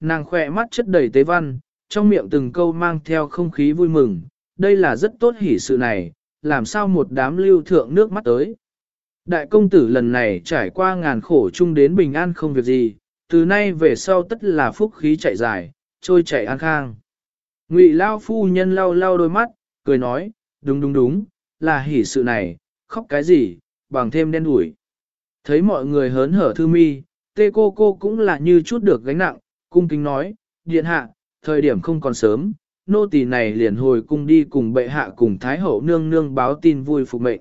nàng khỏe mắt chất đầy tế văn, trong miệng từng câu mang theo không khí vui mừng, đây là rất tốt hỷ sự này, làm sao một đám lưu thượng nước mắt tới. Đại công tử lần này trải qua ngàn khổ chung đến bình an không việc gì, từ nay về sau tất là phúc khí chạy dài, trôi chạy an khang. Ngụy Lao phu nhân lau lau đôi mắt, cười nói, đúng đúng đúng, là hỷ sự này, khóc cái gì, bằng thêm đen đủi. Thấy mọi người hớn hở thư mi, tê cô cô cũng là như chút được gánh nặng, cung kính nói, điện hạ, thời điểm không còn sớm, nô tỳ này liền hồi cung đi cùng bệ hạ cùng thái hậu nương nương báo tin vui phục mệnh.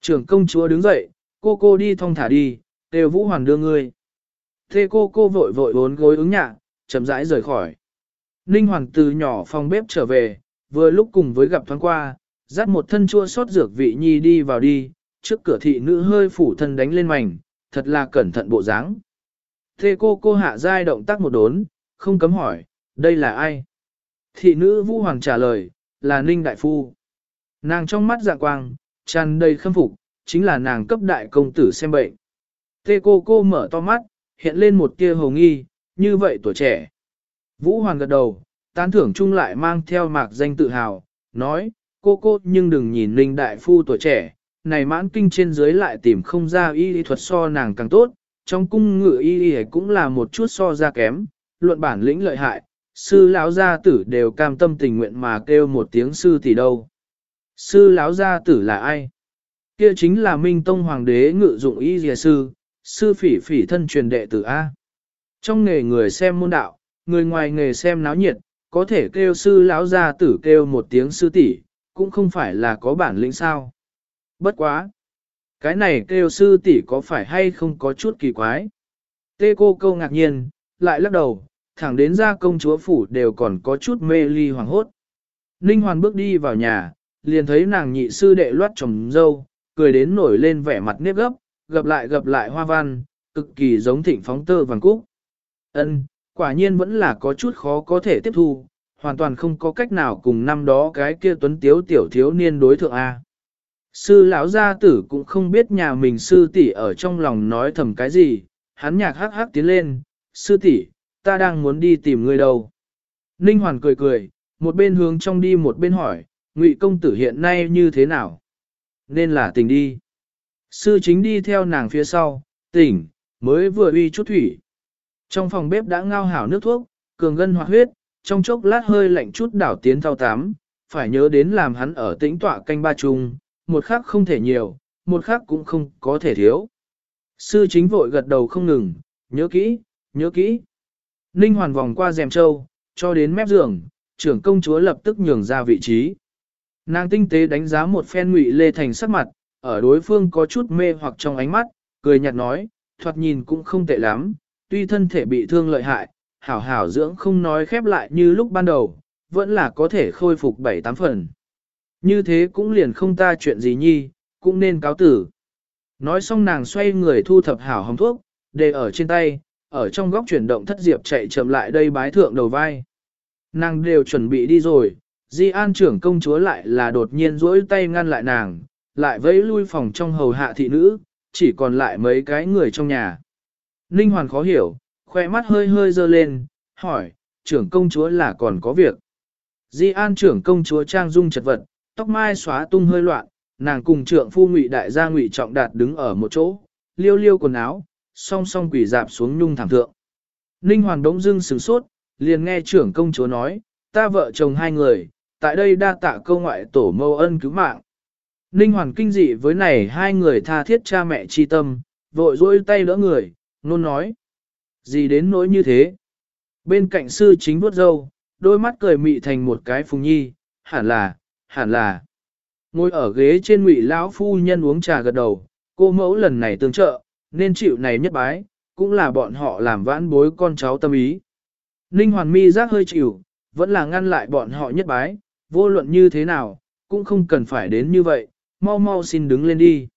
Trưởng công chúa đứng dậy, cô cô đi thong thả đi, đều vũ hoàn đưa ngươi. Thế cô cô vội vội bốn gối ứng nhạ, chậm rãi rời khỏi. Ninh hoàng từ nhỏ phòng bếp trở về, vừa lúc cùng với gặp thoáng qua, dắt một thân chua xót dược vị nhi đi vào đi, trước cửa thị nữ hơi phủ thân đánh lên mảnh, thật là cẩn thận bộ dáng. Thế cô cô hạ giai động tác một đốn, không cấm hỏi, đây là ai? Thị nữ Vũ Hoàng trả lời, là Ninh Đại Phu. Nàng trong mắt dạng quang, tràn đầy khâm phục, chính là nàng cấp đại công tử xem bệnh. Thê cô cô mở to mắt, hiện lên một tia hồng nghi, như vậy tuổi trẻ. Vũ Hoàng gật đầu, tán thưởng chung lại mang theo mạc danh tự hào, nói, cô cô nhưng đừng nhìn Ninh Đại Phu tuổi trẻ, này mãn kinh trên dưới lại tìm không ra y lý thuật so nàng càng tốt, trong cung ngự y y cũng là một chút so ra kém, luận bản lĩnh lợi hại, sư lão gia tử đều cam tâm tình nguyện mà kêu một tiếng sư tỷ đâu. Sư lão gia tử là ai? Kia chính là Minh Tông Hoàng đế ngự dụng y y sư, sư phỉ phỉ thân truyền đệ tử A. Trong nghề người xem môn đạo, người ngoài nghề xem náo nhiệt, có thể kêu sư lão gia tử kêu một tiếng sư tỷ, cũng không phải là có bản lĩnh sao. Bất quá. Cái này kêu sư tỷ có phải hay không có chút kỳ quái. Tê cô câu ngạc nhiên, lại lắc đầu, thẳng đến ra công chúa phủ đều còn có chút mê ly hoàng hốt. Ninh Hoàn bước đi vào nhà, liền thấy nàng nhị sư đệ loát trồng dâu, cười đến nổi lên vẻ mặt nếp gấp, gặp lại gặp lại hoa văn, cực kỳ giống thịnh phóng tơ vàng cúc. Ân, quả nhiên vẫn là có chút khó có thể tiếp thu, hoàn toàn không có cách nào cùng năm đó cái kia tuấn tiếu tiểu thiếu niên đối thượng A. Sư lão gia tử cũng không biết nhà mình sư tỷ ở trong lòng nói thầm cái gì, hắn nhạc hắc hắc tiến lên, sư tỷ, ta đang muốn đi tìm người đâu. Ninh Hoàn cười cười, một bên hướng trong đi một bên hỏi, Ngụy công tử hiện nay như thế nào? Nên là tỉnh đi. Sư chính đi theo nàng phía sau, tỉnh, mới vừa uy chút thủy. Trong phòng bếp đã ngao hảo nước thuốc, cường gân hoạt huyết, trong chốc lát hơi lạnh chút đảo tiến thao tám, phải nhớ đến làm hắn ở tĩnh tọa canh ba chung, một khắc không thể nhiều, một khắc cũng không có thể thiếu. Sư chính vội gật đầu không ngừng, nhớ kỹ, nhớ kỹ. Ninh hoàn vòng qua rèm châu, cho đến mép giường, trưởng công chúa lập tức nhường ra vị trí. Nàng tinh tế đánh giá một phen ngụy lê thành sắc mặt, ở đối phương có chút mê hoặc trong ánh mắt, cười nhạt nói, thoạt nhìn cũng không tệ lắm, tuy thân thể bị thương lợi hại, hảo hảo dưỡng không nói khép lại như lúc ban đầu, vẫn là có thể khôi phục bảy tám phần. Như thế cũng liền không ta chuyện gì nhi, cũng nên cáo tử. Nói xong nàng xoay người thu thập hảo hồng thuốc, để ở trên tay, ở trong góc chuyển động thất diệp chạy chậm lại đây bái thượng đầu vai. Nàng đều chuẩn bị đi rồi, Di An trưởng công chúa lại là đột nhiên duỗi tay ngăn lại nàng, lại vẫy lui phòng trong hầu hạ thị nữ, chỉ còn lại mấy cái người trong nhà. Ninh Hoàn khó hiểu, khoe mắt hơi hơi dơ lên, hỏi, trưởng công chúa là còn có việc. Di An trưởng công chúa trang dung chật vật, tóc mai xóa tung hơi loạn, nàng cùng trưởng phu ngụy đại gia ngụy trọng đạt đứng ở một chỗ, liêu liêu quần áo, song song quỷ dạp xuống nhung thảm thượng. Ninh Hoàn đống dưng sửng sốt, liền nghe trưởng công chúa nói, ta vợ chồng hai người, tại đây đa tạ câu ngoại tổ mâu ân cứu mạng. Ninh Hoàn kinh dị với này hai người tha thiết cha mẹ chi tâm, vội dỗi tay đỡ người, nôn nói. Gì đến nỗi như thế? Bên cạnh sư chính vuốt dâu, đôi mắt cười mị thành một cái phùng nhi, hẳn là, hẳn là. Ngồi ở ghế trên ngụy lão phu nhân uống trà gật đầu, cô mẫu lần này tương trợ, nên chịu này nhất bái, cũng là bọn họ làm vãn bối con cháu tâm ý. Ninh Hoàn mi giác hơi chịu, vẫn là ngăn lại bọn họ nhất bái, vô luận như thế nào, cũng không cần phải đến như vậy, mau mau xin đứng lên đi.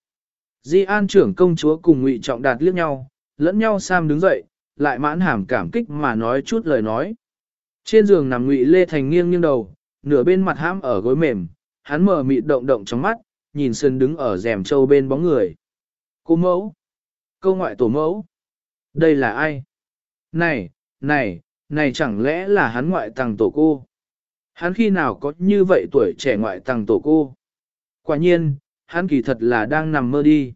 Di An trưởng công chúa cùng Ngụy Trọng Đạt liếc nhau, lẫn nhau Sam đứng dậy, lại mãn hàm cảm kích mà nói chút lời nói. Trên giường nằm Ngụy Lê Thành nghiêng nghiêng đầu, nửa bên mặt hãm ở gối mềm, hắn mở mịt động động trong mắt, nhìn sơn đứng ở rèm châu bên bóng người. Cô mẫu, câu ngoại tổ mẫu, đây là ai? Này, này, Này chẳng lẽ là hắn ngoại tàng tổ cô? Hắn khi nào có như vậy tuổi trẻ ngoại tàng tổ cô? Quả nhiên, hắn kỳ thật là đang nằm mơ đi.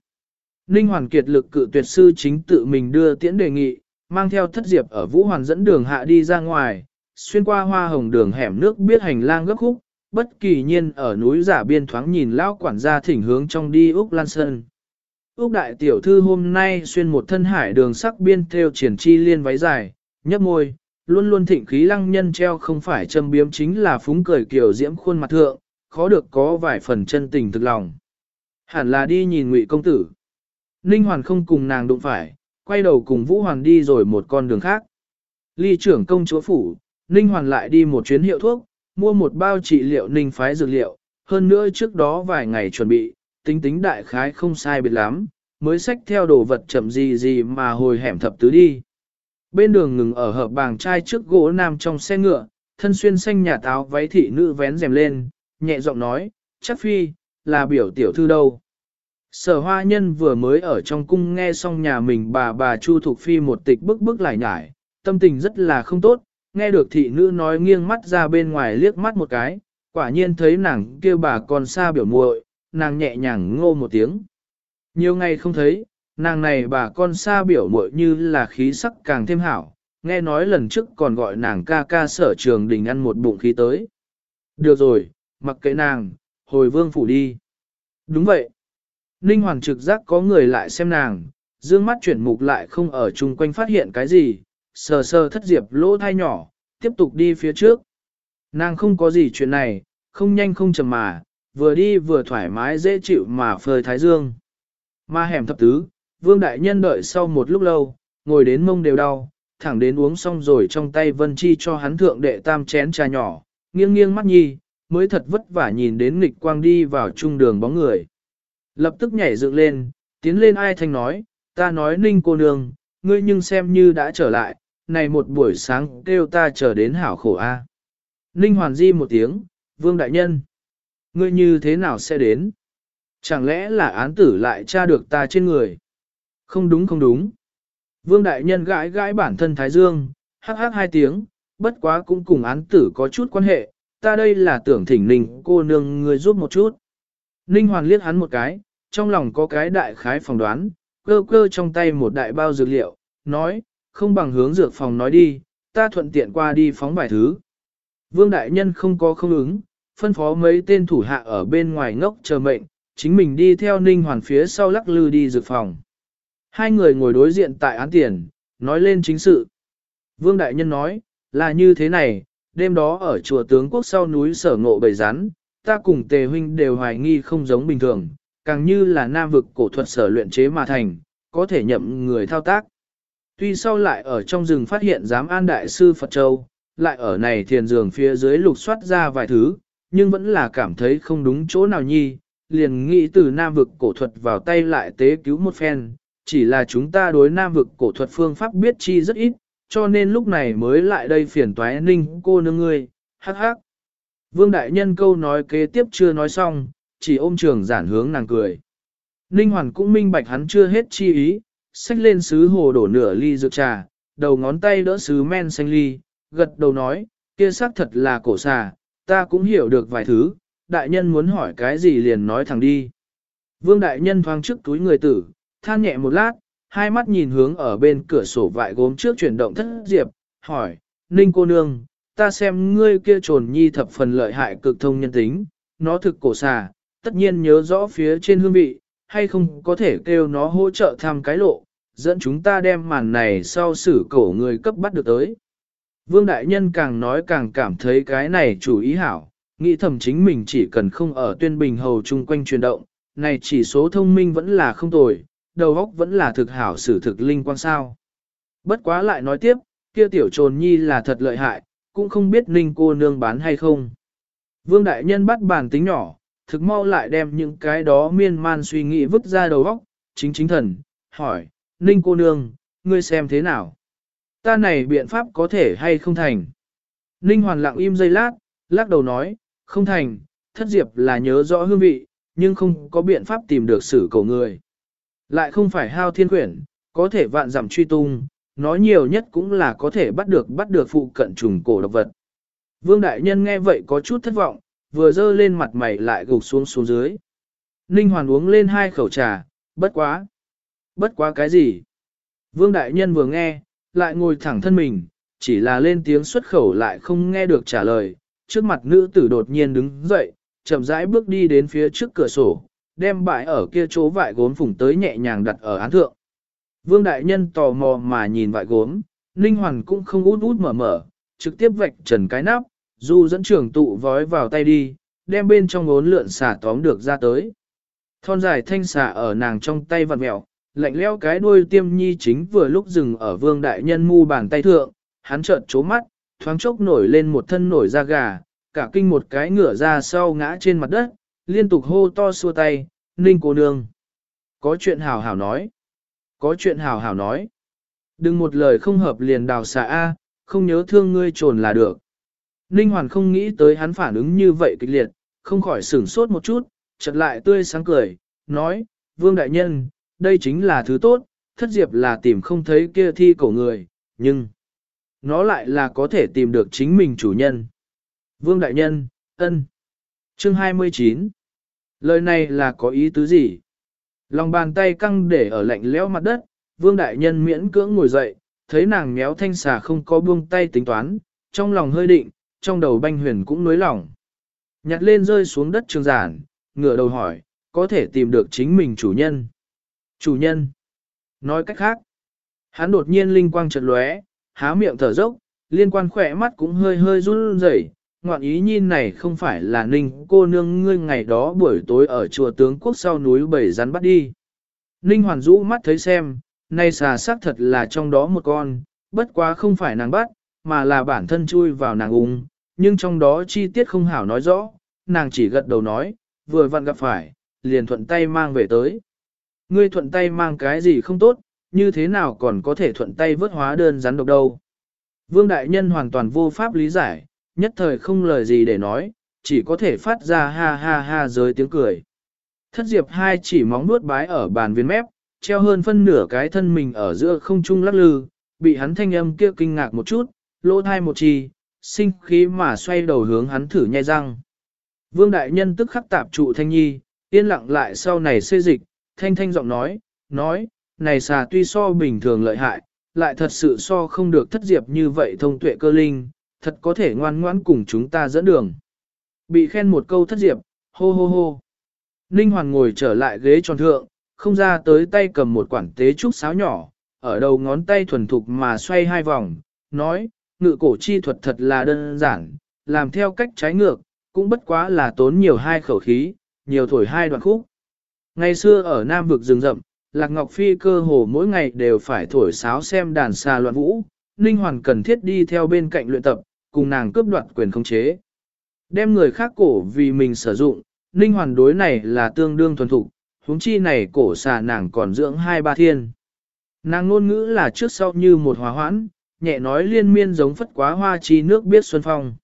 Ninh Hoàn Kiệt lực cự tuyệt sư chính tự mình đưa tiễn đề nghị, mang theo thất diệp ở Vũ Hoàn dẫn đường hạ đi ra ngoài, xuyên qua hoa hồng đường hẻm nước biết hành lang gấp khúc, bất kỳ nhiên ở núi giả biên thoáng nhìn lão quản gia thỉnh hướng trong đi Úc Lan Sơn. Úc đại tiểu thư hôm nay xuyên một thân hải đường sắc biên theo triển chi liên váy dài, nhấp môi, luôn luôn thịnh khí lăng nhân treo không phải châm biếm chính là phúng cười kiểu diễm khuôn mặt thượng, khó được có vài phần chân tình thực lòng. Hẳn là đi nhìn ngụy công tử. Ninh Hoàn không cùng nàng đụng phải, quay đầu cùng Vũ Hoàn đi rồi một con đường khác. Ly trưởng công chúa phủ, Ninh Hoàn lại đi một chuyến hiệu thuốc, mua một bao trị liệu Ninh phái dược liệu, hơn nữa trước đó vài ngày chuẩn bị, tính tính đại khái không sai biệt lắm, mới xách theo đồ vật chậm gì gì mà hồi hẻm thập tứ đi. Bên đường ngừng ở hợp bàng trai trước gỗ nam trong xe ngựa, thân xuyên xanh nhà táo váy thị nữ vén rèm lên, nhẹ giọng nói, chắc phi, là biểu tiểu thư đâu. Sở hoa nhân vừa mới ở trong cung nghe xong nhà mình bà bà Chu Thục Phi một tịch bức bức lại nhải, tâm tình rất là không tốt, nghe được thị nữ nói nghiêng mắt ra bên ngoài liếc mắt một cái, quả nhiên thấy nàng kia bà còn xa biểu muội, nàng nhẹ nhàng ngô một tiếng. Nhiều ngày không thấy, nàng này bà con xa biểu muội như là khí sắc càng thêm hảo, nghe nói lần trước còn gọi nàng ca ca sở trường đình ăn một bụng khí tới. Được rồi, mặc kệ nàng, hồi vương phủ đi. Đúng vậy. Ninh Hoàng trực giác có người lại xem nàng, dương mắt chuyển mục lại không ở chung quanh phát hiện cái gì, sờ sờ thất diệp lỗ thai nhỏ, tiếp tục đi phía trước. Nàng không có gì chuyện này, không nhanh không chậm mà, vừa đi vừa thoải mái dễ chịu mà phơi thái dương. ma hẻm thập tứ, vương đại nhân đợi sau một lúc lâu, ngồi đến mông đều đau, thẳng đến uống xong rồi trong tay vân chi cho hắn thượng đệ tam chén trà nhỏ, nghiêng nghiêng mắt nhi, mới thật vất vả nhìn đến nghịch quang đi vào trung đường bóng người. Lập tức nhảy dựng lên, tiến lên ai thanh nói, ta nói ninh cô nương, ngươi nhưng xem như đã trở lại, này một buổi sáng kêu ta chờ đến hảo khổ a. Ninh hoàn di một tiếng, vương đại nhân. Ngươi như thế nào sẽ đến? Chẳng lẽ là án tử lại tra được ta trên người? Không đúng không đúng. Vương đại nhân gãi gãi bản thân Thái Dương, hắc hắc hai tiếng, bất quá cũng cùng án tử có chút quan hệ, ta đây là tưởng thỉnh ninh cô nương ngươi giúp một chút. Ninh hoàn liếc hắn một cái, trong lòng có cái đại khái phỏng đoán, cơ cơ trong tay một đại bao dược liệu, nói, không bằng hướng dược phòng nói đi, ta thuận tiện qua đi phóng bài thứ. Vương đại nhân không có không ứng, phân phó mấy tên thủ hạ ở bên ngoài ngốc chờ mệnh, chính mình đi theo ninh hoàn phía sau lắc lư đi dược phòng. Hai người ngồi đối diện tại án tiền, nói lên chính sự. Vương đại nhân nói, là như thế này, đêm đó ở chùa tướng quốc sau núi sở ngộ bầy rắn, ta cùng tề huynh đều hoài nghi không giống bình thường, càng như là nam vực cổ thuật sở luyện chế mà thành, có thể nhậm người thao tác. Tuy sau lại ở trong rừng phát hiện giám an đại sư Phật Châu, lại ở này thiền giường phía dưới lục soát ra vài thứ, nhưng vẫn là cảm thấy không đúng chỗ nào nhi, liền nghĩ từ nam vực cổ thuật vào tay lại tế cứu một phen, chỉ là chúng ta đối nam vực cổ thuật phương pháp biết chi rất ít, cho nên lúc này mới lại đây phiền toái ninh cô nương ngươi, hắc hắc. Vương Đại Nhân câu nói kế tiếp chưa nói xong, chỉ ôm trường giản hướng nàng cười. Ninh Hoàn cũng minh bạch hắn chưa hết chi ý, xách lên sứ hồ đổ nửa ly rượu trà, đầu ngón tay đỡ sứ men xanh ly, gật đầu nói, kia xác thật là cổ xà, ta cũng hiểu được vài thứ, đại nhân muốn hỏi cái gì liền nói thẳng đi. Vương đại nhân thoáng trước túi người tử, than nhẹ một lát, hai mắt nhìn hướng ở bên cửa sổ vại gốm trước chuyển động thất diệp, hỏi, Ninh cô nương, ta xem ngươi kia trồn nhi thập phần lợi hại cực thông nhân tính, nó thực cổ xà, tất nhiên nhớ rõ phía trên hương vị, hay không có thể kêu nó hỗ trợ tham cái lộ, dẫn chúng ta đem màn này sau xử cổ người cấp bắt được tới. Vương Đại Nhân càng nói càng cảm thấy cái này chủ ý hảo, nghĩ thầm chính mình chỉ cần không ở tuyên bình hầu chung quanh chuyển động, này chỉ số thông minh vẫn là không tồi, đầu óc vẫn là thực hảo xử thực linh quan sao. Bất quá lại nói tiếp, kia tiểu trồn nhi là thật lợi hại, cũng không biết ninh cô nương bán hay không. Vương Đại Nhân bắt bàn tính nhỏ, thực mau lại đem những cái đó miên man suy nghĩ vứt ra đầu óc, chính chính thần, hỏi, ninh cô nương, ngươi xem thế nào? Ta này biện pháp có thể hay không thành? Ninh hoàn lặng im giây lát, lắc đầu nói, không thành, thất diệp là nhớ rõ hương vị, nhưng không có biện pháp tìm được xử cầu người. Lại không phải hao thiên quyển, có thể vạn giảm truy tung, nói nhiều nhất cũng là có thể bắt được bắt được phụ cận trùng cổ độc vật. Vương Đại Nhân nghe vậy có chút thất vọng, vừa dơ lên mặt mày lại gục xuống xuống dưới. Ninh Hoàn uống lên hai khẩu trà, bất quá. Bất quá cái gì? Vương Đại Nhân vừa nghe, lại ngồi thẳng thân mình, chỉ là lên tiếng xuất khẩu lại không nghe được trả lời. Trước mặt nữ tử đột nhiên đứng dậy, chậm rãi bước đi đến phía trước cửa sổ, đem bãi ở kia chỗ vải gốm phủng tới nhẹ nhàng đặt ở án thượng. Vương Đại Nhân tò mò mà nhìn vải gốm, Ninh Hoàn cũng không út út mở mở, trực tiếp vạch trần cái nắp, Du dẫn trưởng tụ vói vào tay đi, đem bên trong ngốn lượn xả tóm được ra tới. Thon dài thanh xả ở nàng trong tay vặn mẹo, lạnh leo cái đuôi tiêm nhi chính vừa lúc dừng ở vương đại nhân mu bàn tay thượng, hắn trợn chố mắt, thoáng chốc nổi lên một thân nổi da gà, cả kinh một cái ngửa ra sau ngã trên mặt đất, liên tục hô to xua tay, ninh cô nương. Có chuyện hào hào nói. Có chuyện hào hào nói. Đừng một lời không hợp liền đào xà A, không nhớ thương ngươi trồn là được. Ninh Hoàn không nghĩ tới hắn phản ứng như vậy kịch liệt, không khỏi sửng sốt một chút, chợt lại tươi sáng cười, nói, Vương Đại Nhân, đây chính là thứ tốt, thất diệp là tìm không thấy kia thi cổ người, nhưng nó lại là có thể tìm được chính mình chủ nhân. Vương Đại Nhân, ân. Chương 29 Lời này là có ý tứ gì? Lòng bàn tay căng để ở lạnh lẽo mặt đất, Vương Đại Nhân miễn cưỡng ngồi dậy, thấy nàng méo thanh xà không có buông tay tính toán, trong lòng hơi định, trong đầu banh huyền cũng nối lỏng. Nhặt lên rơi xuống đất trường giản, ngửa đầu hỏi, có thể tìm được chính mình chủ nhân. Chủ nhân. Nói cách khác, hắn đột nhiên linh quang chợt lóe, há miệng thở dốc, liên quan khỏe mắt cũng hơi hơi run rẩy. Ngoạn ý nhìn này không phải là ninh cô nương ngươi ngày đó buổi tối ở chùa tướng quốc sau núi bảy rắn bắt đi. Ninh hoàn rũ mắt thấy xem, nay xà xác thật là trong đó một con, bất quá không phải nàng bắt, mà là bản thân chui vào nàng ung, nhưng trong đó chi tiết không hảo nói rõ, nàng chỉ gật đầu nói, vừa vặn gặp phải, liền thuận tay mang về tới. Ngươi thuận tay mang cái gì không tốt, như thế nào còn có thể thuận tay vớt hóa đơn rắn độc đâu. Vương Đại Nhân hoàn toàn vô pháp lý giải, nhất thời không lời gì để nói, chỉ có thể phát ra ha ha ha dưới tiếng cười. Thất diệp hai chỉ móng nuốt bái ở bàn viên mép, treo hơn phân nửa cái thân mình ở giữa không trung lắc lư, bị hắn thanh âm kia kinh ngạc một chút, lỗ thai một chi, sinh khí mà xoay đầu hướng hắn thử nhai răng. Vương Đại Nhân tức khắc tạp trụ Thanh Nhi, yên lặng lại sau này xê dịch, Thanh Thanh giọng nói, nói, này xà tuy so bình thường lợi hại, lại thật sự so không được thất diệp như vậy thông tuệ cơ linh, thật có thể ngoan ngoãn cùng chúng ta dẫn đường. Bị khen một câu thất diệp, hô hô hô. Ninh Hoàn ngồi trở lại ghế tròn thượng, không ra tới tay cầm một quản tế trúc sáo nhỏ, ở đầu ngón tay thuần thục mà xoay hai vòng, nói, ngự cổ chi thuật thật là đơn giản, làm theo cách trái ngược, cũng bất quá là tốn nhiều hai khẩu khí, nhiều thổi hai đoạn khúc. Ngày xưa ở Nam vực rừng rậm, Lạc Ngọc Phi cơ hồ mỗi ngày đều phải thổi sáo xem đàn xà loạn vũ, Ninh Hoàn cần thiết đi theo bên cạnh luyện tập, cùng nàng cướp đoạt quyền khống chế. Đem người khác cổ vì mình sử dụng, Ninh Hoàn đối này là tương đương thuần thục, huống chi này cổ xà nàng còn dưỡng hai ba thiên. Nàng ngôn ngữ là trước sau như một hòa hoãn, nhẹ nói liên miên giống phất quá hoa chi nước biết xuân phong.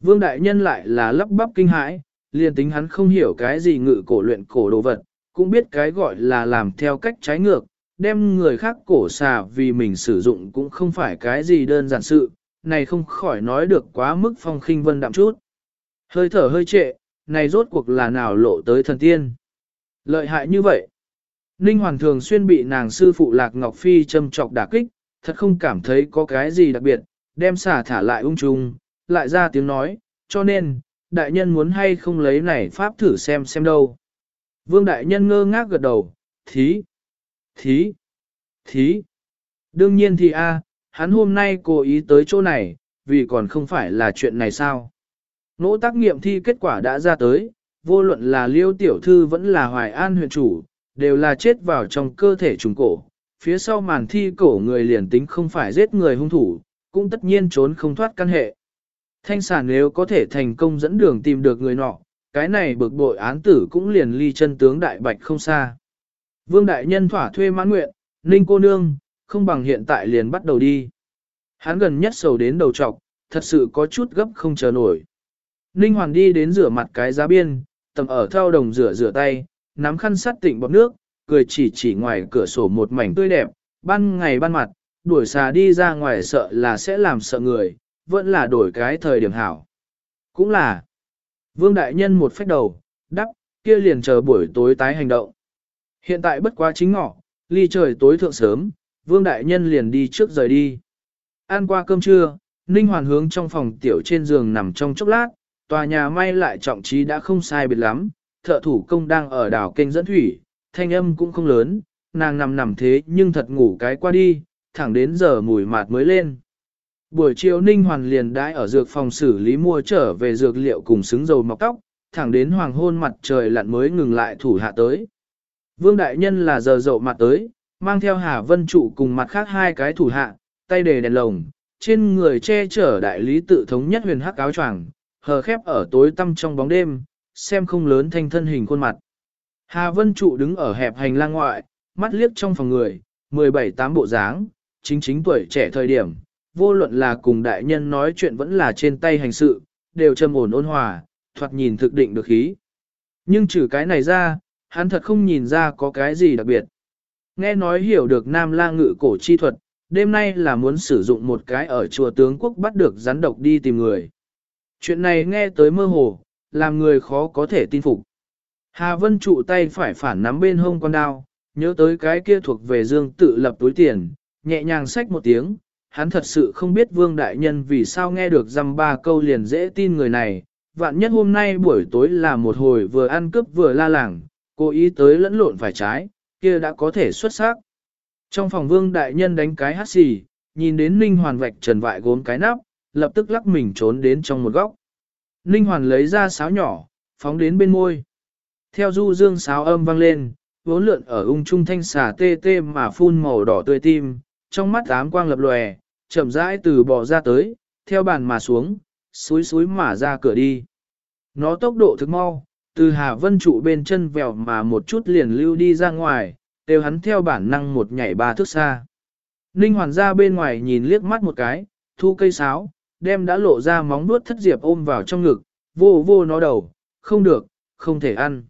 Vương Đại Nhân lại là lắp bắp kinh hãi, liền tính hắn không hiểu cái gì ngự cổ luyện cổ đồ vật, cũng biết cái gọi là làm theo cách trái ngược, đem người khác cổ xà vì mình sử dụng cũng không phải cái gì đơn giản sự, này không khỏi nói được quá mức phong khinh vân đạm chút. Hơi thở hơi trệ, này rốt cuộc là nào lộ tới thần tiên. Lợi hại như vậy. Ninh Hoàng thường xuyên bị nàng sư phụ Lạc Ngọc Phi châm trọc đả kích, thật không cảm thấy có cái gì đặc biệt, đem xả thả lại ung trùng, lại ra tiếng nói, cho nên, đại nhân muốn hay không lấy này pháp thử xem xem đâu. Vương đại nhân ngơ ngác gật đầu, thí, thí, thí. Đương nhiên thì a, hắn hôm nay cố ý tới chỗ này, vì còn không phải là chuyện này sao. Nỗ tác nghiệm thi kết quả đã ra tới, vô luận là liêu tiểu thư vẫn là hoài an huyện chủ, đều là chết vào trong cơ thể trùng cổ, phía sau màn thi cổ người liền tính không phải giết người hung thủ, cũng tất nhiên trốn không thoát căn hệ. Thanh sản nếu có thể thành công dẫn đường tìm được người nọ, cái này bực bội án tử cũng liền ly chân tướng đại bạch không xa. Vương đại nhân thỏa thuê mãn nguyện, ninh cô nương, không bằng hiện tại liền bắt đầu đi. Hắn gần nhất sầu đến đầu trọc, thật sự có chút gấp không chờ nổi. Ninh hoàn đi đến rửa mặt cái giá biên, tầm ở theo đồng rửa rửa tay, nắm khăn sắt tịnh bọt nước, cười chỉ chỉ ngoài cửa sổ một mảnh tươi đẹp, ban ngày ban mặt, đuổi xà đi ra ngoài sợ là sẽ làm sợ người, vẫn là đổi cái thời điểm hảo. Cũng là, vương đại nhân một phách đầu, đắp, kia liền chờ buổi tối tái hành động. Hiện tại bất quá chính ngọ, ly trời tối thượng sớm, vương đại nhân liền đi trước rời đi. Ăn qua cơm trưa, Ninh Hoàn hướng trong phòng tiểu trên giường nằm trong chốc lát, tòa nhà may lại trọng trí đã không sai biệt lắm, thợ thủ công đang ở đảo kênh dẫn thủy, thanh âm cũng không lớn, nàng nằm nằm thế nhưng thật ngủ cái qua đi, thẳng đến giờ mùi mạt mới lên. Buổi chiều Ninh Hoàn liền đãi ở dược phòng xử lý mua trở về dược liệu cùng xứng dầu mọc tóc, thẳng đến hoàng hôn mặt trời lặn mới ngừng lại thủ hạ tới. Vương Đại Nhân là giờ dậu mặt tới, mang theo Hà Vân Trụ cùng mặt khác hai cái thủ hạ, tay đề đèn lồng, trên người che chở đại lý tự thống nhất huyền hắc áo choàng, hờ khép ở tối tăm trong bóng đêm, xem không lớn thanh thân hình khuôn mặt. Hà Vân Trụ đứng ở hẹp hành lang ngoại, mắt liếc trong phòng người, 17 tám bộ dáng, chính chính tuổi trẻ thời điểm, vô luận là cùng đại nhân nói chuyện vẫn là trên tay hành sự, đều trầm ổn ôn hòa, thoạt nhìn thực định được khí. Nhưng trừ cái này ra, hắn thật không nhìn ra có cái gì đặc biệt. Nghe nói hiểu được nam la ngự cổ chi thuật, đêm nay là muốn sử dụng một cái ở chùa tướng quốc bắt được rắn độc đi tìm người. Chuyện này nghe tới mơ hồ, làm người khó có thể tin phục. Hà Vân trụ tay phải phản nắm bên hông con đao, nhớ tới cái kia thuộc về dương tự lập túi tiền, nhẹ nhàng xách một tiếng, hắn thật sự không biết vương đại nhân vì sao nghe được dăm ba câu liền dễ tin người này, vạn nhất hôm nay buổi tối là một hồi vừa ăn cướp vừa la làng, cố ý tới lẫn lộn phải trái, kia đã có thể xuất sắc. Trong phòng vương đại nhân đánh cái hát xì, nhìn đến Ninh Hoàn vạch trần vại gốm cái nắp, lập tức lắc mình trốn đến trong một góc. Ninh Hoàn lấy ra sáo nhỏ, phóng đến bên môi. Theo du dương sáo âm vang lên, vốn lượn ở ung trung thanh xà tê tê mà phun màu đỏ tươi tim, trong mắt ám quang lập lòe, chậm rãi từ bò ra tới, theo bàn mà xuống, suối suối mà ra cửa đi. Nó tốc độ thực mau, từ Hà Vân trụ bên chân vèo mà một chút liền lưu đi ra ngoài, đều hắn theo bản năng một nhảy ba thước xa. Ninh hoàn ra bên ngoài nhìn liếc mắt một cái, thu cây sáo, đem đã lộ ra móng nuốt thất diệp ôm vào trong ngực, vô vô nó đầu, không được, không thể ăn.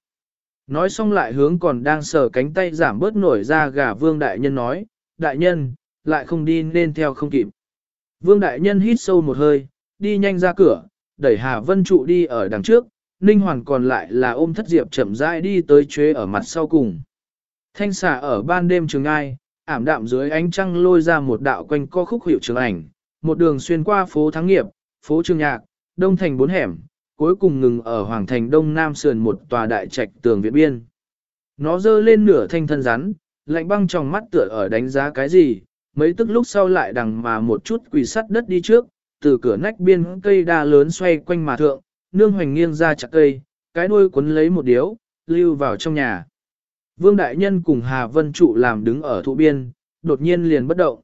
Nói xong lại hướng còn đang sờ cánh tay giảm bớt nổi ra gà vương đại nhân nói, đại nhân, lại không đi nên theo không kịp. Vương đại nhân hít sâu một hơi, đi nhanh ra cửa, đẩy Hà Vân trụ đi ở đằng trước, Ninh Hoàn còn lại là ôm thất diệp chậm rãi đi tới chế ở mặt sau cùng. Thanh xà ở ban đêm trường ai, ảm đạm dưới ánh trăng lôi ra một đạo quanh co khúc hiệu trường ảnh, một đường xuyên qua phố Thắng Nghiệp, phố Trường Nhạc, Đông Thành bốn hẻm, cuối cùng ngừng ở Hoàng Thành Đông Nam sườn một tòa đại trạch tường viện biên. Nó dơ lên nửa thanh thân rắn, lạnh băng trong mắt tựa ở đánh giá cái gì, mấy tức lúc sau lại đằng mà một chút quỳ sắt đất đi trước, từ cửa nách biên cây đa lớn xoay quanh mà thượng, nương hoành nghiêng ra chặt cây, cái đuôi cuốn lấy một điếu, lưu vào trong nhà. Vương Đại Nhân cùng Hà Vân Trụ làm đứng ở thụ biên, đột nhiên liền bất động.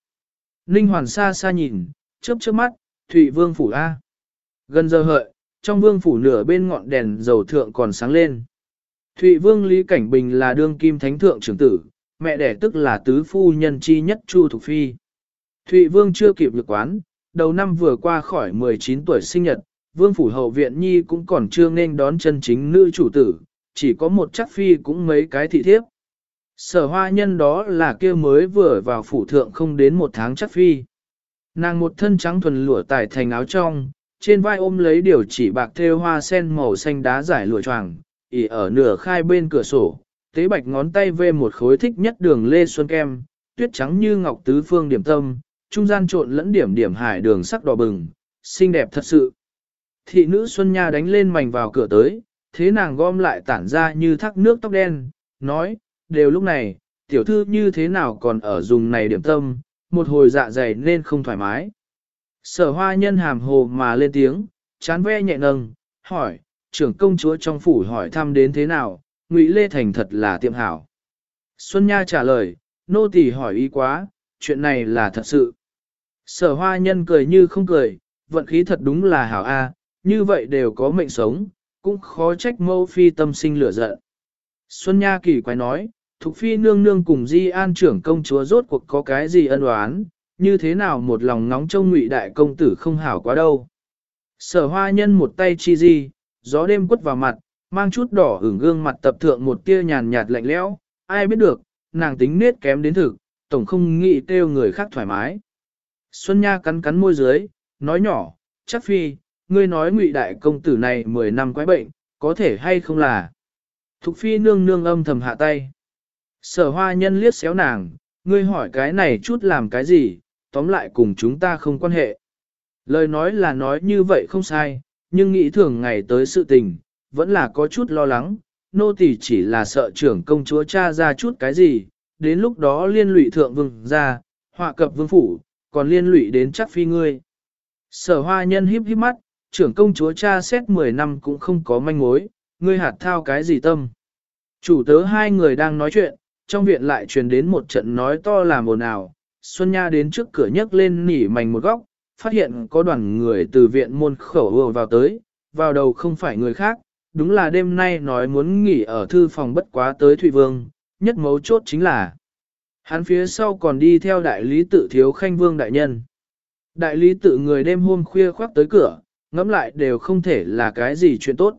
Ninh Hoàn xa xa nhìn, chớp chớp mắt, Thụy Vương Phủ A. Gần giờ hợi, trong vương phủ nửa bên ngọn đèn dầu thượng còn sáng lên. Thụy Vương Lý Cảnh Bình là đương kim thánh thượng trưởng tử, mẹ đẻ tức là tứ phu nhân chi nhất Chu Thục Phi. Thụy Vương chưa kịp lực quán, đầu năm vừa qua khỏi 19 tuổi sinh nhật, Vương phủ hậu viện nhi cũng còn chưa nên đón chân chính nữ chủ tử, chỉ có một chắc phi cũng mấy cái thị thiếp. Sở hoa nhân đó là kia mới vừa vào phủ thượng không đến một tháng chắc phi. Nàng một thân trắng thuần lụa tải thành áo trong, trên vai ôm lấy điều chỉ bạc thêu hoa sen màu xanh đá giải lụa choàng, ỉ ở nửa khai bên cửa sổ, tế bạch ngón tay vê một khối thích nhất đường lê xuân kem, tuyết trắng như ngọc tứ phương điểm tâm, trung gian trộn lẫn điểm điểm hải đường sắc đỏ bừng, xinh đẹp thật sự. Thị nữ Xuân Nha đánh lên mảnh vào cửa tới, thế nàng gom lại tản ra như thác nước tóc đen, nói, đều lúc này, tiểu thư như thế nào còn ở dùng này điểm tâm, một hồi dạ dày nên không thoải mái. Sở hoa nhân hàm hồ mà lên tiếng, chán ve nhẹ nâng, hỏi, trưởng công chúa trong phủ hỏi thăm đến thế nào, Ngụy Lê Thành thật là tiệm hảo. Xuân Nha trả lời, nô tỳ hỏi ý quá, chuyện này là thật sự. Sở hoa nhân cười như không cười, vận khí thật đúng là hảo a, như vậy đều có mệnh sống, cũng khó trách mâu phi tâm sinh lửa giận. Xuân Nha kỳ quái nói, Thục phi nương nương cùng Di An trưởng công chúa rốt cuộc có cái gì ân oán, như thế nào một lòng nóng trông ngụy đại công tử không hảo quá đâu. Sở hoa nhân một tay chi di, gió đêm quất vào mặt, mang chút đỏ hưởng gương mặt tập thượng một tia nhàn nhạt lạnh lẽo, ai biết được, nàng tính nết kém đến thực, tổng không nghĩ kêu người khác thoải mái. Xuân Nha cắn cắn môi dưới, nói nhỏ, chắc phi, ngươi nói ngụy đại công tử này 10 năm quái bệnh, có thể hay không là. Thục phi nương nương âm thầm hạ tay. Sở hoa nhân liếc xéo nàng, ngươi hỏi cái này chút làm cái gì, tóm lại cùng chúng ta không quan hệ. Lời nói là nói như vậy không sai, nhưng nghĩ thường ngày tới sự tình, vẫn là có chút lo lắng, nô tỳ chỉ là sợ trưởng công chúa cha ra chút cái gì, đến lúc đó liên lụy thượng vương ra, họa cập vương phủ, còn liên lụy đến chắc phi ngươi. Sở hoa nhân híp híp mắt, trưởng công chúa cha xét 10 năm cũng không có manh mối, ngươi hạt thao cái gì tâm. Chủ tớ hai người đang nói chuyện, trong viện lại truyền đến một trận nói to làm ồn ào, Xuân Nha đến trước cửa nhấc lên nỉ mảnh một góc, phát hiện có đoàn người từ viện môn khẩu vừa vào tới, vào đầu không phải người khác, đúng là đêm nay nói muốn nghỉ ở thư phòng bất quá tới Thụy Vương, nhất mấu chốt chính là hắn phía sau còn đi theo đại lý tự thiếu khanh vương đại nhân. Đại lý tự người đêm hôm khuya khoác tới cửa, ngẫm lại đều không thể là cái gì chuyện tốt.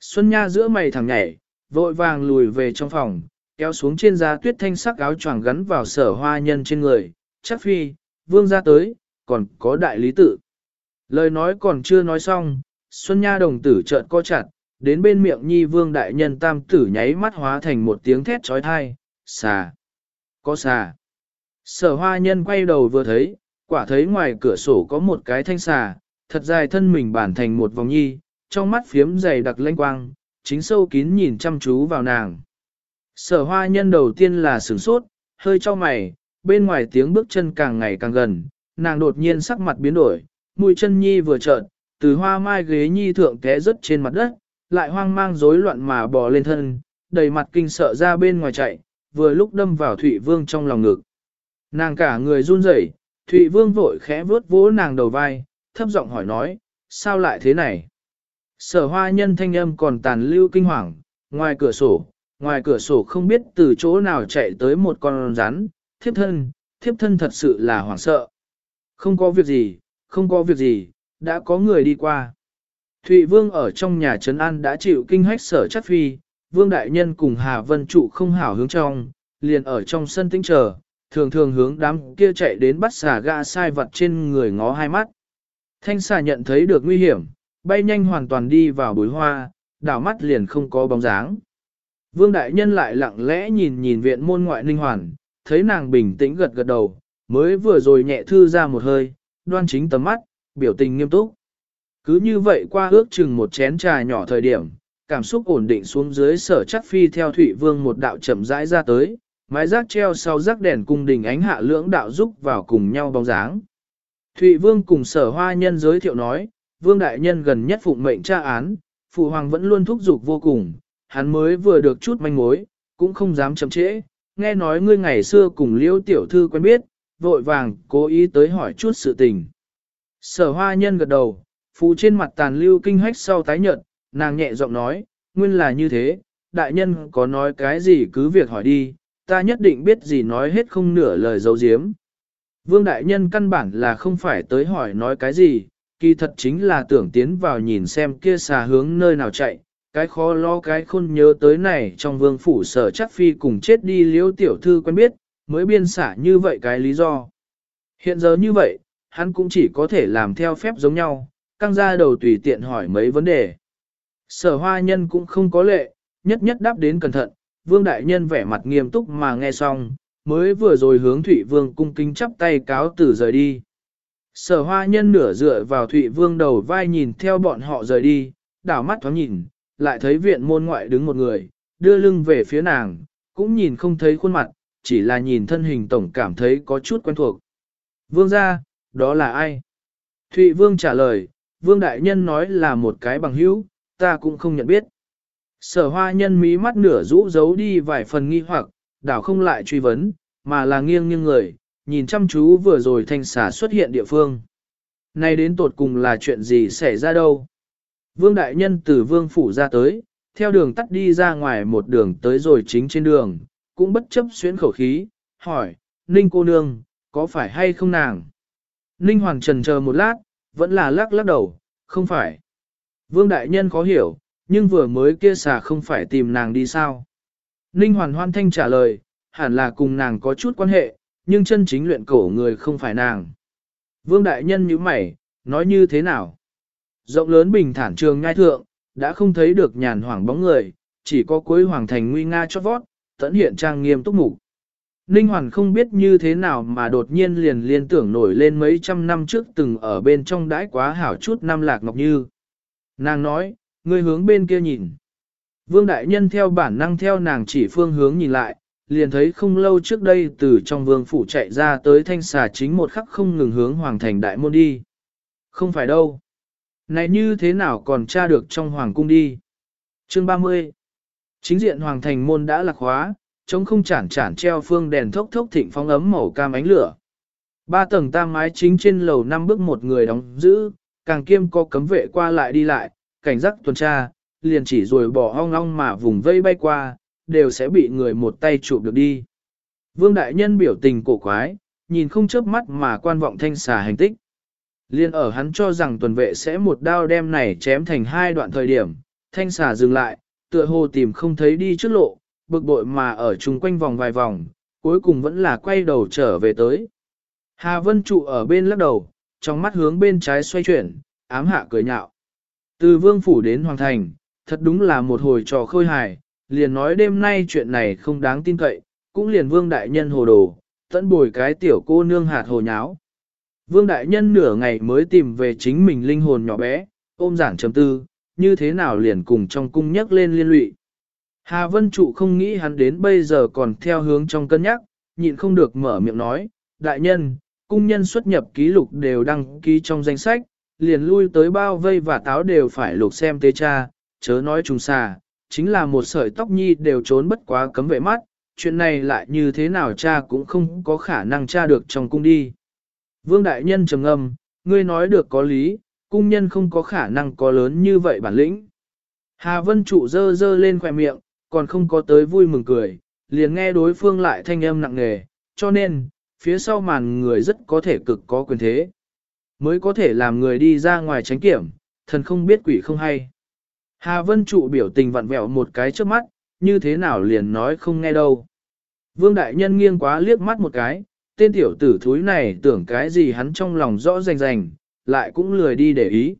Xuân Nha giữa mày thẳng nhảy, vội vàng lùi về trong phòng, kéo xuống trên giá tuyết thanh sắc áo choàng gắn vào sở hoa nhân trên người, chắc phi, vương ra tới, còn có đại lý tự. Lời nói còn chưa nói xong, Xuân Nha đồng tử trợn co chặt, đến bên miệng nhi vương đại nhân tam tử nháy mắt hóa thành một tiếng thét trói thai, xà, có xà. Sở hoa nhân quay đầu vừa thấy, quả thấy ngoài cửa sổ có một cái thanh xà, thật dài thân mình bản thành một vòng nhi, trong mắt phiếm dày đặc lanh quang, chính sâu kín nhìn chăm chú vào nàng. Sở hoa nhân đầu tiên là sửng sốt, hơi cho mày, bên ngoài tiếng bước chân càng ngày càng gần, nàng đột nhiên sắc mặt biến đổi, mũi chân nhi vừa trợn, từ hoa mai ghế nhi thượng té rớt trên mặt đất, lại hoang mang rối loạn mà bò lên thân, đầy mặt kinh sợ ra bên ngoài chạy, vừa lúc đâm vào Thụy Vương trong lòng ngực. Nàng cả người run rẩy, Thụy Vương vội khẽ vớt vỗ nàng đầu vai, thấp giọng hỏi nói, sao lại thế này? Sở hoa nhân thanh âm còn tàn lưu kinh hoàng, ngoài cửa sổ, ngoài cửa sổ không biết từ chỗ nào chạy tới một con rắn, thiếp thân, thiếp thân thật sự là hoảng sợ. Không có việc gì, không có việc gì, đã có người đi qua. Thụy Vương ở trong nhà Trấn An đã chịu kinh hách sở chắc phi, Vương Đại Nhân cùng Hà Vân Trụ không hảo hướng trong, liền ở trong sân tinh chờ, thường thường hướng đám kia chạy đến bắt xà gã sai vật trên người ngó hai mắt. Thanh xà nhận thấy được nguy hiểm, bay nhanh hoàn toàn đi vào bối hoa, đảo mắt liền không có bóng dáng. Vương Đại Nhân lại lặng lẽ nhìn nhìn viện môn ngoại ninh hoàn, thấy nàng bình tĩnh gật gật đầu, mới vừa rồi nhẹ thư ra một hơi, đoan chính tầm mắt, biểu tình nghiêm túc. Cứ như vậy qua ước chừng một chén trà nhỏ thời điểm, cảm xúc ổn định xuống dưới sở chắc phi theo Thụy Vương một đạo chậm rãi ra tới, mái rác treo sau rác đèn cung đình ánh hạ lưỡng đạo giúp vào cùng nhau bóng dáng. Thụy Vương cùng sở hoa nhân giới thiệu nói, Vương Đại Nhân gần nhất phụng mệnh tra án, Phụ Hoàng vẫn luôn thúc giục vô cùng, hắn mới vừa được chút manh mối, cũng không dám chậm trễ, nghe nói ngươi ngày xưa cùng liêu tiểu thư quen biết, vội vàng cố ý tới hỏi chút sự tình. Sở hoa nhân gật đầu, phụ trên mặt tàn lưu kinh hách sau tái nhợt, nàng nhẹ giọng nói, nguyên là như thế, đại nhân có nói cái gì cứ việc hỏi đi, ta nhất định biết gì nói hết không nửa lời dấu diếm. Vương đại nhân căn bản là không phải tới hỏi nói cái gì, kỳ thật chính là tưởng tiến vào nhìn xem kia xà hướng nơi nào chạy, cái khó lo cái khôn nhớ tới này trong vương phủ sở chắc phi cùng chết đi liễu tiểu thư quen biết, mới biên xả như vậy cái lý do. Hiện giờ như vậy, hắn cũng chỉ có thể làm theo phép giống nhau, căng ra đầu tùy tiện hỏi mấy vấn đề. Sở hoa nhân cũng không có lệ, nhất nhất đáp đến cẩn thận, vương đại nhân vẻ mặt nghiêm túc mà nghe xong, mới vừa rồi hướng Thụy Vương cung kính chắp tay cáo tử rời đi. Sở hoa nhân nửa dựa vào Thụy Vương đầu vai nhìn theo bọn họ rời đi, đảo mắt thoáng nhìn, lại thấy viện môn ngoại đứng một người, đưa lưng về phía nàng, cũng nhìn không thấy khuôn mặt, chỉ là nhìn thân hình tổng cảm thấy có chút quen thuộc. Vương ra, đó là ai? Thụy Vương trả lời, Vương Đại Nhân nói là một cái bằng hữu, ta cũng không nhận biết. Sở hoa nhân mí mắt nửa rũ giấu đi vài phần nghi hoặc, đảo không lại truy vấn, mà là nghiêng nghiêng người, nhìn chăm chú vừa rồi thanh xà xuất hiện địa phương. Nay đến tột cùng là chuyện gì xảy ra đâu? Vương Đại Nhân từ Vương Phủ ra tới, theo đường tắt đi ra ngoài một đường tới rồi chính trên đường, cũng bất chấp xuyến khẩu khí, hỏi, Ninh cô nương, có phải hay không nàng? Ninh Hoàng trần chờ một lát, vẫn là lắc lắc đầu, không phải. Vương Đại Nhân khó hiểu, nhưng vừa mới kia xà không phải tìm nàng đi sao. Ninh Hoàn hoan thanh trả lời, hẳn là cùng nàng có chút quan hệ, nhưng chân chính luyện cổ người không phải nàng. Vương Đại Nhân như mày, nói như thế nào? Rộng lớn bình thản trường ngai thượng, đã không thấy được nhàn hoàng bóng người, chỉ có cuối hoàng thành nguy nga chót vót, tẫn hiện trang nghiêm túc mục. Ninh Hoàn không biết như thế nào mà đột nhiên liền liên tưởng nổi lên mấy trăm năm trước từng ở bên trong đãi quá hảo chút năm lạc ngọc như. Nàng nói, ngươi hướng bên kia nhìn. Vương Đại Nhân theo bản năng theo nàng chỉ phương hướng nhìn lại, liền thấy không lâu trước đây từ trong vương phủ chạy ra tới thanh xà chính một khắc không ngừng hướng hoàng thành đại môn đi. Không phải đâu. Này như thế nào còn tra được trong hoàng cung đi. Chương 30 Chính diện hoàng thành môn đã lạc hóa, trống không chản chản treo phương đèn thốc thốc thịnh phóng ấm màu cam ánh lửa. Ba tầng tam mái chính trên lầu năm bước một người đóng giữ, càng kiêm có cấm vệ qua lại đi lại, cảnh giác tuần tra, liền chỉ rồi bỏ ong ong mà vùng vây bay qua, đều sẽ bị người một tay chụp được đi. Vương Đại Nhân biểu tình cổ quái, nhìn không chớp mắt mà quan vọng thanh xà hành tích. Liên ở hắn cho rằng tuần vệ sẽ một đao đem này chém thành hai đoạn thời điểm, thanh xà dừng lại, tựa hồ tìm không thấy đi trước lộ, bực bội mà ở chung quanh vòng vài vòng, cuối cùng vẫn là quay đầu trở về tới. Hà Vân trụ ở bên lắc đầu, trong mắt hướng bên trái xoay chuyển, ám hạ cười nhạo. Từ vương phủ đến hoàng thành, thật đúng là một hồi trò khôi hài, liền nói đêm nay chuyện này không đáng tin cậy, cũng liền vương đại nhân hồ đồ, tận bồi cái tiểu cô nương hạt hồ nháo. Vương đại nhân nửa ngày mới tìm về chính mình linh hồn nhỏ bé, ôm giảng chấm tư, như thế nào liền cùng trong cung nhắc lên liên lụy. Hà Vân Trụ không nghĩ hắn đến bây giờ còn theo hướng trong cân nhắc, nhịn không được mở miệng nói, đại nhân, cung nhân xuất nhập ký lục đều đăng ký trong danh sách, liền lui tới bao vây và táo đều phải lục xem tế cha, chớ nói trùng xà, chính là một sợi tóc nhi đều trốn bất quá cấm vệ mắt, chuyện này lại như thế nào cha cũng không có khả năng tra được trong cung đi. Vương Đại Nhân trầm ngâm, ngươi nói được có lý, cung nhân không có khả năng có lớn như vậy bản lĩnh. Hà Vân Trụ dơ dơ lên khỏe miệng, còn không có tới vui mừng cười, liền nghe đối phương lại thanh âm nặng nề, cho nên, phía sau màn người rất có thể cực có quyền thế. Mới có thể làm người đi ra ngoài tránh kiểm, thần không biết quỷ không hay. Hà Vân Trụ biểu tình vặn vẹo một cái trước mắt, như thế nào liền nói không nghe đâu. Vương Đại Nhân nghiêng quá liếc mắt một cái, tên tiểu tử thúi này tưởng cái gì hắn trong lòng rõ rành rành, lại cũng lười đi để ý.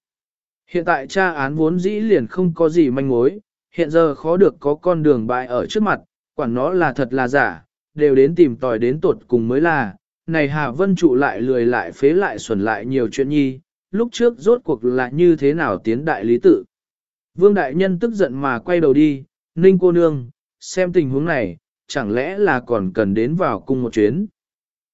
Hiện tại tra án vốn dĩ liền không có gì manh mối, hiện giờ khó được có con đường bại ở trước mặt, quản nó là thật là giả, đều đến tìm tòi đến tột cùng mới là, này Hà Vân trụ lại lười lại phế lại xuẩn lại nhiều chuyện nhi, lúc trước rốt cuộc là như thế nào tiến đại lý tự. Vương Đại Nhân tức giận mà quay đầu đi, Ninh cô nương, xem tình huống này, chẳng lẽ là còn cần đến vào cung một chuyến.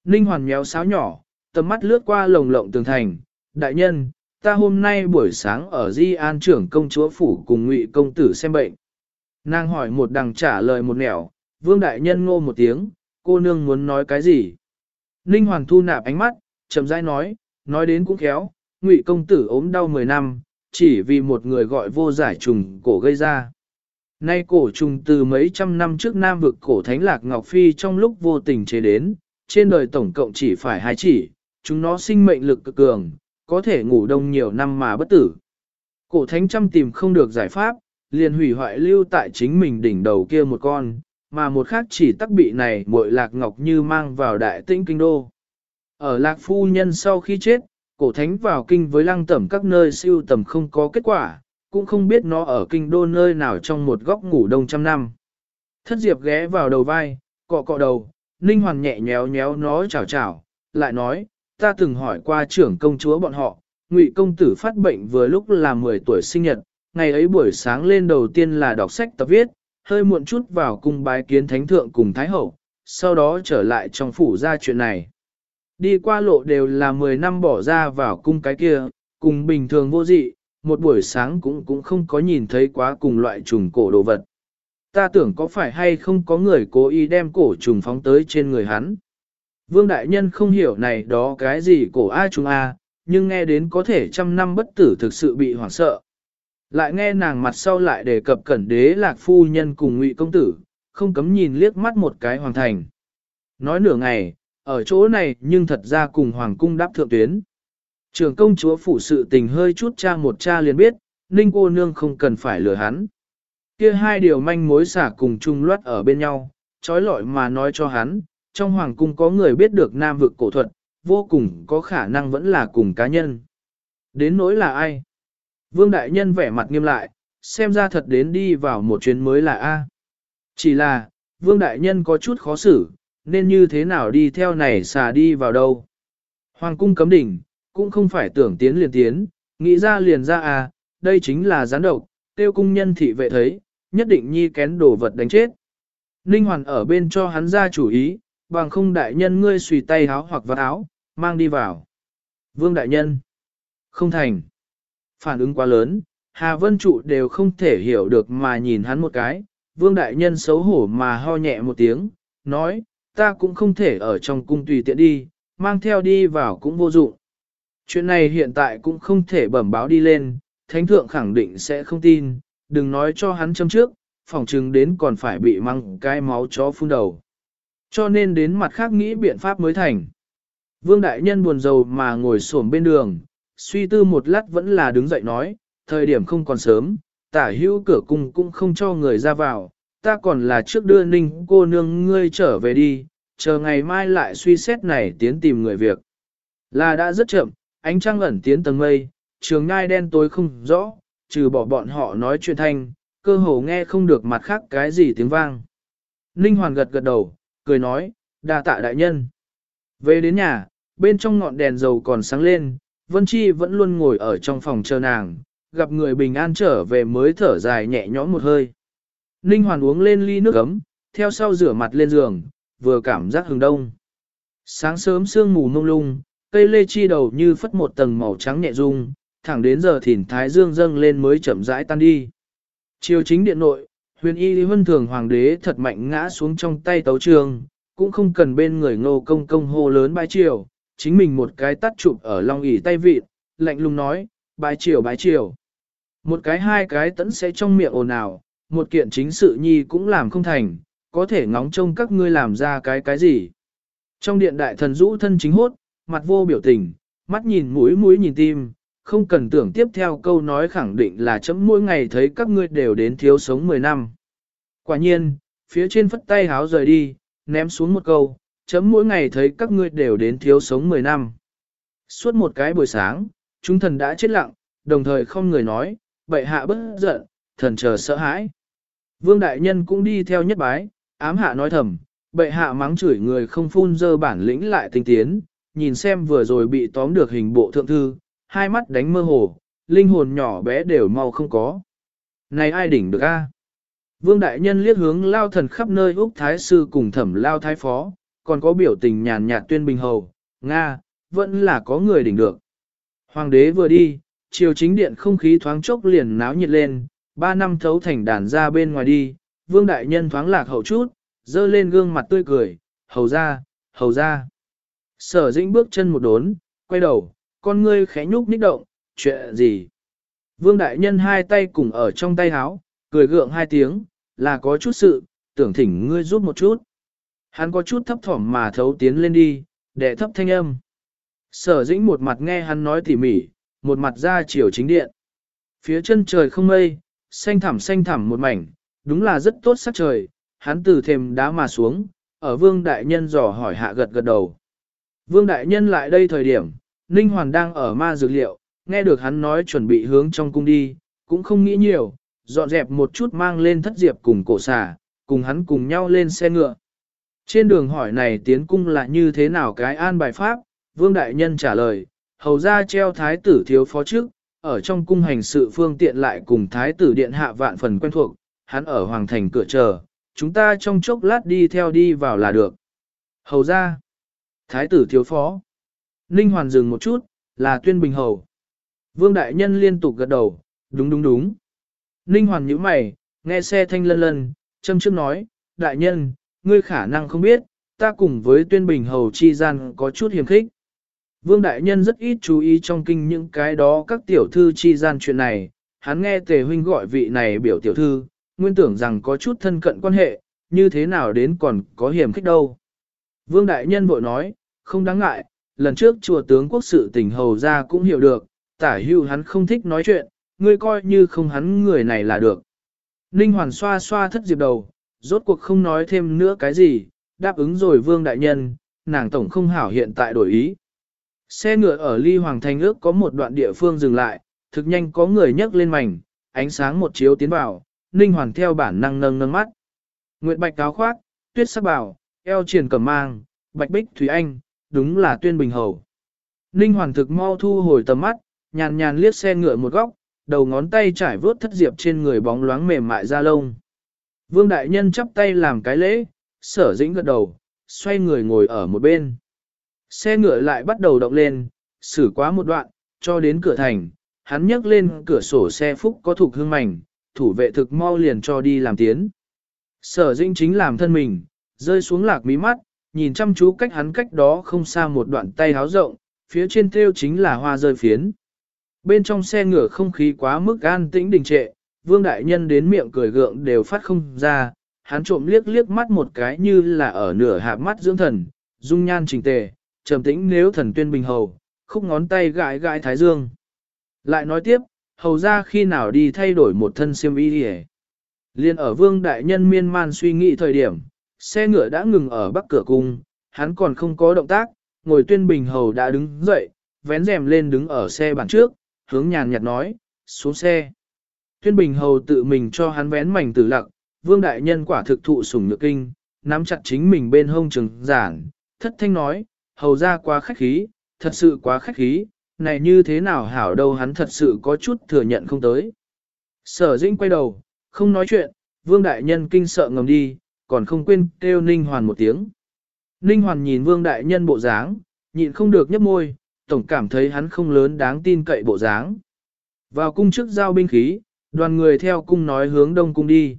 Ninh hoàn méo sáo nhỏ, tầm mắt lướt qua lồng lộng tường thành, Đại Nhân, ta hôm nay buổi sáng ở Di An trưởng công chúa phủ cùng ngụy công tử xem bệnh. Nàng hỏi một đằng trả lời một nẻo, Vương Đại Nhân ngô một tiếng, cô nương muốn nói cái gì? Ninh Hoàn thu nạp ánh mắt, chậm rãi nói, nói đến cũng khéo, ngụy công tử ốm đau 10 năm, chỉ vì một người gọi vô giải trùng cổ gây ra. Nay cổ trùng từ mấy trăm năm trước Nam vực cổ Thánh Lạc Ngọc Phi trong lúc vô tình chế đến, trên đời tổng cộng chỉ phải hai chỉ, chúng nó sinh mệnh lực cực cường, có thể ngủ đông nhiều năm mà bất tử. Cổ Thánh trăm tìm không được giải pháp, liền hủy hoại lưu tại chính mình đỉnh đầu kia một con, mà một khác chỉ tắc bị này muội Lạc Ngọc Như mang vào đại tĩnh kinh đô. Ở Lạc Phu Nhân sau khi chết, cổ thánh vào kinh với lăng tẩm các nơi siêu tầm không có kết quả, cũng không biết nó ở kinh đô nơi nào trong một góc ngủ đông trăm năm. Thất diệp ghé vào đầu vai, cọ cọ đầu, ninh hoàn nhẹ nhéo nhéo nó chào chào, lại nói, ta từng hỏi qua trưởng công chúa bọn họ, ngụy công tử phát bệnh vừa lúc là 10 tuổi sinh nhật, ngày ấy buổi sáng lên đầu tiên là đọc sách tập viết, hơi muộn chút vào cung bái kiến thánh thượng cùng thái hậu, sau đó trở lại trong phủ ra chuyện này. Đi qua lộ đều là 10 năm bỏ ra vào cung cái kia, cùng bình thường vô dị, một buổi sáng cũng cũng không có nhìn thấy quá cùng loại trùng cổ đồ vật. Ta tưởng có phải hay không có người cố ý đem cổ trùng phóng tới trên người hắn. Vương Đại Nhân không hiểu này đó cái gì cổ A trùng A, nhưng nghe đến có thể trăm năm bất tử thực sự bị hoảng sợ. Lại nghe nàng mặt sau lại đề cập cẩn đế lạc phu nhân cùng ngụy công tử, không cấm nhìn liếc mắt một cái hoàng thành. Nói nửa ngày, ở chỗ này nhưng thật ra cùng Hoàng cung đáp thượng tuyến. Trường công chúa phủ sự tình hơi chút cha một cha liền biết, Ninh cô nương không cần phải lừa hắn. Kia hai điều manh mối xả cùng chung loát ở bên nhau, trói lọi mà nói cho hắn, trong hoàng cung có người biết được nam vực cổ thuật, vô cùng có khả năng vẫn là cùng cá nhân. Đến nỗi là ai? Vương Đại Nhân vẻ mặt nghiêm lại, xem ra thật đến đi vào một chuyến mới là A. Chỉ là, Vương Đại Nhân có chút khó xử, nên như thế nào đi theo này xà đi vào đâu. Hoàng cung cấm đỉnh, cũng không phải tưởng tiến liền tiến, nghĩ ra liền ra à, đây chính là gián độc, tiêu cung nhân thị vệ thấy, nhất định nhi kén đồ vật đánh chết. Ninh Hoàn ở bên cho hắn ra chủ ý, bằng không đại nhân ngươi xùy tay háo hoặc vật áo, mang đi vào. Vương đại nhân, không thành. Phản ứng quá lớn, Hà Vân Trụ đều không thể hiểu được mà nhìn hắn một cái. Vương đại nhân xấu hổ mà ho nhẹ một tiếng, nói, ta cũng không thể ở trong cung tùy tiện đi, mang theo đi vào cũng vô dụng. Chuyện này hiện tại cũng không thể bẩm báo đi lên, thánh thượng khẳng định sẽ không tin, đừng nói cho hắn châm trước, phòng chừng đến còn phải bị măng cái máu chó phun đầu. Cho nên đến mặt khác nghĩ biện pháp mới thành. Vương Đại Nhân buồn rầu mà ngồi xổm bên đường, suy tư một lát vẫn là đứng dậy nói, thời điểm không còn sớm, tả hữu cửa cung cũng không cho người ra vào, ta còn là trước đưa ninh cô nương ngươi trở về đi, chờ ngày mai lại suy xét này tiến tìm người việc. Là đã rất chậm, ánh trăng ẩn tiến tầng mây, trường ngai đen tối không rõ, trừ bỏ bọn họ nói chuyện thanh, cơ hồ nghe không được mặt khác cái gì tiếng vang. Ninh Hoàn gật gật đầu, cười nói, đa tạ đại nhân. Về đến nhà, bên trong ngọn đèn dầu còn sáng lên, Vân Chi vẫn luôn ngồi ở trong phòng chờ nàng, gặp người bình an trở về mới thở dài nhẹ nhõm một hơi. Ninh Hoàn uống lên ly nước ấm, theo sau rửa mặt lên giường, vừa cảm giác hừng đông. Sáng sớm sương mù mông lung, cây lê chi đầu như phất một tầng màu trắng nhẹ rung, thẳng đến giờ thìn thái dương dâng lên mới chậm rãi tan đi. Chiều chính điện nội, huyền y huân thường hoàng đế thật mạnh ngã xuống trong tay tấu trường, cũng không cần bên người ngô công công hô lớn bái triều, chính mình một cái tắt chụp ở long ỉ tay vịt, lạnh lùng nói, bái triều bái triều. Một cái hai cái tẫn sẽ trong miệng ồn ào, một kiện chính sự nhi cũng làm không thành, có thể ngóng trông các ngươi làm ra cái cái gì. Trong điện đại thần rũ thân chính hốt, mặt vô biểu tình, mắt nhìn mũi mũi nhìn tim, không cần tưởng tiếp theo câu nói khẳng định là chấm mỗi ngày thấy các ngươi đều đến thiếu sống 10 năm. Quả nhiên, phía trên phất tay háo rời đi, ném xuống một câu, chấm mỗi ngày thấy các ngươi đều đến thiếu sống 10 năm. Suốt một cái buổi sáng, chúng thần đã chết lặng, đồng thời không người nói, bệ hạ bất giận, thần chờ sợ hãi. Vương Đại Nhân cũng đi theo nhất bái, ám hạ nói thầm, bệ hạ mắng chửi người không phun dơ bản lĩnh lại tinh tiến, nhìn xem vừa rồi bị tóm được hình bộ thượng thư, hai mắt đánh mơ hồ, linh hồn nhỏ bé đều mau không có. Này ai đỉnh được a? Vương Đại Nhân liếc hướng lao thần khắp nơi Úc Thái Sư cùng thẩm lao thái phó, còn có biểu tình nhàn nhạt tuyên bình hầu, Nga, vẫn là có người đỉnh được. Hoàng đế vừa đi, chiều chính điện không khí thoáng chốc liền náo nhiệt lên, ba năm thấu thành đàn ra bên ngoài đi, Vương Đại Nhân thoáng lạc hậu chút, dơ lên gương mặt tươi cười, hầu ra, hầu ra. Sở dĩnh bước chân một đốn, quay đầu, con ngươi khẽ nhúc nhích động, chuyện gì? Vương Đại Nhân hai tay cùng ở trong tay háo, cười gượng hai tiếng, là có chút sự, tưởng thỉnh ngươi giúp một chút. Hắn có chút thấp thỏm mà thấu tiến lên đi, để thấp thanh âm. Sở dĩnh một mặt nghe hắn nói tỉ mỉ, một mặt ra chiều chính điện. Phía chân trời không mây, xanh thẳm xanh thẳm một mảnh, đúng là rất tốt sắc trời, hắn từ thềm đá mà xuống, ở vương đại nhân dò hỏi hạ gật gật đầu. Vương đại nhân lại đây thời điểm, Ninh Hoàn đang ở ma dược liệu, nghe được hắn nói chuẩn bị hướng trong cung đi, cũng không nghĩ nhiều, dọn dẹp một chút mang lên thất diệp cùng cổ xà, cùng hắn cùng nhau lên xe ngựa. Trên đường hỏi này tiến cung là như thế nào cái an bài pháp, Vương Đại Nhân trả lời, hầu ra treo thái tử thiếu phó trước, ở trong cung hành sự phương tiện lại cùng thái tử điện hạ vạn phần quen thuộc, hắn ở hoàng thành cửa chờ, chúng ta trong chốc lát đi theo đi vào là được. Hầu ra, thái tử thiếu phó. Ninh Hoàn dừng một chút, là tuyên bình hầu. Vương Đại Nhân liên tục gật đầu, đúng đúng đúng. Ninh Hoàn nhíu mày, nghe xe thanh lân lân, châm trước nói, Đại Nhân, ngươi khả năng không biết, ta cùng với tuyên bình hầu chi gian có chút hiểm khích. Vương Đại Nhân rất ít chú ý trong kinh những cái đó các tiểu thư chi gian chuyện này, hắn nghe tề huynh gọi vị này biểu tiểu thư, nguyên tưởng rằng có chút thân cận quan hệ, như thế nào đến còn có hiểm khích đâu. Vương Đại Nhân vội nói, không đáng ngại, lần trước chùa tướng quốc sự tỉnh hầu ra cũng hiểu được, tả hưu hắn không thích nói chuyện, ngươi coi như không hắn người này là được. Ninh Hoàn xoa xoa thất diệp đầu, rốt cuộc không nói thêm nữa cái gì, đáp ứng rồi vương đại nhân, nàng tổng không hảo hiện tại đổi ý. Xe ngựa ở ly hoàng thành ước có một đoạn địa phương dừng lại, thực nhanh có người nhấc lên mảnh, ánh sáng một chiếu tiến vào, ninh hoàn theo bản năng nâng nâng mắt. Nguyệt bạch cáo khoác, tuyết sắc bảo, eo triển cầm mang, bạch bích thủy anh, đúng là tuyên bình hầu. Ninh hoàn thực mau thu hồi tầm mắt, nhàn nhàn liếc xe ngựa một góc, đầu ngón tay trải vớt thất diệp trên người bóng loáng mềm mại da lông. Vương đại nhân chắp tay làm cái lễ, sở dĩnh gật đầu, xoay người ngồi ở một bên. Xe ngựa lại bắt đầu động lên, xử quá một đoạn, cho đến cửa thành, hắn nhấc lên cửa sổ xe phúc có thuộc hương mảnh, thủ vệ thực mau liền cho đi làm tiến. Sở dĩnh chính làm thân mình, rơi xuống lạc mí mắt, nhìn chăm chú cách hắn cách đó không xa một đoạn tay háo rộng, phía trên thêu chính là hoa rơi phiến. Bên trong xe ngựa không khí quá mức an tĩnh đình trệ, vương đại nhân đến miệng cười gượng đều phát không ra, hắn trộm liếc liếc mắt một cái như là ở nửa hạp mắt dưỡng thần, dung nhan chỉnh tề, trầm tĩnh nếu thần tuyên bình hầu, khúc ngón tay gãi gãi thái dương. Lại nói tiếp, hầu ra khi nào đi thay đổi một thân siêm y đi Liên ở vương đại nhân miên man suy nghĩ thời điểm, xe ngựa đã ngừng ở bắc cửa cung, hắn còn không có động tác, ngồi tuyên bình hầu đã đứng dậy, vén rèm lên đứng ở xe bàn trước, hướng nhàn nhạt nói, xuống xe. Tuyên bình hầu tự mình cho hắn vén mảnh tử lặc, vương đại nhân quả thực thụ sủng nhược kinh, nắm chặt chính mình bên hông trường giản, thất thanh nói, hầu ra quá khách khí, thật sự quá khách khí, này như thế nào hảo đâu hắn thật sự có chút thừa nhận không tới. Sở dĩnh quay đầu, không nói chuyện, vương đại nhân kinh sợ ngầm đi, còn không quên kêu Ninh Hoàn một tiếng. Ninh Hoàn nhìn vương đại nhân bộ dáng, nhịn không được nhấp môi, tổng cảm thấy hắn không lớn đáng tin cậy bộ dáng. Vào cung trước giao binh khí, đoàn người theo cung nói hướng đông cung đi.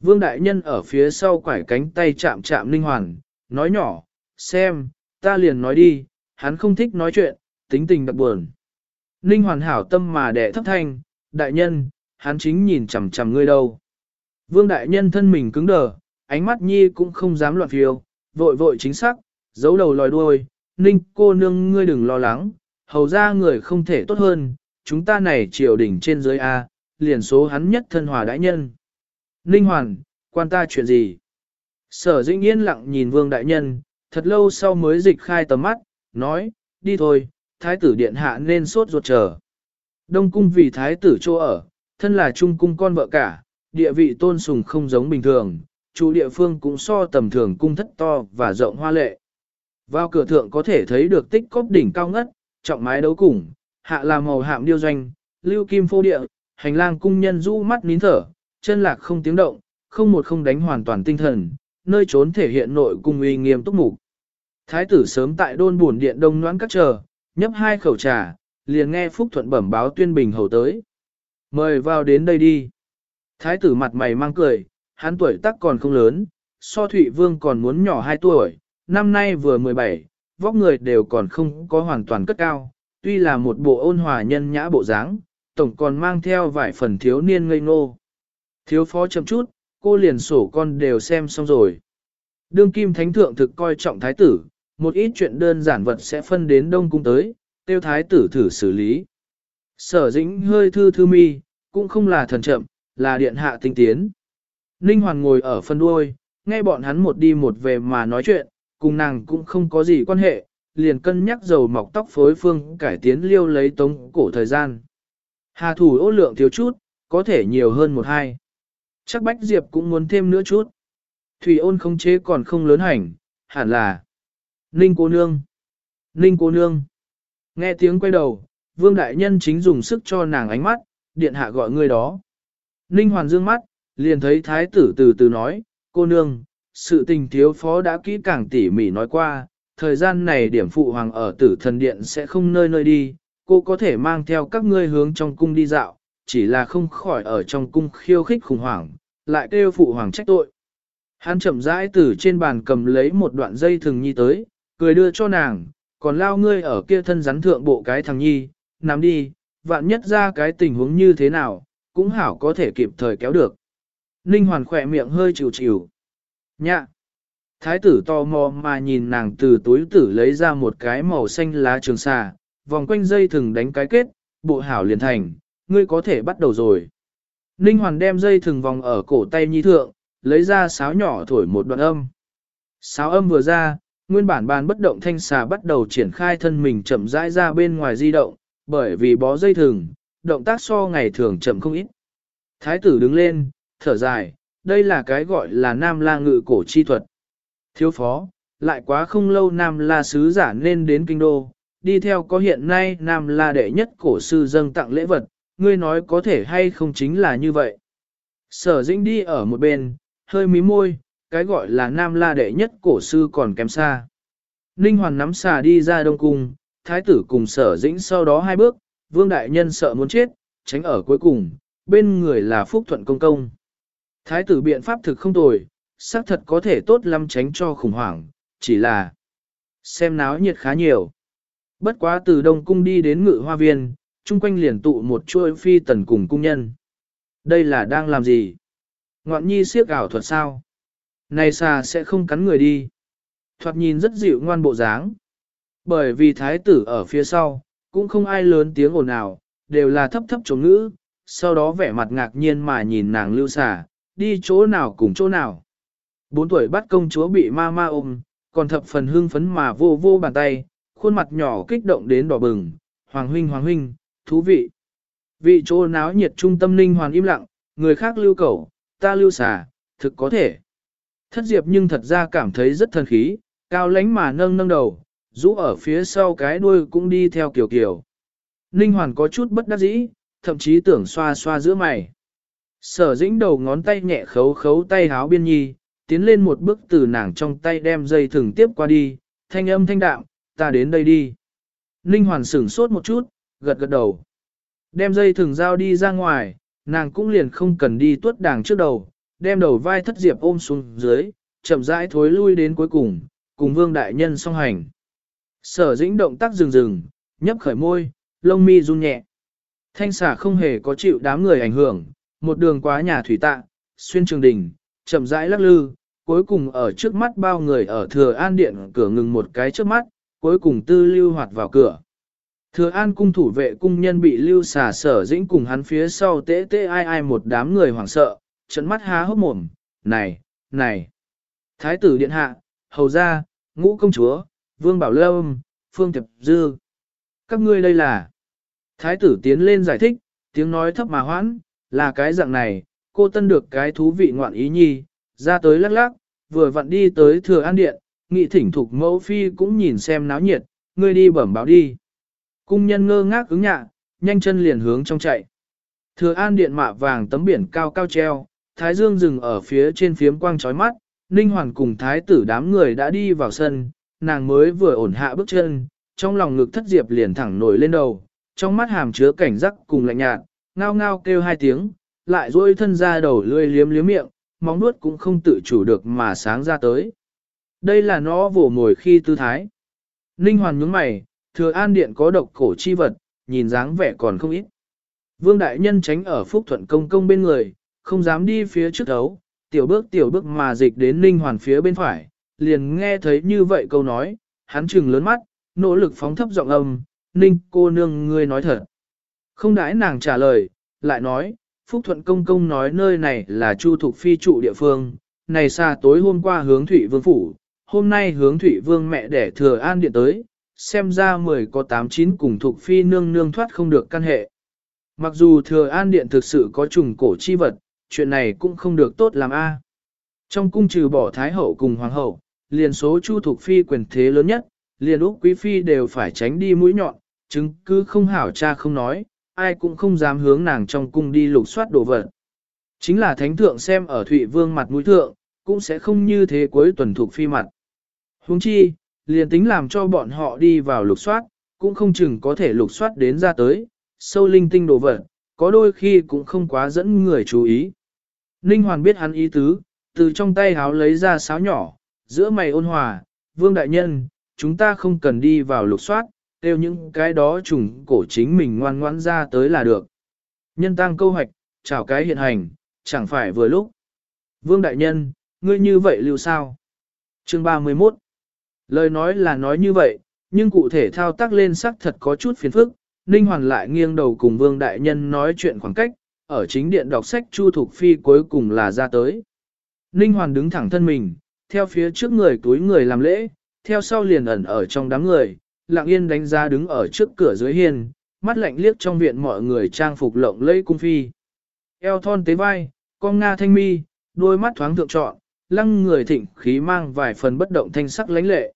Vương đại nhân ở phía sau quải cánh tay chạm chạm Ninh Hoàn, nói nhỏ, xem, ta liền nói đi, hắn không thích nói chuyện, tính tình đặc buồn. Ninh Hoàn hảo tâm mà đẻ thấp thanh, đại nhân, hắn chính nhìn chằm chằm ngươi đâu. Vương đại nhân thân mình cứng đờ, ánh mắt nhi cũng không dám loạn phiêu, vội vội chính xác, giấu đầu lòi đuôi, ninh cô nương ngươi đừng lo lắng, hầu ra người không thể tốt hơn, chúng ta này triều đỉnh trên dưới A, liền số hắn nhất thân hòa đại nhân. Ninh hoàn, quan ta chuyện gì? Sở dĩnh yên lặng nhìn vương đại nhân, thật lâu sau mới dịch khai tầm mắt, nói, đi thôi, thái tử điện hạ nên sốt ruột chờ. Đông cung vì thái tử chỗ ở, thân là trung cung con vợ cả, địa vị tôn sùng không giống bình thường, chủ địa phương cũng so tầm thường cung thất to và rộng hoa lệ. Vào cửa thượng có thể thấy được tích cốc đỉnh cao ngất, trọng mái đấu củng, hạ là màu hạm điêu doanh, lưu kim phô địa, hành lang cung nhân rũ mắt nín thở, chân lạc không tiếng động, không một không đánh hoàn toàn tinh thần, nơi trốn thể hiện nội cung uy nghiêm túc mục. Thái tử sớm tại đôn buồn điện đông noãn các chờ, nhấp hai khẩu trà, liền nghe Phúc Thuận bẩm báo tuyên bình hầu tới. Mời vào đến đây đi. Thái tử mặt mày mang cười, hắn tuổi tác còn không lớn, so Thụy Vương còn muốn nhỏ 2 tuổi, năm nay vừa 17, vóc người đều còn không có hoàn toàn cất cao, tuy là một bộ ôn hòa nhân nhã bộ dáng, tổng còn mang theo vài phần thiếu niên ngây ngô. Thiếu phó chậm chút, cô liền sổ con đều xem xong rồi. Đương kim thánh thượng thực coi trọng thái tử, một ít chuyện đơn giản vật sẽ phân đến đông cung tới, tiêu thái tử thử xử lý. Sở dĩnh hơi thư thư mi, cũng không là thần chậm, là điện hạ tinh tiến. Ninh Hoàn ngồi ở phân đuôi, nghe bọn hắn một đi một về mà nói chuyện, cùng nàng cũng không có gì quan hệ, liền cân nhắc dầu mọc tóc phối phương cải tiến liêu lấy tống cổ thời gian. Hà thủ ô lượng thiếu chút, có thể nhiều hơn một hai. Chắc Bách Diệp cũng muốn thêm nữa chút. Thủy ôn không chế còn không lớn hành, hẳn là Ninh cô nương. Ninh cô nương. Nghe tiếng quay đầu, vương đại nhân chính dùng sức cho nàng ánh mắt, điện hạ gọi người đó. Ninh hoàn dương mắt, liền thấy thái tử từ từ nói, cô nương, sự tình thiếu phó đã kỹ càng tỉ mỉ nói qua, thời gian này điểm phụ hoàng ở tử thần điện sẽ không nơi nơi đi, cô có thể mang theo các ngươi hướng trong cung đi dạo, chỉ là không khỏi ở trong cung khiêu khích khủng hoảng, lại kêu phụ hoàng trách tội. Hắn chậm rãi từ trên bàn cầm lấy một đoạn dây thừng nhi tới, cười đưa cho nàng, còn lao ngươi ở kia thân rắn thượng bộ cái thằng nhi, nắm đi, vạn nhất ra cái tình huống như thế nào, cũng hảo có thể kịp thời kéo được. Ninh hoàn khỏe miệng hơi chịu chịu. Nhạ! Thái tử to mò mà nhìn nàng từ túi tử lấy ra một cái màu xanh lá trường xà, vòng quanh dây thừng đánh cái kết, bộ hảo liền thành, ngươi có thể bắt đầu rồi. Ninh hoàn đem dây thừng vòng ở cổ tay nhi thượng, lấy ra sáo nhỏ thổi một đoạn âm. Sáo âm vừa ra, nguyên bản bàn bất động thanh xà bắt đầu triển khai thân mình chậm rãi ra bên ngoài di động, bởi vì bó dây thừng, động tác so ngày thường chậm không ít. Thái tử đứng lên, thở dài, đây là cái gọi là nam la ngự cổ chi thuật. Thiếu phó, lại quá không lâu nam la sứ giả nên đến kinh đô, đi theo có hiện nay nam la đệ nhất cổ sư dâng tặng lễ vật, ngươi nói có thể hay không chính là như vậy. Sở dĩnh đi ở một bên, hơi mí môi, cái gọi là nam la đệ nhất cổ sư còn kém xa. Ninh Hoàn nắm xà đi ra đông cung, thái tử cùng sở dĩnh sau đó hai bước, vương đại nhân sợ muốn chết, tránh ở cuối cùng, bên người là phúc thuận công công. Thái tử biện pháp thực không tồi, xác thật có thể tốt lắm tránh cho khủng hoảng, chỉ là xem náo nhiệt khá nhiều. Bất quá từ đông cung đi đến ngự hoa viên, chung quanh liền tụ một chuỗi phi tần cùng cung nhân. Đây là đang làm gì? Ngoạn nhi siếc ảo thuật sao? Này xà sẽ không cắn người đi. Thoạt nhìn rất dịu ngoan bộ dáng. Bởi vì thái tử ở phía sau, cũng không ai lớn tiếng ồn ào, đều là thấp thấp chống ngữ, sau đó vẻ mặt ngạc nhiên mà nhìn nàng lưu xà, đi chỗ nào cùng chỗ nào. Bốn tuổi bắt công chúa bị ma ma ôm, còn thập phần hưng phấn mà vô vô bàn tay, khuôn mặt nhỏ kích động đến đỏ bừng, hoàng huynh hoàng huynh, thú vị. Vị chỗ náo nhiệt trung tâm linh hoàn im lặng, người khác lưu cầu, ta lưu xà, thực có thể. Thất diệp nhưng thật ra cảm thấy rất thần khí, cao lánh mà nâng nâng đầu, rũ ở phía sau cái đuôi cũng đi theo kiểu kiểu. Ninh hoàn có chút bất đắc dĩ, thậm chí tưởng xoa xoa giữa mày. Sở dĩnh đầu ngón tay nhẹ khấu khấu tay háo biên nhi, tiến lên một bước từ nàng trong tay đem dây thừng tiếp qua đi, thanh âm thanh đạm, ta đến đây đi. Ninh hoàn sửng sốt một chút, gật gật đầu. Đem dây thừng giao đi ra ngoài, nàng cũng liền không cần đi tuốt đàng trước đầu, đem đầu vai thất diệp ôm xuống dưới, chậm rãi thối lui đến cuối cùng, cùng vương đại nhân song hành. Sở dĩnh động tác rừng rừng, nhấp khởi môi, lông mi run nhẹ. Thanh xà không hề có chịu đám người ảnh hưởng, một đường quá nhà thủy tạ, xuyên trường đình, chậm rãi lắc lư, cuối cùng ở trước mắt bao người ở thừa an điện cửa ngừng một cái trước mắt, cuối cùng tư lưu hoạt vào cửa. Thừa an cung thủ vệ cung nhân bị lưu xà sở dĩnh cùng hắn phía sau tế tế ai ai một đám người hoảng sợ, trận mắt há hốc mồm, này, này. Thái tử điện hạ, hầu gia, ngũ công chúa, vương bảo lâm, phương tiệp dư. Các ngươi đây là. Thái tử tiến lên giải thích, tiếng nói thấp mà hoãn, là cái dạng này, cô tân được cái thú vị ngoạn ý nhi, ra tới lắc lắc, vừa vặn đi tới thừa an điện, nghị thỉnh thục mẫu phi cũng nhìn xem náo nhiệt, ngươi đi bẩm báo đi. Cung nhân ngơ ngác ứng nhạ, nhanh chân liền hướng trong chạy. Thừa an điện mạ vàng tấm biển cao cao treo, thái dương dừng ở phía trên phiếm quang chói mắt, ninh hoàn cùng thái tử đám người đã đi vào sân, nàng mới vừa ổn hạ bước chân, trong lòng ngực thất diệp liền thẳng nổi lên đầu, trong mắt hàm chứa cảnh giác cùng lạnh nhạt, ngao ngao kêu hai tiếng, lại duỗi thân ra đầu lươi liếm liếm miệng, móng nuốt cũng không tự chủ được mà sáng ra tới. Đây là nó vồ mồi khi tư thái. Ninh Hoàn nhướng mày, thừa an điện có độc cổ chi vật, nhìn dáng vẻ còn không ít. Vương Đại Nhân tránh ở Phúc Thuận Công Công bên người, không dám đi phía trước đấu, tiểu bước tiểu bước mà dịch đến Ninh Hoàn phía bên phải, liền nghe thấy như vậy câu nói, hắn trừng lớn mắt, nỗ lực phóng thấp giọng âm, Ninh cô nương ngươi nói thật. Không đãi nàng trả lời, lại nói, Phúc Thuận Công Công nói nơi này là Chu Thục Phi trụ địa phương, này xa tối hôm qua hướng Thụy Vương Phủ, hôm nay hướng Thụy Vương mẹ để thừa an điện tới, xem ra mười có tám chín cùng Thục Phi nương nương thoát không được căn hệ. Mặc dù thừa an điện thực sự có trùng cổ chi vật, chuyện này cũng không được tốt làm a. Trong cung trừ bỏ Thái Hậu cùng Hoàng Hậu, liền số Chu Thục Phi quyền thế lớn nhất, liền Úc Quý Phi đều phải tránh đi mũi nhọn, chứng cứ không hảo cha không nói, ai cũng không dám hướng nàng trong cung đi lục soát đồ vật. Chính là thánh thượng xem ở Thụy Vương mặt mũi thượng, cũng sẽ không như thế cuối tuần thuộc phi mặt. Huống chi, liền tính làm cho bọn họ đi vào lục soát, cũng không chừng có thể lục soát đến ra tới, sâu linh tinh đồ vật, có đôi khi cũng không quá dẫn người chú ý. Ninh Hoàn biết hắn ý tứ, từ trong tay háo lấy ra sáo nhỏ, giữa mày ôn hòa, vương đại nhân, chúng ta không cần đi vào lục soát, kêu những cái đó trùng cổ chính mình ngoan ngoãn ra tới là được. Nhân tăng câu hoạch, chào cái hiện hành, chẳng phải vừa lúc. Vương Đại Nhân, ngươi như vậy lưu sao? Chương 31 Lời nói là nói như vậy, nhưng cụ thể thao tác lên sắc thật có chút phiền phức. Ninh Hoàn lại nghiêng đầu cùng Vương Đại Nhân nói chuyện khoảng cách, ở chính điện đọc sách Chu Thục Phi cuối cùng là ra tới. Ninh Hoàn đứng thẳng thân mình, theo phía trước người túi người làm lễ, theo sau liền ẩn ở trong đám người, lặng yên đánh giá đứng ở trước cửa dưới hiên, mắt lạnh liếc trong viện mọi người trang phục lộng lẫy cung phi. Eo thon tế vai, con nga thanh mi, đôi mắt thoáng thượng trọn, lăng người thịnh khí mang vài phần bất động thanh sắc lãnh lệ.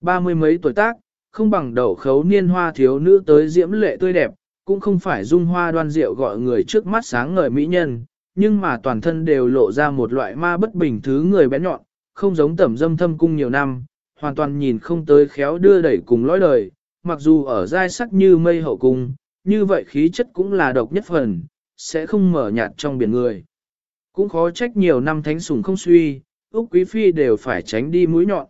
Ba mươi mấy tuổi tác, không bằng đầu khấu niên hoa thiếu nữ tới diễm lệ tươi đẹp, cũng không phải dung hoa đoan diệu gọi người trước mắt sáng ngời mỹ nhân, nhưng mà toàn thân đều lộ ra một loại ma bất bình thứ người bén nhọn, không giống tẩm dâm thâm cung nhiều năm, hoàn toàn nhìn không tới khéo đưa đẩy cùng lõi đời, mặc dù ở giai sắc như mây hậu cung, như vậy khí chất cũng là độc nhất phần, sẽ không mở nhạt trong biển người. Cũng khó trách nhiều năm thánh sủng không suy, Úc Quý Phi đều phải tránh đi mũi nhọn.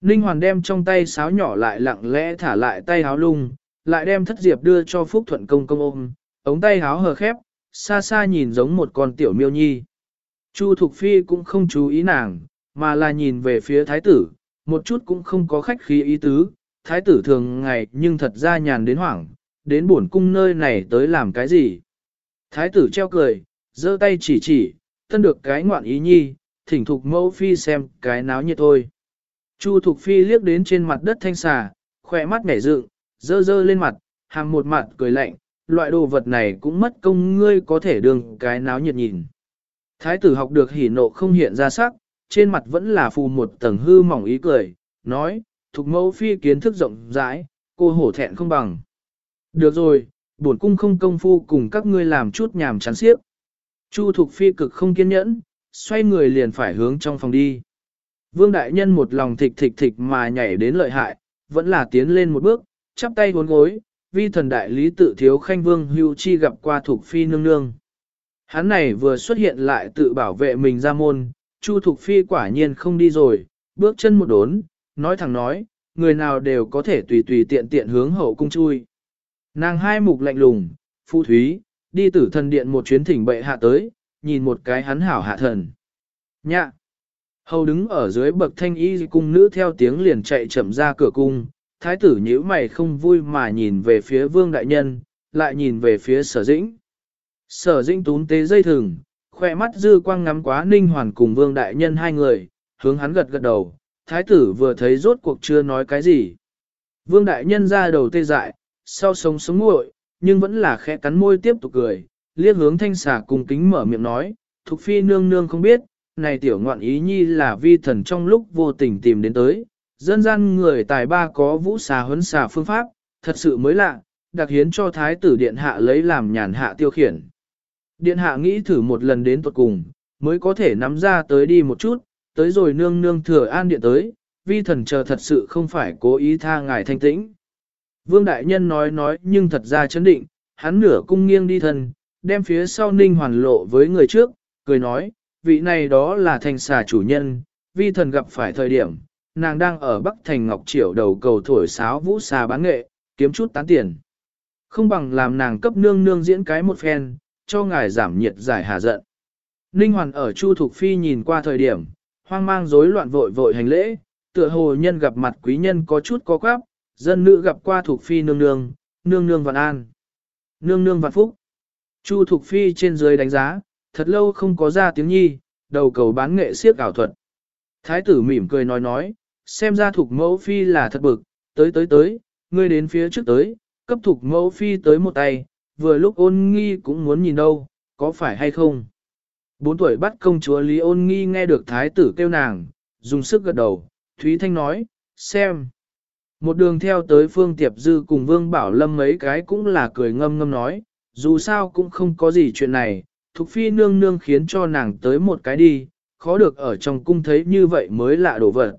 Ninh Hoàn đem trong tay sáo nhỏ lại lặng lẽ thả lại tay háo lung, lại đem thất diệp đưa cho Phúc Thuận Công công ôm, ống tay háo hờ khép, xa xa nhìn giống một con tiểu miêu nhi. Chu Thục Phi cũng không chú ý nàng, mà là nhìn về phía thái tử, một chút cũng không có khách khí ý tứ, thái tử thường ngày nhưng thật ra nhàn đến hoảng, đến buồn cung nơi này tới làm cái gì. Thái tử treo cười, giơ tay chỉ chỉ, thân được cái ngoạn ý nhi, thỉnh thục mẫu phi xem cái náo nhiệt thôi. Chu thục phi liếc đến trên mặt đất thanh xà, khỏe mắt nhảy dựng, dơ dơ lên mặt, hàng một mặt cười lạnh, loại đồ vật này cũng mất công ngươi có thể đường cái náo nhiệt nhìn. Thái tử học được hỉ nộ không hiện ra sắc, trên mặt vẫn là phù một tầng hư mỏng ý cười, nói, thục mẫu phi kiến thức rộng rãi, cô hổ thẹn không bằng. Được rồi, bổn cung không công phu cùng các ngươi làm chút nhàm chán xiếc. Chu thục phi cực không kiên nhẫn, xoay người liền phải hướng trong phòng đi. Vương đại nhân một lòng thịch thịch thịch mà nhảy đến lợi hại, vẫn là tiến lên một bước, chắp tay uốn gối, vi thần đại lý tự thiếu khanh vương hưu chi gặp qua thục phi nương nương. Hắn này vừa xuất hiện lại tự bảo vệ mình ra môn, Chu Thục Phi quả nhiên không đi rồi, bước chân một đốn, nói thẳng nói, người nào đều có thể tùy tùy tiện tiện hướng hậu cung chui. Nàng hai mục lạnh lùng, phu thúy, đi tử thần điện một chuyến thỉnh bệ hạ tới, nhìn một cái hắn hảo hạ thần. Nhạ! Hầu đứng ở dưới bậc thanh y cung nữ theo tiếng liền chạy chậm ra cửa cung, thái tử nhíu mày không vui mà nhìn về phía vương đại nhân, lại nhìn về phía sở dĩnh. Sở dĩnh tún tế dây thừng, khoe mắt dư quang ngắm quá ninh hoàn cùng vương đại nhân hai người, hướng hắn gật gật đầu, thái tử vừa thấy rốt cuộc chưa nói cái gì. Vương đại nhân ra đầu tê dại, sau sống sống nguội, nhưng vẫn là khẽ cắn môi tiếp tục cười, liếc hướng thanh xà cùng kính mở miệng nói, Thục phi nương nương không biết, này tiểu ngoạn ý nhi là vi thần trong lúc vô tình tìm đến tới, dân gian người tài ba có vũ xà huấn xà phương pháp, thật sự mới lạ, đặc hiến cho thái tử điện hạ lấy làm nhàn hạ tiêu khiển. Điện hạ nghĩ thử một lần đến tuật cùng, mới có thể nắm ra tới đi một chút, tới rồi nương nương thừa an điện tới, vi thần chờ thật sự không phải cố ý tha ngài thanh tĩnh. Vương Đại Nhân nói nói nhưng thật ra chấn định, hắn nửa cung nghiêng đi thân, đem phía sau ninh hoàn lộ với người trước, cười nói, vị này đó là thành xà chủ nhân, vi thần gặp phải thời điểm, nàng đang ở Bắc Thành Ngọc Triều đầu cầu thổi sáo vũ xà bán nghệ, kiếm chút tán tiền. Không bằng làm nàng cấp nương nương diễn cái một phen, cho ngài giảm nhiệt giải hà giận. Ninh Hoàn ở Chu Thục Phi nhìn qua thời điểm, hoang mang rối loạn vội vội hành lễ, tựa hồ nhân gặp mặt quý nhân có chút có quáp, dân nữ gặp qua Thục Phi nương nương, nương nương vạn an. Nương nương vạn phúc. Chu Thục Phi trên dưới đánh giá, thật lâu không có ra tiếng nhi, đầu cầu bán nghệ siếc ảo thuật. Thái tử mỉm cười nói nói, xem ra Thục Mẫu Phi là thật bực, tới tới tới, ngươi đến phía trước tới, cấp Thục Mẫu Phi tới một tay, vừa lúc ôn nghi cũng muốn nhìn đâu, có phải hay không? Bốn tuổi bắt công chúa Lý ôn nghi nghe được thái tử kêu nàng, dùng sức gật đầu, Thúy Thanh nói, xem. Một đường theo tới Phương Tiệp Dư cùng Vương Bảo Lâm mấy cái cũng là cười ngâm ngâm nói, dù sao cũng không có gì chuyện này, Thục Phi nương nương khiến cho nàng tới một cái đi, khó được ở trong cung thấy như vậy mới lạ đổ vật.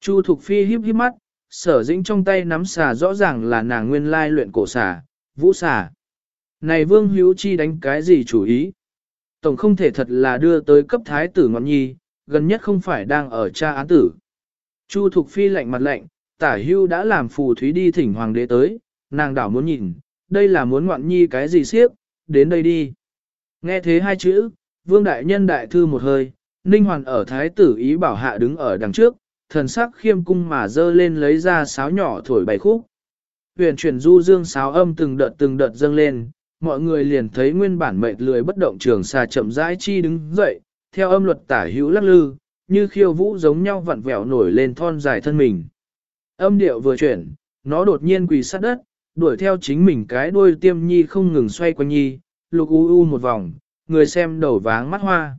Chu Thục Phi híp híp mắt, sở dĩnh trong tay nắm xà rõ ràng là nàng nguyên lai luyện cổ xà, vũ xà. Này Vương Hữu Chi đánh cái gì chủ ý? Tổng không thể thật là đưa tới cấp thái tử ngọn nhi, gần nhất không phải đang ở cha án tử. Chu Thục Phi lạnh mặt lạnh, tả hưu đã làm phù thúy đi thỉnh hoàng đế tới, nàng đảo muốn nhìn, đây là muốn ngoạn nhi cái gì siếp, đến đây đi. Nghe thế hai chữ, vương đại nhân đại thư một hơi, ninh hoàn ở thái tử ý bảo hạ đứng ở đằng trước, thần sắc khiêm cung mà dơ lên lấy ra sáo nhỏ thổi bảy khúc. Huyền chuyển du dương sáo âm từng đợt từng đợt dâng lên, mọi người liền thấy nguyên bản mệt lười bất động trường xà chậm rãi chi đứng dậy, theo âm luật tả hữu lắc lư, như khiêu vũ giống nhau vặn vẹo nổi lên thon dài thân mình. Âm điệu vừa chuyển, nó đột nhiên quỳ sát đất, đuổi theo chính mình cái đuôi tiêm nhi không ngừng xoay quanh nhi, lục u u một vòng, người xem đầu váng mắt hoa.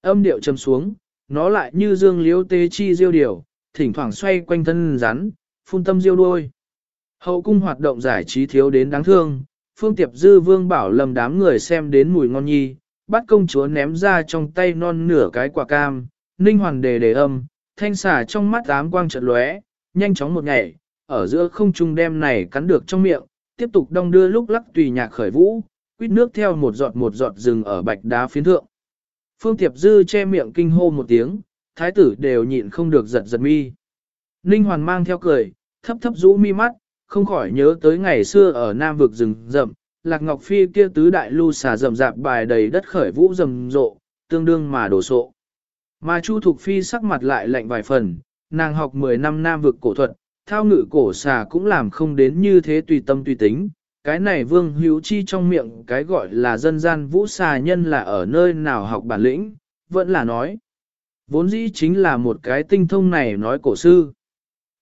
Âm điệu trầm xuống, nó lại như dương liếu tế chi diêu điều, thỉnh thoảng xoay quanh thân rắn, phun tâm diêu đuôi. Hậu cung hoạt động giải trí thiếu đến đáng thương, phương tiệp dư vương bảo lầm đám người xem đến mùi ngon nhi, bắt công chúa ném ra trong tay non nửa cái quả cam, ninh hoàn đề đề âm, thanh xả trong mắt ám quang trận lóe, nhanh chóng một ngày, ở giữa không trung đem này cắn được trong miệng, tiếp tục đong đưa lúc lắc tùy nhạc khởi vũ, quýt nước theo một giọt một giọt rừng ở bạch đá phiến thượng. Phương Tiệp Dư che miệng kinh hô một tiếng, thái tử đều nhịn không được giật giật mi. Ninh Hoàn mang theo cười, thấp thấp rũ mi mắt, không khỏi nhớ tới ngày xưa ở Nam vực rừng rậm, Lạc Ngọc Phi kia tứ đại lưu xà rậm rạp bài đầy đất khởi vũ rầm rộ, tương đương mà đổ sộ. Mà Chu Thục Phi sắc mặt lại lạnh vài phần, nàng học 10 năm Nam vực cổ thuật, thao ngự cổ xà cũng làm không đến như thế tùy tâm tùy tính. Cái này vương hữu chi trong miệng cái gọi là dân gian vũ xà nhân là ở nơi nào học bản lĩnh, vẫn là nói. Vốn dĩ chính là một cái tinh thông này nói cổ sư.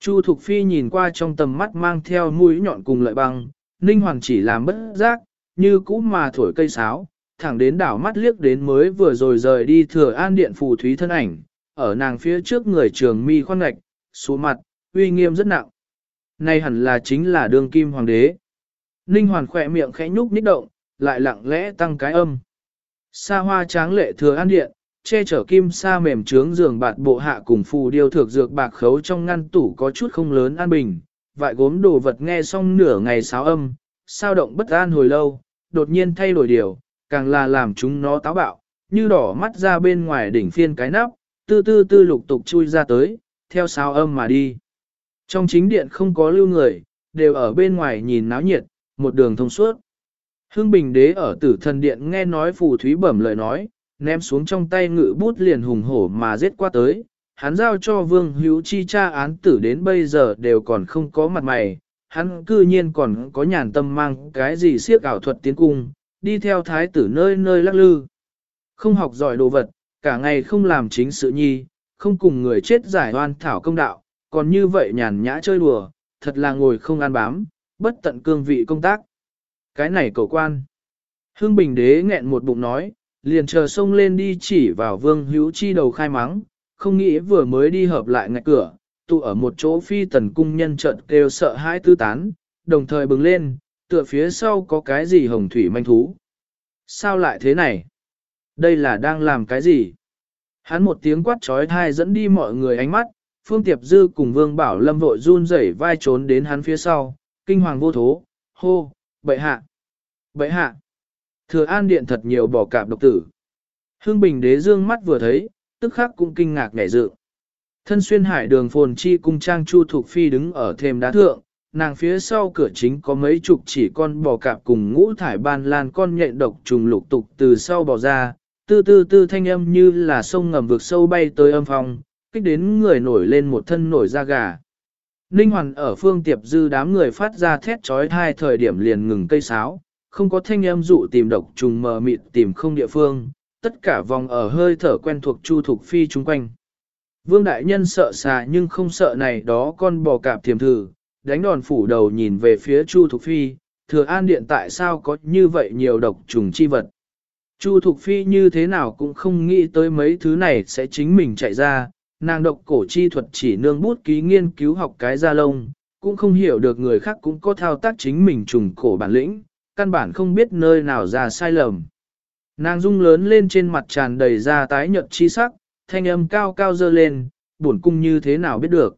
Chu Thục Phi nhìn qua trong tầm mắt mang theo mũi nhọn cùng lợi băng, Ninh Hoàng chỉ làm bất giác, như cũ mà thổi cây sáo, thẳng đến đảo mắt liếc đến mới vừa rồi rời đi thừa an điện phù thúy thân ảnh, ở nàng phía trước người trường mi khoan ngạch, xuống mặt, uy nghiêm rất nặng. Này hẳn là chính là đương kim hoàng đế. Ninh Hoàn khỏe miệng khẽ nhúc nhích động, lại lặng lẽ tăng cái âm. Sa hoa tráng lệ thừa an điện, che chở kim sa mềm trướng giường bạt bộ hạ cùng phù điêu thược dược bạc khấu trong ngăn tủ có chút không lớn an bình, vại gốm đồ vật nghe xong nửa ngày sáo âm, sao động bất an hồi lâu, đột nhiên thay đổi điều, càng là làm chúng nó táo bạo, như đỏ mắt ra bên ngoài đỉnh phiên cái nắp, tư tư tư lục tục chui ra tới, theo sáo âm mà đi. Trong chính điện không có lưu người, đều ở bên ngoài nhìn náo nhiệt, một đường thông suốt. Hương Bình Đế ở tử thần điện nghe nói phù thúy bẩm lời nói, ném xuống trong tay ngự bút liền hùng hổ mà giết qua tới. Hắn giao cho vương hữu chi tra án tử đến bây giờ đều còn không có mặt mày, hắn cư nhiên còn có nhàn tâm mang cái gì siếc ảo thuật tiến cung, đi theo thái tử nơi nơi lắc lư. Không học giỏi đồ vật, cả ngày không làm chính sự nhi, không cùng người chết giải oan thảo công đạo, còn như vậy nhàn nhã chơi đùa, thật là ngồi không ăn bám, bất tận cương vị công tác. Cái này cầu quan. Hương Bình Đế nghẹn một bụng nói, liền chờ sông lên đi chỉ vào vương hữu chi đầu khai mắng, không nghĩ vừa mới đi hợp lại ngạch cửa, tụ ở một chỗ phi tần cung nhân trận kêu sợ hãi tư tán, đồng thời bừng lên, tựa phía sau có cái gì hồng thủy manh thú. Sao lại thế này? Đây là đang làm cái gì? Hắn một tiếng quát trói thai dẫn đi mọi người ánh mắt, Phương Tiệp Dư cùng Vương Bảo Lâm vội run rẩy vai trốn đến hắn phía sau, kinh hoàng vô thố, hô, bệ hạ, bệ hạ. Thừa an điện thật nhiều bỏ cạp độc tử. Hương Bình đế dương mắt vừa thấy, tức khắc cũng kinh ngạc ngảy dự. Thân xuyên hải đường phồn chi cung trang chu thuộc phi đứng ở thềm đá thượng, nàng phía sau cửa chính có mấy chục chỉ con bò cạp cùng ngũ thải ban lan con nhện độc trùng lục tục từ sau bò ra, tư tư tư thanh âm như là sông ngầm vực sâu bay tới âm phòng, kích đến người nổi lên một thân nổi da gà. Ninh Hoàn ở phương tiệp dư đám người phát ra thét trói thai thời điểm liền ngừng cây sáo, không có thanh âm dụ tìm độc trùng mờ mịt tìm không địa phương, tất cả vòng ở hơi thở quen thuộc chu thục phi chung quanh. Vương Đại Nhân sợ xà nhưng không sợ này đó con bò cạp thiềm thử, đánh đòn phủ đầu nhìn về phía chu thục phi, thừa an điện tại sao có như vậy nhiều độc trùng chi vật. Chu Thục Phi như thế nào cũng không nghĩ tới mấy thứ này sẽ chính mình chạy ra, nàng độc cổ chi thuật chỉ nương bút ký nghiên cứu học cái da lông, cũng không hiểu được người khác cũng có thao tác chính mình trùng cổ bản lĩnh, căn bản không biết nơi nào ra sai lầm. Nàng rung lớn lên trên mặt tràn đầy ra tái nhợt chi sắc, thanh âm cao cao dơ lên, buồn cung như thế nào biết được.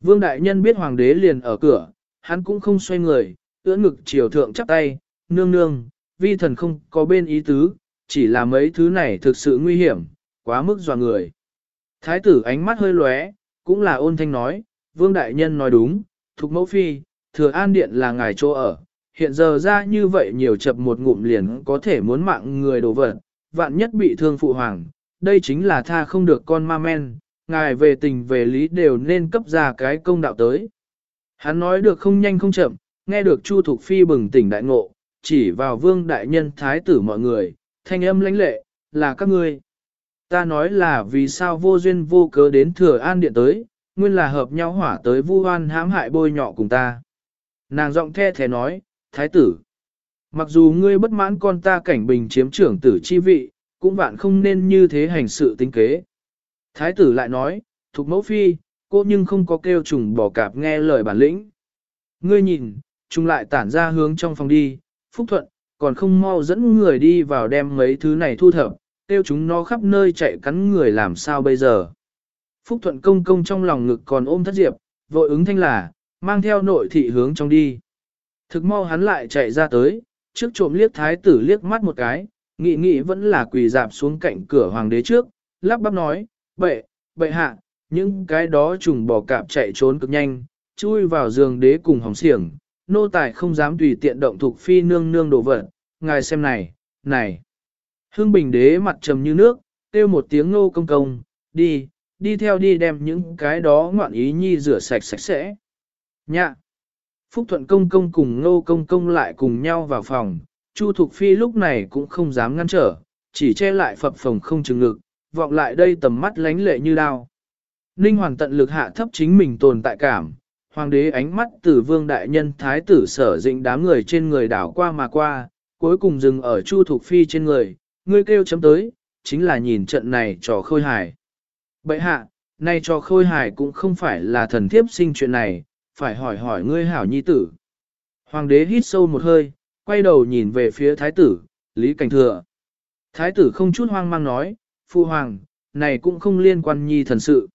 Vương Đại Nhân biết hoàng đế liền ở cửa, hắn cũng không xoay người, ưỡn ngực chiều thượng chắp tay, nương nương, vi thần không có bên ý tứ, chỉ là mấy thứ này thực sự nguy hiểm, quá mức dọa người. Thái tử ánh mắt hơi lóe, cũng là ôn thanh nói, vương đại nhân nói đúng, thuộc mẫu phi, thừa an điện là ngài chỗ ở, hiện giờ ra như vậy nhiều chập một ngụm liền có thể muốn mạng người đổ vật, vạn nhất bị thương phụ hoàng, đây chính là tha không được con ma men, ngài về tình về lý đều nên cấp ra cái công đạo tới. Hắn nói được không nhanh không chậm, nghe được Chu Thục Phi bừng tỉnh đại ngộ, chỉ vào vương đại nhân thái tử mọi người, thanh âm lãnh lệ, là các ngươi. ta nói là vì sao vô duyên vô cớ đến thừa an điện tới, nguyên là hợp nhau hỏa tới vu hoan hãm hại bôi nhọ cùng ta. Nàng giọng the thế nói, thái tử, mặc dù ngươi bất mãn con ta cảnh bình chiếm trưởng tử chi vị, cũng vạn không nên như thế hành sự tinh kế. Thái tử lại nói, thuộc mẫu phi, cô nhưng không có kêu trùng bỏ cạp nghe lời bản lĩnh. Ngươi nhìn, trùng lại tản ra hướng trong phòng đi, phúc thuận, còn không mau dẫn người đi vào đem mấy thứ này thu thập, kêu chúng nó khắp nơi chạy cắn người làm sao bây giờ. Phúc thuận công công trong lòng ngực còn ôm thất diệp, vội ứng thanh là, mang theo nội thị hướng trong đi. Thực mau hắn lại chạy ra tới, trước trộm liếc thái tử liếc mắt một cái, nghị nghị vẫn là quỳ dạp xuống cạnh cửa hoàng đế trước, lắp bắp nói, bệ, bệ hạ, những cái đó trùng bò cạp chạy trốn cực nhanh, chui vào giường đế cùng hồng xiềng, nô tài không dám tùy tiện động thuộc phi nương nương đổ vật, ngài xem này, này. Hương bình đế mặt trầm như nước, kêu một tiếng nô công công, đi, đi theo đi đem những cái đó ngoạn ý nhi rửa sạch sạch sẽ. Nhạ. Phúc Thuận Công Công cùng Nô Công Công lại cùng nhau vào phòng, Chu Thục Phi lúc này cũng không dám ngăn trở, chỉ che lại phập phòng không chừng ngực, vọng lại đây tầm mắt lánh lệ như đao. Ninh Hoàng tận lực hạ thấp chính mình tồn tại cảm, Hoàng đế ánh mắt từ vương đại nhân thái tử sở dĩnh đám người trên người đảo qua mà qua, cuối cùng dừng ở Chu Thục Phi trên người, ngươi kêu chấm tới, chính là nhìn trận này trò khôi hài. Bậy hạ, nay trò khôi hài cũng không phải là thần thiếp sinh chuyện này, phải hỏi hỏi ngươi hảo nhi tử. Hoàng đế hít sâu một hơi, quay đầu nhìn về phía thái tử, Lý Cảnh Thừa. Thái tử không chút hoang mang nói, phụ Hoàng, này cũng không liên quan nhi thần sự.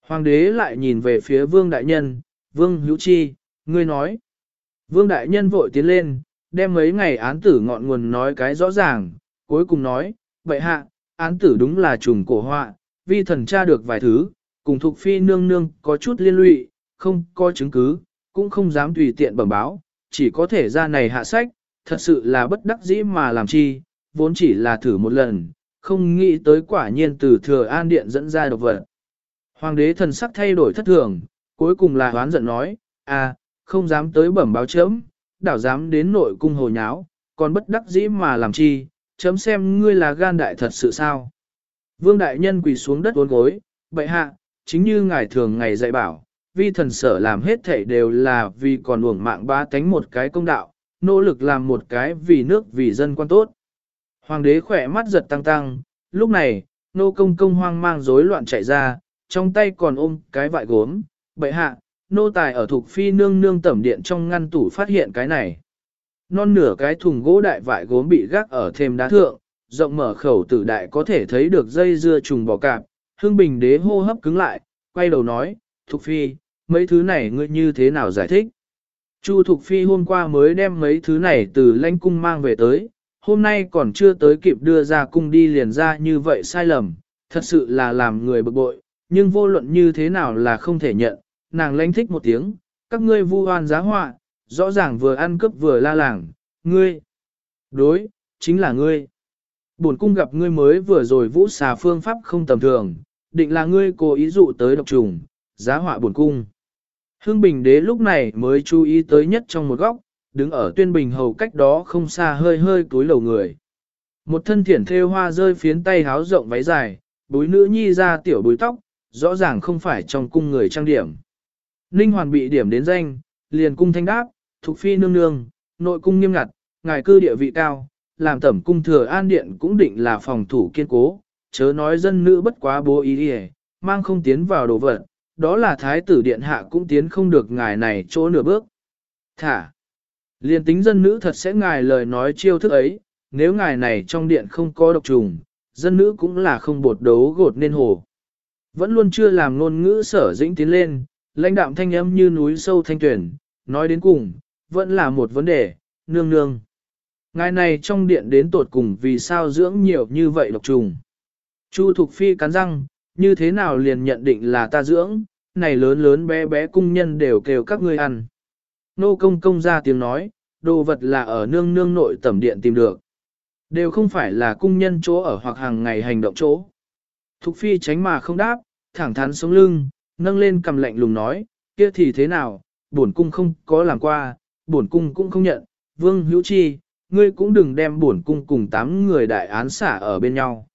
Hoàng đế lại nhìn về phía Vương Đại Nhân, Vương Hữu Chi, ngươi nói. Vương Đại Nhân vội tiến lên, đem mấy ngày án tử ngọn nguồn nói cái rõ ràng, cuối cùng nói, vậy hạ, án tử đúng là trùng cổ họa, vi thần tra được vài thứ, cùng thuộc phi nương nương có chút liên lụy, không có chứng cứ, cũng không dám tùy tiện bẩm báo, chỉ có thể ra này hạ sách, thật sự là bất đắc dĩ mà làm chi, vốn chỉ là thử một lần, không nghĩ tới quả nhiên từ thừa an điện dẫn ra độc vật. Hoàng đế thần sắc thay đổi thất thường, cuối cùng là hoán giận nói, à, không dám tới bẩm báo chấm, đảo dám đến nội cung hồ nháo, còn bất đắc dĩ mà làm chi, chấm xem ngươi là gan đại thật sự sao. Vương đại nhân quỳ xuống đất uốn gối, bệ hạ, chính như ngài thường ngày dạy bảo, vi thần sở làm hết thảy đều là vì còn uổng mạng ba tánh một cái công đạo, nỗ lực làm một cái vì nước vì dân quan tốt. Hoàng đế khỏe mắt giật tăng tăng, lúc này, nô công công hoang mang rối loạn chạy ra, trong tay còn ôm cái vại gốm, bệ hạ, nô tài ở thuộc phi nương nương tẩm điện trong ngăn tủ phát hiện cái này. Non nửa cái thùng gỗ đại vại gốm bị gác ở thêm đá thượng, rộng mở khẩu tử đại có thể thấy được dây dưa trùng bò cạp, hương bình đế hô hấp cứng lại, quay đầu nói, thuộc Phi, mấy thứ này ngươi như thế nào giải thích? Chu Thục Phi hôm qua mới đem mấy thứ này từ lãnh cung mang về tới, hôm nay còn chưa tới kịp đưa ra cung đi liền ra như vậy sai lầm, thật sự là làm người bực bội, nhưng vô luận như thế nào là không thể nhận, nàng lãnh thích một tiếng, các ngươi vu oan giá họa, rõ ràng vừa ăn cướp vừa la làng, ngươi, đối, chính là ngươi. Bổn cung gặp ngươi mới vừa rồi vũ xà phương pháp không tầm thường, định là ngươi cố ý dụ tới độc trùng, giá họa bổn cung. Hương Bình đế lúc này mới chú ý tới nhất trong một góc, đứng ở tuyên bình hầu cách đó không xa hơi hơi túi lầu người. Một thân thiển thêu hoa rơi phiến tay háo rộng váy dài, búi nữ nhi ra tiểu búi tóc, rõ ràng không phải trong cung người trang điểm. Ninh hoàn bị điểm đến danh, liền cung thanh đáp, thuộc phi nương nương, nội cung nghiêm ngặt, ngài cư địa vị cao, làm tẩm cung thừa an điện cũng định là phòng thủ kiên cố, chớ nói dân nữ bất quá bố ý đi mang không tiến vào đồ vật, đó là thái tử điện hạ cũng tiến không được ngài này chỗ nửa bước. Thả, liền tính dân nữ thật sẽ ngài lời nói chiêu thức ấy, nếu ngài này trong điện không có độc trùng, dân nữ cũng là không bột đấu gột nên hồ. Vẫn luôn chưa làm ngôn ngữ sở dĩnh tiến lên, lãnh đạm thanh âm như núi sâu thanh tuyển, nói đến cùng, vẫn là một vấn đề, nương nương. Ngài này trong điện đến tột cùng vì sao dưỡng nhiều như vậy độc trùng. Chu Thục Phi cắn răng, như thế nào liền nhận định là ta dưỡng, này lớn lớn bé bé cung nhân đều kêu các ngươi ăn. Nô công công ra tiếng nói, đồ vật là ở nương nương nội tẩm điện tìm được. Đều không phải là cung nhân chỗ ở hoặc hàng ngày hành động chỗ. Thục Phi tránh mà không đáp, thẳng thắn sống lưng, nâng lên cầm lạnh lùng nói, kia thì thế nào, bổn cung không có làm qua, bổn cung cũng không nhận, vương hữu chi, ngươi cũng đừng đem bổn cung cùng tám người đại án xả ở bên nhau.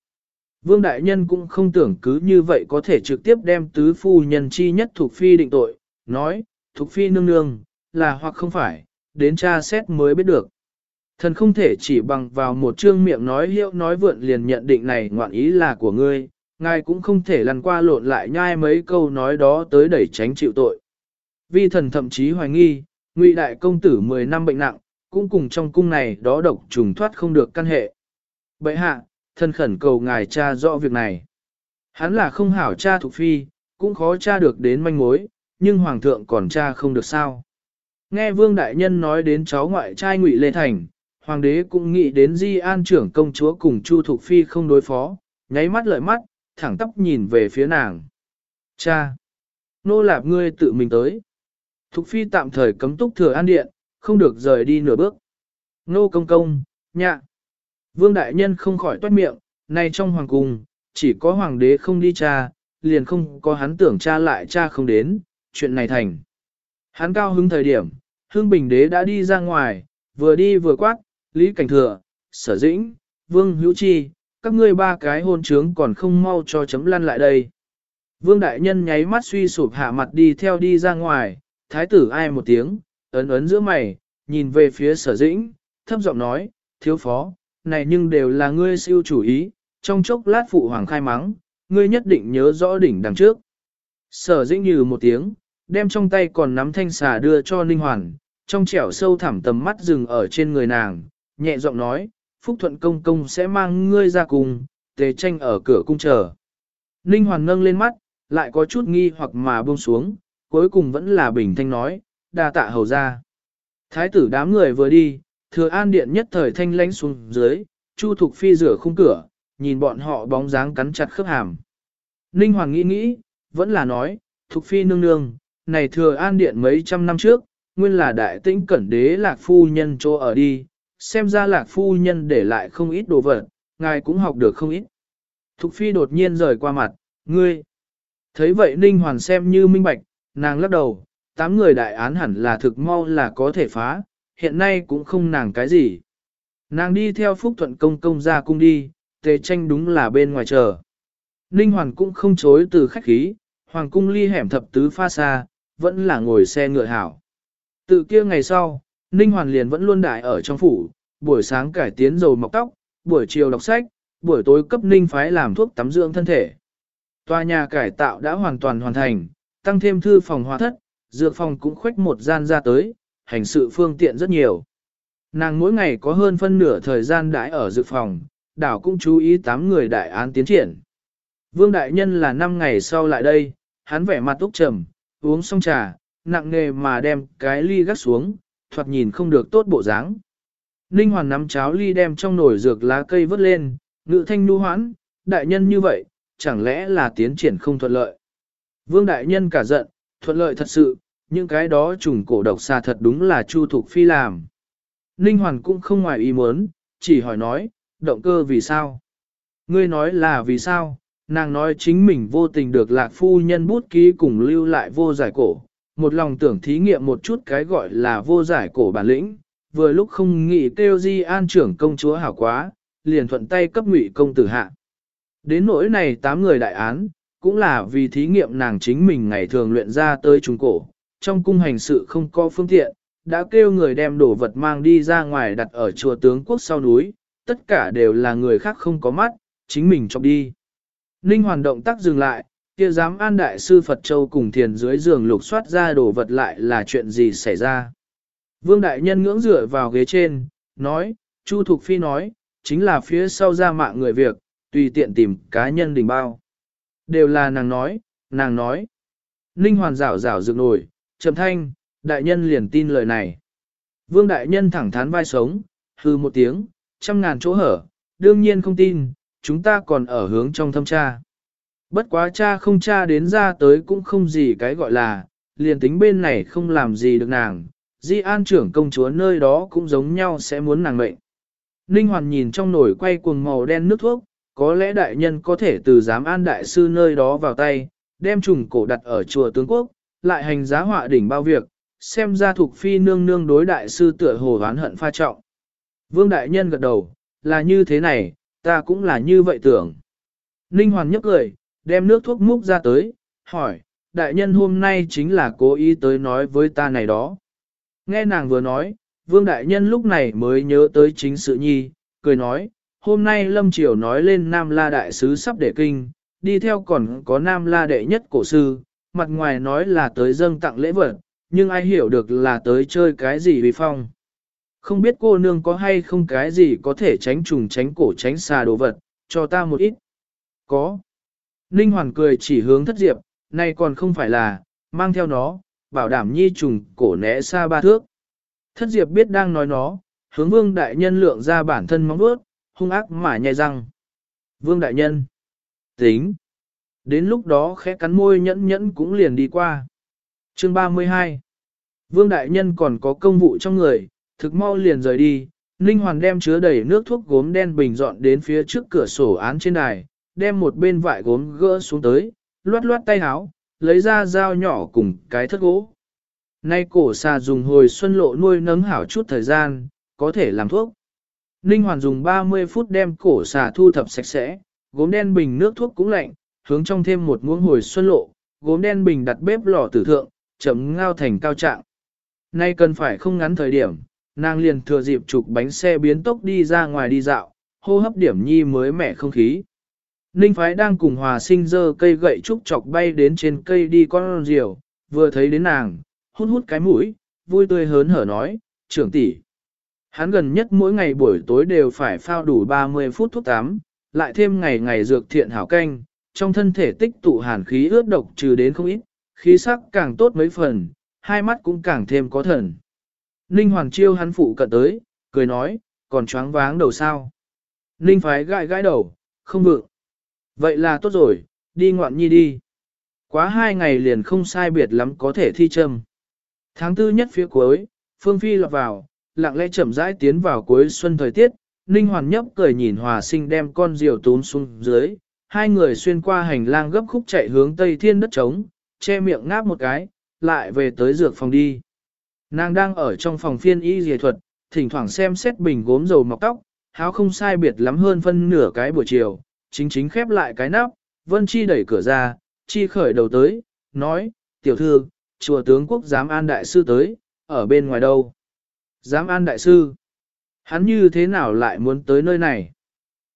Vương Đại Nhân cũng không tưởng cứ như vậy có thể trực tiếp đem tứ phu nhân chi nhất thuộc phi định tội, nói, thuộc phi nương nương, là hoặc không phải, đến tra xét mới biết được. Thần không thể chỉ bằng vào một chương miệng nói hiệu nói vượn liền nhận định này ngoạn ý là của ngươi, ngài cũng không thể lăn qua lộn lại nhai mấy câu nói đó tới đẩy tránh chịu tội. Vi thần thậm chí hoài nghi, ngụy đại công tử 10 năm bệnh nặng, cũng cùng trong cung này đó độc trùng thoát không được căn hệ. Bệ hạ, thân khẩn cầu ngài cha rõ việc này. Hắn là không hảo cha thuộc phi, cũng khó cha được đến manh mối, nhưng hoàng thượng còn cha không được sao. Nghe vương đại nhân nói đến cháu ngoại trai ngụy Lê Thành, hoàng đế cũng nghĩ đến di an trưởng công chúa cùng chu thuộc phi không đối phó, nháy mắt lợi mắt, thẳng tóc nhìn về phía nàng. Cha! Nô lạp ngươi tự mình tới. Thục phi tạm thời cấm túc thừa an điện, không được rời đi nửa bước. Nô công công, nhạ. Vương đại nhân không khỏi toát miệng, nay trong hoàng cung, chỉ có hoàng đế không đi cha, liền không có hắn tưởng cha lại cha không đến, chuyện này thành. Hắn cao hứng thời điểm, hương bình đế đã đi ra ngoài, vừa đi vừa quát, Lý Cảnh Thừa, Sở Dĩnh, Vương Hữu Chi, các ngươi ba cái hôn trướng còn không mau cho chấm lăn lại đây. Vương Đại Nhân nháy mắt suy sụp hạ mặt đi theo đi ra ngoài, thái tử ai một tiếng, ấn ấn giữa mày, nhìn về phía sở dĩnh, thấp giọng nói, thiếu phó, này nhưng đều là ngươi siêu chủ ý, trong chốc lát phụ hoàng khai mắng, ngươi nhất định nhớ rõ đỉnh đằng trước. Sở dĩnh như một tiếng, đem trong tay còn nắm thanh xà đưa cho Ninh Hoàn, trong trẻo sâu thẳm tầm mắt dừng ở trên người nàng, nhẹ giọng nói, Phúc Thuận Công Công sẽ mang ngươi ra cùng, tề tranh ở cửa cung chờ. Ninh Hoàn nâng lên mắt, lại có chút nghi hoặc mà buông xuống, cuối cùng vẫn là bình thanh nói, đa tạ hầu ra. Thái tử đám người vừa đi, thừa an điện nhất thời thanh lánh xuống dưới, chu thục phi rửa khung cửa, nhìn bọn họ bóng dáng cắn chặt khớp hàm. Ninh Hoàng nghĩ nghĩ, vẫn là nói, thục phi nương nương, này thừa an điện mấy trăm năm trước, nguyên là đại tĩnh cẩn đế lạc phu nhân chỗ ở đi, xem ra lạc phu nhân để lại không ít đồ vật, ngài cũng học được không ít. Thục phi đột nhiên rời qua mặt, ngươi. Thấy vậy Ninh Hoàn xem như minh bạch, nàng lắc đầu, tám người đại án hẳn là thực mau là có thể phá, hiện nay cũng không nàng cái gì. Nàng đi theo Phúc Thuận công công ra cung đi, tề tranh đúng là bên ngoài chờ. Ninh Hoàn cũng không chối từ khách khí, Hoàng cung ly hẻm thập tứ pha xa, vẫn là ngồi xe ngựa hảo. Từ kia ngày sau, Ninh Hoàn liền vẫn luôn đại ở trong phủ, buổi sáng cải tiến dầu mọc tóc, buổi chiều đọc sách, buổi tối cấp Ninh phái làm thuốc tắm dưỡng thân thể. Tòa nhà cải tạo đã hoàn toàn hoàn thành, tăng thêm thư phòng hóa thất, dược phòng cũng khuếch một gian ra tới, hành sự phương tiện rất nhiều. Nàng mỗi ngày có hơn phân nửa thời gian đãi ở dự phòng, đảo cũng chú ý tám người đại án tiến triển. Vương Đại Nhân là năm ngày sau lại đây, hắn vẻ mặt úc trầm, uống xong trà, nặng nề mà đem cái ly gắt xuống, thoạt nhìn không được tốt bộ dáng. Ninh Hoàn nắm cháo ly đem trong nồi dược lá cây vớt lên, ngự thanh nu hoãn, đại nhân như vậy, chẳng lẽ là tiến triển không thuận lợi. Vương đại nhân cả giận, thuận lợi thật sự, những cái đó trùng cổ độc xa thật đúng là Chu Thục Phi làm. Ninh Hoàn cũng không ngoài ý muốn, chỉ hỏi nói, động cơ vì sao? Ngươi nói là vì sao? Nàng nói chính mình vô tình được lạc phu nhân bút ký cùng lưu lại vô giải cổ, một lòng tưởng thí nghiệm một chút cái gọi là vô giải cổ bản lĩnh, vừa lúc không nghĩ kêu di an trưởng công chúa hảo quá, liền thuận tay cấp ngụy công tử hạ. Đến nỗi này tám người đại án, cũng là vì thí nghiệm nàng chính mình ngày thường luyện ra tới trung cổ, trong cung hành sự không có phương tiện, đã kêu người đem đồ vật mang đi ra ngoài đặt ở chùa tướng quốc sau núi, tất cả đều là người khác không có mắt, chính mình chọc đi. Ninh hoàn động tác dừng lại, kia dám an đại sư Phật Châu cùng thiền dưới giường lục soát ra đồ vật lại là chuyện gì xảy ra. Vương đại nhân ngưỡng dựa vào ghế trên, nói, Chu Thục Phi nói, chính là phía sau ra mạng người việc, tùy tiện tìm cá nhân đình bao. Đều là nàng nói, nàng nói. Ninh hoàn rảo rảo dựng nổi, trầm thanh, đại nhân liền tin lời này. Vương đại nhân thẳng thắn vai sống, hư một tiếng, trăm ngàn chỗ hở, đương nhiên không tin, chúng ta còn ở hướng trong thâm tra. Bất quá cha không cha đến ra tới cũng không gì cái gọi là, liền tính bên này không làm gì được nàng, di an trưởng công chúa nơi đó cũng giống nhau sẽ muốn nàng mệnh. Ninh Hoàn nhìn trong nồi quay cuồng màu đen nước thuốc, có lẽ đại nhân có thể từ giám an đại sư nơi đó vào tay, đem trùng cổ đặt ở chùa tướng quốc, lại hành giá họa đỉnh bao việc, xem ra thuộc phi nương nương đối đại sư tựa hồ oán hận pha trọng. Vương đại nhân gật đầu, là như thế này, ta cũng là như vậy tưởng. Ninh Hoàn nhấp cười, đem nước thuốc múc ra tới, hỏi, đại nhân hôm nay chính là cố ý tới nói với ta này đó. Nghe nàng vừa nói, vương đại nhân lúc này mới nhớ tới chính sự nhi, cười nói, hôm nay Lâm Triều nói lên Nam La Đại Sứ sắp để kinh, đi theo còn có Nam La Đệ nhất cổ sư, mặt ngoài nói là tới dâng tặng lễ vật, nhưng ai hiểu được là tới chơi cái gì vì phong. Không biết cô nương có hay không cái gì có thể tránh trùng tránh cổ tránh xà đồ vật, cho ta một ít. Có. Ninh Hoàn cười chỉ hướng thất diệp, nay còn không phải là, mang theo nó, bảo đảm nhi trùng cổ né xa ba thước. Thất diệp biết đang nói nó, hướng vương đại nhân lượng ra bản thân móng vuốt, hung ác mà nhai răng. Vương đại nhân. Tính. Đến lúc đó khẽ cắn môi nhẫn nhẫn cũng liền đi qua. Chương 32 Vương đại nhân còn có công vụ trong người, thực mau liền rời đi, Ninh Hoàn đem chứa đầy nước thuốc gốm đen bình dọn đến phía trước cửa sổ án trên đài, đem một bên vải gốm gỡ xuống tới, loát loát tay háo, lấy ra dao nhỏ cùng cái thất gỗ. Nay cổ xà dùng hồi xuân lộ nuôi nấng hảo chút thời gian, có thể làm thuốc. Ninh Hoàn dùng 30 phút đem cổ xà thu thập sạch sẽ, gốm đen bình nước thuốc cũng lạnh, hướng trong thêm một muỗng hồi xuân lộ, gốm đen bình đặt bếp lò tử thượng, chấm ngao thành cao trạng. Nay cần phải không ngắn thời điểm, nàng liền thừa dịp chụp bánh xe biến tốc đi ra ngoài đi dạo, hô hấp điểm nhi mới mẻ không khí. Ninh phái đang cùng hòa sinh dơ cây gậy trúc chọc bay đến trên cây đi con diều, vừa thấy đến nàng, hút hút cái mũi, vui tươi hớn hở nói, trưởng tỷ. Hắn gần nhất mỗi ngày buổi tối đều phải phao đủ 30 phút thuốc tắm, lại thêm ngày ngày dược thiện hảo canh, trong thân thể tích tụ hàn khí ướt độc trừ đến không ít, khí sắc càng tốt mấy phần, hai mắt cũng càng thêm có thần. Ninh Hoàng Chiêu hắn phụ cận tới, cười nói, còn choáng váng đầu sao. Ninh phái gãi gãi đầu, không vượng. Vậy là tốt rồi, đi ngoạn nhi đi. Quá hai ngày liền không sai biệt lắm có thể thi châm. Tháng tư nhất phía cuối, Phương Phi lọt vào, lặng lẽ chậm rãi tiến vào cuối xuân thời tiết, Ninh Hoàn nhấp cười nhìn Hòa Sinh đem con diều tún xuống dưới, hai người xuyên qua hành lang gấp khúc chạy hướng tây thiên đất trống, che miệng ngáp một cái, lại về tới dược phòng đi. Nàng đang ở trong phòng phiên y dề thuật, thỉnh thoảng xem xét bình gốm dầu mọc tóc, háo không sai biệt lắm hơn phân nửa cái buổi chiều, chính chính khép lại cái nắp, Vân Chi đẩy cửa ra, Chi khởi đầu tới, nói, tiểu thư, chùa tướng quốc giám an đại sư tới, ở bên ngoài đâu? Giám an đại sư, hắn như thế nào lại muốn tới nơi này?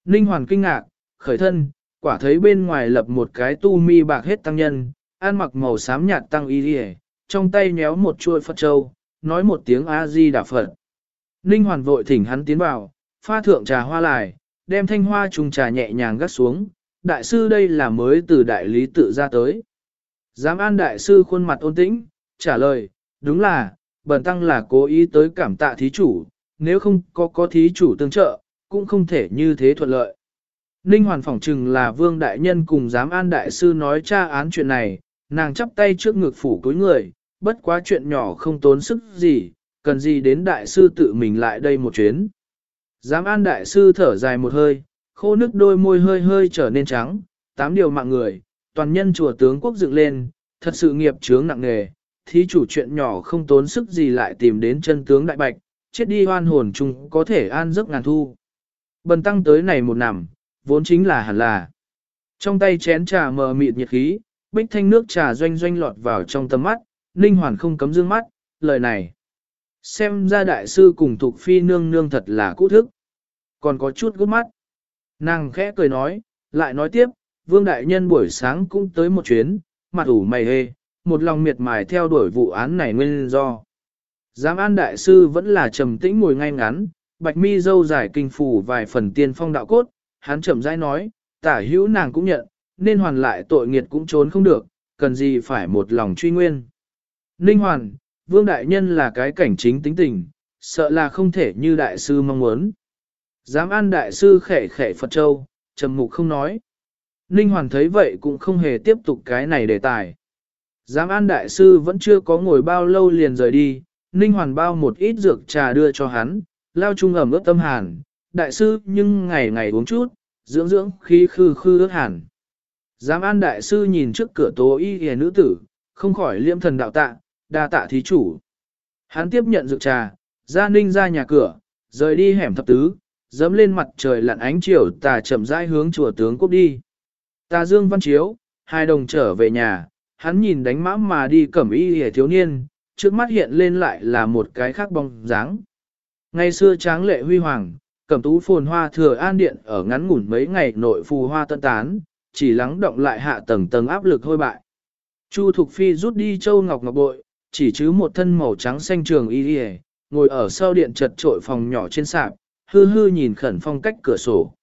Ninh Hoàn kinh ngạc, khởi thân, quả thấy bên ngoài lập một cái tu mi bạc hết tăng nhân, ăn mặc màu xám nhạt tăng y đi trong tay nhéo một chuôi Phật Châu, nói một tiếng A-di đà Phật. Ninh Hoàn vội thỉnh hắn tiến vào, pha thượng trà hoa lại, đem thanh hoa trùng trà nhẹ nhàng gắt xuống, đại sư đây là mới từ đại lý tự ra tới. Giám an đại sư khuôn mặt ôn tĩnh, trả lời, đúng là, bần tăng là cố ý tới cảm tạ thí chủ, nếu không có có thí chủ tương trợ, cũng không thể như thế thuận lợi. Ninh Hoàn phỏng chừng là vương đại nhân cùng giám an đại sư nói tra án chuyện này, nàng chắp tay trước ngực phủ cúi người, bất quá chuyện nhỏ không tốn sức gì, cần gì đến đại sư tự mình lại đây một chuyến. Giám an đại sư thở dài một hơi, khô nước đôi môi hơi hơi trở nên trắng, tám điều mạng người, toàn nhân chùa tướng quốc dựng lên, thật sự nghiệp chướng nặng nề, thí chủ chuyện nhỏ không tốn sức gì lại tìm đến chân tướng đại bạch, chết đi hoan hồn chung có thể an giấc ngàn thu. Bần tăng tới này một nằm, vốn chính là hẳn là. Trong tay chén trà mờ mịt nhiệt khí, bích thanh nước trà doanh doanh lọt vào trong tầm mắt, Ninh Hoàn không cấm dương mắt, lời này. Xem ra đại sư cùng thuộc phi nương nương thật là cũ thức. Còn có chút gút mắt. Nàng khẽ cười nói, lại nói tiếp, vương đại nhân buổi sáng cũng tới một chuyến, mặt ủ mày hê, một lòng miệt mài theo đuổi vụ án này nguyên do. Giám an đại sư vẫn là trầm tĩnh ngồi ngay ngắn, bạch mi dâu dài kinh phủ vài phần tiên phong đạo cốt, hắn chậm rãi nói, tả hữu nàng cũng nhận, nên hoàn lại tội nghiệt cũng trốn không được, cần gì phải một lòng truy nguyên. Ninh hoàn, vương đại nhân là cái cảnh chính tính tình, sợ là không thể như đại sư mong muốn. Giám an đại sư khẻ khẻ Phật Châu, trầm mục không nói. Ninh hoàn thấy vậy cũng không hề tiếp tục cái này đề tài. Giám an đại sư vẫn chưa có ngồi bao lâu liền rời đi, Ninh hoàn bao một ít dược trà đưa cho hắn, lao trung ẩm ướt tâm hàn, đại sư nhưng ngày ngày uống chút, dưỡng dưỡng khí khư khư ước hàn. Giám an đại sư nhìn trước cửa tố y hề nữ tử, không khỏi liêm thần đạo tạ, đa tạ thí chủ. Hắn tiếp nhận dược trà, ra ninh ra nhà cửa, rời đi hẻm thập tứ, dẫm lên mặt trời lặn ánh chiều tà chậm rãi hướng chùa tướng quốc đi. Ta dương văn chiếu, hai đồng trở về nhà, hắn nhìn đánh mã mà đi cẩm y hề thiếu niên, trước mắt hiện lên lại là một cái khác bóng dáng. Ngày xưa tráng lệ huy hoàng, cẩm tú phồn hoa thừa an điện ở ngắn ngủn mấy ngày nội phù hoa tân tán, chỉ lắng động lại hạ tầng tầng áp lực hôi bại. Chu Thục Phi rút đi châu ngọc ngọc bội, chỉ chứ một thân màu trắng xanh trường y y, ngồi ở sau điện chật trội phòng nhỏ trên sạp, hư hư nhìn khẩn phong cách cửa sổ.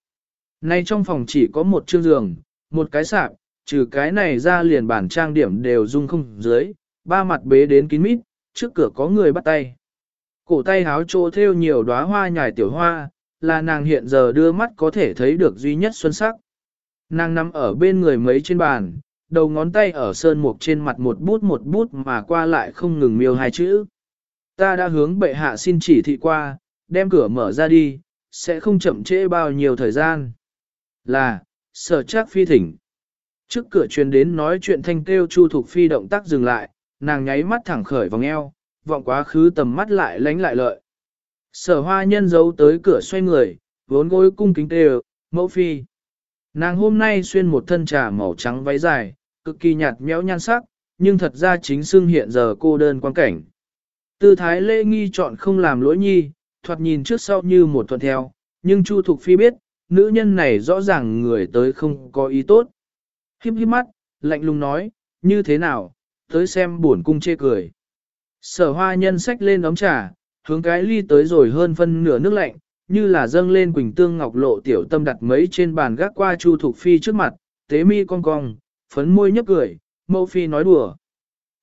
Nay trong phòng chỉ có một chương giường, một cái sạp, trừ cái này ra liền bản trang điểm đều dung không dưới, ba mặt bế đến kín mít, trước cửa có người bắt tay. Cổ tay háo trô theo nhiều đóa hoa nhài tiểu hoa, là nàng hiện giờ đưa mắt có thể thấy được duy nhất xuân sắc. Nàng nằm ở bên người mấy trên bàn, đầu ngón tay ở sơn mục trên mặt một bút một bút mà qua lại không ngừng miêu hai chữ. Ta đã hướng bệ hạ xin chỉ thị qua, đem cửa mở ra đi, sẽ không chậm trễ bao nhiêu thời gian. Là, sở chắc phi thỉnh. Trước cửa truyền đến nói chuyện thanh kêu Chu Thục Phi động tác dừng lại, nàng nháy mắt thẳng khởi vòng eo, vọng quá khứ tầm mắt lại lánh lại lợi. Sở hoa nhân giấu tới cửa xoay người, vốn gối cung kính tê mẫu phi. Nàng hôm nay xuyên một thân trà màu trắng váy dài, cực kỳ nhạt méo nhan sắc, nhưng thật ra chính xưng hiện giờ cô đơn quan cảnh. Tư thái lễ nghi chọn không làm lỗi nhi, thoạt nhìn trước sau như một thuận theo, nhưng Chu Thục Phi biết, nữ nhân này rõ ràng người tới không có ý tốt. Hiếp hiếp mắt, lạnh lùng nói, như thế nào, tới xem buồn cung chê cười. Sở hoa nhân sách lên ống trà, hướng cái ly tới rồi hơn phân nửa nước lạnh, như là dâng lên quỳnh tương ngọc lộ tiểu tâm đặt mấy trên bàn gác qua Chu Thục Phi trước mặt, tế mi cong cong, phấn môi nhấp cười, mẫu phi nói đùa.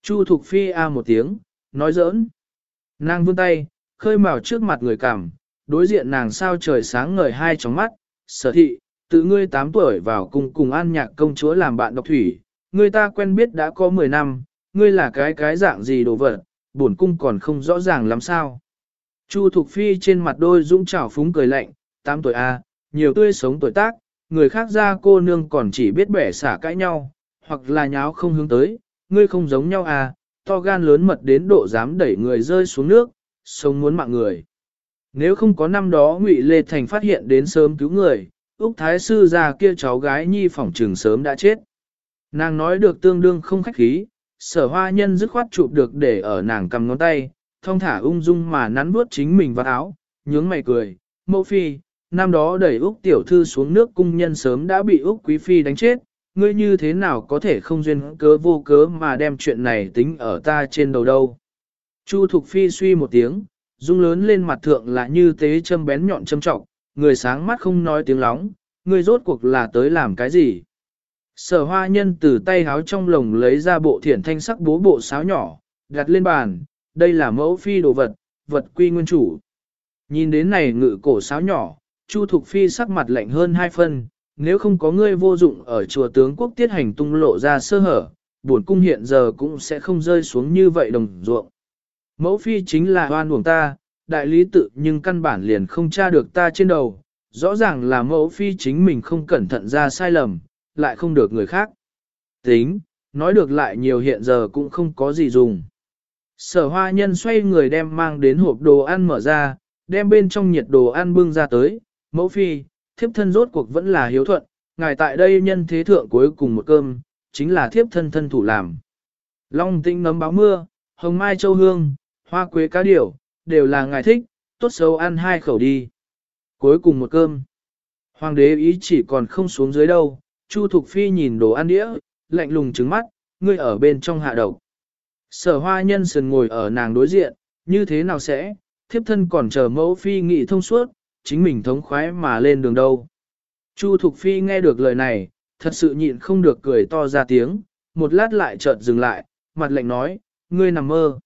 Chu Thục Phi a một tiếng, nói giỡn. Nàng vươn tay, khơi mào trước mặt người cảm, đối diện nàng sao trời sáng ngời hai tróng mắt, sở thị, tự ngươi 8 tuổi vào cùng cùng an nhạc công chúa làm bạn độc thủy, người ta quen biết đã có 10 năm, ngươi là cái cái dạng gì đồ vật, bổn cung còn không rõ ràng lắm sao. Chu Thục Phi trên mặt đôi dũng trào phúng cười lạnh, 8 tuổi A, nhiều tươi sống tuổi tác, người khác ra cô nương còn chỉ biết bẻ xả cãi nhau, hoặc là nháo không hướng tới, ngươi không giống nhau à, to gan lớn mật đến độ dám đẩy người rơi xuống nước, sống muốn mạng người. Nếu không có năm đó Ngụy Lê Thành phát hiện đến sớm cứu người, Úc Thái Sư già kia cháu gái nhi phỏng trừng sớm đã chết. Nàng nói được tương đương không khách khí, sở hoa nhân dứt khoát chụp được để ở nàng cầm ngón tay, thong thả ung dung mà nắn bước chính mình vào áo, nhướng mày cười, mẫu phi, năm đó đẩy Úc tiểu thư xuống nước cung nhân sớm đã bị Úc quý phi đánh chết, ngươi như thế nào có thể không duyên cớ vô cớ mà đem chuyện này tính ở ta trên đầu đâu. Chu Thục Phi suy một tiếng, dung lớn lên mặt thượng là như tế châm bén nhọn châm trọng, người sáng mắt không nói tiếng lóng, ngươi rốt cuộc là tới làm cái gì. Sở hoa nhân từ tay háo trong lồng lấy ra bộ thiển thanh sắc bố bộ sáo nhỏ, đặt lên bàn, đây là mẫu phi đồ vật, vật quy nguyên chủ. Nhìn đến này ngự cổ sáo nhỏ, Chu Thục Phi sắc mặt lạnh hơn hai phân, nếu không có ngươi vô dụng ở chùa tướng quốc tiết hành tung lộ ra sơ hở, buồn cung hiện giờ cũng sẽ không rơi xuống như vậy đồng ruộng. Mẫu phi chính là hoan uổng ta, đại lý tự nhưng căn bản liền không tra được ta trên đầu, rõ ràng là mẫu phi chính mình không cẩn thận ra sai lầm, lại không được người khác. Tính, nói được lại nhiều hiện giờ cũng không có gì dùng. Sở hoa nhân xoay người đem mang đến hộp đồ ăn mở ra, đem bên trong nhiệt đồ ăn bưng ra tới, mẫu phi, thiếp thân rốt cuộc vẫn là hiếu thuận, ngài tại đây nhân thế thượng cuối cùng một cơm, chính là thiếp thân thân thủ làm. Long tinh nấm báo mưa, hồng mai châu hương, hoa quế cá điểu, đều là ngài thích, tốt xấu ăn hai khẩu đi. Cuối cùng một cơm. Hoàng đế ý chỉ còn không xuống dưới đâu, Chu Thục Phi nhìn đồ ăn đĩa, lạnh lùng trứng mắt, ngươi ở bên trong hạ độc. Sở hoa nhân sườn ngồi ở nàng đối diện, như thế nào sẽ, thiếp thân còn chờ mẫu phi nghị thông suốt, chính mình thống khoái mà lên đường đâu. Chu Thục Phi nghe được lời này, thật sự nhịn không được cười to ra tiếng, một lát lại chợt dừng lại, mặt lạnh nói, ngươi nằm mơ.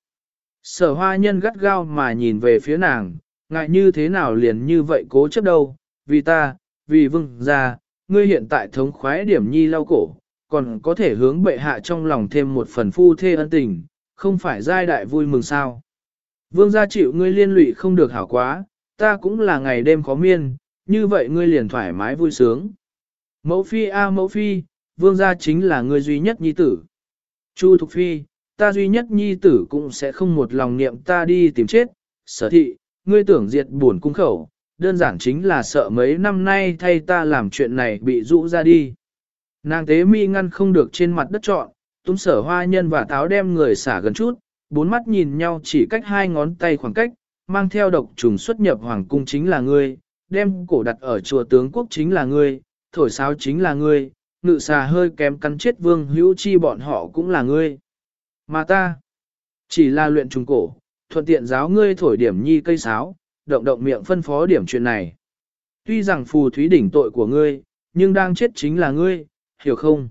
Sở hoa nhân gắt gao mà nhìn về phía nàng, ngại như thế nào liền như vậy cố chấp đâu, vì ta, vì vương gia, ngươi hiện tại thống khoái điểm nhi lau cổ, còn có thể hướng bệ hạ trong lòng thêm một phần phu thê ân tình, không phải giai đại vui mừng sao. Vương gia chịu ngươi liên lụy không được hảo quá, ta cũng là ngày đêm khó miên, như vậy ngươi liền thoải mái vui sướng. Mẫu phi a mẫu phi, vương gia chính là ngươi duy nhất nhi tử. Chu Thục Phi, ta duy nhất nhi tử cũng sẽ không một lòng niệm ta đi tìm chết, sở thị, ngươi tưởng diệt buồn cung khẩu, đơn giản chính là sợ mấy năm nay thay ta làm chuyện này bị rũ ra đi. Nàng tế mi ngăn không được trên mặt đất trọn, túm sở hoa nhân và táo đem người xả gần chút, bốn mắt nhìn nhau chỉ cách hai ngón tay khoảng cách, mang theo độc trùng xuất nhập hoàng cung chính là ngươi, đem cổ đặt ở chùa tướng quốc chính là ngươi, thổi sáo chính là ngươi, ngự xà hơi kém cắn chết vương hữu chi bọn họ cũng là ngươi. Mà ta, chỉ là luyện trùng cổ, thuận tiện giáo ngươi thổi điểm nhi cây sáo, động động miệng phân phó điểm chuyện này. Tuy rằng phù thúy đỉnh tội của ngươi, nhưng đang chết chính là ngươi, hiểu không?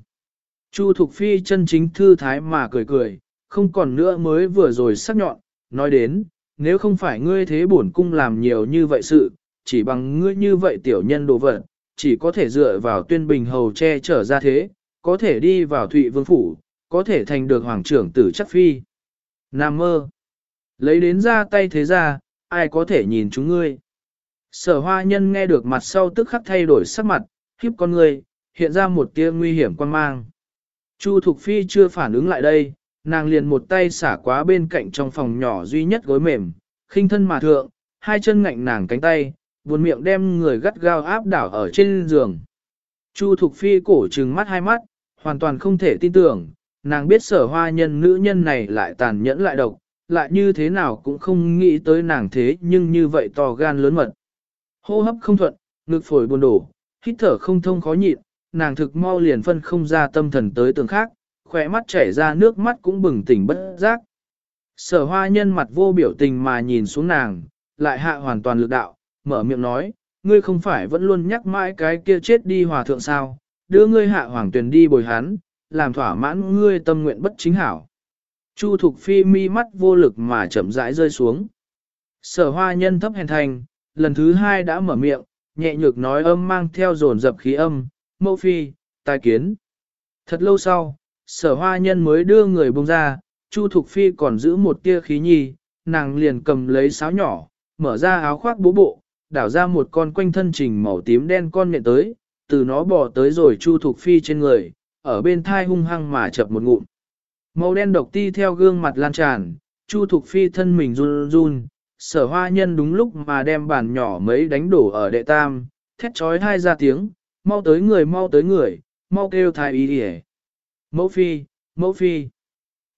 Chu Thục Phi chân chính thư thái mà cười cười, không còn nữa mới vừa rồi sắc nhọn, nói đến, nếu không phải ngươi thế bổn cung làm nhiều như vậy sự, chỉ bằng ngươi như vậy tiểu nhân đồ vật, chỉ có thể dựa vào tuyên bình hầu che trở ra thế, có thể đi vào thụy vương phủ, có thể thành được hoàng trưởng tử chắc phi. Nam mơ, lấy đến ra tay thế ra, ai có thể nhìn chúng ngươi. Sở hoa nhân nghe được mặt sau tức khắc thay đổi sắc mặt, khiếp con ngươi, hiện ra một tia nguy hiểm quan mang. Chu Thục Phi chưa phản ứng lại đây, nàng liền một tay xả quá bên cạnh trong phòng nhỏ duy nhất gối mềm, khinh thân mà thượng, hai chân ngạnh nàng cánh tay, buồn miệng đem người gắt gao áp đảo ở trên giường. Chu Thục Phi cổ trừng mắt hai mắt, hoàn toàn không thể tin tưởng, nàng biết sở hoa nhân nữ nhân này lại tàn nhẫn lại độc, lại như thế nào cũng không nghĩ tới nàng thế nhưng như vậy to gan lớn mật. Hô hấp không thuận, ngực phổi buồn đổ, hít thở không thông khó nhịn, nàng thực mau liền phân không ra tâm thần tới tường khác, khỏe mắt chảy ra nước mắt cũng bừng tỉnh bất giác. Sở hoa nhân mặt vô biểu tình mà nhìn xuống nàng, lại hạ hoàn toàn lực đạo, mở miệng nói, ngươi không phải vẫn luôn nhắc mãi cái kia chết đi hòa thượng sao, đưa ngươi hạ hoàng tuyển đi bồi hắn, làm thỏa mãn ngươi tâm nguyện bất chính hảo. Chu Thục Phi mi mắt vô lực mà chậm rãi rơi xuống. Sở hoa nhân thấp hèn thành, lần thứ hai đã mở miệng, nhẹ nhược nói âm mang theo dồn dập khí âm, mẫu phi, tài kiến. Thật lâu sau, sở hoa nhân mới đưa người bông ra, Chu Thục Phi còn giữ một tia khí nhi, nàng liền cầm lấy sáo nhỏ, mở ra áo khoác bố bộ, đảo ra một con quanh thân trình màu tím đen con nhện tới, từ nó bỏ tới rồi Chu Thục Phi trên người, ở bên thai hung hăng mà chập một ngụm. Màu đen độc ti theo gương mặt lan tràn, Chu Thục Phi thân mình run run, sở hoa nhân đúng lúc mà đem bàn nhỏ mấy đánh đổ ở đệ tam, thét trói hai ra tiếng, mau tới người mau tới người, mau kêu thái y đi Mẫu phi, mẫu phi.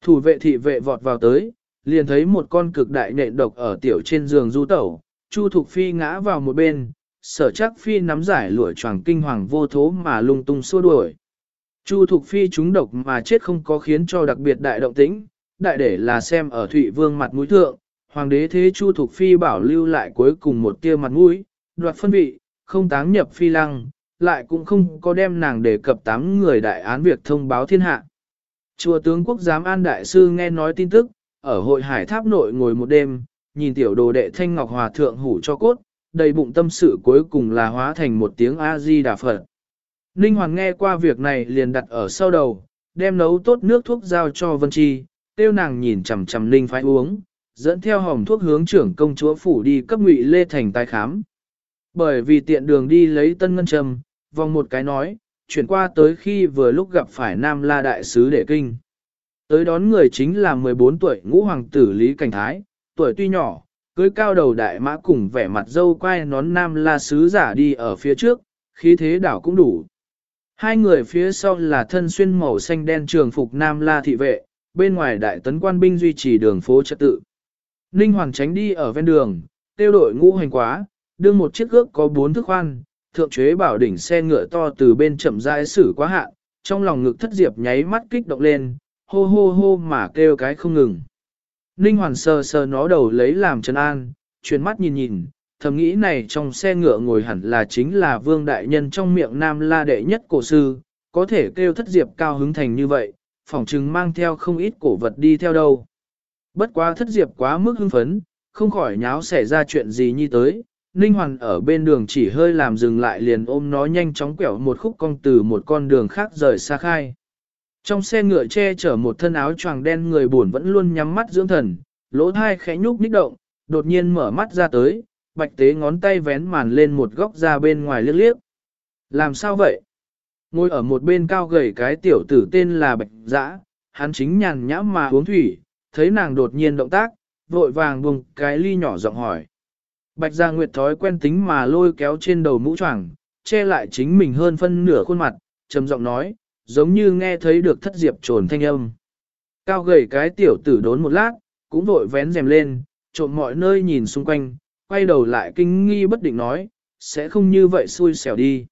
Thủ vệ thị vệ vọt vào tới, liền thấy một con cực đại nện độc ở tiểu trên giường du tẩu, Chu Thục Phi ngã vào một bên, sở chắc Phi nắm giải lụa choàng kinh hoàng vô thố mà lung tung xua đuổi. Chu Thục Phi trúng độc mà chết không có khiến cho đặc biệt đại động tĩnh, đại để là xem ở Thụy Vương mặt mũi thượng, Hoàng đế thế Chu Thục Phi bảo lưu lại cuối cùng một tia mặt mũi, đoạt phân vị, không táng nhập phi lăng, lại cũng không có đem nàng đề cập tám người đại án việc thông báo thiên hạ. Chùa tướng quốc giám an đại sư nghe nói tin tức, ở hội hải tháp nội ngồi một đêm, nhìn tiểu đồ đệ thanh ngọc hòa thượng hủ cho cốt, đầy bụng tâm sự cuối cùng là hóa thành một tiếng A-di-đà Phật. Ninh Hoàng nghe qua việc này liền đặt ở sau đầu, đem nấu tốt nước thuốc giao cho Vân Chi, tiêu nàng nhìn chằm chằm Ninh phải uống, dẫn theo hòm thuốc hướng trưởng công chúa phủ đi cấp ngụy Lê Thành tái khám. Bởi vì tiện đường đi lấy tân ngân trầm, vòng một cái nói, chuyển qua tới khi vừa lúc gặp phải Nam La Đại Sứ Đệ Kinh. Tới đón người chính là 14 tuổi ngũ hoàng tử Lý Cảnh Thái, tuổi tuy nhỏ, cưới cao đầu đại mã cùng vẻ mặt dâu quai nón Nam La Sứ giả đi ở phía trước, khí thế đảo cũng đủ. Hai người phía sau là thân xuyên màu xanh đen trường phục Nam La thị vệ, bên ngoài đại tấn quan binh duy trì đường phố trật tự. Ninh Hoàng tránh đi ở ven đường, tiêu đội ngũ hành quá, đưa một chiếc gước có bốn thước khoan, thượng chế bảo đỉnh xe ngựa to từ bên chậm rãi xử quá hạ trong lòng ngực thất diệp nháy mắt kích động lên, hô hô hô mà kêu cái không ngừng. Ninh Hoàn sờ sờ nó đầu lấy làm chân an, chuyển mắt nhìn nhìn, thầm nghĩ này trong xe ngựa ngồi hẳn là chính là vương đại nhân trong miệng nam la đệ nhất cổ sư, có thể kêu thất diệp cao hứng thành như vậy, phỏng chừng mang theo không ít cổ vật đi theo đâu. Bất quá thất diệp quá mức hưng phấn, không khỏi nháo xảy ra chuyện gì như tới. Ninh Hoàn ở bên đường chỉ hơi làm dừng lại liền ôm nó nhanh chóng quẹo một khúc cong từ một con đường khác rời xa khai. Trong xe ngựa che chở một thân áo choàng đen người buồn vẫn luôn nhắm mắt dưỡng thần, lỗ thai khẽ nhúc nhích động, đột nhiên mở mắt ra tới, bạch tế ngón tay vén màn lên một góc ra bên ngoài liếc liếc. Làm sao vậy? Ngồi ở một bên cao gầy cái tiểu tử tên là Bạch Dã, hắn chính nhàn nhã mà uống thủy, thấy nàng đột nhiên động tác, vội vàng buông cái ly nhỏ giọng hỏi. Bạch Gia Nguyệt thói quen tính mà lôi kéo trên đầu mũ choàng, che lại chính mình hơn phân nửa khuôn mặt, trầm giọng nói, giống như nghe thấy được thất diệp trồn thanh âm. Cao gầy cái tiểu tử đốn một lát, cũng vội vén rèm lên, trộm mọi nơi nhìn xung quanh, quay đầu lại kinh nghi bất định nói, sẽ không như vậy xui xẻo đi.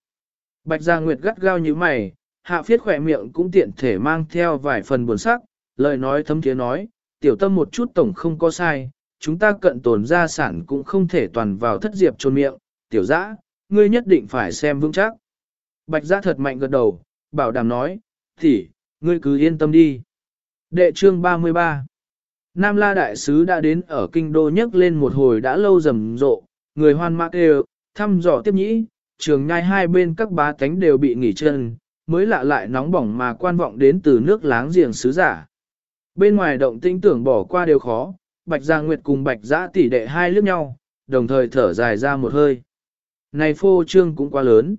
Bạch Gia Nguyệt gắt gao như mày, hạ phiết khỏe miệng cũng tiện thể mang theo vài phần buồn sắc, lời nói thấm thiế nói, tiểu tâm một chút tổng không có sai, chúng ta cận tồn gia sản cũng không thể toàn vào thất diệp trôn miệng, tiểu dã, ngươi nhất định phải xem vững chắc. Bạch giã thật mạnh gật đầu, bảo đảm nói, thì, ngươi cứ yên tâm đi. Đệ chương 33 Nam La Đại Sứ đã đến ở kinh đô nhấc lên một hồi đã lâu rầm rộ, người hoan mạc đều, thăm dò tiếp nhĩ, trường nhai hai bên các bá tánh đều bị nghỉ chân, mới lạ lại nóng bỏng mà quan vọng đến từ nước láng giềng sứ giả. Bên ngoài động tinh tưởng bỏ qua đều khó, Bạch gia Nguyệt cùng Bạch Giã tỷ đệ hai lướt nhau, đồng thời thở dài ra một hơi. Này phô trương cũng quá lớn.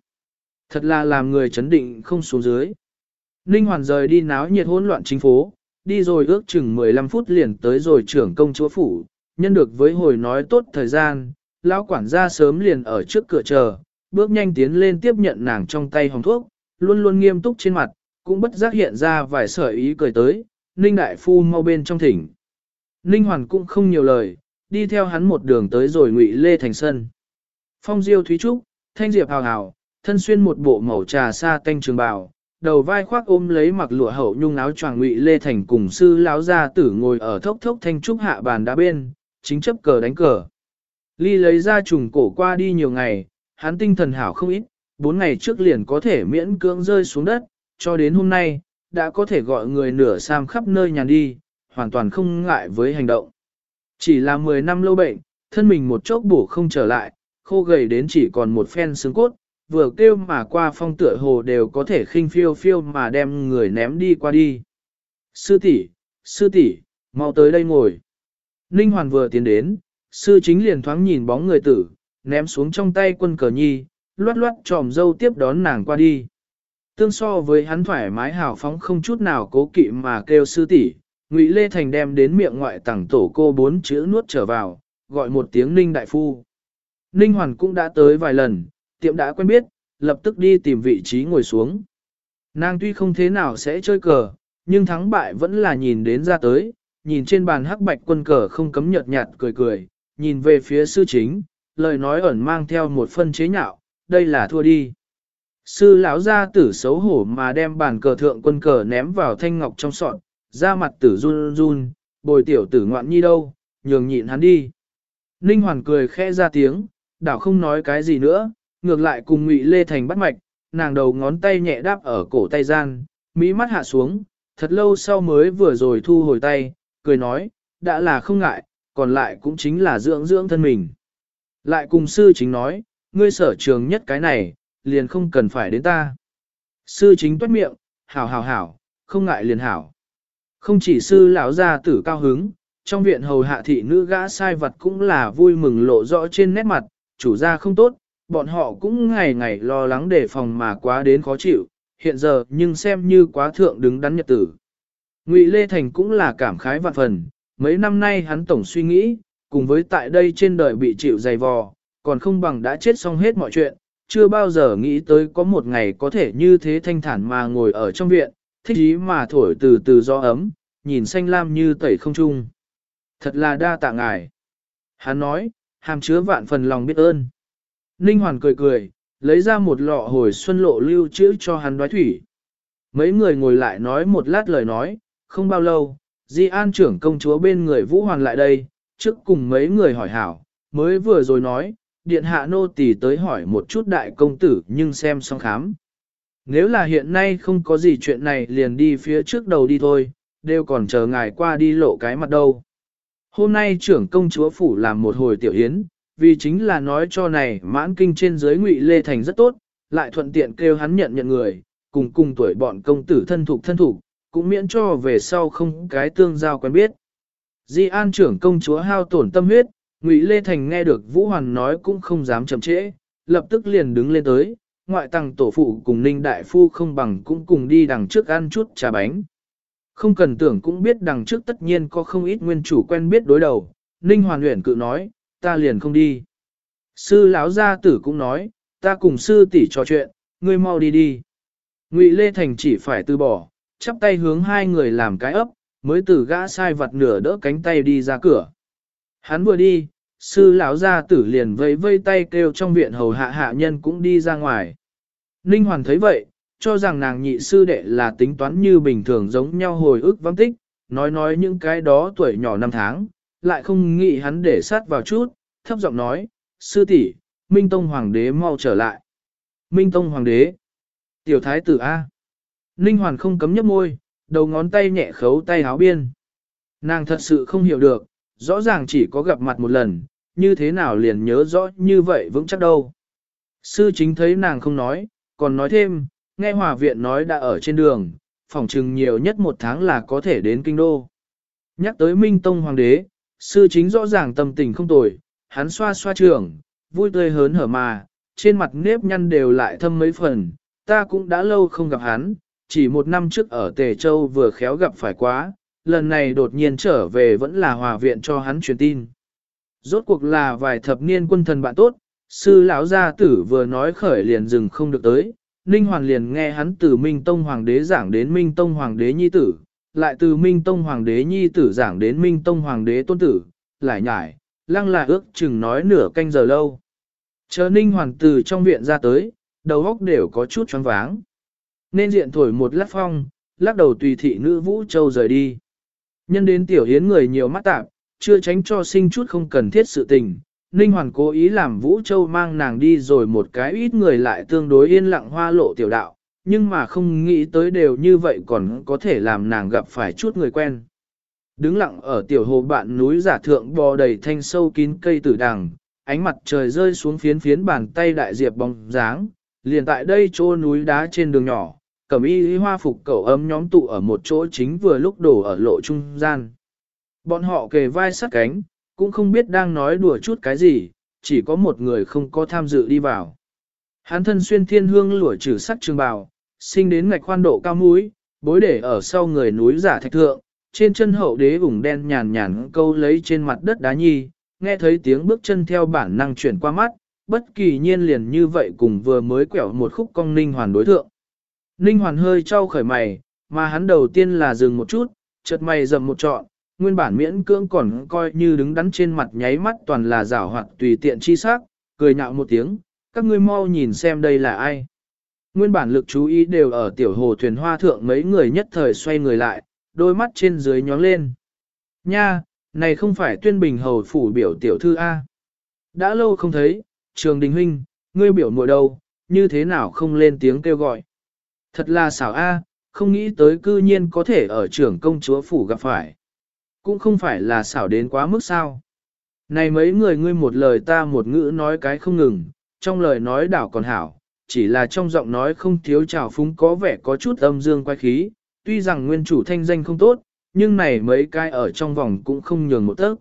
Thật là làm người chấn định không xuống dưới. Ninh Hoàn rời đi náo nhiệt hỗn loạn chính phố, đi rồi ước chừng 15 phút liền tới rồi trưởng công chúa phủ, nhân được với hồi nói tốt thời gian, lão quản gia sớm liền ở trước cửa chờ, bước nhanh tiến lên tiếp nhận nàng trong tay hồng thuốc, luôn luôn nghiêm túc trên mặt, cũng bất giác hiện ra vài sợi ý cười tới, Ninh Đại Phu mau bên trong thỉnh. Ninh Hoàn cũng không nhiều lời, đi theo hắn một đường tới rồi ngụy Lê Thành Sân. Phong Diêu Thúy Trúc, Thanh Diệp hào hào, thân xuyên một bộ màu trà sa tanh trường bào, đầu vai khoác ôm lấy mặc lụa hậu nhung áo choàng ngụy Lê Thành cùng sư lão gia tử ngồi ở thốc thốc thanh trúc hạ bàn đá bên, chính chấp cờ đánh cờ. Ly lấy ra trùng cổ qua đi nhiều ngày, hắn tinh thần hảo không ít, bốn ngày trước liền có thể miễn cưỡng rơi xuống đất, cho đến hôm nay, đã có thể gọi người nửa sam khắp nơi nhàn đi, hoàn toàn không ngại với hành động. Chỉ là 10 năm lâu bệnh, thân mình một chốc bổ không trở lại, khô gầy đến chỉ còn một phen xương cốt, vừa kêu mà qua phong tựa hồ đều có thể khinh phiêu phiêu mà đem người ném đi qua đi. Sư tỷ, sư tỷ, mau tới đây ngồi. Ninh Hoàn vừa tiến đến, sư chính liền thoáng nhìn bóng người tử, ném xuống trong tay quân cờ nhi, loát loát tròm dâu tiếp đón nàng qua đi. Tương so với hắn thoải mái hào phóng không chút nào cố kỵ mà kêu sư tỷ, Ngụy Lê Thành đem đến miệng ngoại tẳng tổ cô bốn chữ nuốt trở vào, gọi một tiếng Ninh Đại Phu. Ninh Hoàn cũng đã tới vài lần, tiệm đã quen biết, lập tức đi tìm vị trí ngồi xuống. Nàng tuy không thế nào sẽ chơi cờ, nhưng thắng bại vẫn là nhìn đến ra tới, nhìn trên bàn hắc bạch quân cờ không cấm nhợt nhạt cười cười, nhìn về phía sư chính, lời nói ẩn mang theo một phân chế nhạo, đây là thua đi. Sư lão gia tử xấu hổ mà đem bàn cờ thượng quân cờ ném vào thanh ngọc trong sọt, ra mặt tử run run, bồi tiểu tử ngoạn nhi đâu, nhường nhịn hắn đi. Ninh Hoàn cười khẽ ra tiếng, đảo không nói cái gì nữa, ngược lại cùng Ngụy Lê Thành bắt mạch, nàng đầu ngón tay nhẹ đáp ở cổ tay gian, mỹ mắt hạ xuống, thật lâu sau mới vừa rồi thu hồi tay, cười nói, đã là không ngại, còn lại cũng chính là dưỡng dưỡng thân mình. Lại cùng sư chính nói, ngươi sở trường nhất cái này, liền không cần phải đến ta. Sư chính toát miệng, hảo hảo hảo, không ngại liền hảo. Không chỉ sư lão gia tử cao hứng, trong viện hầu hạ thị nữ gã sai vật cũng là vui mừng lộ rõ trên nét mặt, chủ gia không tốt, bọn họ cũng ngày ngày lo lắng đề phòng mà quá đến khó chịu, hiện giờ nhưng xem như quá thượng đứng đắn nhật tử. Ngụy Lê Thành cũng là cảm khái vạn phần, mấy năm nay hắn tổng suy nghĩ, cùng với tại đây trên đời bị chịu dày vò, còn không bằng đã chết xong hết mọi chuyện, chưa bao giờ nghĩ tới có một ngày có thể như thế thanh thản mà ngồi ở trong viện, thích ý mà thổi từ từ gió ấm, nhìn xanh lam như tẩy không trung. Thật là đa tạ ngài. Hắn nói, hàm chứa vạn phần lòng biết ơn. Ninh Hoàn cười cười, lấy ra một lọ hồi xuân lộ lưu trữ cho hắn đoái thủy. Mấy người ngồi lại nói một lát lời nói, không bao lâu, Di An trưởng công chúa bên người Vũ Hoàn lại đây, trước cùng mấy người hỏi hảo, mới vừa rồi nói, điện hạ nô tỳ tới hỏi một chút đại công tử nhưng xem xong khám. Nếu là hiện nay không có gì chuyện này liền đi phía trước đầu đi thôi, đều còn chờ ngài qua đi lộ cái mặt đâu. Hôm nay trưởng công chúa phủ làm một hồi tiểu hiến, vì chính là nói cho này mãn kinh trên dưới ngụy Lê Thành rất tốt, lại thuận tiện kêu hắn nhận nhận người, cùng cùng tuổi bọn công tử thân thuộc thân thuộc, cũng miễn cho về sau không cái tương giao quen biết. Di An trưởng công chúa hao tổn tâm huyết, Ngụy Lê Thành nghe được Vũ Hoàn nói cũng không dám chậm trễ, lập tức liền đứng lên tới, ngoại tăng tổ phụ cùng Ninh Đại Phu không bằng cũng cùng đi đằng trước ăn chút trà bánh. Không cần tưởng cũng biết đằng trước tất nhiên có không ít nguyên chủ quen biết đối đầu, Ninh Hoàn luyện cự nói, ta liền không đi. Sư lão gia tử cũng nói, ta cùng sư tỷ trò chuyện, ngươi mau đi đi. Ngụy Lê Thành chỉ phải từ bỏ, chắp tay hướng hai người làm cái ấp, mới từ gã sai vặt nửa đỡ cánh tay đi ra cửa. Hắn vừa đi, sư lão gia tử liền vây vây tay kêu trong viện hầu hạ hạ nhân cũng đi ra ngoài. Ninh Hoàn thấy vậy, cho rằng nàng nhị sư đệ là tính toán như bình thường giống nhau hồi ức vắng tích, nói nói những cái đó tuổi nhỏ năm tháng, lại không nghĩ hắn để sát vào chút, thấp giọng nói, sư tỷ, Minh Tông Hoàng đế mau trở lại. Minh Tông Hoàng đế, tiểu thái tử A. Ninh Hoàn không cấm nhấp môi, đầu ngón tay nhẹ khấu tay áo biên. Nàng thật sự không hiểu được, rõ ràng chỉ có gặp mặt một lần, như thế nào liền nhớ rõ như vậy vững chắc đâu. Sư chính thấy nàng không nói, còn nói thêm, nghe hòa viện nói đã ở trên đường, phỏng chừng nhiều nhất một tháng là có thể đến kinh đô. Nhắc tới Minh Tông Hoàng đế, sư chính rõ ràng tâm tình không tồi, hắn xoa xoa trường, vui tươi hớn hở mà, trên mặt nếp nhăn đều lại thâm mấy phần, ta cũng đã lâu không gặp hắn, chỉ một năm trước ở Tề Châu vừa khéo gặp phải quá, lần này đột nhiên trở về vẫn là hòa viện cho hắn truyền tin. Rốt cuộc là vài thập niên quân thần bạn tốt, sư lão gia tử vừa nói khởi liền dừng không được tới, Ninh Hoàn liền nghe hắn từ Minh Tông Hoàng đế giảng đến Minh Tông Hoàng đế nhi tử, lại từ Minh Tông Hoàng đế nhi tử giảng đến Minh Tông Hoàng đế tôn tử, lại nhải, lăng là ước chừng nói nửa canh giờ lâu. Chờ Ninh Hoàn từ trong viện ra tới, đầu óc đều có chút choáng váng. Nên diện thổi một lát phong, lắc đầu tùy thị nữ Vũ Châu rời đi. Nhân đến tiểu hiến người nhiều mắt tạp, chưa tránh cho sinh chút không cần thiết sự tình. Ninh Hoàn cố ý làm Vũ Châu mang nàng đi rồi một cái ít người lại tương đối yên lặng hoa lộ tiểu đạo, nhưng mà không nghĩ tới đều như vậy còn có thể làm nàng gặp phải chút người quen. Đứng lặng ở tiểu hồ bạn núi giả thượng bò đầy thanh sâu kín cây tử đằng, ánh mặt trời rơi xuống phiến phiến bàn tay đại diệp bóng dáng, liền tại đây chỗ núi đá trên đường nhỏ, cẩm y hoa phục cậu ấm nhóm tụ ở một chỗ chính vừa lúc đổ ở lộ trung gian. Bọn họ kề vai sát cánh, cũng không biết đang nói đùa chút cái gì, chỉ có một người không có tham dự đi vào. Hán thân xuyên thiên hương lũa trừ sắc trường bào, sinh đến ngạch khoan độ cao mũi, bối để ở sau người núi giả thạch thượng, trên chân hậu đế ủng đen nhàn nhàn câu lấy trên mặt đất đá nhi, nghe thấy tiếng bước chân theo bản năng chuyển qua mắt, bất kỳ nhiên liền như vậy cùng vừa mới quẹo một khúc cong ninh hoàn đối thượng. Ninh hoàn hơi trao khởi mày, mà hắn đầu tiên là dừng một chút, chợt mày dầm một trọn, nguyên bản miễn cưỡng còn coi như đứng đắn trên mặt nháy mắt toàn là rảo hoạt tùy tiện chi sắc, cười nhạo một tiếng, các ngươi mau nhìn xem đây là ai. Nguyên bản lực chú ý đều ở tiểu hồ thuyền hoa thượng mấy người nhất thời xoay người lại, đôi mắt trên dưới nhóng lên. Nha, này không phải tuyên bình hầu phủ biểu tiểu thư A. Đã lâu không thấy, trường đình huynh, ngươi biểu muội đâu, như thế nào không lên tiếng kêu gọi. Thật là xảo A, không nghĩ tới cư nhiên có thể ở trưởng công chúa phủ gặp phải. Cũng không phải là xảo đến quá mức sao. Này mấy người ngươi một lời ta một ngữ nói cái không ngừng, trong lời nói đảo còn hảo, chỉ là trong giọng nói không thiếu trào phúng có vẻ có chút âm dương quay khí, tuy rằng nguyên chủ thanh danh không tốt, nhưng này mấy cái ở trong vòng cũng không nhường một tấc.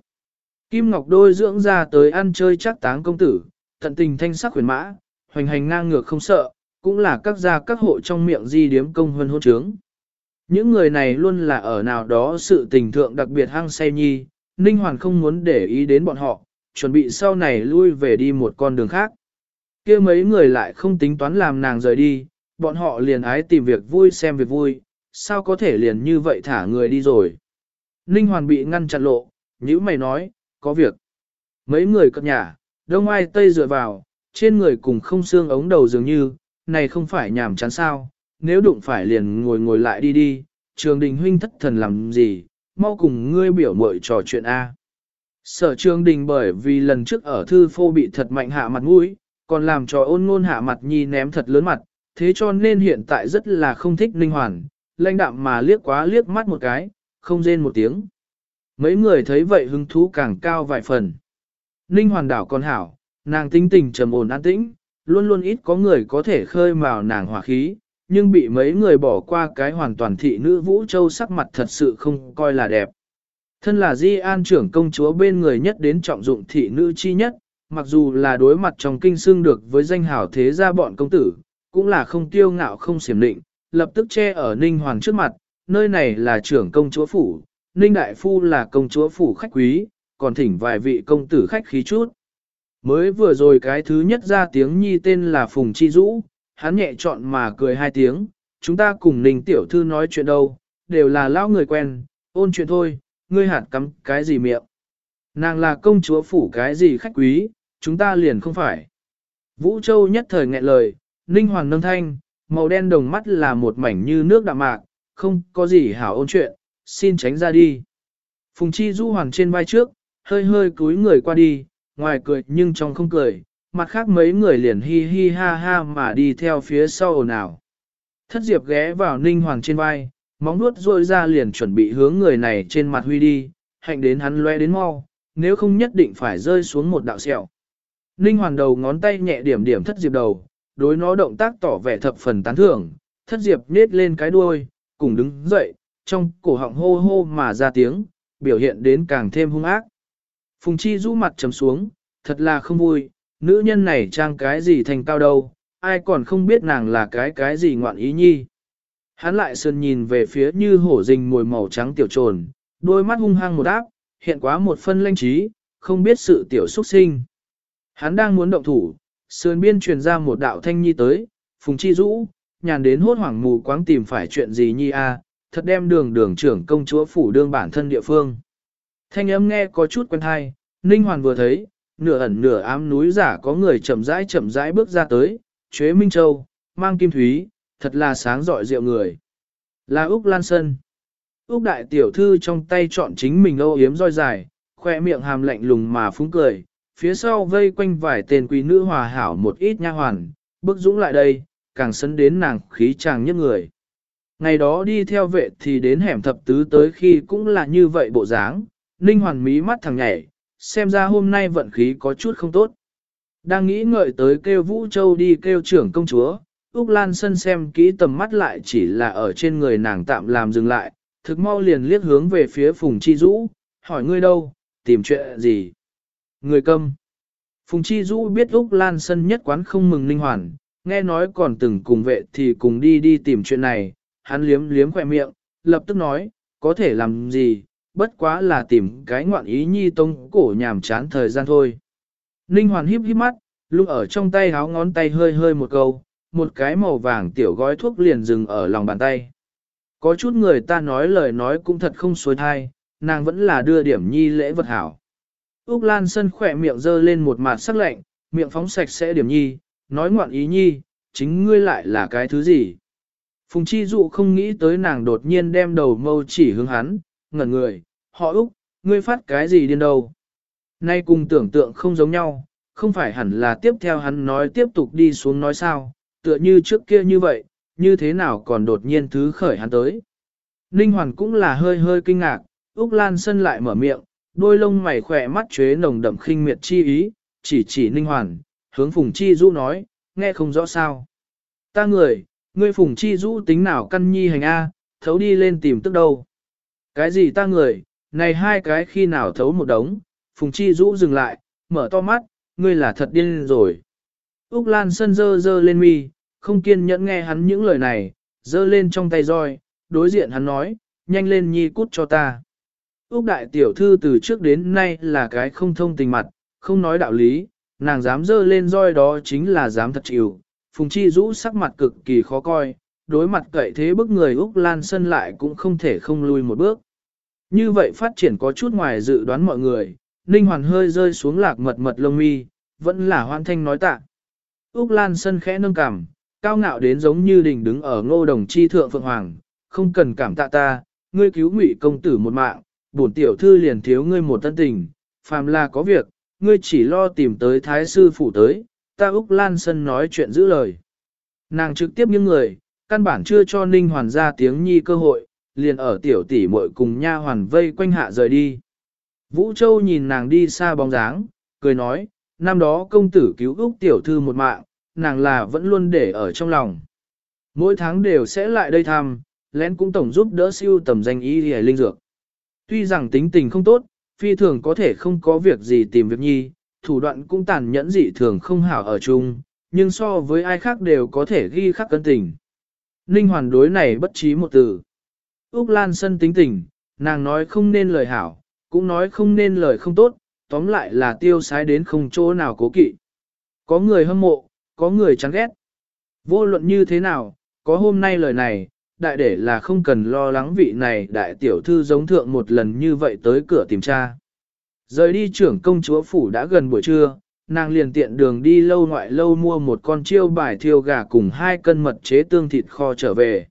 Kim Ngọc Đôi dưỡng ra tới ăn chơi chắc táng công tử, tận tình thanh sắc huyền mã, hoành hành ngang ngược không sợ, cũng là các gia các hộ trong miệng di điếm công hơn hôn trướng. Những người này luôn là ở nào đó sự tình thượng đặc biệt hăng say nhi, Ninh Hoàn không muốn để ý đến bọn họ, chuẩn bị sau này lui về đi một con đường khác. kia mấy người lại không tính toán làm nàng rời đi, bọn họ liền ái tìm việc vui xem việc vui, sao có thể liền như vậy thả người đi rồi. Ninh Hoàn bị ngăn chặn lộ, như mày nói, có việc. Mấy người cất nhà, đông ai tây dựa vào, trên người cùng không xương ống đầu dường như, này không phải nhảm chán sao, nếu đụng phải liền ngồi ngồi lại đi đi, trường đình huynh thất thần làm gì, mau cùng ngươi biểu mội trò chuyện A. Sở trường đình bởi vì lần trước ở thư phô bị thật mạnh hạ mặt mũi, còn làm cho ôn ngôn hạ mặt nhi ném thật lớn mặt, thế cho nên hiện tại rất là không thích linh hoàn, lãnh đạm mà liếc quá liếc mắt một cái, không rên một tiếng. Mấy người thấy vậy hứng thú càng cao vài phần. Ninh hoàn đảo còn hảo, nàng tính tình trầm ổn an tĩnh, luôn luôn ít có người có thể khơi mào nàng hỏa khí, nhưng bị mấy người bỏ qua cái hoàn toàn thị nữ Vũ Châu sắc mặt thật sự không coi là đẹp. Thân là di an trưởng công chúa bên người nhất đến trọng dụng thị nữ chi nhất, mặc dù là đối mặt trong kinh xương được với danh hào thế gia bọn công tử, cũng là không tiêu ngạo không xiểm định, lập tức che ở Ninh Hoàng trước mặt, nơi này là trưởng công chúa phủ, Ninh Đại Phu là công chúa phủ khách quý, còn thỉnh vài vị công tử khách khí chút. Mới vừa rồi cái thứ nhất ra tiếng nhi tên là Phùng Chi Dũ, hắn nhẹ chọn mà cười hai tiếng, chúng ta cùng Ninh Tiểu Thư nói chuyện đâu, đều là lão người quen, ôn chuyện thôi, ngươi hạt cắm cái gì miệng. Nàng là công chúa phủ cái gì khách quý, chúng ta liền không phải. Vũ Châu nhất thời nghẹn lời, Ninh Hoàng nâng thanh, màu đen đồng mắt là một mảnh như nước đạm mạc, không có gì hảo ôn chuyện, xin tránh ra đi. Phùng Chi Du Hoàng trên vai trước, hơi hơi cúi người qua đi, ngoài cười nhưng trong không cười, mặt khác mấy người liền hi hi ha ha mà đi theo phía sau ồn ào. Thất Diệp ghé vào Ninh Hoàng trên vai, móng nuốt rôi ra liền chuẩn bị hướng người này trên mặt huy đi, hạnh đến hắn loe đến mau, nếu không nhất định phải rơi xuống một đạo sẹo. Ninh Hoàng đầu ngón tay nhẹ điểm điểm Thất Diệp đầu, đối nó động tác tỏ vẻ thập phần tán thưởng, Thất Diệp nết lên cái đuôi, cùng đứng dậy, trong cổ họng hô hô mà ra tiếng, biểu hiện đến càng thêm hung ác. Phùng Chi rũ mặt trầm xuống, thật là không vui, nữ nhân này trang cái gì thành cao đâu, ai còn không biết nàng là cái cái gì ngoạn ý nhi. Hắn lại sơn nhìn về phía như hổ rình mồi màu trắng tiểu trồn, đôi mắt hung hăng một áp, hiện quá một phân lanh trí, không biết sự tiểu xuất sinh. Hắn đang muốn động thủ, sườn biên truyền ra một đạo thanh nhi tới, phùng chi rũ, nhàn đến hốt hoảng mù quáng tìm phải chuyện gì nhi a, thật đem đường đường trưởng công chúa phủ đương bản thân địa phương. Thanh âm nghe có chút quen thai, Ninh Hoàn vừa thấy, nửa ẩn nửa ám núi giả có người chậm rãi chậm rãi bước ra tới, Chế Minh Châu, mang kim thúy, thật là sáng rọi rượu người. Là Úc Lan Sơn. Úc đại tiểu thư trong tay chọn chính mình âu yếm roi dài, khoe miệng hàm lạnh lùng mà phúng cười, phía sau vây quanh vài tên quý nữ hòa hảo một ít nha hoàn, bước dũng lại đây, càng sấn đến nàng khí chàng nhất người. Ngày đó đi theo vệ thì đến hẻm thập tứ tới khi cũng là như vậy bộ dáng, ninh hoàn mí mắt thằng nhảy, xem ra hôm nay vận khí có chút không tốt. Đang nghĩ ngợi tới kêu Vũ Châu đi kêu trưởng công chúa, Úc Lan Sân xem kỹ tầm mắt lại chỉ là ở trên người nàng tạm làm dừng lại, thực mau liền liếc hướng về phía Phùng Chi Dũ, hỏi ngươi đâu, tìm chuyện gì? Người câm. Phùng Chi Dũ biết Úc Lan Sân nhất quán không mừng linh hoàn, nghe nói còn từng cùng vệ thì cùng đi đi tìm chuyện này, hắn liếm liếm khỏe miệng, lập tức nói, có thể làm gì, bất quá là tìm cái ngoạn ý nhi tông cổ nhàm chán thời gian thôi. Ninh Hoàn híp híp mắt, lúc ở trong tay háo ngón tay hơi hơi một câu, một cái màu vàng tiểu gói thuốc liền dừng ở lòng bàn tay. Có chút người ta nói lời nói cũng thật không xuôi thai, nàng vẫn là đưa điểm nhi lễ vật hảo. Úc Lan Sân khỏe miệng dơ lên một mặt sắc lạnh, miệng phóng sạch sẽ điểm nhi, nói ngoạn ý nhi, chính ngươi lại là cái thứ gì. Phùng Chi Dụ không nghĩ tới nàng đột nhiên đem đầu mâu chỉ hướng hắn, ngẩn người, họ Úc, ngươi phát cái gì điên đâu. Nay cùng tưởng tượng không giống nhau, không phải hẳn là tiếp theo hắn nói tiếp tục đi xuống nói sao, tựa như trước kia như vậy, như thế nào còn đột nhiên thứ khởi hắn tới. Ninh Hoàn cũng là hơi hơi kinh ngạc, Úc Lan Sân lại mở miệng, đôi lông mày khỏe mắt chế nồng đậm khinh miệt chi ý, chỉ chỉ Ninh Hoàn, hướng Phùng Chi Du nói, nghe không rõ sao. Ta người, ngươi Phùng Chi Du tính nào căn nhi hành A, thấu đi lên tìm tức đâu. Cái gì ta người, này hai cái khi nào thấu một đống, Phùng Chi Dũ dừng lại, mở to mắt, ngươi là thật điên rồi. Úc Lan Sân dơ dơ lên mi, không kiên nhẫn nghe hắn những lời này, dơ lên trong tay roi, đối diện hắn nói, nhanh lên nhi cút cho ta. Úc đại tiểu thư từ trước đến nay là cái không thông tình mặt, không nói đạo lý, nàng dám dơ lên roi đó chính là dám thật chịu. Phùng Chi rũ sắc mặt cực kỳ khó coi, đối mặt cậy thế bức người Úc Lan Sân lại cũng không thể không lui một bước. Như vậy phát triển có chút ngoài dự đoán mọi người, Ninh Hoàn hơi rơi xuống lạc mật mật lông mi, vẫn là hoan thanh nói tạ. Úc Lan Sân khẽ nâng cằm, cao ngạo đến giống như đình đứng ở ngô đồng chi thượng phượng hoàng, không cần cảm tạ ta, ngươi cứu ngụy công tử một mạng, bổn tiểu thư liền thiếu ngươi một tân tình, phàm là có việc, ngươi chỉ lo tìm tới thái sư phủ tới, ta Úc Lan Sân nói chuyện giữ lời. Nàng trực tiếp những người, căn bản chưa cho Ninh Hoàn ra tiếng nhi cơ hội, liền ở tiểu tỷ muội cùng nha hoàn vây quanh hạ rời đi. Vũ Châu nhìn nàng đi xa bóng dáng, cười nói, năm đó công tử cứu Úc tiểu thư một mạng, nàng là vẫn luôn để ở trong lòng. Mỗi tháng đều sẽ lại đây thăm, lén cũng tổng giúp đỡ siêu tầm danh y hề linh dược. Tuy rằng tính tình không tốt, phi thường có thể không có việc gì tìm việc nhi, thủ đoạn cũng tàn nhẫn dị thường không hảo ở chung, nhưng so với ai khác đều có thể ghi khắc cân tình. Ninh hoàn đối này bất trí một từ. Úc Lan Sân tính tình, nàng nói không nên lời hảo, cũng nói không nên lời không tốt, tóm lại là tiêu sái đến không chỗ nào cố kỵ. Có người hâm mộ, có người chán ghét. Vô luận như thế nào, có hôm nay lời này, đại để là không cần lo lắng vị này đại tiểu thư giống thượng một lần như vậy tới cửa tìm cha. Rời đi trưởng công chúa phủ đã gần buổi trưa, nàng liền tiện đường đi lâu ngoại lâu mua một con chiêu bài thiêu gà cùng hai cân mật chế tương thịt kho trở về.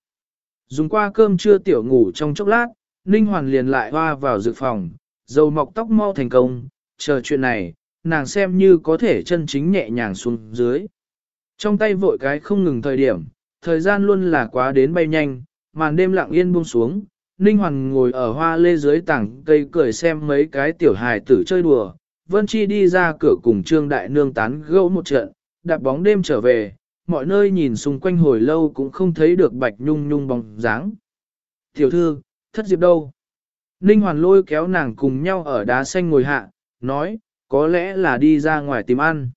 Dùng qua cơm trưa tiểu ngủ trong chốc lát, Ninh Hoàn liền lại hoa vào dự phòng, dầu mọc tóc mau thành công, chờ chuyện này, nàng xem như có thể chân chính nhẹ nhàng xuống dưới. Trong tay vội cái không ngừng thời điểm, thời gian luôn là quá đến bay nhanh, màn đêm lặng yên buông xuống, Ninh Hoàn ngồi ở hoa lê dưới tảng cây cười xem mấy cái tiểu hài tử chơi đùa, Vân Chi đi ra cửa cùng Trương Đại Nương tán gẫu một trận, đạp bóng đêm trở về, mọi nơi nhìn xung quanh hồi lâu cũng không thấy được Bạch Nhung Nhung bóng dáng. Tiểu thư, thất diệp đâu? Ninh Hoàn lôi kéo nàng cùng nhau ở đá xanh ngồi hạ, nói, có lẽ là đi ra ngoài tìm ăn.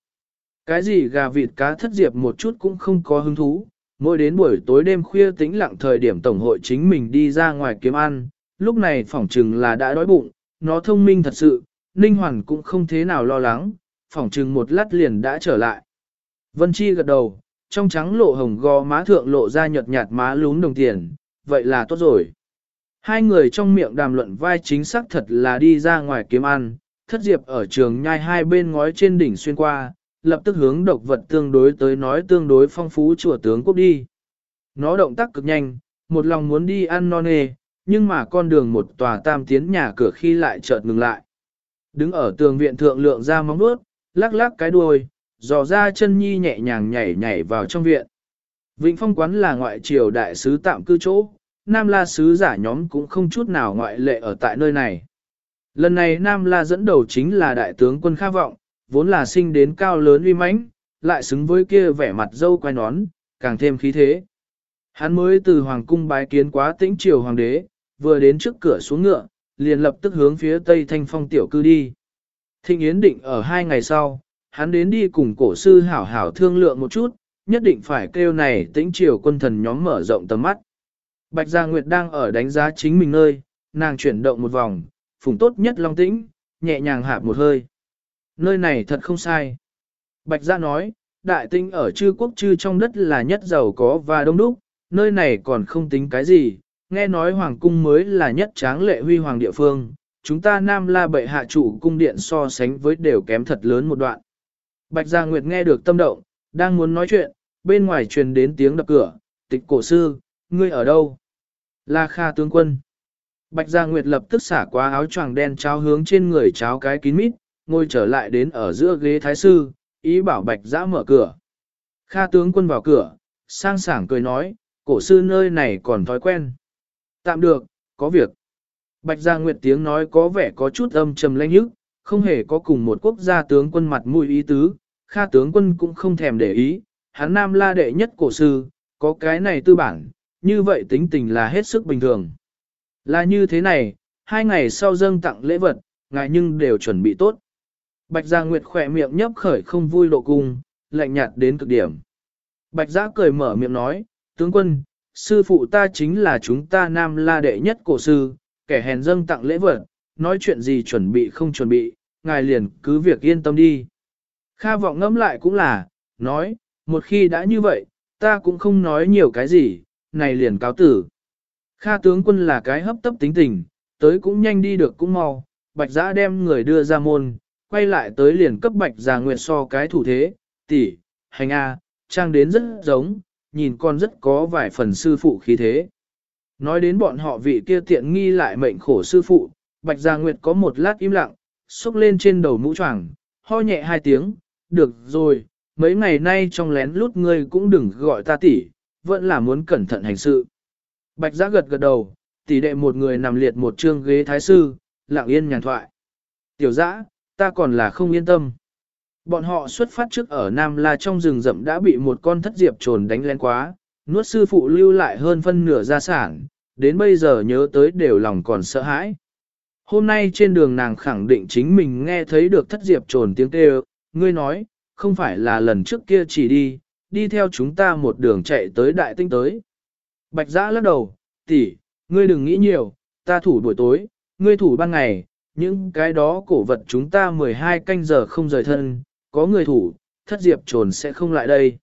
Cái gì gà vịt cá thất diệp một chút cũng không có hứng thú, mỗi đến buổi tối đêm khuya tĩnh lặng thời điểm tổng hội chính mình đi ra ngoài kiếm ăn, lúc này phỏng chừng là đã đói bụng, nó thông minh thật sự, Ninh Hoàn cũng không thế nào lo lắng, phỏng chừng một lát liền đã trở lại. Vân Chi gật đầu, trong trắng lộ hồng gò má thượng lộ ra nhợt nhạt má lún đồng tiền, vậy là tốt rồi. Hai người trong miệng đàm luận vai chính xác thật là đi ra ngoài kiếm ăn, thất diệp ở trường nhai hai bên ngói trên đỉnh xuyên qua, lập tức hướng độc vật tương đối tới nói tương đối phong phú chùa tướng quốc đi. Nó động tác cực nhanh, một lòng muốn đi ăn non nê, nhưng mà con đường một tòa tam tiến nhà cửa khi lại chợt ngừng lại. Đứng ở tường viện thượng lượng ra móng vuốt, lắc lắc cái đuôi, dò ra chân nhi nhẹ nhàng nhảy nhảy vào trong viện. Vịnh phong quán là ngoại triều đại sứ tạm cư chỗ, Nam La sứ giả nhóm cũng không chút nào ngoại lệ ở tại nơi này. Lần này Nam La dẫn đầu chính là đại tướng quân Kha Vọng, vốn là sinh đến cao lớn uy mãnh, lại xứng với kia vẻ mặt dâu quai nón, càng thêm khí thế. Hắn mới từ hoàng cung bái kiến quá tĩnh triều hoàng đế, vừa đến trước cửa xuống ngựa, liền lập tức hướng phía tây thanh phong tiểu cư đi. Thịnh Yến định ở hai ngày sau, hắn đến đi cùng cổ sư hảo hảo thương lượng một chút, nhất định phải kêu này tĩnh triều quân thần nhóm mở rộng tầm mắt. Bạch Gia Nguyệt đang ở đánh giá chính mình nơi, nàng chuyển động một vòng, phùng tốt nhất long tĩnh, nhẹ nhàng hạp một hơi. Nơi này thật không sai. Bạch Gia nói, đại tinh ở chư quốc chư trong đất là nhất giàu có và đông đúc, nơi này còn không tính cái gì, nghe nói hoàng cung mới là nhất tráng lệ huy hoàng địa phương, chúng ta nam la bệ hạ chủ cung điện so sánh với đều kém thật lớn một đoạn. Bạch Gia Nguyệt nghe được tâm động, đang muốn nói chuyện, bên ngoài truyền đến tiếng đập cửa, tịch cổ sư, ngươi ở đâu? La Kha tướng quân. Bạch Gia Nguyệt lập tức xả qua áo choàng đen trao hướng trên người cháo cái kín mít, ngồi trở lại đến ở giữa ghế thái sư, ý bảo Bạch Giã mở cửa. Kha tướng quân vào cửa, sang sảng cười nói, cổ sư nơi này còn thói quen. Tạm được, có việc. Bạch Gia Nguyệt tiếng nói có vẻ có chút âm trầm lanh nhức, không hề có cùng một quốc gia tướng quân mặt mũi ý tứ, Kha tướng quân cũng không thèm để ý, hắn nam la đệ nhất cổ sư, có cái này tư bản, như vậy tính tình là hết sức bình thường. Là như thế này, hai ngày sau dâng tặng lễ vật, ngài nhưng đều chuẩn bị tốt. Bạch Gia Nguyệt khỏe miệng nhấp khởi không vui lộ cung, lạnh nhạt đến cực điểm. Bạch Gia cười mở miệng nói, tướng quân, sư phụ ta chính là chúng ta nam la đệ nhất cổ sư, kẻ hèn dâng tặng lễ vật, nói chuyện gì chuẩn bị không chuẩn bị, ngài liền cứ việc yên tâm đi. Kha vọng ngẫm lại cũng là, nói, một khi đã như vậy, ta cũng không nói nhiều cái gì, này liền cáo tử. Kha tướng quân là cái hấp tấp tính tình, tới cũng nhanh đi được cũng mau, bạch giã đem người đưa ra môn, quay lại tới liền cấp bạch già nguyệt so cái thủ thế, tỷ, hành a, trang đến rất giống, nhìn con rất có vài phần sư phụ khí thế. Nói đến bọn họ vị kia tiện nghi lại mệnh khổ sư phụ, bạch gia nguyệt có một lát im lặng, xúc lên trên đầu mũ choàng, ho nhẹ hai tiếng, được rồi, mấy ngày nay trong lén lút ngươi cũng đừng gọi ta tỷ, vẫn là muốn cẩn thận hành sự. Bạch gia gật gật đầu, tỷ đệ một người nằm liệt một trương ghế thái sư, lặng yên nhàn thoại. Tiểu giã, ta còn là không yên tâm. Bọn họ xuất phát trước ở Nam La trong rừng rậm đã bị một con thất diệp trồn đánh lén quá, nuốt sư phụ lưu lại hơn phân nửa gia sản, đến bây giờ nhớ tới đều lòng còn sợ hãi. Hôm nay trên đường nàng khẳng định chính mình nghe thấy được thất diệp trồn tiếng kêu, ngươi nói, không phải là lần trước kia chỉ đi, đi theo chúng ta một đường chạy tới đại tinh tới. Bạch giã lắc đầu, tỷ, ngươi đừng nghĩ nhiều, ta thủ buổi tối, ngươi thủ ban ngày, những cái đó cổ vật chúng ta 12 canh giờ không rời thân, có người thủ, thất diệp trồn sẽ không lại đây.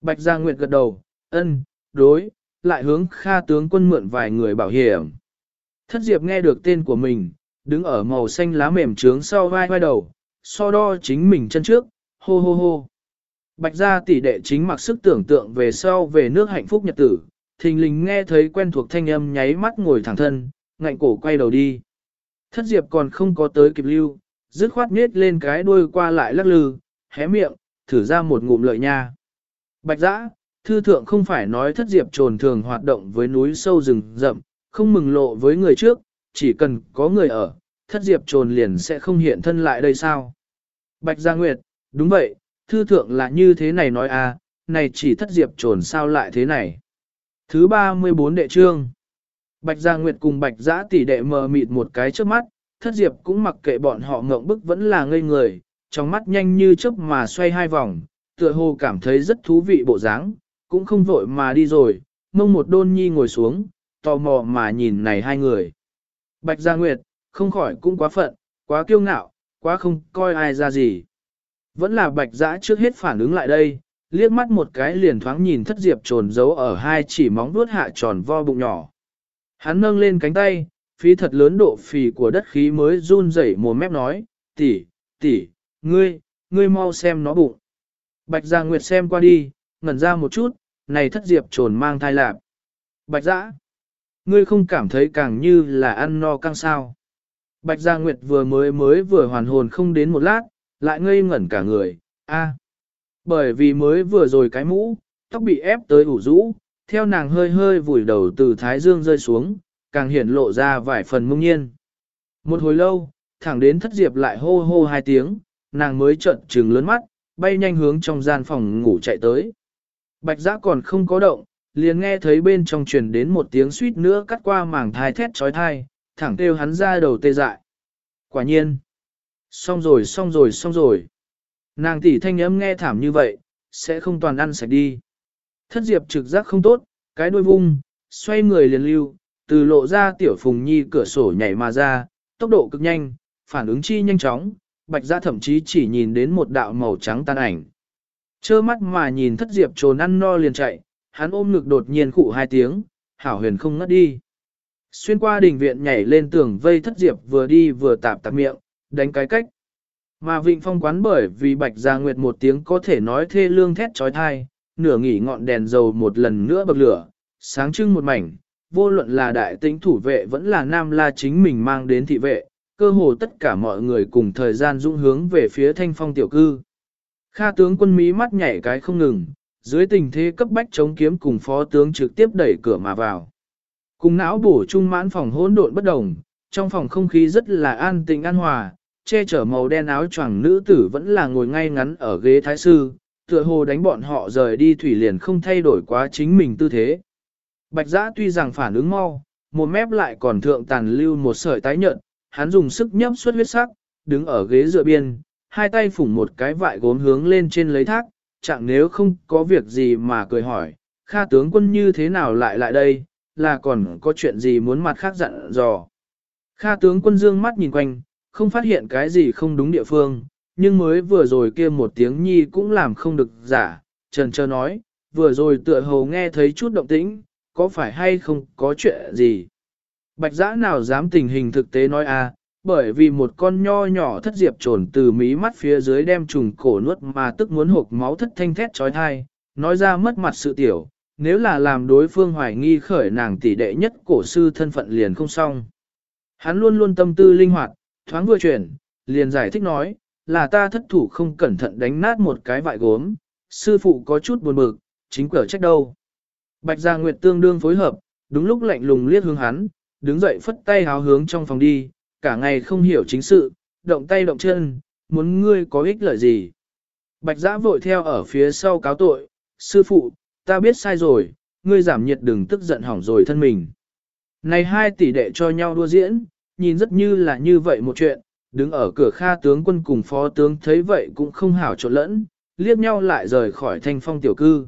Bạch Gia Nguyệt gật đầu, ân, đối, lại hướng Kha tướng quân mượn vài người bảo hiểm. Thất Diệp nghe được tên của mình, đứng ở màu xanh lá mềm trướng sau vai vai đầu, so đo chính mình chân trước, hô hô hô. Bạch gia tỷ đệ chính mặc sức tưởng tượng về sau về nước hạnh phúc nhật tử, thình lình nghe thấy quen thuộc thanh âm nháy mắt ngồi thẳng thân, ngạnh cổ quay đầu đi. Thất Diệp còn không có tới kịp lưu, dứt khoát nết lên cái đuôi qua lại lắc lư, hé miệng, thử ra một ngụm lợi nha. Bạch giã, thư thượng không phải nói thất diệp trồn thường hoạt động với núi sâu rừng rậm, không mừng lộ với người trước, chỉ cần có người ở, thất diệp trồn liền sẽ không hiện thân lại đây sao. Bạch Gia Nguyệt, đúng vậy, thư thượng là như thế này nói à, này chỉ thất diệp trồn sao lại thế này. Thứ 34 đệ trương. Bạch Gia Nguyệt cùng Bạch Giã tỷ đệ mờ mịt một cái trước mắt, thất diệp cũng mặc kệ bọn họ ngộng bức vẫn là ngây người, trong mắt nhanh như chớp mà xoay hai vòng, tựa hồ cảm thấy rất thú vị bộ dáng, cũng không vội mà đi rồi, mông một đôn nhi ngồi xuống, tò mò mà nhìn này hai người. Bạch Gia Nguyệt, không khỏi cũng quá phận, quá kiêu ngạo, quá không coi ai ra gì. Vẫn là bạch Giã trước hết phản ứng lại đây, liếc mắt một cái liền thoáng nhìn thất diệp trồn giấu ở hai chỉ móng vuốt hạ tròn vo bụng nhỏ. Hắn nâng lên cánh tay, phí thật lớn độ phì của đất khí mới run rẩy mồm mép nói, tỷ, tỷ, ngươi, ngươi mau xem nó bụng. Bạch Gia Nguyệt xem qua đi, ngẩn ra một chút, này thất diệp trồn mang thai lạp. Bạch Giã, ngươi không cảm thấy càng như là ăn no căng sao. Bạch Gia Nguyệt vừa mới mới vừa hoàn hồn không đến một lát, lại ngây ngẩn cả người, a, Bởi vì mới vừa rồi cái mũ, tóc bị ép tới ủ rũ, theo nàng hơi hơi vùi đầu từ thái dương rơi xuống, càng hiển lộ ra vài phần mông nhiên. Một hồi lâu, thẳng đến thất diệp lại hô hô hai tiếng, nàng mới trợn trừng lớn mắt, bay nhanh hướng trong gian phòng ngủ chạy tới. Bạch giã còn không có động, liền nghe thấy bên trong truyền đến một tiếng suýt nữa cắt qua mảng thai thét trói thai, thẳng kêu hắn ra đầu tê dại. Quả nhiên. Xong rồi xong rồi xong rồi. Nàng tỷ thanh âm nghe thảm như vậy, sẽ không toàn ăn sạch đi. Thất diệp trực giác không tốt, cái đuôi vung, xoay người liền lưu, từ lộ ra tiểu phùng nhi cửa sổ nhảy mà ra, tốc độ cực nhanh, phản ứng chi nhanh chóng, bạch ra thậm chí chỉ nhìn đến một đạo màu trắng tan ảnh. Chơ mắt mà nhìn thất diệp trồn ăn no liền chạy, hắn ôm ngực đột nhiên khụ hai tiếng, hảo huyền không ngất đi. Xuyên qua đình viện nhảy lên tường vây thất diệp vừa đi vừa tạp tạp miệng, đánh cái cách. Mà vịnh phong quán bởi vì bạch gia nguyệt một tiếng có thể nói thê lương thét trói thai, nửa nghỉ ngọn đèn dầu một lần nữa bậc lửa, sáng trưng một mảnh, vô luận là đại tĩnh thủ vệ vẫn là nam la chính mình mang đến thị vệ, cơ hồ tất cả mọi người cùng thời gian dũng hướng về phía thanh phong tiểu cư. Kha tướng quân mỹ mắt nhảy cái không ngừng, dưới tình thế cấp bách chống kiếm cùng phó tướng trực tiếp đẩy cửa mà vào. Cùng não bổ trung mãn phòng hỗn độn bất đồng, trong phòng không khí rất là an tĩnh an hòa, che chở màu đen áo choàng nữ tử vẫn là ngồi ngay ngắn ở ghế thái sư, tựa hồ đánh bọn họ rời đi thủy liền không thay đổi quá chính mình tư thế. Bạch giã tuy rằng phản ứng mau, một mép lại còn thượng tàn lưu một sợi tái nhợt, hắn dùng sức nhấp suốt huyết sắc, đứng ở ghế dựa biên, hai tay phủng một cái vại gốm hướng lên trên lấy thác, chẳng nếu không có việc gì mà cười hỏi, Kha tướng quân như thế nào lại lại đây, là còn có chuyện gì muốn mặt khác dặn dò. Kha tướng quân dương mắt nhìn quanh, không phát hiện cái gì không đúng địa phương, nhưng mới vừa rồi kia một tiếng nhi cũng làm không được giả, trần trơ nói, vừa rồi tựa hồ nghe thấy chút động tĩnh, có phải hay không có chuyện gì. Bạch giã nào dám tình hình thực tế nói a bởi vì một con nho nhỏ thất diệp trồn từ mí mắt phía dưới đem trùng cổ nuốt mà tức muốn hộp máu thất thanh thét trói thai, nói ra mất mặt sự tiểu, nếu là làm đối phương hoài nghi khởi nàng tỷ đệ nhất cổ sư thân phận liền không xong. Hắn luôn luôn tâm tư linh hoạt, thoáng vừa chuyển, liền giải thích nói, là ta thất thủ không cẩn thận đánh nát một cái vại gốm, sư phụ có chút buồn bực, chính quở trách đâu. Bạch Gia Nguyệt tương đương phối hợp, đúng lúc lạnh lùng liếc hướng hắn, đứng dậy phất tay háo hướng trong phòng đi, cả ngày không hiểu chính sự, động tay động chân, muốn ngươi có ích lợi gì. Bạch giã vội theo ở phía sau cáo tội, sư phụ, ta biết sai rồi, ngươi giảm nhiệt đừng tức giận hỏng rồi thân mình. Này hai tỷ đệ cho nhau đua diễn, nhìn rất như là như vậy một chuyện, đứng ở cửa kha tướng quân cùng phó tướng thấy vậy cũng không hảo trộn lẫn, liếc nhau lại rời khỏi thanh phong tiểu cư.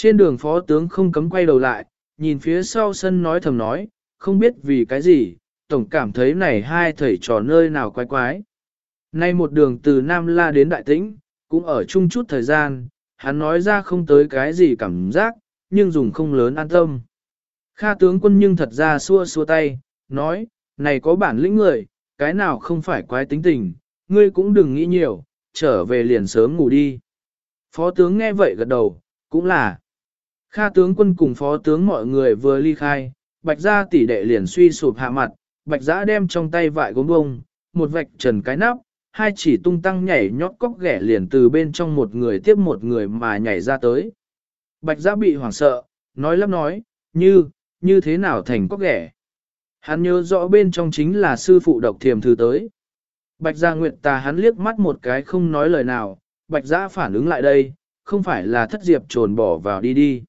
Trên đường phó tướng không cấm quay đầu lại, nhìn phía sau sân nói thầm nói, không biết vì cái gì, tổng cảm thấy này hai thầy trò nơi nào quái quái. Nay một đường từ Nam La đến Đại Tĩnh, cũng ở chung chút thời gian, hắn nói ra không tới cái gì cảm giác, nhưng dùng không lớn an tâm. Kha tướng quân nhưng thật ra xua xua tay, nói, này có bản lĩnh người, cái nào không phải quái tính tình, ngươi cũng đừng nghĩ nhiều, trở về liền sớm ngủ đi. Phó tướng nghe vậy gật đầu, cũng là. Kha tướng quân cùng phó tướng mọi người vừa ly khai, bạch gia tỷ đệ liền suy sụp hạ mặt, bạch giã đem trong tay vại gốm bông, một vạch trần cái nắp, hai chỉ tung tăng nhảy nhót cóc ghẻ liền từ bên trong một người tiếp một người mà nhảy ra tới. Bạch giã bị hoảng sợ, nói lắp nói, như, như thế nào thành cóc ghẻ. Hắn nhớ rõ bên trong chính là sư phụ độc thiềm thư tới. Bạch Gia Nguyệt tà hắn liếc mắt một cái không nói lời nào, Bạch giã phản ứng lại đây, không phải là thất diệp trồn bỏ vào đi đi.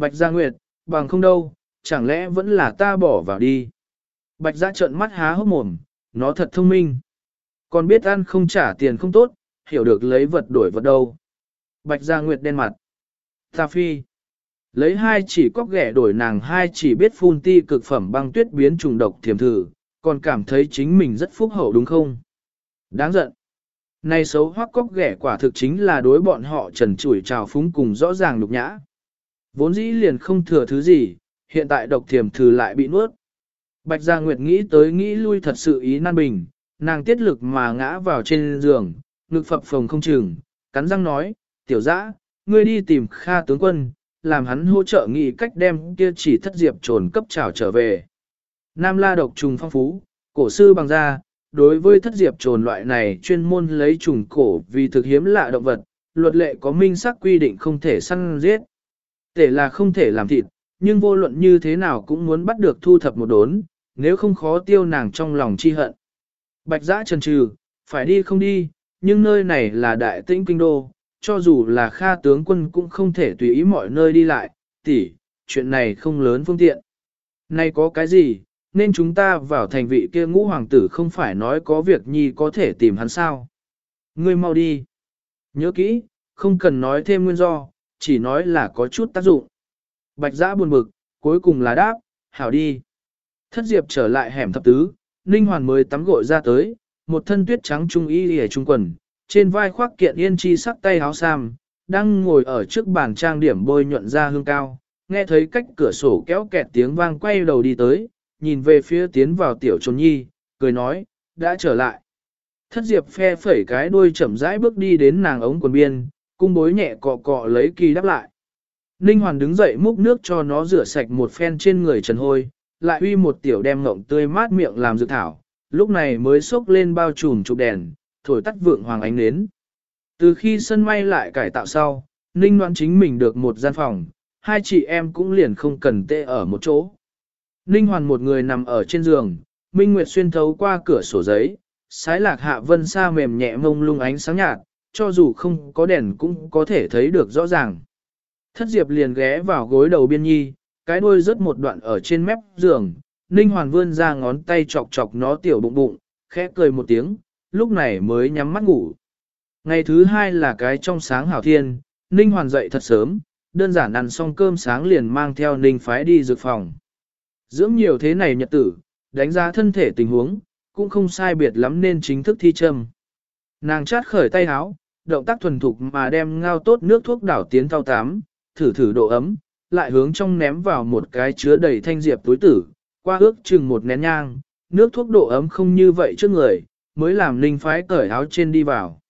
Bạch Gia Nguyệt, bằng không đâu, chẳng lẽ vẫn là ta bỏ vào đi. Bạch Gia trợn mắt há hốc mồm, nó thật thông minh. Còn biết ăn không trả tiền không tốt, hiểu được lấy vật đổi vật đâu. Bạch Gia Nguyệt đen mặt. Ta phi. Lấy hai chỉ cóc ghẻ đổi nàng hai chỉ biết phun ti cực phẩm băng tuyết biến trùng độc thiềm thử, còn cảm thấy chính mình rất phúc hậu đúng không? Đáng giận. Này xấu hoắc cóc ghẻ quả thực chính là đối bọn họ trần chủi trào phúng cùng rõ ràng lục nhã. Vốn dĩ liền không thừa thứ gì, hiện tại độc thiểm thử lại bị nuốt. Bạch Gia Nguyệt nghĩ tới nghĩ lui thật sự ý nan bình, nàng tiết lực mà ngã vào trên giường, ngực phập phồng không chừng, cắn răng nói, tiểu dã, ngươi đi tìm Kha tướng quân, làm hắn hỗ trợ nghị cách đem kia chỉ thất diệp trồn cấp trào trở về. Nam la độc trùng phong phú, cổ sư bằng da, đối với thất diệp trồn loại này chuyên môn lấy trùng cổ vì thực hiếm lạ động vật, luật lệ có minh xác quy định không thể săn giết. Tể là không thể làm thịt, nhưng vô luận như thế nào cũng muốn bắt được thu thập một đốn, nếu không khó tiêu nàng trong lòng chi hận. Bạch giã trần trừ, phải đi không đi, nhưng nơi này là đại tĩnh kinh đô, cho dù là kha tướng quân cũng không thể tùy ý mọi nơi đi lại, tỷ, chuyện này không lớn phương tiện. Này có cái gì, nên chúng ta vào thành vị kia ngũ hoàng tử không phải nói có việc nhi có thể tìm hắn sao. Ngươi mau đi. Nhớ kỹ, không cần nói thêm nguyên do, chỉ nói là có chút tác dụng. Bạch giã buồn bực, cuối cùng là đáp, hảo đi. Thất diệp trở lại hẻm thập tứ, Ninh Hoàn mới tắm gội ra tới, một thân tuyết trắng trung y hề trung quần, trên vai khoác kiện yên chi sắc tay áo sam, đang ngồi ở trước bàn trang điểm bôi nhuận ra hương cao, nghe thấy cách cửa sổ kéo kẹt tiếng vang quay đầu đi tới, nhìn về phía tiến vào tiểu trồn nhi, cười nói, đã trở lại. Thất diệp phe phẩy cái đuôi chậm rãi bước đi đến nàng ống quần biên, cung bối nhẹ cọ cọ lấy kỳ đáp lại. Ninh Hoàn đứng dậy múc nước cho nó rửa sạch một phen trên người trần hôi, lại huy một tiểu đem ngộng tươi mát miệng làm dự thảo, lúc này mới xốc lên bao trùm chụp đèn, thổi tắt vượng hoàng ánh nến. Từ khi sân may lại cải tạo sau, Ninh Loan chính mình được một gian phòng, hai chị em cũng liền không cần tê ở một chỗ. Ninh Hoàn một người nằm ở trên giường, Minh Nguyệt xuyên thấu qua cửa sổ giấy, sái lạc hạ vân xa mềm nhẹ mông lung ánh sáng nhạt, cho dù không có đèn cũng có thể thấy được rõ ràng. Thất Diệp liền ghé vào gối đầu biên nhi, cái đuôi rớt một đoạn ở trên mép giường, Ninh Hoàn vươn ra ngón tay chọc chọc nó tiểu bụng bụng, khẽ cười một tiếng, lúc này mới nhắm mắt ngủ. Ngày thứ hai là cái trong sáng hảo thiên, Ninh Hoàn dậy thật sớm, đơn giản ăn xong cơm sáng liền mang theo Ninh phái đi dược phòng. Dưỡng nhiều thế này nhật tử, đánh giá thân thể tình huống, cũng không sai biệt lắm nên chính thức thi châm. Nàng chát khởi tay háo, động tác thuần thục mà đem ngao tốt nước thuốc đảo tiến thao tám, thử thử độ ấm, lại hướng trong ném vào một cái chứa đầy thanh diệp túi tử, qua ước chừng một nén nhang, nước thuốc độ ấm không như vậy trước người, mới làm linh phái cởi áo trên đi vào.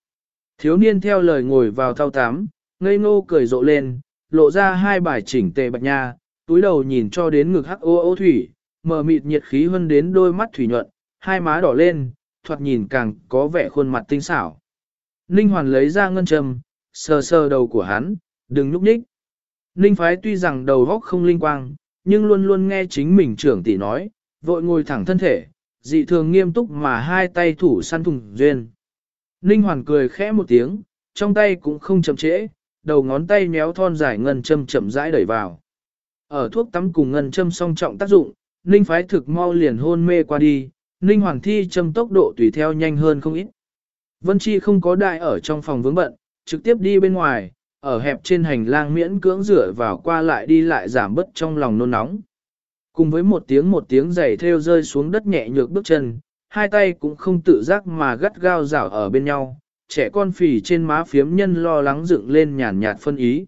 Thiếu niên theo lời ngồi vào thao tám, ngây ngô cười rộ lên, lộ ra hai bài chỉnh tề bạch nha, túi đầu nhìn cho đến ngực hắc ô ô thủy, mờ mịt nhiệt khí hơn đến đôi mắt thủy nhuận, hai má đỏ lên, thoạt nhìn càng có vẻ khuôn mặt tinh xảo. Ninh Hoàn lấy ra ngân trầm, sờ sờ đầu của hắn, đừng nhúc nhích. Ninh Phái tuy rằng đầu góc không linh quang, nhưng luôn luôn nghe chính mình trưởng tỷ nói, vội ngồi thẳng thân thể, dị thường nghiêm túc mà hai tay thủ săn thùng duyên. Ninh Hoàn cười khẽ một tiếng, trong tay cũng không chậm trễ, đầu ngón tay méo thon dài ngân châm chậm rãi đẩy vào. Ở thuốc tắm cùng ngân châm song trọng tác dụng, Ninh phái thực mau liền hôn mê qua đi, Ninh Hoàn thi châm tốc độ tùy theo nhanh hơn không ít. Vân Chi không có đại ở trong phòng vướng bận, trực tiếp đi bên ngoài, ở hẹp trên hành lang miễn cưỡng rửa vào qua lại đi lại giảm bớt trong lòng nôn nóng. Cùng với một tiếng một tiếng giày theo rơi xuống đất nhẹ nhược bước chân, hai tay cũng không tự giác mà gắt gao rảo ở bên nhau, trẻ con phì trên má phiếm nhân lo lắng dựng lên nhàn nhạt phân ý.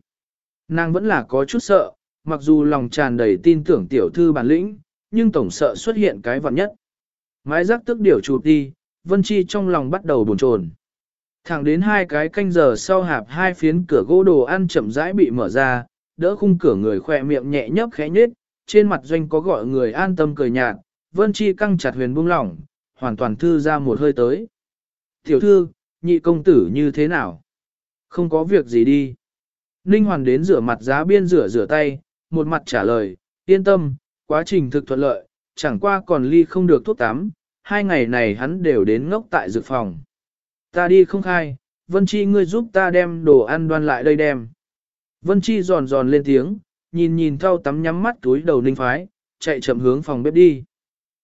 Nàng vẫn là có chút sợ, mặc dù lòng tràn đầy tin tưởng tiểu thư bản lĩnh, nhưng tổng sợ xuất hiện cái vật nhất. Mái giác tức điều chụp đi, Vân Chi trong lòng bắt đầu buồn chồn. Thẳng đến hai cái canh giờ sau hạp hai phiến cửa gỗ đồ ăn chậm rãi bị mở ra, đỡ khung cửa người khỏe miệng nhẹ nhấp khẽ nhết, trên mặt doanh có gọi người an tâm cười nhạt, Vân Chi căng chặt huyền buông lỏng, hoàn toàn thư ra một hơi tới. Tiểu thư, nhị công tử như thế nào? Không có việc gì đi. Ninh Hoàn đến rửa mặt giá biên rửa rửa tay, một mặt trả lời, yên tâm, quá trình thực thuận lợi, chẳng qua còn ly không được thuốc tắm, hai ngày này hắn đều đến ngốc tại dược phòng. Ta đi không khai, Vân Chi ngươi giúp ta đem đồ ăn đoan lại đây đem. Vân Chi giòn giòn lên tiếng, nhìn nhìn thao tắm nhắm mắt túi đầu Ninh Phái, chạy chậm hướng phòng bếp đi.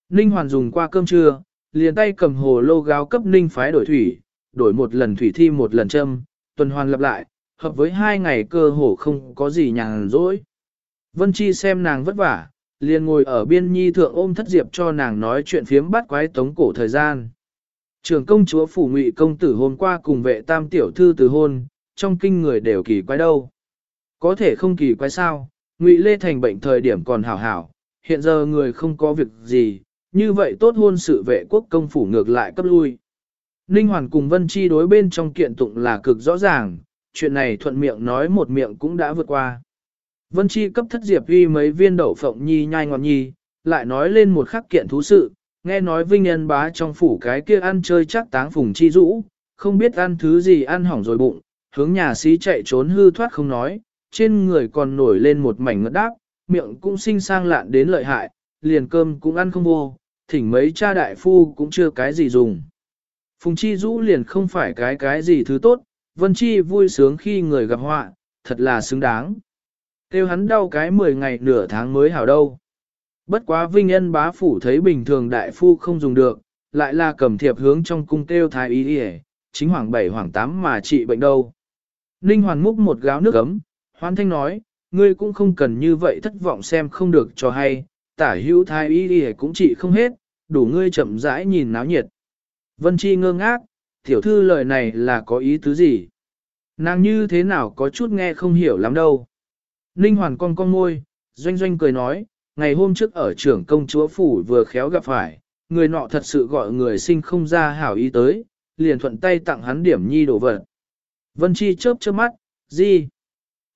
Ninh Hoàn dùng qua cơm trưa, liền tay cầm hồ lô gáo cấp Ninh Phái đổi thủy, đổi một lần thủy thi một lần châm, tuần hoàn lặp lại, hợp với hai ngày cơ hồ không có gì nhàn rỗi. Vân Chi xem nàng vất vả, liền ngồi ở biên nhi thượng ôm thất diệp cho nàng nói chuyện phiếm bắt quái tống cổ thời gian. Trường công chúa phủ ngụy công tử hôm qua cùng vệ tam tiểu thư từ hôn, trong kinh người đều kỳ quái đâu. Có thể không kỳ quái sao, ngụy lê thành bệnh thời điểm còn hảo hảo, hiện giờ người không có việc gì, như vậy tốt hôn sự vệ quốc công phủ ngược lại cấp lui. Ninh Hoàn cùng Vân Chi đối bên trong kiện tụng là cực rõ ràng, chuyện này thuận miệng nói một miệng cũng đã vượt qua. Vân Chi cấp thất diệp uy mấy viên đậu phộng nhi nhai ngọt nhi, lại nói lên một khắc kiện thú sự, nghe nói vinh nhân bá trong phủ cái kia ăn chơi chắc táng phùng chi rũ, không biết ăn thứ gì ăn hỏng rồi bụng, hướng nhà sĩ chạy trốn hư thoát không nói, trên người còn nổi lên một mảnh ngất đáp, miệng cũng sinh sang lạn đến lợi hại, liền cơm cũng ăn không vô, thỉnh mấy cha đại phu cũng chưa cái gì dùng. Phùng chi rũ liền không phải cái cái gì thứ tốt, vân chi vui sướng khi người gặp họa, thật là xứng đáng. Kêu hắn đau cái 10 ngày nửa tháng mới hảo đâu. Bất quá vinh ân bá phủ thấy bình thường đại phu không dùng được, lại là cầm thiệp hướng trong cung kêu thái y đi chính hoàng bảy hoàng tám mà trị bệnh đâu. Ninh hoàn múc một gáo nước ấm, hoan thanh nói, ngươi cũng không cần như vậy thất vọng xem không được cho hay, tả hữu thái y đi cũng trị không hết, đủ ngươi chậm rãi nhìn náo nhiệt. Vân Chi ngơ ngác, tiểu thư lời này là có ý tứ gì? Nàng như thế nào có chút nghe không hiểu lắm đâu. Ninh hoàn con con môi, doanh doanh cười nói, ngày hôm trước ở trưởng công chúa phủ vừa khéo gặp phải, người nọ thật sự gọi người sinh không ra hảo ý tới, liền thuận tay tặng hắn điểm nhi đồ vật. Vân Chi chớp chớp mắt, gì?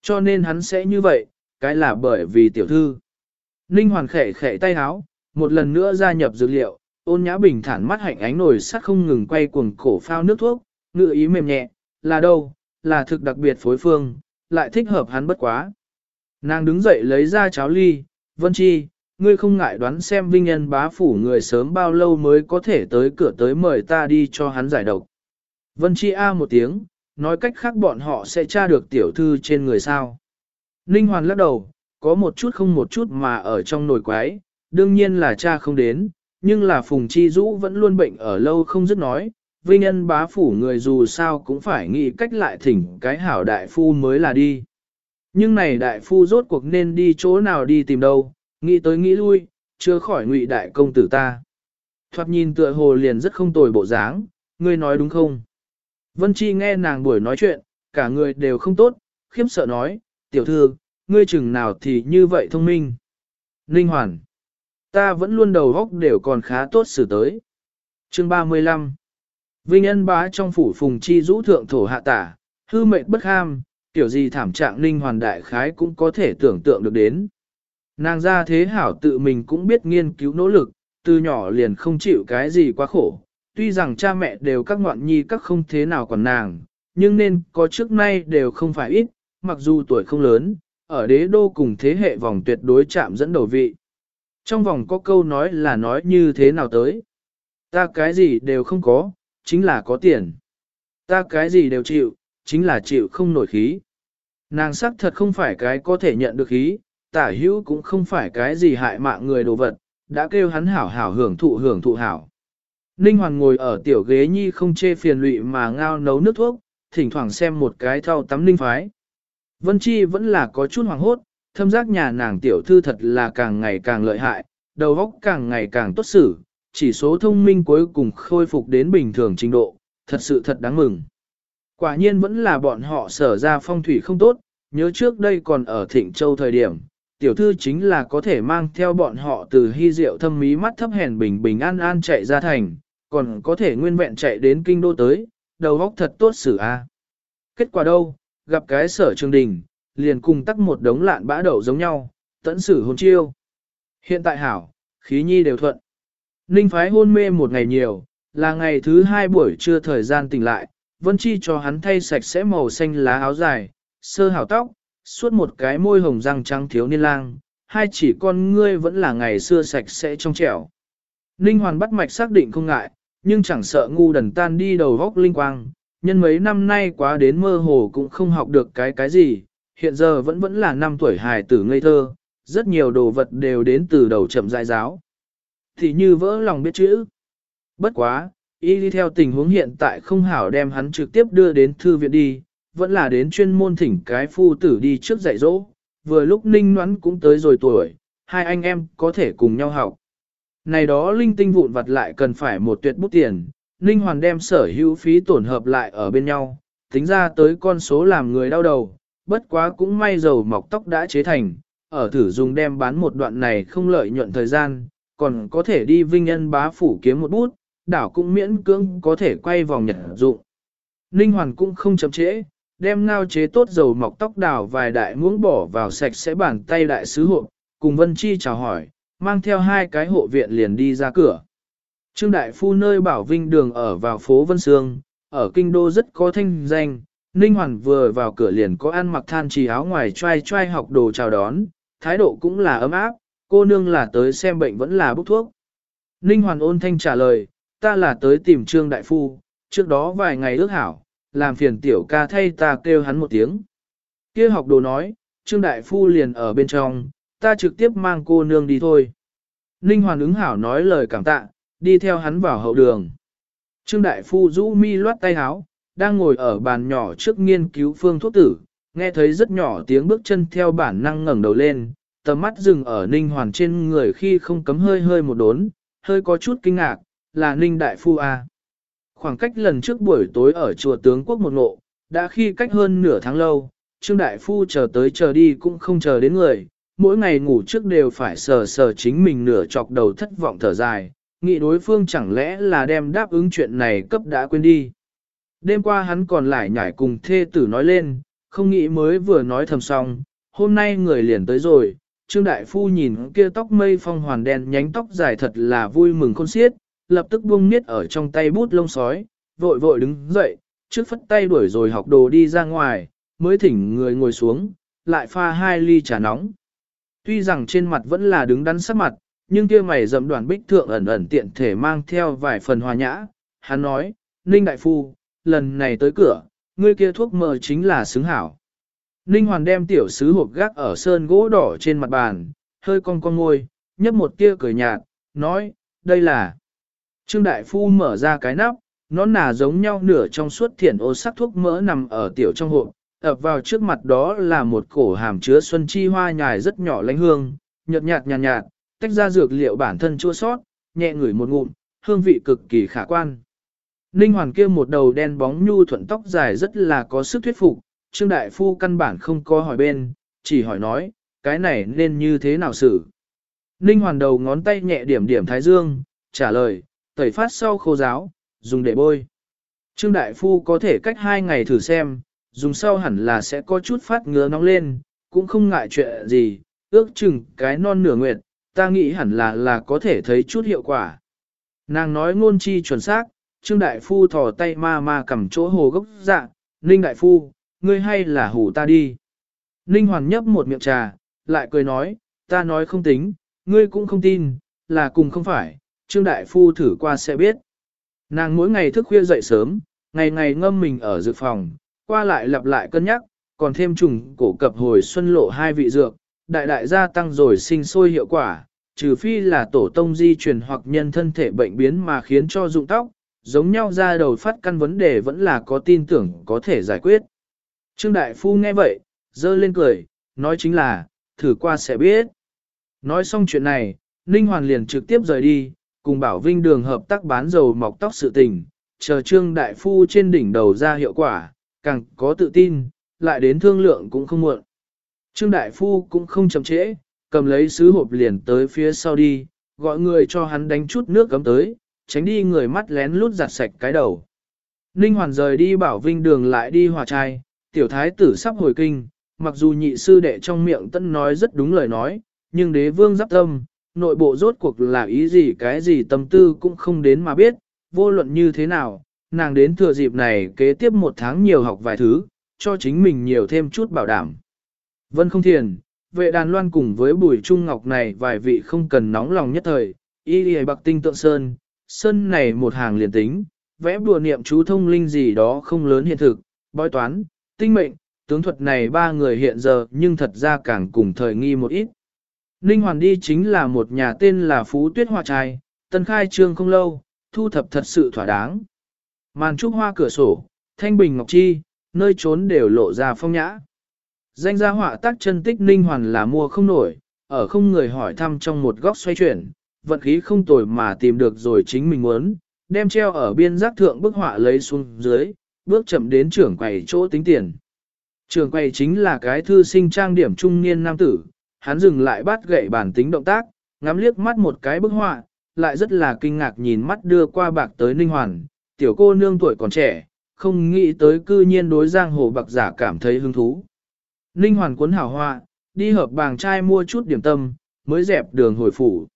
Cho nên hắn sẽ như vậy, cái là bởi vì tiểu thư. Ninh hoàn khẽ khẽ tay háo, một lần nữa gia nhập dược liệu, ôn nhã bình thản mắt hạnh ánh nổi sắc không ngừng quay cuồng cổ phao nước thuốc, ngựa ý mềm nhẹ, là đâu, là thực đặc biệt phối phương, lại thích hợp hắn bất quá. Nàng đứng dậy lấy ra cháo ly, Vân Chi, ngươi không ngại đoán xem vinh nhân bá phủ người sớm bao lâu mới có thể tới cửa tới mời ta đi cho hắn giải độc. Vân Chi A một tiếng, nói cách khác bọn họ sẽ tra được tiểu thư trên người sao. Ninh Hoàn lắc đầu, có một chút không một chút mà ở trong nồi quái, đương nhiên là cha không đến, nhưng là Phùng Chi Dũ vẫn luôn bệnh ở lâu không dứt nói, vinh nhân bá phủ người dù sao cũng phải nghĩ cách lại thỉnh cái hảo đại phu mới là đi. Nhưng này đại phu rốt cuộc nên đi chỗ nào đi tìm đâu, nghĩ tới nghĩ lui, chưa khỏi ngụy đại công tử ta. Thoạt nhìn tựa hồ liền rất không tồi bộ dáng, ngươi nói đúng không? Vân Chi nghe nàng buổi nói chuyện, cả người đều không tốt, khiếp sợ nói, tiểu thư, ngươi chừng nào thì như vậy thông minh. Ninh Hoàn, ta vẫn luôn đầu góc đều còn khá tốt xử tới. Chương 35 Vinh ân bá trong phủ phùng chi rũ thượng thổ hạ tả, hư mệnh bất ham, Tiểu gì thảm trạng ninh hoàn đại khái cũng có thể tưởng tượng được đến. Nàng ra thế hảo tự mình cũng biết nghiên cứu nỗ lực, từ nhỏ liền không chịu cái gì quá khổ. Tuy rằng cha mẹ đều các ngoạn nhi các không thế nào còn nàng, nhưng nên có trước nay đều không phải ít, mặc dù tuổi không lớn, ở đế đô cùng thế hệ vòng tuyệt đối chạm dẫn đầu vị. Trong vòng có câu nói là nói như thế nào tới. Ta cái gì đều không có, chính là có tiền. Ta cái gì đều chịu, chính là chịu không nổi khí. Nàng sắc thật không phải cái có thể nhận được khí, tả hữu cũng không phải cái gì hại mạng người đồ vật, đã kêu hắn hảo hảo hưởng thụ hưởng thụ hảo. Ninh Hoàng ngồi ở tiểu ghế nhi không chê phiền lụy mà ngao nấu nước thuốc, thỉnh thoảng xem một cái thau tắm ninh phái. Vân Chi vẫn là có chút hoàng hốt, thâm giác nhà nàng tiểu thư thật là càng ngày càng lợi hại, đầu óc càng ngày càng tốt xử, chỉ số thông minh cuối cùng khôi phục đến bình thường trình độ, thật sự thật đáng mừng. Quả nhiên vẫn là bọn họ sở ra phong thủy không tốt, nhớ trước đây còn ở Thịnh Châu thời điểm, tiểu thư chính là có thể mang theo bọn họ từ hy diệu thâm mí mắt thấp hèn bình bình an an chạy ra thành, còn có thể nguyên vẹn chạy đến kinh đô tới, đầu óc thật tốt xử a. Kết quả đâu, gặp cái sở trường đình, liền cùng tắc một đống lạn bã đậu giống nhau, tẫn xử hôn chiêu. Hiện tại hảo, khí nhi đều thuận. Ninh phái hôn mê một ngày nhiều, là ngày thứ hai buổi trưa thời gian tỉnh lại, Vân Chi cho hắn thay sạch sẽ màu xanh lá áo dài, sơ hảo tóc, suốt một cái môi hồng răng trắng thiếu niên lang, hai chỉ con ngươi vẫn là ngày xưa sạch sẽ trong trẻo. Ninh Hoàn bắt mạch xác định không ngại, nhưng chẳng sợ ngu đần tan đi đầu góc linh quang, nhân mấy năm nay quá đến mơ hồ cũng không học được cái cái gì, hiện giờ vẫn vẫn là năm tuổi hài tử ngây thơ, rất nhiều đồ vật đều đến từ đầu chậm dại giáo. Thì như vỡ lòng biết chữ. Bất quá, y đi theo tình huống hiện tại không hảo đem hắn trực tiếp đưa đến thư viện đi, vẫn là đến chuyên môn thỉnh cái phu tử đi trước dạy dỗ, vừa lúc Ninh nhoắn cũng tới rồi tuổi, hai anh em có thể cùng nhau học. Này đó linh tinh vụn vặt lại cần phải một tuyệt bút tiền, Ninh Hoàn đem sở hữu phí tổn hợp lại ở bên nhau, tính ra tới con số làm người đau đầu, bất quá cũng may dầu mọc tóc đã chế thành, ở thử dùng đem bán một đoạn này không lợi nhuận thời gian, còn có thể đi vinh nhân bá phủ kiếm một bút, đảo cũng miễn cưỡng có thể quay vòng nhật dụng. Ninh Hoàn cũng không chậm trễ, đem ngao chế tốt dầu mọc tóc đảo vài đại muỗng bỏ vào sạch sẽ bàn tay đại sứ hộ, cùng Vân Chi chào hỏi, mang theo hai cái hộ viện liền đi ra cửa. Trương Đại Phu nơi bảo vinh đường ở vào phố Vân Sương, ở kinh đô rất có thanh danh, Ninh Hoàn vừa vào cửa liền có ăn mặc than trì áo ngoài trai trai học đồ chào đón, thái độ cũng là ấm áp, cô nương là tới xem bệnh vẫn là bốc thuốc. Ninh Hoàn ôn thanh trả lời, ta là tới tìm Trương Đại Phu, trước đó vài ngày ước hảo, làm phiền tiểu ca thay ta kêu hắn một tiếng. Kia học đồ nói, Trương Đại Phu liền ở bên trong, ta trực tiếp mang cô nương đi thôi. Ninh Hoàn ứng hảo nói lời cảm tạ, đi theo hắn vào hậu đường. Trương Đại Phu rũ mi loát tay háo, đang ngồi ở bàn nhỏ trước nghiên cứu phương thuốc tử, nghe thấy rất nhỏ tiếng bước chân theo bản năng ngẩng đầu lên, tầm mắt dừng ở Ninh Hoàn trên người khi không cấm hơi hơi một đốn, hơi có chút kinh ngạc, là Ninh Đại Phu A. Khoảng cách lần trước buổi tối ở chùa tướng quốc một ngộ, đã khi cách hơn nửa tháng lâu, Trương Đại Phu chờ tới chờ đi cũng không chờ đến người, mỗi ngày ngủ trước đều phải sờ sờ chính mình nửa chọc đầu thất vọng thở dài, nghĩ đối phương chẳng lẽ là đem đáp ứng chuyện này cấp đã quên đi. Đêm qua hắn còn lại nhảy cùng thê tử nói lên, không nghĩ mới vừa nói thầm xong, hôm nay người liền tới rồi, Trương Đại Phu nhìn kia tóc mây phong hoàn đen nhánh tóc dài thật là vui mừng khôn xiết, lập tức buông miết ở trong tay bút lông sói, vội vội đứng dậy, trước phất tay đuổi rồi học đồ đi ra ngoài, mới thỉnh người ngồi xuống, lại pha hai ly trà nóng. Tuy rằng trên mặt vẫn là đứng đắn sắc mặt, nhưng kia mày dậm đoàn bích thượng ẩn ẩn tiện thể mang theo vài phần hòa nhã. Hắn nói, Ninh Đại Phu, lần này tới cửa, ngươi kia thuốc mờ chính là xứng hảo. Ninh Hoàn đem tiểu sứ hộp gác ở sơn gỗ đỏ trên mặt bàn, hơi cong cong ngôi, nhấp một tia cười nhạt, nói, đây là. Trương Đại Phu mở ra cái nắp, nó nà giống nhau nửa trong suốt thiển ô sắc thuốc mỡ nằm ở tiểu trong hộp, ập vào trước mặt đó là một cổ hàm chứa xuân chi hoa nhài rất nhỏ lánh hương, nhợt nhạt nhạt nhạt, tách ra dược liệu bản thân chua sót, nhẹ ngửi một ngụm, hương vị cực kỳ khả quan. Ninh Hoàn kia một đầu đen bóng nhu thuận tóc dài rất là có sức thuyết phục, Trương Đại Phu căn bản không có hỏi bên, chỉ hỏi nói, cái này nên như thế nào xử. Ninh Hoàn đầu ngón tay nhẹ điểm điểm thái dương, trả lời, tẩy phát sau khô giáo, dùng để bôi. Trương Đại Phu có thể cách hai ngày thử xem, dùng sau hẳn là sẽ có chút phát ngứa nóng lên, cũng không ngại chuyện gì, ước chừng cái non nửa nguyệt, ta nghĩ hẳn là là có thể thấy chút hiệu quả. Nàng nói ngôn chi chuẩn xác, Trương Đại Phu thò tay ma ma cầm chỗ hồ gốc dạ, Ninh Đại Phu, ngươi hay là hủ ta đi. Ninh Hoàn nhấp một miệng trà, lại cười nói, ta nói không tính, ngươi cũng không tin, là cùng không phải, Trương Đại Phu thử qua sẽ biết. Nàng mỗi ngày thức khuya dậy sớm, ngày ngày ngâm mình ở dược phòng, qua lại lặp lại cân nhắc, còn thêm trùng cổ cập hồi xuân lộ hai vị dược, đại đại gia tăng rồi sinh sôi hiệu quả, trừ phi là tổ tông di truyền hoặc nhân thân thể bệnh biến mà khiến cho dụng tóc, giống nhau ra đầu phát căn vấn đề vẫn là có tin tưởng có thể giải quyết. Trương Đại Phu nghe vậy, dơ lên cười, nói chính là, thử qua sẽ biết. Nói xong chuyện này, Ninh Hoàn liền trực tiếp rời đi, cùng Bảo Vinh Đường hợp tác bán dầu mọc tóc sự tình, chờ Trương Đại Phu trên đỉnh đầu ra hiệu quả, càng có tự tin, lại đến thương lượng cũng không muộn. Trương Đại Phu cũng không chậm trễ, cầm lấy sứ hộp liền tới phía sau đi, gọi người cho hắn đánh chút nước cấm tới, tránh đi người mắt lén lút giặt sạch cái đầu. Ninh Hoàn rời đi bảo vinh đường lại đi hòa trai, tiểu thái tử sắp hồi kinh, mặc dù nhị sư đệ trong miệng tân nói rất đúng lời nói, nhưng đế vương giáp tâm, nội bộ rốt cuộc là ý gì cái gì tâm tư cũng không đến mà biết, vô luận như thế nào, nàng đến thừa dịp này kế tiếp một tháng nhiều học vài thứ, cho chính mình nhiều thêm chút bảo đảm. Vân không thiền, vệ đàn loan cùng với bùi trung ngọc này vài vị không cần nóng lòng nhất thời, y đi bạc tinh tượng sơn, sơn này một hàng liền tính, vẽ đùa niệm chú thông linh gì đó không lớn hiện thực, bói toán, tinh mệnh, tướng thuật này ba người hiện giờ nhưng thật ra càng cùng thời nghi một ít. Ninh Hoàn đi chính là một nhà tên là Phú Tuyết Hoa Trai, tân khai trương không lâu, thu thập thật sự thỏa đáng. Màn trúc hoa cửa sổ, thanh bình ngọc chi, nơi trốn đều lộ ra phong nhã. Danh gia họa tác chân tích Ninh Hoàn là mua không nổi, ở không người hỏi thăm trong một góc xoay chuyển, vận khí không tồi mà tìm được rồi chính mình muốn, đem treo ở biên giác thượng bức họa lấy xuống dưới, bước chậm đến trưởng quầy chỗ tính tiền. Trưởng quầy chính là cái thư sinh trang điểm trung niên nam tử, hắn dừng lại bắt gậy bản tính động tác, ngắm liếc mắt một cái bức họa, lại rất là kinh ngạc nhìn mắt đưa qua bạc tới Ninh Hoàn, tiểu cô nương tuổi còn trẻ, không nghĩ tới cư nhiên đối giang hồ bạc giả cảm thấy hứng thú. Ninh Hoàn cuốn hảo họa, đi hợp bàng trai mua chút điểm tâm, mới dẹp đường hồi phủ.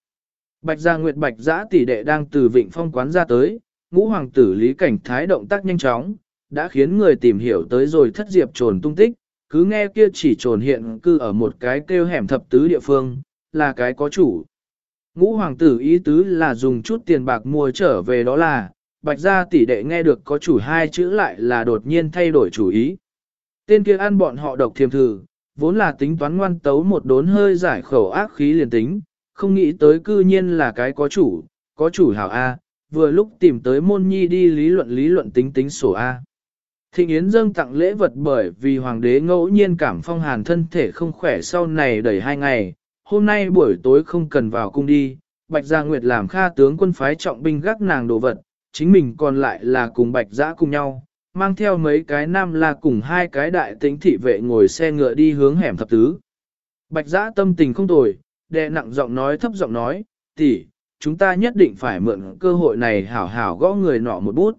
Bạch Gia Nguyệt Bạch Giã tỷ đệ đang từ Vịnh Phong quán ra tới, ngũ hoàng tử Lý Cảnh Thái động tác nhanh chóng, đã khiến người tìm hiểu tới rồi thất diệp trồn tung tích, cứ nghe kia chỉ trồn hiện cư ở một cái kêu hẻm thập tứ địa phương, là cái có chủ. Ngũ hoàng tử ý tứ là dùng chút tiền bạc mua trở về đó là, bạch gia tỷ đệ nghe được có chủ hai chữ lại là đột nhiên thay đổi chủ ý. Tên kia ăn bọn họ độc thiềm thử, vốn là tính toán ngoan tấu một đốn hơi giải khẩu ác khí liền tính, không nghĩ tới cư nhiên là cái có chủ, có chủ hảo A, vừa lúc tìm tới môn nhi đi lý luận lý luận tính tính sổ A. Thịnh Yến dâng tặng lễ vật bởi vì hoàng đế ngẫu nhiên cảm phong hàn thân thể không khỏe sau này đầy hai ngày, hôm nay buổi tối không cần vào cung đi, Bạch Gia Nguyệt làm kha tướng quân phái trọng binh gác nàng đồ vật, chính mình còn lại là cùng Bạch Giã cùng nhau, mang theo mấy cái nam la cùng hai cái đại tính thị vệ ngồi xe ngựa đi hướng hẻm thập tứ. Bạch Giã tâm tình không tồi, đè nặng giọng nói thấp giọng nói, tỷ, chúng ta nhất định phải mượn cơ hội này hảo hảo gõ người nọ một bút.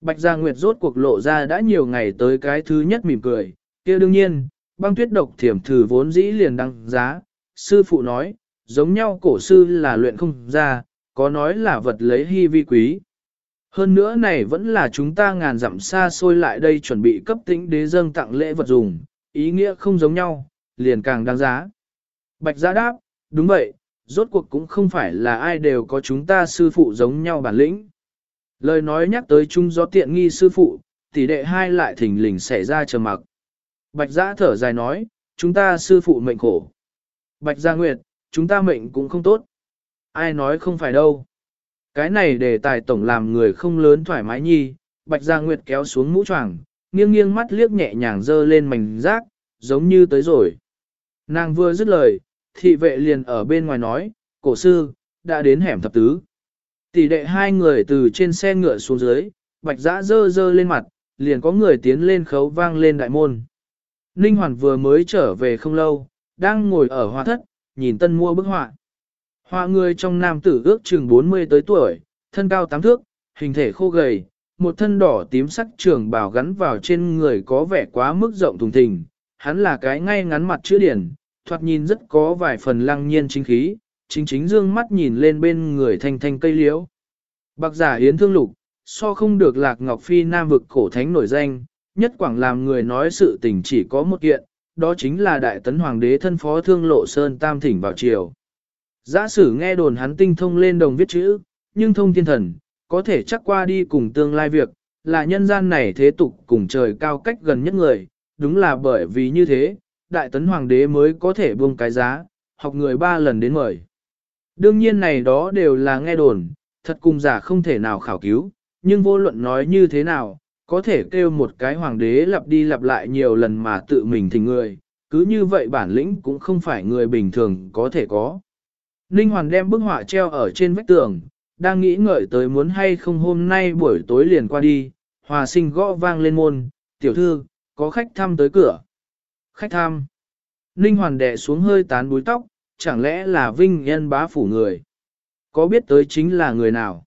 Bạch Gia Nguyệt rốt cuộc lộ ra đã nhiều ngày tới cái thứ nhất mỉm cười, kia đương nhiên, băng tuyết độc thiểm thử vốn dĩ liền đăng giá, sư phụ nói, giống nhau cổ sư là luyện không ra, có nói là vật lấy hy vi quý. Hơn nữa này vẫn là chúng ta ngàn dặm xa xôi lại đây chuẩn bị cấp tĩnh đế dâng tặng lễ vật dùng, ý nghĩa không giống nhau, liền càng đáng giá. Bạch Gia đáp, đúng vậy, rốt cuộc cũng không phải là ai đều có chúng ta sư phụ giống nhau bản lĩnh. Lời nói nhắc tới chung gió tiện nghi sư phụ, tỷ đệ hai lại thỉnh lình xảy ra trầm mặc. Bạch giã thở dài nói, chúng ta sư phụ mệnh khổ. Bạch gia nguyệt, chúng ta mệnh cũng không tốt. Ai nói không phải đâu. Cái này để tài tổng làm người không lớn thoải mái nhi, bạch gia nguyệt kéo xuống mũ choàng, nghiêng nghiêng mắt liếc nhẹ nhàng dơ lên mảnh rác, giống như tới rồi. Nàng vừa dứt lời, thị vệ liền ở bên ngoài nói, cổ sư, đã đến hẻm thập tứ. Tỷ đệ hai người từ trên xe ngựa xuống dưới, bạch giã dơ dơ lên mặt, liền có người tiến lên khấu vang lên đại môn. Ninh Hoàn vừa mới trở về không lâu, đang ngồi ở hoa thất, nhìn tân mua bức họa. Họa người trong nam tử ước chừng 40 tới tuổi, thân cao tám thước, hình thể khô gầy, một thân đỏ tím sắc trường bào gắn vào trên người có vẻ quá mức rộng thùng thình. Hắn là cái ngay ngắn mặt chữ điển, thoạt nhìn rất có vài phần lăng nhiên chính khí, chính chính dương mắt nhìn lên bên người thanh thanh cây liễu. Bạc giả yến thương lục, so không được lạc ngọc phi nam vực cổ thánh nổi danh, nhất quảng làm người nói sự tình chỉ có một kiện, đó chính là đại tấn hoàng đế thân phó thương lộ sơn tam thỉnh vào triều. Giả sử nghe đồn hắn tinh thông lên đồng viết chữ, nhưng thông thiên thần, có thể chắc qua đi cùng tương lai việc, là nhân gian này thế tục cùng trời cao cách gần nhất người, đúng là bởi vì như thế, đại tấn hoàng đế mới có thể buông cái giá, học người ba lần đến mời. Đương nhiên này đó đều là nghe đồn, thật cùng giả không thể nào khảo cứu, nhưng vô luận nói như thế nào, có thể kêu một cái hoàng đế lặp đi lặp lại nhiều lần mà tự mình thỉnh người, cứ như vậy bản lĩnh cũng không phải người bình thường có thể có. Ninh Hoàn đem bức họa treo ở trên vách tường, đang nghĩ ngợi tới muốn hay không hôm nay buổi tối liền qua đi, hòa sinh gõ vang lên môn, tiểu thư, có khách thăm tới cửa. Khách thăm. Ninh Hoàn đè xuống hơi tán búi tóc, chẳng lẽ là vinh nhân bá phủ người? Có biết tới chính là người nào?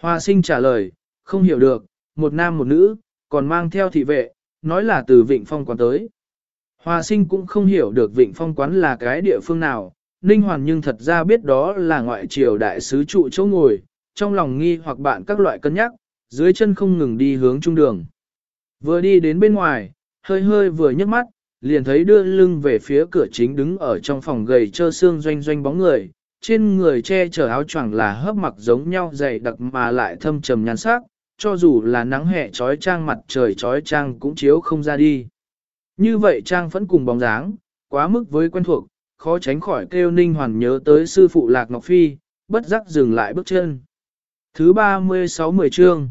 Hoa sinh trả lời, không hiểu được, một nam một nữ, còn mang theo thị vệ, nói là từ Vịnh Phong quán tới. Hoa sinh cũng không hiểu được Vịnh Phong quán là cái địa phương nào, Ninh Hoàn nhưng thật ra biết đó là ngoại triều đại sứ trụ chỗ ngồi, trong lòng nghi hoặc bạn các loại cân nhắc, dưới chân không ngừng đi hướng trung đường. Vừa đi đến bên ngoài, hơi hơi vừa nhấc mắt, liền thấy đưa lưng về phía cửa chính đứng ở trong phòng gầy trơ xương doanh doanh bóng người, trên người che chở áo choàng là hấp mặc giống nhau dày đặc mà lại thâm trầm nhan sắc, cho dù là nắng hè trói trang mặt trời trói trang cũng chiếu không ra đi. Như vậy trang vẫn cùng bóng dáng, quá mức với quen thuộc, khó tránh khỏi kêu ninh hoàn nhớ tới sư phụ Lạc Ngọc Phi, bất giác dừng lại bước chân. Thứ 36-10 chương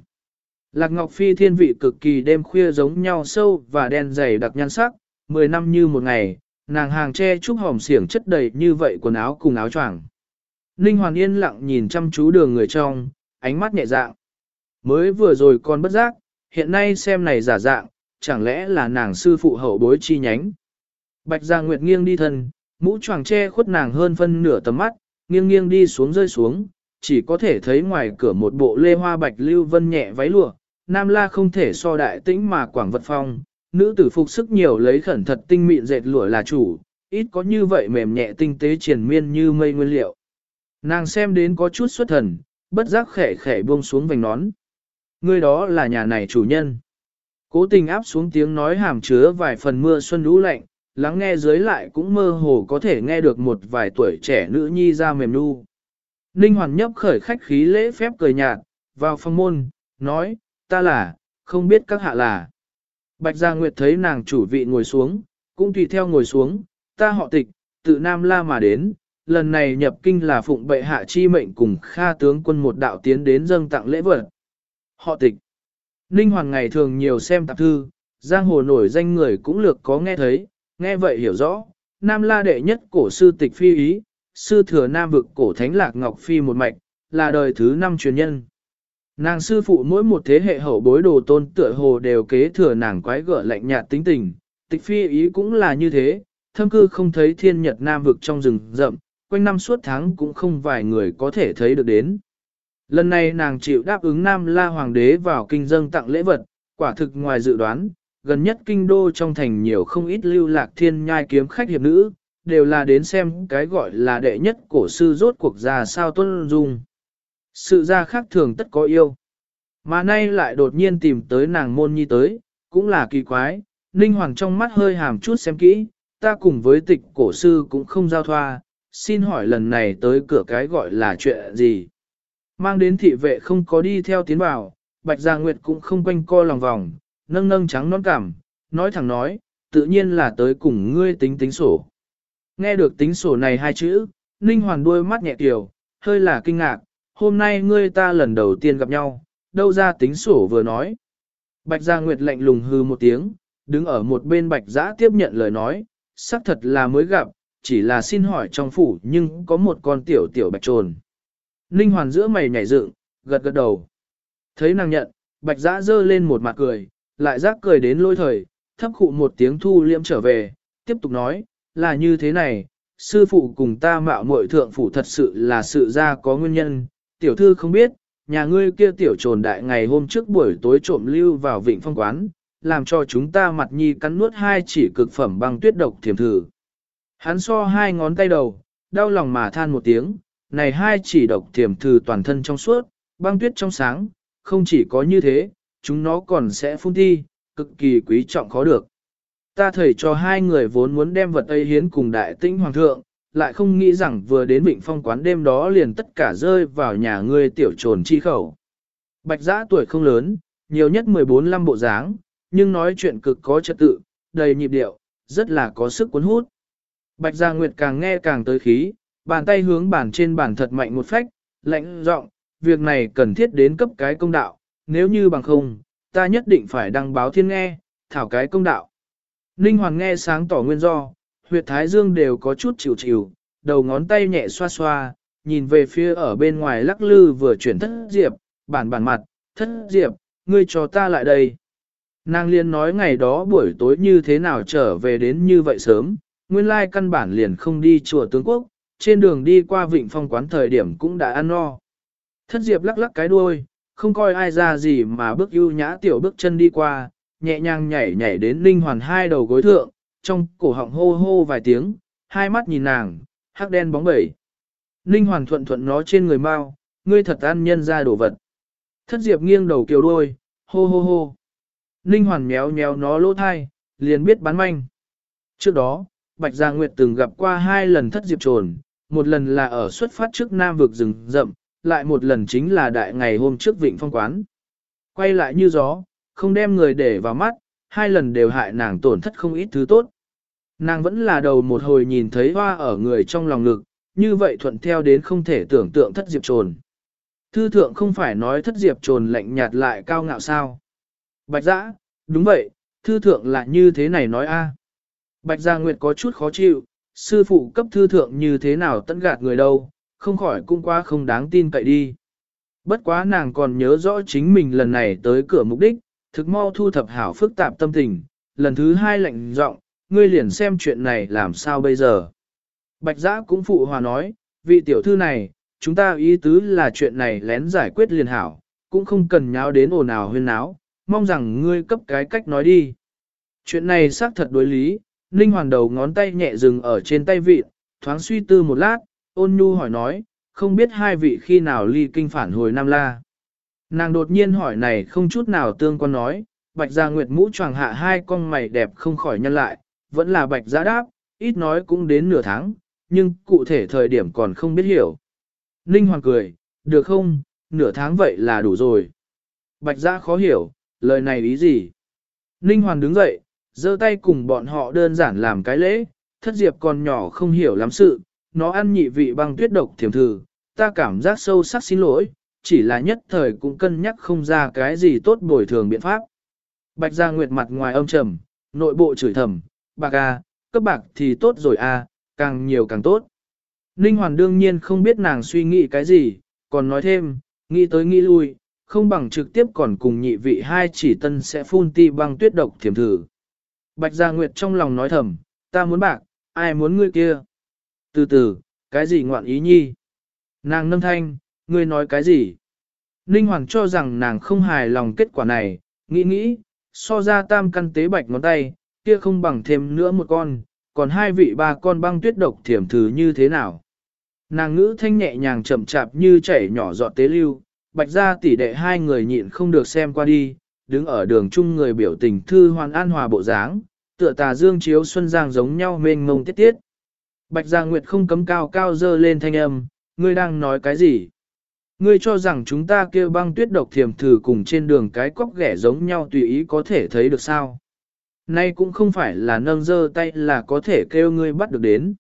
Lạc Ngọc Phi thiên vị cực kỳ đêm khuya giống nhau sâu và đen dày đặc nhan sắc, 10 năm như một ngày, nàng hàng che trúc hòm xiển chất đầy như vậy quần áo cùng áo choàng. Ninh Hoàn yên lặng nhìn chăm chú đường người trong, ánh mắt nhẹ dạng. Mới vừa rồi còn bất giác, hiện nay xem này giả dạng, chẳng lẽ là nàng sư phụ hậu bối chi nhánh. Bạch Gia Nguyệt nghiêng đi thân, mũ choàng che khuất nàng hơn phân nửa tầm mắt, nghiêng nghiêng đi xuống rơi xuống, chỉ có thể thấy ngoài cửa một bộ lê hoa bạch lưu vân nhẹ váy lụa, nam la không thể so đại tĩnh mà quảng vật phong, nữ tử phục sức nhiều lấy khẩn thật tinh mịn dệt lụa là chủ, ít có như vậy mềm nhẹ tinh tế triển miên như mây nguyên liệu. Nàng xem đến có chút xuất thần, bất giác khẽ khẽ buông xuống vành nón. Người đó là nhà này chủ nhân. Cố tình áp xuống tiếng nói hàm chứa vài phần mưa xuân lũ lạnh, lắng nghe dưới lại cũng mơ hồ có thể nghe được một vài tuổi trẻ nữ nhi ra mềm nu. Ninh Hoàn nhấp khởi khách khí lễ phép cười nhạt, vào phòng môn, nói, ta là, không biết các hạ là. Bạch Gia Nguyệt thấy nàng chủ vị ngồi xuống, cũng tùy theo ngồi xuống, ta họ tịch, tự Nam La mà đến, lần này nhập kinh là phụng bệ hạ chi mệnh cùng Kha tướng quân một đạo tiến đến dâng tặng lễ vật. Họ tịch. Ninh Hoàng ngày thường nhiều xem tạp thư, giang hồ nổi danh người cũng lược có nghe thấy, nghe vậy hiểu rõ, Nam La đệ nhất cổ sư tịch phi ý, sư thừa Nam vực cổ thánh lạc ngọc phi một mạch, là đời thứ năm truyền nhân. Nàng sư phụ mỗi một thế hệ hậu bối đồ tôn tựa hồ đều kế thừa nàng quái gở lạnh nhạt tính tình, tịch phi ý cũng là như thế, thâm cư không thấy thiên nhật nam vực trong rừng rậm, quanh năm suốt tháng cũng không vài người có thể thấy được đến. Lần này nàng chịu đáp ứng Nam La Hoàng đế vào kinh dâng tặng lễ vật, quả thực ngoài dự đoán, gần nhất kinh đô trong thành nhiều không ít lưu lạc thiên nhai kiếm khách hiệp nữ, đều là đến xem cái gọi là đệ nhất cổ sư rốt cuộc ra sao tuân dung. Sự ra khác thường tất có yêu. Mà nay lại đột nhiên tìm tới nàng môn nhi tới, cũng là kỳ quái, Ninh Hoàng trong mắt hơi hàm chút xem kỹ, ta cùng với tịch cổ sư cũng không giao thoa, xin hỏi lần này tới cửa cái gọi là chuyện gì. Mang đến thị vệ không có đi theo tiến vào, Bạch Gia Nguyệt cũng không quanh co lòng vòng, nâng nâng trắng nón cảm, nói thẳng nói, tự nhiên là tới cùng ngươi tính tính sổ. Nghe được tính sổ này hai chữ, Ninh Hoàn đôi mắt nhẹ tiểu, hơi là kinh ngạc, hôm nay ngươi ta lần đầu tiên gặp nhau, đâu ra tính sổ vừa nói. Bạch Gia Nguyệt lạnh lùng hư một tiếng, đứng ở một bên Bạch Giã tiếp nhận lời nói, xác thật là mới gặp, chỉ là xin hỏi trong phủ nhưng có một con tiểu tiểu bạch trồn. Ninh Hoàn giữa mày nhảy dựng, gật gật đầu. Thấy nàng nhận, Bạch Giã giơ lên một mặt cười, lại rác cười đến lôi thời, thấp khụ một tiếng thu liễm trở về, tiếp tục nói, là như thế này, sư phụ cùng ta mạo muội thượng phủ thật sự là sự ra có nguyên nhân, tiểu thư không biết, nhà ngươi kia tiểu trồn đại ngày hôm trước buổi tối trộm lưu vào vịnh phong quán, làm cho chúng ta mặt nhi cắn nuốt hai chỉ cực phẩm băng tuyết độc thiềm thử. Hắn so hai ngón tay đầu, đau lòng mà than một tiếng, này hai chỉ độc thiềm thử toàn thân trong suốt, băng tuyết trong sáng, không chỉ có như thế, chúng nó còn sẽ phun thi, cực kỳ quý trọng khó được. Ta thầy cho hai người vốn muốn đem vật ấy hiến cùng đại tinh hoàng thượng, lại không nghĩ rằng vừa đến Vịnh Phong quán đêm đó liền tất cả rơi vào nhà ngươi tiểu trồn chi khẩu. Bạch giã tuổi không lớn, nhiều nhất 14 năm bộ dáng, nhưng nói chuyện cực có trật tự, đầy nhịp điệu, rất là có sức cuốn hút. Bạch Gia Nguyệt càng nghe càng tới khí, bàn tay hướng bàn trên bàn thật mạnh một phách, lạnh giọng, việc này cần thiết đến cấp cái công đạo, nếu như bằng không, ta nhất định phải đăng báo thiên nghe, thảo cái công đạo. Ninh Hoàng nghe sáng tỏ nguyên do, huyệt thái dương đều có chút chịu chịu, đầu ngón tay nhẹ xoa xoa, nhìn về phía ở bên ngoài lắc lư vừa chuyển thất diệp, bản bản mặt, thất diệp, ngươi cho ta lại đây. Nàng liên nói ngày đó buổi tối như thế nào trở về đến như vậy sớm, nguyên lai căn bản liền không đi chùa tướng quốc, trên đường đi qua vịnh phong quán thời điểm cũng đã ăn no. Thất diệp lắc lắc cái đuôi, không coi ai ra gì mà bước ưu nhã tiểu bước chân đi qua, nhẹ nhàng nhảy nhảy đến linh hoàn hai đầu gối thượng, trong cổ họng hô hô vài tiếng, hai mắt nhìn nàng, hắc đen bóng bẩy. Ninh hoàn thuận thuận nó trên người mau, ngươi thật ăn nhân ra đồ vật. Thất diệp nghiêng đầu kiều đôi, hô hô hô. Ninh hoàn méo méo nó lỗ thai, liền biết bán manh. Trước đó, Bạch Gia Nguyệt từng gặp qua hai lần thất diệp trồn, một lần là ở xuất phát trước Nam vực rừng rậm, lại một lần chính là đại ngày hôm trước vịnh phong quán. Quay lại như gió, không đem người để vào mắt, hai lần đều hại nàng tổn thất không ít thứ tốt. Nàng vẫn là đầu một hồi nhìn thấy hoa ở người trong lòng ngực, như vậy thuận theo đến không thể tưởng tượng thất diệp trồn. Thư thượng không phải nói thất diệp trồn lạnh nhạt lại cao ngạo sao. Bạch giã, đúng vậy, thư thượng là như thế này nói a. Bạch Gia Nguyệt có chút khó chịu, sư phụ cấp thư thượng như thế nào tận gạt người đâu, không khỏi cũng quá không đáng tin cậy đi. Bất quá nàng còn nhớ rõ chính mình lần này tới cửa mục đích, thực mau thu thập hảo phức tạp tâm tình, lần thứ hai lệnh giọng, ngươi liền xem chuyện này làm sao bây giờ. Bạch giã cũng phụ hòa nói, vị tiểu thư này, chúng ta ý tứ là chuyện này lén giải quyết liền hảo, cũng không cần nháo đến ồn ào huyên náo, mong rằng ngươi cấp cái cách nói đi. Chuyện này xác thật đối lý, Ninh Hoàn đầu ngón tay nhẹ dừng ở trên tay vị, thoáng suy tư một lát, ôn nhu hỏi nói, không biết hai vị khi nào ly kinh phản hồi Nam La. Nàng đột nhiên hỏi này không chút nào tương quan nói, bạch gia nguyệt mũ choàng hạ hai con mày đẹp không khỏi nhân lại, vẫn là bạch gia đáp, ít nói cũng đến nửa tháng, nhưng cụ thể thời điểm còn không biết hiểu. Ninh Hoàng cười, được không, nửa tháng vậy là đủ rồi. Bạch gia khó hiểu, lời này ý gì? Ninh Hoàng đứng dậy, giơ tay cùng bọn họ đơn giản làm cái lễ, thất diệp còn nhỏ không hiểu lắm sự, nó ăn nhị vị băng tuyết độc thiểm thử, ta cảm giác sâu sắc xin lỗi, chỉ là nhất thời cũng cân nhắc không ra cái gì tốt bồi thường biện pháp. Bạch Gia Nguyệt mặt ngoài âm trầm, nội bộ chửi thầm, bạc à, cấp bạc thì tốt rồi à, càng nhiều càng tốt. Ninh Hoàn đương nhiên không biết nàng suy nghĩ cái gì, còn nói thêm, nghĩ tới nghĩ lui, không bằng trực tiếp còn cùng nhị vị hai chỉ tân sẽ phun ti băng tuyết độc thiểm thử. Bạch Gia Nguyệt trong lòng nói thầm, ta muốn bạc, ai muốn ngươi kia. Từ từ, cái gì ngoạn ý nhi? Nàng nâng thanh, ngươi nói cái gì? Ninh Hoàng cho rằng nàng không hài lòng kết quả này, nghĩ nghĩ, so ra tam căn tế bạch ngón tay, kia không bằng thêm nữa một con, còn hai vị ba con băng tuyết độc thiểm thử như thế nào? Nàng ngữ thanh nhẹ nhàng chậm chạp như chảy nhỏ giọt tế lưu, bạch ra tỷ đệ hai người nhịn không được xem qua đi, đứng ở đường chung người biểu tình thư hoàn an hòa bộ dáng, tựa tà dương chiếu xuân giang giống nhau mênh mông tiết tiết. Bạch Giang Nguyệt không cấm cao cao dơ lên thanh âm, ngươi đang nói cái gì? Ngươi cho rằng chúng ta kêu băng tuyết độc thiềm thử cùng trên đường cái cóc ghẻ giống nhau tùy ý có thể thấy được sao? Nay cũng không phải là nâng dơ tay là có thể kêu ngươi bắt được đến.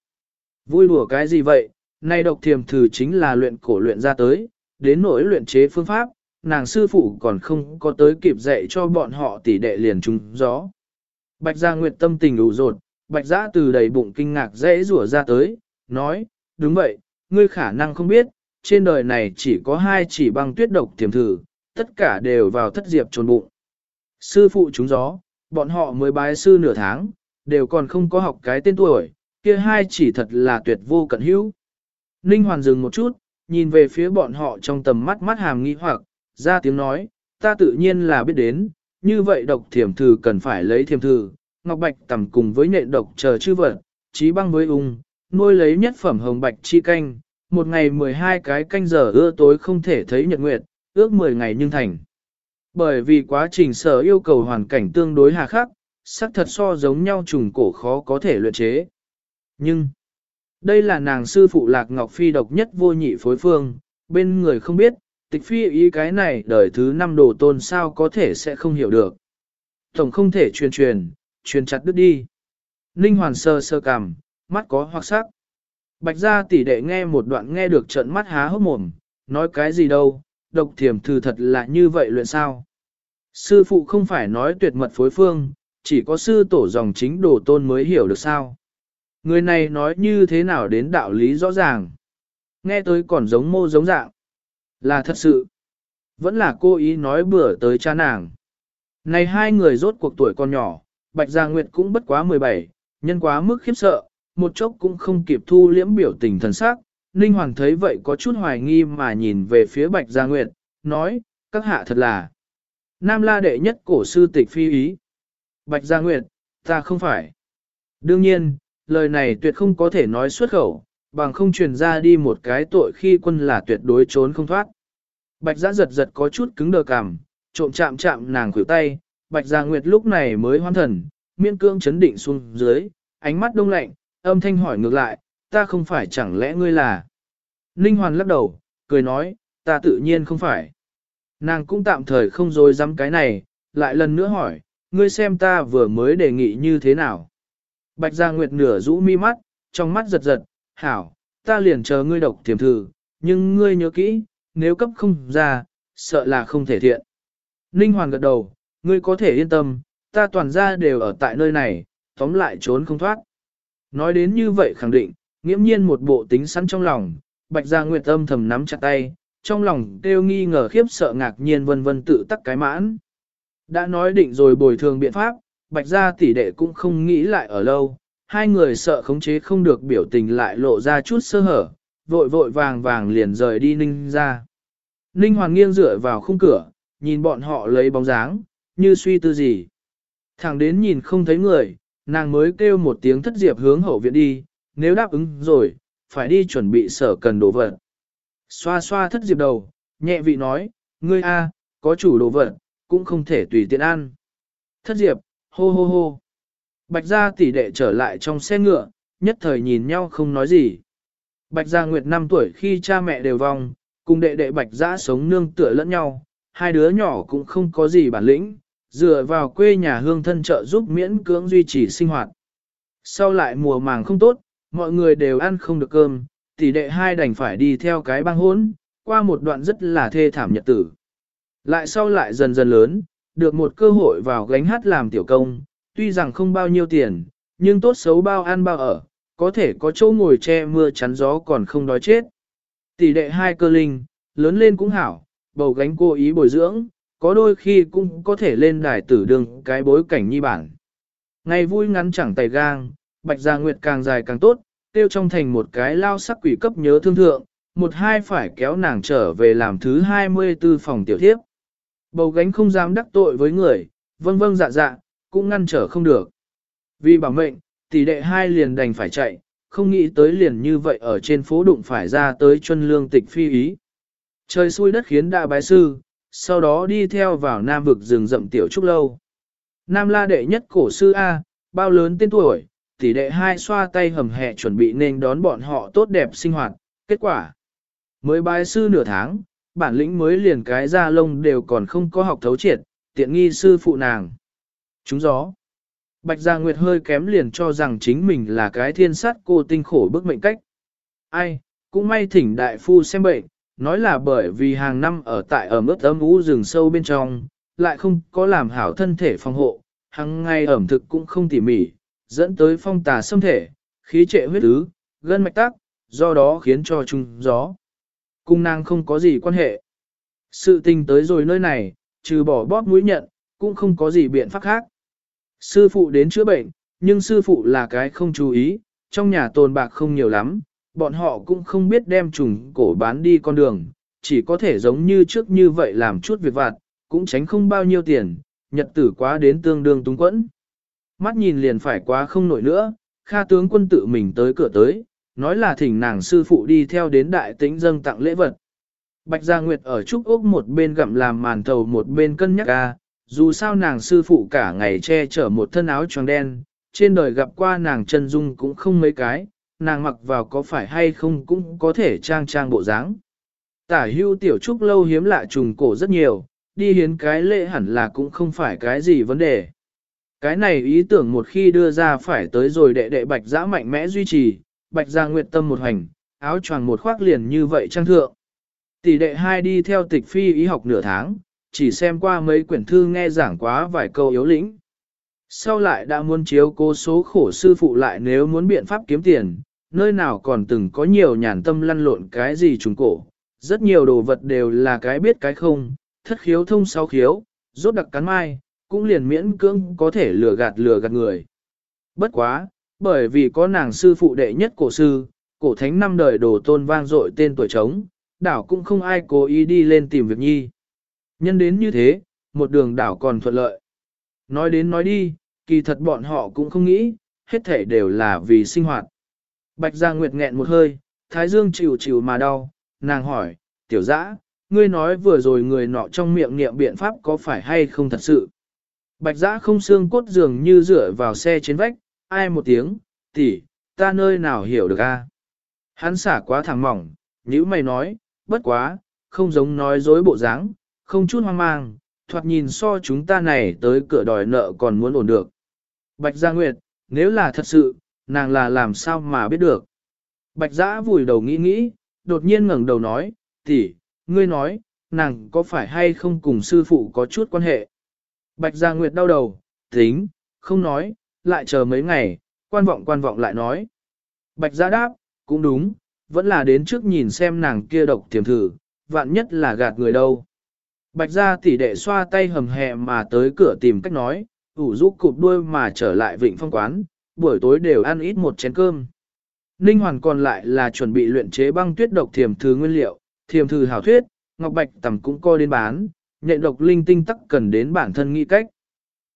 Vui đùa cái gì vậy? Nay độc thiềm thử chính là luyện cổ luyện ra tới, đến nỗi luyện chế phương pháp, nàng sư phụ còn không có tới kịp dạy cho bọn họ tỉ đệ liền trúng gió. Bạch Gia Nguyệt tâm tình đủ rột, Bạch Giã từ đầy bụng kinh ngạc dễ rủa ra tới, nói, đúng vậy, ngươi khả năng không biết, trên đời này chỉ có hai chỉ băng tuyết độc tiềm thử, tất cả đều vào thất diệp trồn bụng. Sư phụ chúng gió, bọn họ mới bái sư nửa tháng, đều còn không có học cái tên tuổi, kia hai chỉ thật là tuyệt vô cận hữu. Ninh Hoàn dừng một chút, nhìn về phía bọn họ trong tầm mắt mắt hàm nghi hoặc, ra tiếng nói, ta tự nhiên là biết đến, như vậy độc thiểm thử cần phải lấy thiểm thử, ngọc bạch tầm cùng với nhện độc chờ chư vật, trí băng với ung, nuôi lấy nhất phẩm hồng bạch chi canh, một ngày 12 cái canh giờ ưa tối không thể thấy nhật nguyệt, ước 10 ngày nhưng thành. Bởi vì quá trình sở yêu cầu hoàn cảnh tương đối hà khắc, sắc thật so giống nhau trùng cổ khó có thể luyện chế. Nhưng, đây là nàng sư phụ Lạc Ngọc Phi độc nhất vô nhị phối phương, bên người không biết, tịch phi ý cái này đời thứ năm đồ tôn sao có thể sẽ không hiểu được. Tổng không thể truyền truyền, truyền chặt đứt đi. Ninh hoàn sơ sơ cằm, mắt có hoặc sắc. Bạch gia tỷ đệ nghe một đoạn nghe được trận mắt há hốc mồm, nói cái gì đâu, độc thiểm thư thật là như vậy luyện sao. Sư phụ không phải nói tuyệt mật phối phương, chỉ có sư tổ dòng chính đồ tôn mới hiểu được sao. Người này nói như thế nào đến đạo lý rõ ràng. Nghe tới còn giống mô giống dạng. Là thật sự. Vẫn là cô ý nói bữa tới cha nàng. Này hai người rốt cuộc tuổi còn nhỏ, Bạch Gia Nguyệt cũng bất quá 17, nhân quá mức khiếp sợ, một chốc cũng không kịp thu liễm biểu tình thần sắc. Ninh Hoàng thấy vậy có chút hoài nghi mà nhìn về phía Bạch Gia Nguyệt, nói, các hạ thật là Nam La đệ nhất cổ sư tịch phi ý. Bạch Gia Nguyệt, ta không phải. Đương nhiên, lời này tuyệt không có thể nói xuất khẩu, bằng không truyền ra đi một cái tội khi quân là tuyệt đối trốn không thoát. Bạch Gia giật giật có chút cứng đờ cảm, trộm chạm chạm nàng khuỷu tay, Bạch Gia Nguyệt lúc này mới hoan thần, miên cương chấn định xuống dưới, ánh mắt đông lạnh, âm thanh hỏi ngược lại, ta không phải chẳng lẽ ngươi là. Ninh Hoàn lắc đầu, cười nói, ta tự nhiên không phải. Nàng cũng tạm thời không dối dám cái này, lại lần nữa hỏi, ngươi xem ta vừa mới đề nghị như thế nào. Bạch Gia Nguyệt nửa rũ mi mắt, trong mắt giật giật, hảo, ta liền chờ ngươi độc tiềm thử, nhưng ngươi nhớ kỹ, nếu cấp không ra, sợ là không thể thiện. Ninh Hoàn gật đầu, ngươi có thể yên tâm, ta toàn ra đều ở tại nơi này, tóm lại trốn không thoát. Nói đến như vậy khẳng định, nghiễm nhiên một bộ tính sẵn trong lòng, Bạch Gia Nguyệt âm thầm nắm chặt tay, trong lòng kêu nghi ngờ khiếp sợ ngạc nhiên vân vân tự tắc cái mãn. Đã nói định rồi bồi thường biện pháp, Bạch Gia tỷ đệ cũng không nghĩ lại ở lâu, hai người sợ khống chế không được biểu tình lại lộ ra chút sơ hở, vội vội vàng vàng liền rời đi Ninh ra. Ninh Hoàng nghiêng dựa vào khung cửa, nhìn bọn họ lấy bóng dáng, như suy tư gì. Thẳng đến nhìn không thấy người, nàng mới kêu một tiếng thất diệp hướng hậu viện đi, nếu đáp ứng rồi, phải đi chuẩn bị sở cần đồ vật. Xoa xoa thất diệp đầu, nhẹ vị nói, ngươi a, có chủ đồ vật, cũng không thể tùy tiện ăn. Thất diệp, hô hô hô. Bạch gia tỷ đệ trở lại trong xe ngựa, nhất thời nhìn nhau không nói gì. Bạch gia nguyệt 5 tuổi khi cha mẹ đều vong, cùng đệ đệ bạch gia sống nương tựa lẫn nhau, hai đứa nhỏ cũng không có gì bản lĩnh, dựa vào quê nhà hương thân trợ giúp miễn cưỡng duy trì sinh hoạt. Sau lại mùa màng không tốt, mọi người đều ăn không được cơm, tỷ đệ hai đành phải đi theo cái băng hốn, qua một đoạn rất là thê thảm nhật tử. Lại sau lại dần dần lớn, được một cơ hội vào gánh hát làm tiểu công, tuy rằng không bao nhiêu tiền, nhưng tốt xấu bao ăn bao ở, có thể có chỗ ngồi che mưa chắn gió còn không đói chết. Tỷ đệ hai cơ linh, lớn lên cũng hảo, bầu gánh cô ý bồi dưỡng, có đôi khi cũng có thể lên đài tử đường cái bối cảnh nhi bản. Ngày vui ngắn chẳng tay gang, bạch gia nguyệt càng dài càng tốt, tiêu trong thành một cái lao sắc quỷ cấp nhớ thương thượng, một hai phải kéo nàng trở về làm thứ 24 phòng tiểu thiếp. Bầu gánh không dám đắc tội với người, vâng vâng dạ dạ, cũng ngăn trở không được. Vì bảo mệnh, tỷ đệ hai liền đành phải chạy, không nghĩ tới liền như vậy ở trên phố đụng phải ra tới chân lương tịch phi ý. Trời xui đất khiến đại bái sư, sau đó đi theo vào nam vực rừng rậm tiểu trúc lâu. Nam la đệ nhất cổ sư A, bao lớn tên tuổi, tỷ đệ hai xoa tay hầm hẹ chuẩn bị nên đón bọn họ tốt đẹp sinh hoạt, kết quả. Mới bái sư nửa tháng, bản lĩnh mới liền cái da lông đều còn không có học thấu triệt, tiện nghi sư phụ nàng. Chúng gió. Bạch Gia Nguyệt hơi kém liền cho rằng chính mình là cái thiên sát cô tinh khổ bức mệnh cách. Ai, cũng may thỉnh đại phu xem bệnh, nói là bởi vì hàng năm ở tại ở mức ấm ú rừng sâu bên trong, lại không có làm hảo thân thể phòng hộ, hàng ngày ẩm thực cũng không tỉ mỉ, dẫn tới phong tà xâm thể, khí trệ huyết ứ, gân mạch tắc, do đó khiến cho trung gió. Cung nàng không có gì quan hệ. Sự tình tới rồi nơi này, trừ bỏ bóp mũi nhận, cũng không có gì biện pháp khác. Sư phụ đến chữa bệnh, nhưng sư phụ là cái không chú ý, trong nhà tồn bạc không nhiều lắm, bọn họ cũng không biết đem trùng cổ bán đi con đường, chỉ có thể giống như trước như vậy làm chút việc vặt, cũng tránh không bao nhiêu tiền, nhật tử quá đến tương đương túng quẫn. Mắt nhìn liền phải quá không nổi nữa, Kha tướng quân tự mình tới cửa tới, nói là thỉnh nàng sư phụ đi theo đến đại tĩnh dâng tặng lễ vật. Bạch Gia Nguyệt ở Trúc Úc một bên gặm làm màn thầu một bên cân nhắc ca, dù sao nàng sư phụ cả ngày che chở một thân áo choàng đen, trên đời gặp qua nàng chân dung cũng không mấy cái, nàng mặc vào có phải hay không cũng có thể trang trang bộ dáng. Tả hưu tiểu trúc lâu hiếm lạ trùng cổ rất nhiều, đi hiến cái lễ hẳn là cũng không phải cái gì vấn đề. Cái này ý tưởng một khi đưa ra phải tới rồi đệ đệ bạch giã mạnh mẽ duy trì, bạch ra nguyện tâm một hành, áo choàng một khoác liền như vậy trang thượng. Tỷ đệ hai đi theo tịch phi ý học nửa tháng, chỉ xem qua mấy quyển thư nghe giảng quá vài câu yếu lĩnh. Sau lại đã muốn chiếu cố số khổ sư phụ lại nếu muốn biện pháp kiếm tiền, nơi nào còn từng có nhiều nhàn tâm lăn lộn cái gì trùng cổ. Rất nhiều đồ vật đều là cái biết cái không, thất khiếu thông sáu khiếu, rốt đặc cắn mai, cũng liền miễn cưỡng có thể lừa gạt lừa gạt người. Bất quá, bởi vì có nàng sư phụ đệ nhất cổ sư, cổ thánh năm đời đồ tôn vang dội tên tuổi trống, đảo cũng không ai cố ý đi lên tìm việc nhi. Nhân đến như thế, một đường đảo còn thuận lợi. Nói đến nói đi, kỳ thật bọn họ cũng không nghĩ, hết thể đều là vì sinh hoạt. Bạch Gia Nguyệt nghẹn một hơi, thái dương chịu chịu mà đau, nàng hỏi, tiểu dã, ngươi nói vừa rồi người nọ trong miệng niệm biện pháp có phải hay không thật sự. Bạch giã không xương cốt dường như dựa vào xe trên vách, ai một tiếng, tỷ, ta nơi nào hiểu được a? Hắn xả quá thẳng mỏng, nhữ mày nói, bất quá, không giống nói dối bộ dáng, không chút hoang mang, thoạt nhìn so chúng ta này tới cửa đòi nợ còn muốn ổn được. Bạch Gia Nguyệt, nếu là thật sự, nàng là làm sao mà biết được. Bạch Giã vùi đầu nghĩ nghĩ, đột nhiên ngẩng đầu nói, tỷ, ngươi nói, nàng có phải hay không cùng sư phụ có chút quan hệ. Bạch Gia Nguyệt đau đầu, tính, không nói, lại chờ mấy ngày, quan vọng quan vọng lại nói. Bạch Gia đáp, cũng đúng, vẫn là đến trước nhìn xem nàng kia độc tiềm thử, vạn nhất là gạt người đâu. Bạch Gia tỷ đệ xoa tay hầm hè mà tới cửa tìm cách nói, ủ rũ cụp đuôi mà trở lại vịnh phong quán, buổi tối đều ăn ít một chén cơm. Ninh Hoàn còn lại là chuẩn bị luyện chế băng tuyết độc thiềm thư nguyên liệu, thiềm thư hảo thuyết, Ngọc Bạch tầm cũng coi đến bán, nhện độc linh tinh tắc cần đến bản thân nghĩ cách.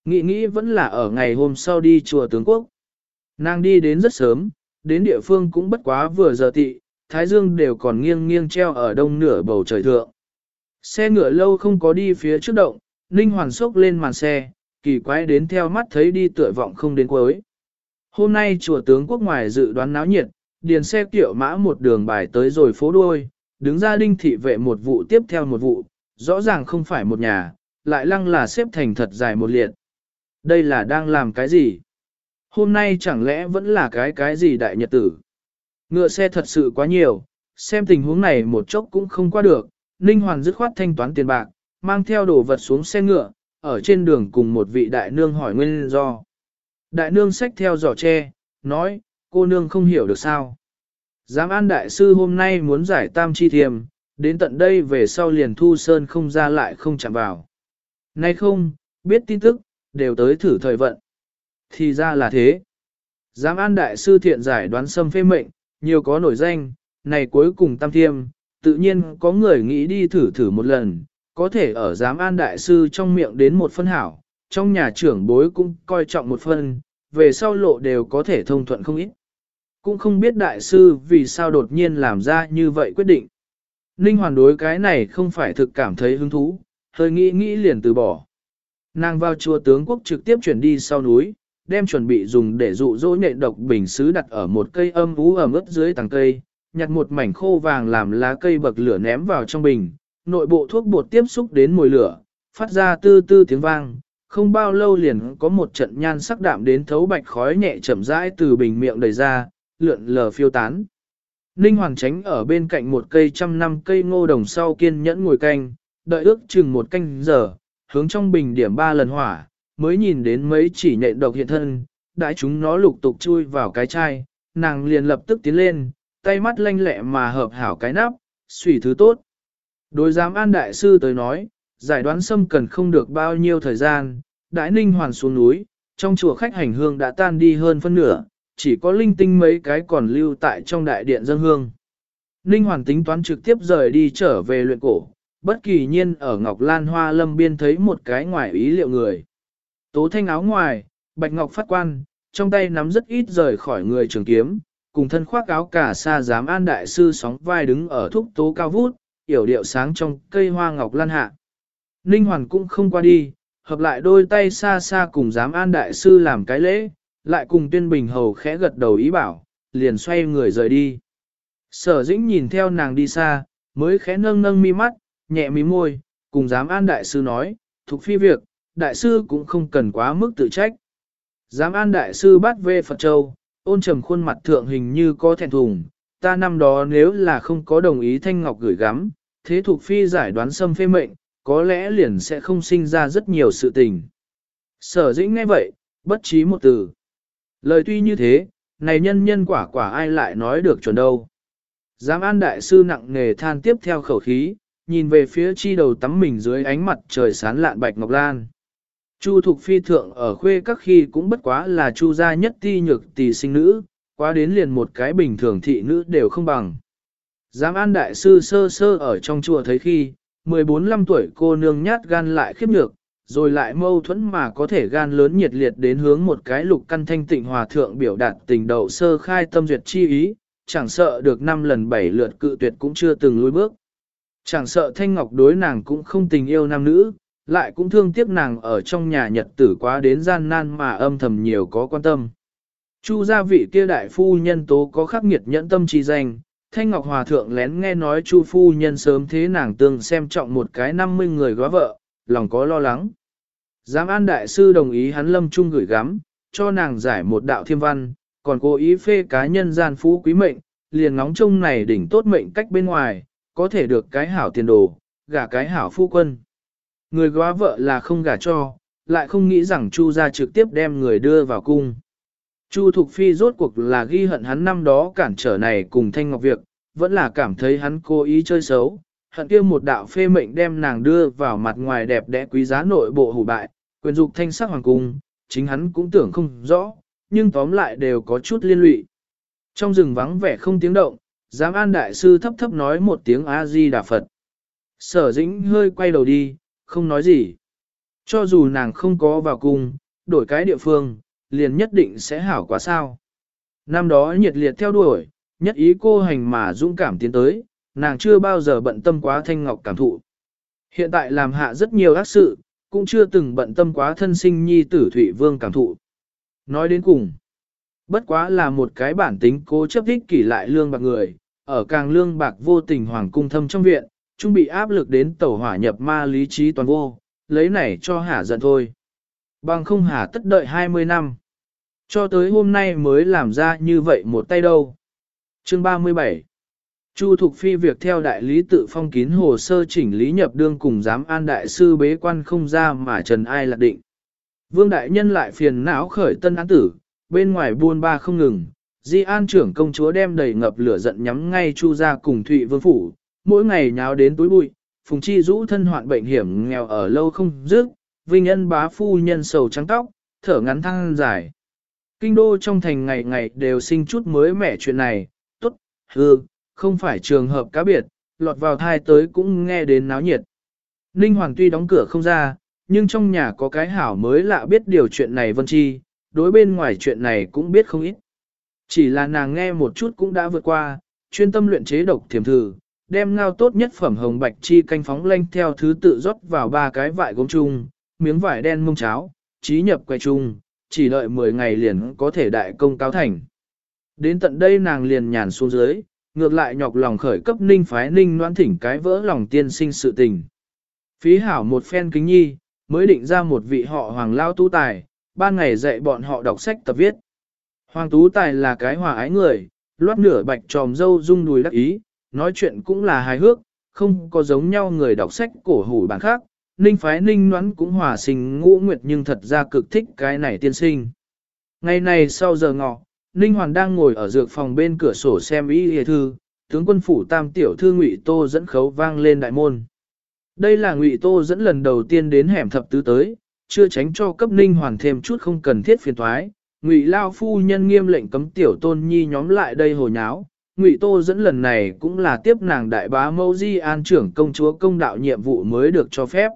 Nghĩ nghĩ vẫn là ở ngày hôm sau đi chùa tướng quốc. Nàng đi đến rất sớm, đến địa phương cũng bất quá vừa giờ tị, thái dương đều còn nghiêng nghiêng treo ở đông nửa bầu trời thượng. Xe ngựa lâu không có đi phía trước động, Ninh Hoàn sốc lên màn xe, kỳ quái đến theo mắt thấy đi tựa vọng không đến cuối. Hôm nay chùa tướng quốc ngoài dự đoán náo nhiệt, điền xe tiểu mã một đường bài tới rồi phố đuôi, đứng ra đinh thị vệ một vụ tiếp theo một vụ, rõ ràng không phải một nhà, lại lăng là xếp thành thật dài một liệt. Đây là đang làm cái gì? Hôm nay chẳng lẽ vẫn là cái cái gì đại nhật tử? Ngựa xe thật sự quá nhiều, xem tình huống này một chốc cũng không qua được, Ninh Hoàn dứt khoát thanh toán tiền bạc, mang theo đồ vật xuống xe ngựa, ở trên đường cùng một vị đại nương hỏi nguyên do. Đại nương xách theo giỏ tre, nói, cô nương không hiểu được sao. Giám an đại sư hôm nay muốn giải tam chi thiềm, đến tận đây về sau liền thu sơn không ra lại không chạm vào. Nay không, biết tin tức, đều tới thử thời vận. Thì ra là thế. Giám an đại sư thiện giải đoán xâm phê mệnh, nhiều có nổi danh, này cuối cùng tam thiêm, tự nhiên có người nghĩ đi thử thử một lần, có thể ở giám an đại sư trong miệng đến một phân hảo, trong nhà trưởng bối cũng coi trọng một phân, về sau lộ đều có thể thông thuận không ít. Cũng không biết đại sư vì sao đột nhiên làm ra như vậy quyết định. Ninh hoàn đối cái này không phải thực cảm thấy hứng thú, hơi nghĩ nghĩ liền từ bỏ. Nàng vào chùa tướng quốc trực tiếp chuyển đi sau núi, đem chuẩn bị dùng để dụ dỗ nhện độc bình xứ đặt ở một cây âm ú ẩm ướt dưới tầng cây, nhặt một mảnh khô vàng làm lá cây bậc lửa ném vào trong bình, nội bộ thuốc bột tiếp xúc đến mùi lửa, phát ra tư tư tiếng vang, không bao lâu liền có một trận nhan sắc đạm đến thấu bạch khói nhẹ chậm rãi từ bình miệng đầy ra, lượn lờ phiêu tán. Ninh Hoàng tránh ở bên cạnh một cây trăm năm cây ngô đồng sau kiên nhẫn ngồi canh, đợi ước chừng một canh giờ, hướng trong bình điểm ba lần hỏa, mới nhìn đến mấy chỉ nhện độc hiện thân, đãi chúng nó lục tục chui vào cái chai, nàng liền lập tức tiến lên, tay mắt lanh lẹ mà hợp hảo cái nắp, xủy thứ tốt. Đối giám an đại sư tới nói, giải đoán xâm cần không được bao nhiêu thời gian, đãi ninh hoàn xuống núi, trong chùa khách hành hương đã tan đi hơn phân nửa, chỉ có linh tinh mấy cái còn lưu tại trong đại điện dân hương. Ninh hoàn tính toán trực tiếp rời đi trở về luyện cổ, bất kỳ nhiên ở Ngọc Lan Hoa Lâm Biên thấy một cái ngoài ý liệu người. Tố thanh áo ngoài, bạch ngọc phát quan, trong tay nắm rất ít rời khỏi người trường kiếm, cùng thân khoác áo cả xa dám an đại sư sóng vai đứng ở thúc tố cao vút, yểu điệu sáng trong cây hoa ngọc lan hạ. Ninh Hoàn cũng không qua đi, hợp lại đôi tay xa xa cùng giám an đại sư làm cái lễ, lại cùng tuyên bình hầu khẽ gật đầu ý bảo, liền xoay người rời đi. Sở dĩnh nhìn theo nàng đi xa, mới khẽ nâng nâng mi mắt, nhẹ mí môi, cùng giám an đại sư nói, thuộc phi việc, đại sư cũng không cần quá mức tự trách. Giám an đại sư bắt về Phật Châu, ôn trầm khuôn mặt thượng hình như có thẹn thùng, ta năm đó nếu là không có đồng ý Thanh Ngọc gửi gắm, thế thuộc phi giải đoán xâm phê mệnh, có lẽ liền sẽ không sinh ra rất nhiều sự tình. Sở dĩnh nghe vậy, bất trí một từ. Lời tuy như thế, này nhân nhân quả quả ai lại nói được chuẩn đâu. Giám an đại sư nặng nề than tiếp theo khẩu khí, nhìn về phía chi đầu tắm mình dưới ánh mặt trời sán lạn bạch ngọc lan. Chu Thục Phi thượng ở khuê các khi cũng bất quá là Chu gia nhất ti nhược tỷ sinh nữ, quá đến liền một cái bình thường thị nữ đều không bằng. Giám an đại sư sơ sơ ở trong chùa thấy khi, 14-15 tuổi cô nương nhát gan lại khiếp nhược, rồi lại mâu thuẫn mà có thể gan lớn nhiệt liệt đến hướng một cái lục căn thanh tịnh hòa thượng biểu đạt tình đầu sơ khai tâm duyệt chi ý, chẳng sợ được năm lần bảy lượt cự tuyệt cũng chưa từng lùi bước. Chẳng sợ thanh ngọc đối nàng cũng không tình yêu nam nữ, lại cũng thương tiếc nàng ở trong nhà nhật tử quá đến gian nan mà âm thầm nhiều có quan tâm. Chu gia vị kia đại phu nhân tố có khắc nghiệt nhẫn tâm trí danh, Thanh Ngọc Hòa Thượng lén nghe nói Chu phu nhân sớm thế nàng tương xem trọng một cái 50 người góa vợ, lòng có lo lắng. Giám an đại sư đồng ý hắn lâm trung gửi gắm, cho nàng giải một đạo thiêm văn, còn cố ý phê cá nhân gian phú quý mệnh, liền ngóng trông này đỉnh tốt mệnh cách bên ngoài, có thể được cái hảo tiền đồ, gả cái hảo phu quân. Người góa vợ là không gả cho, lại không nghĩ rằng Chu gia trực tiếp đem người đưa vào cung. Chu Thục Phi rốt cuộc là ghi hận hắn năm đó cản trở này cùng Thanh Ngọc việc, vẫn là cảm thấy hắn cố ý chơi xấu, hận kia một đạo phê mệnh đem nàng đưa vào mặt ngoài đẹp đẽ quý giá nội bộ hủ bại, quyền dục thanh sắc hoàng cung, chính hắn cũng tưởng không rõ, nhưng tóm lại đều có chút liên lụy. Trong rừng vắng vẻ không tiếng động, giám an đại sư thấp thấp nói một tiếng A-di-đà Phật. Sở dĩnh hơi quay đầu đi, không nói gì. Cho dù nàng không có vào cung, đổi cái địa phương, liền nhất định sẽ hảo quá sao. Năm đó nhiệt liệt theo đuổi, nhất ý cô hành mà dũng cảm tiến tới, nàng chưa bao giờ bận tâm quá thanh ngọc cảm thụ. Hiện tại làm hạ rất nhiều ác sự, cũng chưa từng bận tâm quá thân sinh nhi tử Thụy Vương cảm thụ. Nói đến cùng, bất quá là một cái bản tính cố chấp thích kỷ lại lương bạc người, ở càng lương bạc vô tình hoàng cung thâm trong viện, trung bị áp lực đến tẩu hỏa nhập ma lý trí toàn vô, lấy này cho hả giận thôi. Bằng không hả tất đợi 20 năm. Cho tới hôm nay mới làm ra như vậy một tay đâu. Chương 37 Chu Thục Phi việc theo đại lý tự phong kín hồ sơ chỉnh lý nhập đương cùng giám an đại sư bế quan không ra mà trần ai lạc định. Vương đại nhân lại phiền não khởi tân án tử, bên ngoài buôn ba không ngừng, di an trưởng công chúa đem đầy ngập lửa giận nhắm ngay chu ra cùng thụy vương phủ, mỗi ngày nháo đến túi bụi, phùng chi rũ thân hoạn bệnh hiểm nghèo ở lâu không dứt, vinh ân bá phu nhân sầu trắng tóc, thở ngắn thăng dài. Kinh đô trong thành ngày ngày đều sinh chút mới mẻ chuyện này, tốt, hư, không phải trường hợp cá biệt, lọt vào thai tới cũng nghe đến náo nhiệt. Ninh Hoàng tuy đóng cửa không ra, nhưng trong nhà có cái hảo mới lạ biết điều chuyện này vân chi, đối bên ngoài chuyện này cũng biết không ít. Chỉ là nàng nghe một chút cũng đã vượt qua, chuyên tâm luyện chế độc thiểm thử, đem ngao tốt nhất phẩm hồng bạch chi canh phóng lanh theo thứ tự rót vào ba cái vại gốm chung, miếng vải đen mông cháo, trí nhập quay chung, chỉ đợi 10 ngày liền có thể đại công cáo thành. Đến tận đây nàng liền nhàn xuống dưới, ngược lại nhọc lòng khởi cấp ninh phái ninh noan thỉnh cái vỡ lòng tiên sinh sự tình. Phí hảo một phen kính nhi, mới định ra một vị họ hoàng lao tu tài, ban ngày dạy bọn họ đọc sách tập viết. Hoàng tú tài là cái hòa ái người, loát nửa bạch tròm dâu rung đùi đắc ý, nói chuyện cũng là hài hước, không có giống nhau người đọc sách cổ hủ bản khác, ninh phái ninh noãn cũng hòa sinh ngũ nguyệt nhưng thật ra cực thích cái này tiên sinh. Ngày này sau giờ ngọ, ninh hoàn đang ngồi ở dược phòng bên cửa sổ xem ý hề thư, tướng quân phủ tam tiểu thư ngụy tô dẫn khấu vang lên đại môn. Đây là ngụy tô dẫn lần đầu tiên đến hẻm thập tứ tới, chưa tránh cho cấp ninh hoàn thêm chút không cần thiết phiền thoái. Ngụy Lao phu nhân nghiêm lệnh cấm tiểu tôn nhi nhóm lại đây hồ nháo, Ngụy Tô dẫn lần này cũng là tiếp nàng đại bá mẫu di an trưởng công chúa công đạo nhiệm vụ mới được cho phép.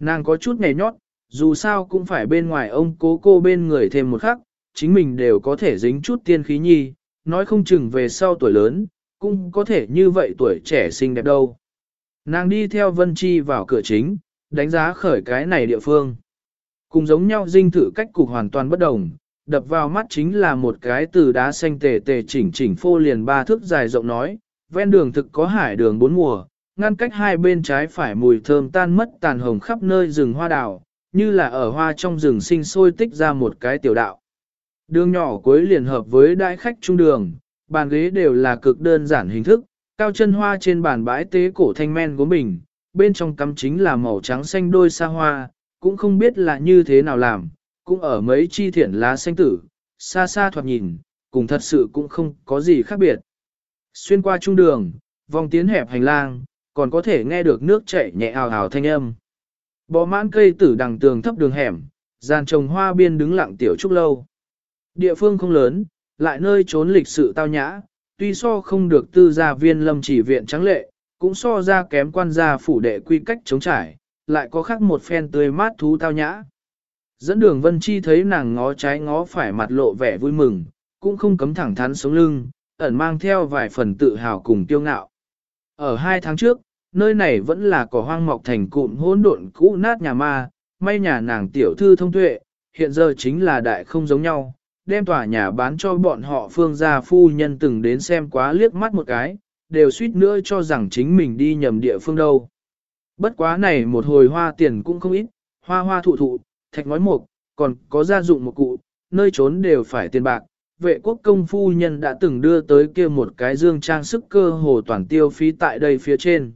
Nàng có chút ngày nhót, dù sao cũng phải bên ngoài ông cố cô bên người thêm một khắc, chính mình đều có thể dính chút tiên khí nhi, nói không chừng về sau tuổi lớn, cũng có thể như vậy tuổi trẻ xinh đẹp đâu. Nàng đi theo Vân Chi vào cửa chính, đánh giá khởi cái này địa phương. Cùng giống nhau dinh thự cách cục hoàn toàn bất đồng, đập vào mắt chính là một cái từ đá xanh tề tề chỉnh chỉnh phô liền ba thước dài rộng nói, ven đường thực có hải đường bốn mùa, ngăn cách hai bên trái phải mùi thơm tan mất tàn hồng khắp nơi rừng hoa đào, như là ở hoa trong rừng sinh sôi tích ra một cái tiểu đạo. Đường nhỏ cuối liền hợp với đại khách trung đường, bàn ghế đều là cực đơn giản hình thức, cao chân hoa trên bàn bãi tế cổ thanh men của mình, bên trong cắm chính là màu trắng xanh đôi xa hoa, cũng không biết là như thế nào làm, cũng ở mấy chi thiện lá xanh tử, xa xa thoạt nhìn, cùng thật sự cũng không có gì khác biệt. Xuyên qua trung đường, vòng tiến hẹp hành lang, còn có thể nghe được nước chảy nhẹ ào ào thanh âm. Bò mãn cây tử đằng tường thấp đường hẻm, gian trồng hoa biên đứng lặng tiểu trúc lâu. Địa phương không lớn, lại nơi trốn lịch sự tao nhã, tuy so không được tư gia viên lâm chỉ viện trắng lệ, cũng so ra kém quan gia phủ đệ quy cách chống trải, lại có khác một phen tươi mát thú tao nhã. Dẫn đường Vân Chi thấy nàng ngó trái ngó phải mặt lộ vẻ vui mừng, cũng không cấm thẳng thắn sống lưng, ẩn mang theo vài phần tự hào cùng tiêu ngạo. Ở hai tháng trước, nơi này vẫn là cỏ hoang mọc thành cụm hỗn độn cũ nát nhà ma, may nhà nàng tiểu thư thông tuệ, hiện giờ chính là đại không giống nhau, đem tòa nhà bán cho bọn họ phương gia phu nhân từng đến xem quá liếc mắt một cái, đều suýt nữa cho rằng chính mình đi nhầm địa phương đâu. Bất quá này một hồi hoa tiền cũng không ít, hoa hoa thụ thụ, thạch nói mục, còn có gia dụng một cụ, nơi trốn đều phải tiền bạc. Vệ quốc công phu nhân đã từng đưa tới kia một cái dương trang sức cơ hồ toàn tiêu phí tại đây phía trên.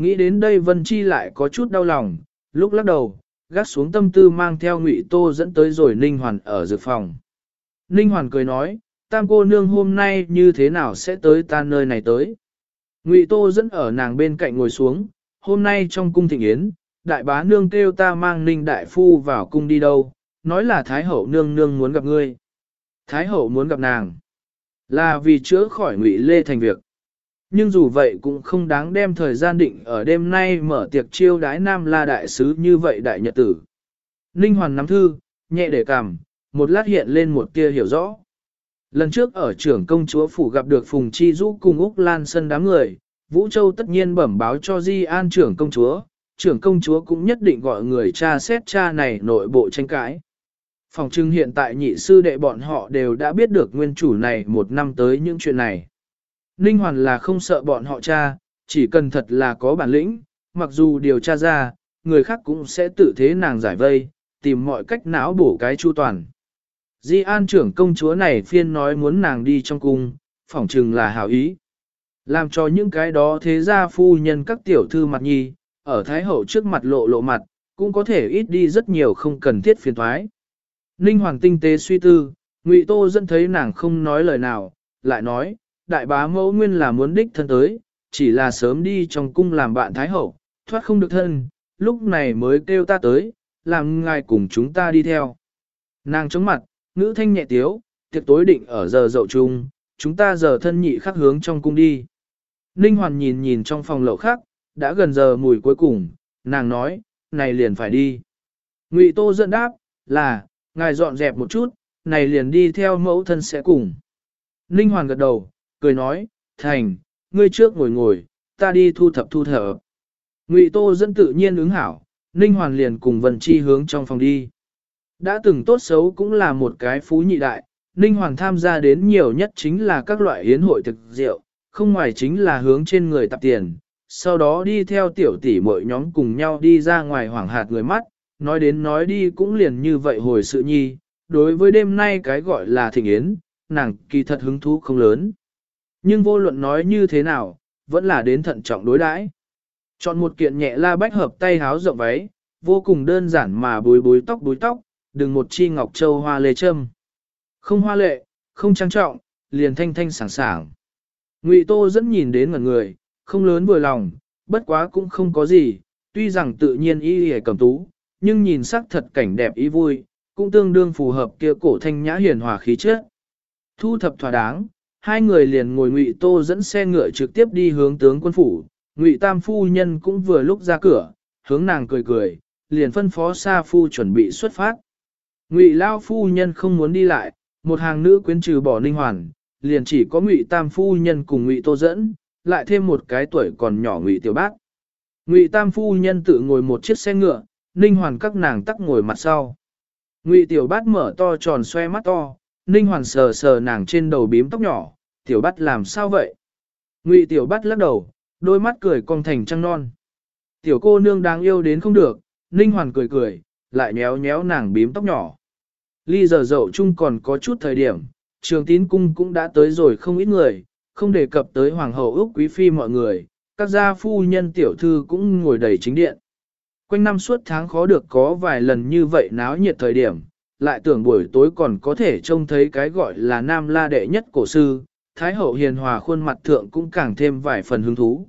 Nghĩ đến đây Vân Chi lại có chút đau lòng, lúc lắc đầu, gác xuống tâm tư mang theo ngụy tô dẫn tới rồi Ninh Hoàn ở dược phòng. Ninh Hoàn cười nói, tam cô nương hôm nay như thế nào sẽ tới ta nơi này tới. Ngụy tô dẫn ở nàng bên cạnh ngồi xuống, hôm nay trong cung thịnh yến, đại bá nương kêu ta mang Ninh đại phu vào cung đi đâu, nói là Thái hậu nương nương muốn gặp ngươi. Thái hậu muốn gặp nàng, là vì chữa khỏi ngụy lê thành việc. Nhưng dù vậy cũng không đáng đem thời gian định ở đêm nay mở tiệc chiêu đái Nam La Đại Sứ như vậy đại nhật tử. Ninh Hoàn nắm thư, nhẹ để cảm, một lát hiện lên một tia hiểu rõ. Lần trước ở trưởng công chúa phủ gặp được Phùng Chi Dũ cùng Úc Lan Sân đám người, Vũ Châu tất nhiên bẩm báo cho Di An trưởng công chúa, trưởng công chúa cũng nhất định gọi người cha xét cha này nội bộ tranh cãi. Phòng trưng hiện tại nhị sư đệ bọn họ đều đã biết được nguyên chủ này một năm tới những chuyện này. Ninh Hoàn là không sợ bọn họ cha, chỉ cần thật là có bản lĩnh, mặc dù điều tra ra, người khác cũng sẽ tự thế nàng giải vây, tìm mọi cách não bổ cái chu toàn. Di an trưởng công chúa này phiên nói muốn nàng đi trong cung, phỏng chừng là hảo ý. Làm cho những cái đó thế gia phu nhân các tiểu thư mặt nhi, ở Thái Hậu trước mặt lộ lộ mặt, cũng có thể ít đi rất nhiều không cần thiết phiền thoái. Ninh Hoàng tinh tế suy tư, Ngụy Tô dẫn thấy nàng không nói lời nào, lại nói, đại bá mẫu nguyên là muốn đích thân tới, chỉ là sớm đi trong cung làm bạn Thái Hậu, thoát không được thân, lúc này mới kêu ta tới, làm ngài cùng chúng ta đi theo. Nàng chống mặt, ngữ thanh nhẹ tiếu, tiệc tối định ở giờ dậu chung, chúng ta giờ thân nhị khắc hướng trong cung đi. Ninh Hoàn nhìn nhìn trong phòng lậu khác, đã gần giờ mùi cuối cùng, nàng nói, này liền phải đi. Ngụy Tô dẫn đáp, là, ngài dọn dẹp một chút, này liền đi theo mẫu thân sẽ cùng. Ninh Hoàn gật đầu, cười nói, thành, ngươi trước ngồi ngồi, ta đi thu thập thu thập. Ngụy Tô dẫn tự nhiên ứng hảo, Ninh Hoàn liền cùng Vân Chi hướng trong phòng đi. Đã từng tốt xấu cũng là một cái phú nhị đại, Ninh Hoàn tham gia đến nhiều nhất chính là các loại hiến hội thực rượu, không ngoài chính là hướng trên người tập tiền, sau đó đi theo tiểu tỷ mọi nhóm cùng nhau đi ra ngoài hoảng hạt người mắt, nói đến nói đi cũng liền như vậy hồi sự nhi, đối với đêm nay cái gọi là thịnh yến, nàng kỳ thật hứng thú không lớn. Nhưng vô luận nói như thế nào, vẫn là đến thận trọng đối đãi. Chọn một kiện nhẹ la bách hợp tay háo rộng váy, vô cùng đơn giản mà búi búi tóc búi tóc, đừng một chi ngọc châu hoa lê châm. Không hoa lệ, không trang trọng, liền thanh thanh sảng sảng. Ngụy Tô dẫn nhìn đến ngẩn người, không lớn vừa lòng, bất quá cũng không có gì, tuy rằng tự nhiên y hề cầm tú, nhưng nhìn sắc thật cảnh đẹp ý vui, cũng tương đương phù hợp kia cổ thanh nhã hiền hòa khí chất. Thu thập thỏa đáng, hai người liền ngồi Ngụy Tô dẫn xe ngựa trực tiếp đi hướng tướng quân phủ, Ngụy Tam phu nhân cũng vừa lúc ra cửa, hướng nàng cười cười, liền phân phó Sa phu chuẩn bị xuất phát. Ngụy Lao phu nhân không muốn đi lại, một hàng nữ quyến trừ bỏ Ninh Hoàn, liền chỉ có Ngụy Tam phu nhân cùng Ngụy Tô dẫn, lại thêm một cái tuổi còn nhỏ Ngụy Tiểu Bác. Ngụy Tam phu nhân tự ngồi một chiếc xe ngựa, Ninh Hoàn các nàng tắc ngồi mặt sau. Ngụy Tiểu Bát mở to tròn xoe mắt to, Ninh Hoàn sờ sờ nàng trên đầu bím tóc nhỏ, Tiểu Bát làm sao vậy? Ngụy Tiểu Bát lắc đầu, đôi mắt cười cong thành trăng non. Tiểu cô nương đáng yêu đến không được, Ninh Hoàn cười cười, lại nhéo nhéo nàng bím tóc nhỏ. Ly giờ dậu chung còn có chút thời điểm, trường tín cung cũng đã tới rồi không ít người, không đề cập tới hoàng hậu ước Quý Phi mọi người, các gia phu nhân tiểu thư cũng ngồi đầy chính điện. Quanh năm suốt tháng khó được có vài lần như vậy náo nhiệt thời điểm, lại tưởng buổi tối còn có thể trông thấy cái gọi là nam la đệ nhất cổ sư, thái hậu hiền hòa khuôn mặt thượng cũng càng thêm vài phần hứng thú.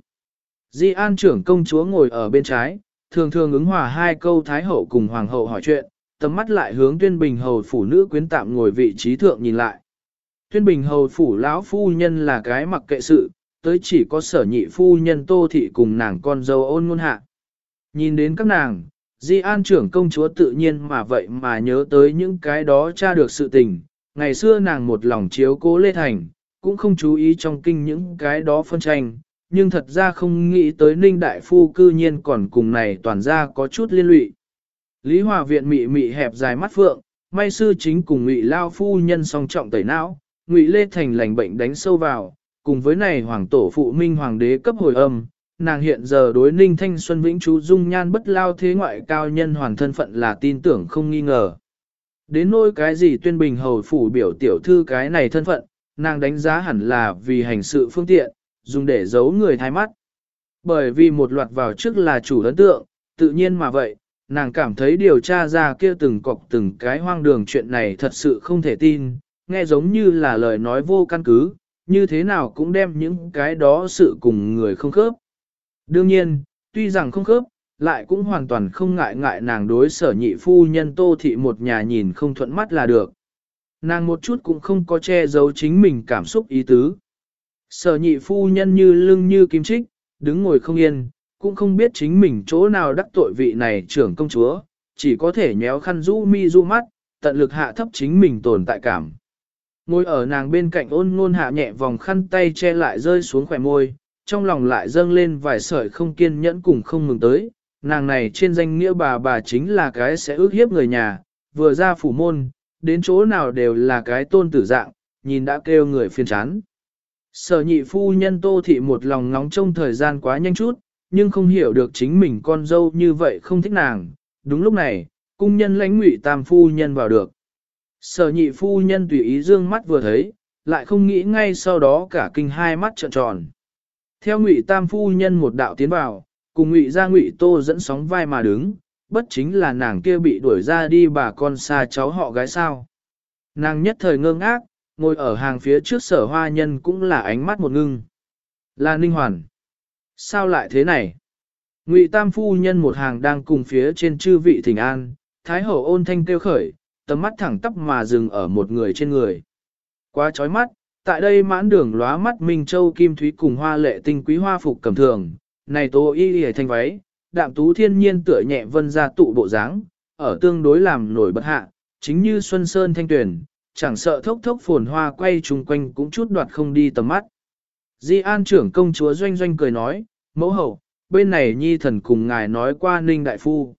Di an trưởng công chúa ngồi ở bên trái, thường thường ứng hòa hai câu thái hậu cùng hoàng hậu hỏi chuyện, tầm mắt lại hướng tuyên bình hầu phủ nữ quyến tạm ngồi vị trí thượng nhìn lại. Tuyên bình hầu phủ lão phu nhân là cái mặc kệ sự, tới chỉ có sở nhị phu nhân tô thị cùng nàng con dâu ôn ngôn hạ. Nhìn đến các nàng, Di An trưởng công chúa tự nhiên mà vậy mà nhớ tới những cái đó tra được sự tình. Ngày xưa nàng một lòng chiếu cố Lê Thành, cũng không chú ý trong kinh những cái đó phân tranh, nhưng thật ra không nghĩ tới Ninh Đại Phu cư nhiên còn cùng này toàn ra có chút liên lụy. Lý Hòa Viện mị mị hẹp dài mắt phượng, may sư chính cùng ngụy Lao Phu nhân song trọng tẩy não, ngụy Lê Thành lành bệnh đánh sâu vào, cùng với này hoàng tổ phụ minh hoàng đế cấp hồi âm, nàng hiện giờ đối ninh thanh xuân vĩnh chú dung nhan bất lao thế ngoại cao nhân hoàn thân phận là tin tưởng không nghi ngờ. Đến nỗi cái gì tuyên bình hầu phủ biểu tiểu thư cái này thân phận, nàng đánh giá hẳn là vì hành sự phương tiện, dùng để giấu người thái mắt. Bởi vì một loạt vào trước là chủ ấn tượng, tự nhiên mà vậy, nàng cảm thấy điều tra ra kia từng cọc từng cái hoang đường chuyện này thật sự không thể tin, nghe giống như là lời nói vô căn cứ, như thế nào cũng đem những cái đó sự cùng người không khớp. Đương nhiên, tuy rằng không khớp, lại cũng hoàn toàn không ngại ngại nàng đối sở nhị phu nhân tô thị một nhà nhìn không thuận mắt là được. Nàng một chút cũng không có che giấu chính mình cảm xúc ý tứ. Sở nhị phu nhân như lưng như kim trích, đứng ngồi không yên, cũng không biết chính mình chỗ nào đắc tội vị này trưởng công chúa, chỉ có thể nhéo khăn rũ mi du mắt, tận lực hạ thấp chính mình tồn tại cảm. Ngồi ở nàng bên cạnh ôn ngôn hạ nhẹ vòng khăn tay che lại rơi xuống khỏe môi, trong lòng lại dâng lên vài sợi không kiên nhẫn cùng không mừng tới. Nàng này trên danh nghĩa bà bà chính là cái sẽ ước hiếp người nhà, vừa ra phủ môn, đến chỗ nào đều là cái tôn tử dạng, nhìn đã kêu người phiền chán. Sở nhị phu nhân tô thị một lòng ngóng trông thời gian quá nhanh chút, nhưng không hiểu được chính mình con dâu như vậy không thích nàng. Đúng lúc này, cung nhân lãnh ngụy tam phu nhân vào được. Sở nhị phu nhân tùy ý dương mắt vừa thấy, lại không nghĩ ngay sau đó cả kinh hai mắt trợn tròn. Theo ngụy tam phu nhân một đạo tiến vào, cùng ngụy ra ngụy tô dẫn sóng vai mà đứng, bất chính là nàng kia bị đuổi ra đi bà con xa cháu họ gái sao. Nàng nhất thời ngơ ngác, ngồi ở hàng phía trước sở hoa nhân cũng là ánh mắt một ngưng. Là Ninh Hoàn. Sao lại thế này? Ngụy Tam Phu Nhân một hàng đang cùng phía trên chư vị thỉnh an, Thái Hậu ôn thanh kêu khởi, tầm mắt thẳng tắp mà dừng ở một người trên người. Quá chói mắt, tại đây mãn đường lóa mắt Minh Châu Kim Thúy cùng hoa lệ tinh quý hoa phục cầm thường, này tô y y thanh váy, đạm tú thiên nhiên tựa nhẹ vân ra tụ bộ dáng, ở tương đối làm nổi bật hạ, chính như xuân sơn thanh tuyển, chẳng sợ thốc thốc phồn hoa quay chung quanh cũng chút đoạt không đi tầm mắt. Di An trưởng công chúa doanh doanh cười nói, mẫu hậu, bên này nhi thần cùng ngài nói qua ninh đại phu.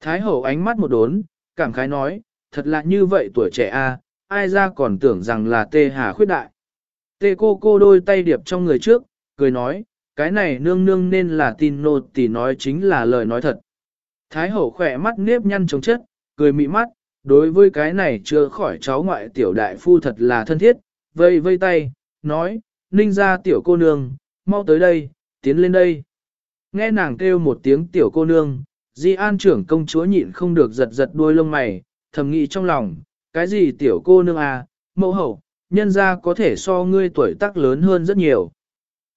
Thái hậu ánh mắt một đốn, cảm khái nói, thật là như vậy tuổi trẻ a, ai ra còn tưởng rằng là tê hà khuyết đại. Tê cô cô đôi tay điệp trong người trước, cười nói, cái này nương nương nên là tin nô tỳ nói chính là lời nói thật. Thái hậu khỏe mắt nếp nhăn chống chất, cười mị mắt, đối với cái này chưa khỏi cháu ngoại tiểu đại phu thật là thân thiết, vây vây tay, nói, ninh ra tiểu cô nương, mau tới đây, tiến lên đây. Nghe nàng kêu một tiếng tiểu cô nương, di an trưởng công chúa nhịn không được giật giật đuôi lông mày, thầm nghĩ trong lòng, cái gì tiểu cô nương à, mẫu hậu, nhân ra có thể so ngươi tuổi tác lớn hơn rất nhiều.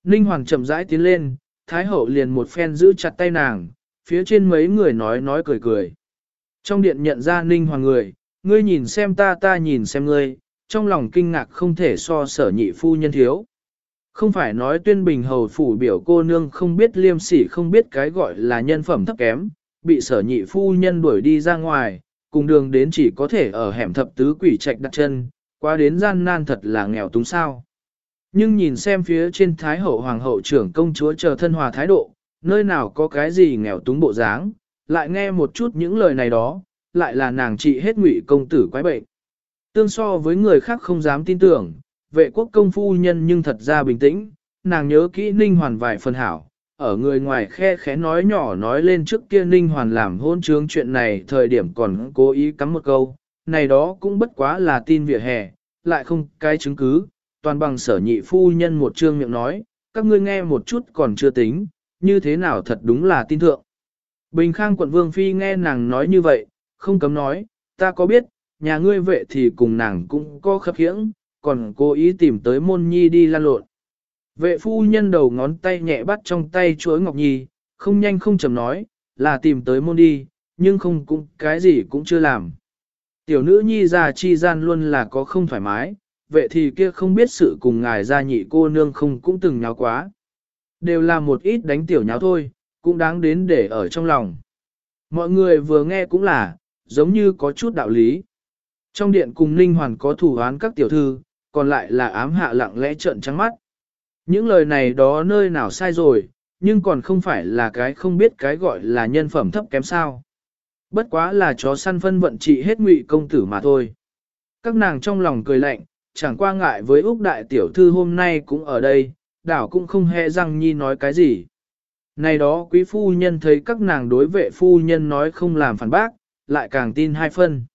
Ninh Hoàng chậm rãi tiến lên, Thái hậu liền một phen giữ chặt tay nàng, phía trên mấy người nói nói cười cười. Trong điện nhận ra Ninh Hoàng người, ngươi nhìn xem ta ta nhìn xem ngươi, trong lòng kinh ngạc không thể so sở nhị phu nhân thiếu. Không phải nói tuyên bình hầu phủ biểu cô nương không biết liêm sỉ không biết cái gọi là nhân phẩm thấp kém, bị sở nhị phu nhân đuổi đi ra ngoài, cùng đường đến chỉ có thể ở hẻm thập tứ quỷ trạch đặt chân, qua đến gian nan thật là nghèo túng sao. Nhưng nhìn xem phía trên Thái hậu Hoàng hậu trưởng công chúa chờ thân hòa thái độ, nơi nào có cái gì nghèo túng bộ dáng, lại nghe một chút những lời này đó, lại là nàng trị hết ngụy công tử quái bệnh. Tương so với người khác không dám tin tưởng, vệ quốc công phu nhân nhưng thật ra bình tĩnh, nàng nhớ kỹ ninh hoàn vài phần hảo, ở người ngoài khe khẽ nói nhỏ nói lên trước kia ninh hoàn làm hôn trướng chuyện này thời điểm còn cố ý cắm một câu, này đó cũng bất quá là tin vỉa hè, lại không cái chứng cứ, toàn bằng sở nhị phu nhân một trương miệng nói, các ngươi nghe một chút còn chưa tính, như thế nào thật đúng là tin thượng. Bình Khang quận Vương Phi nghe nàng nói như vậy, không cấm nói, ta có biết, nhà ngươi vệ thì cùng nàng cũng có khập khiễng, còn cố ý tìm tới môn nhi đi lan lộn. Vệ phu nhân đầu ngón tay nhẹ bắt trong tay chuối ngọc nhi, không nhanh không chầm nói, là tìm tới môn đi, nhưng không cũng cái gì cũng chưa làm. Tiểu nữ nhi già chi gian luôn là có không thoải mái, vậy thì kia không biết sự cùng ngài gia nhị cô nương không cũng từng nháo quá. Đều là một ít đánh tiểu nháo thôi, cũng đáng đến để ở trong lòng. Mọi người vừa nghe cũng là, giống như có chút đạo lý. Trong điện cùng Ninh Hoàn có thủ án các tiểu thư, còn lại là ám hạ lặng lẽ trợn trắng mắt. Những lời này đó nơi nào sai rồi, nhưng còn không phải là cái không biết cái gọi là nhân phẩm thấp kém sao. Bất quá là chó săn phân vận trị hết ngụy công tử mà thôi. Các nàng trong lòng cười lạnh, chẳng qua ngại với Úc đại tiểu thư hôm nay cũng ở đây, đảo cũng không hề răng nhi nói cái gì. Này đó quý phu nhân thấy các nàng đối vệ phu nhân nói không làm phản bác, lại càng tin hai phân.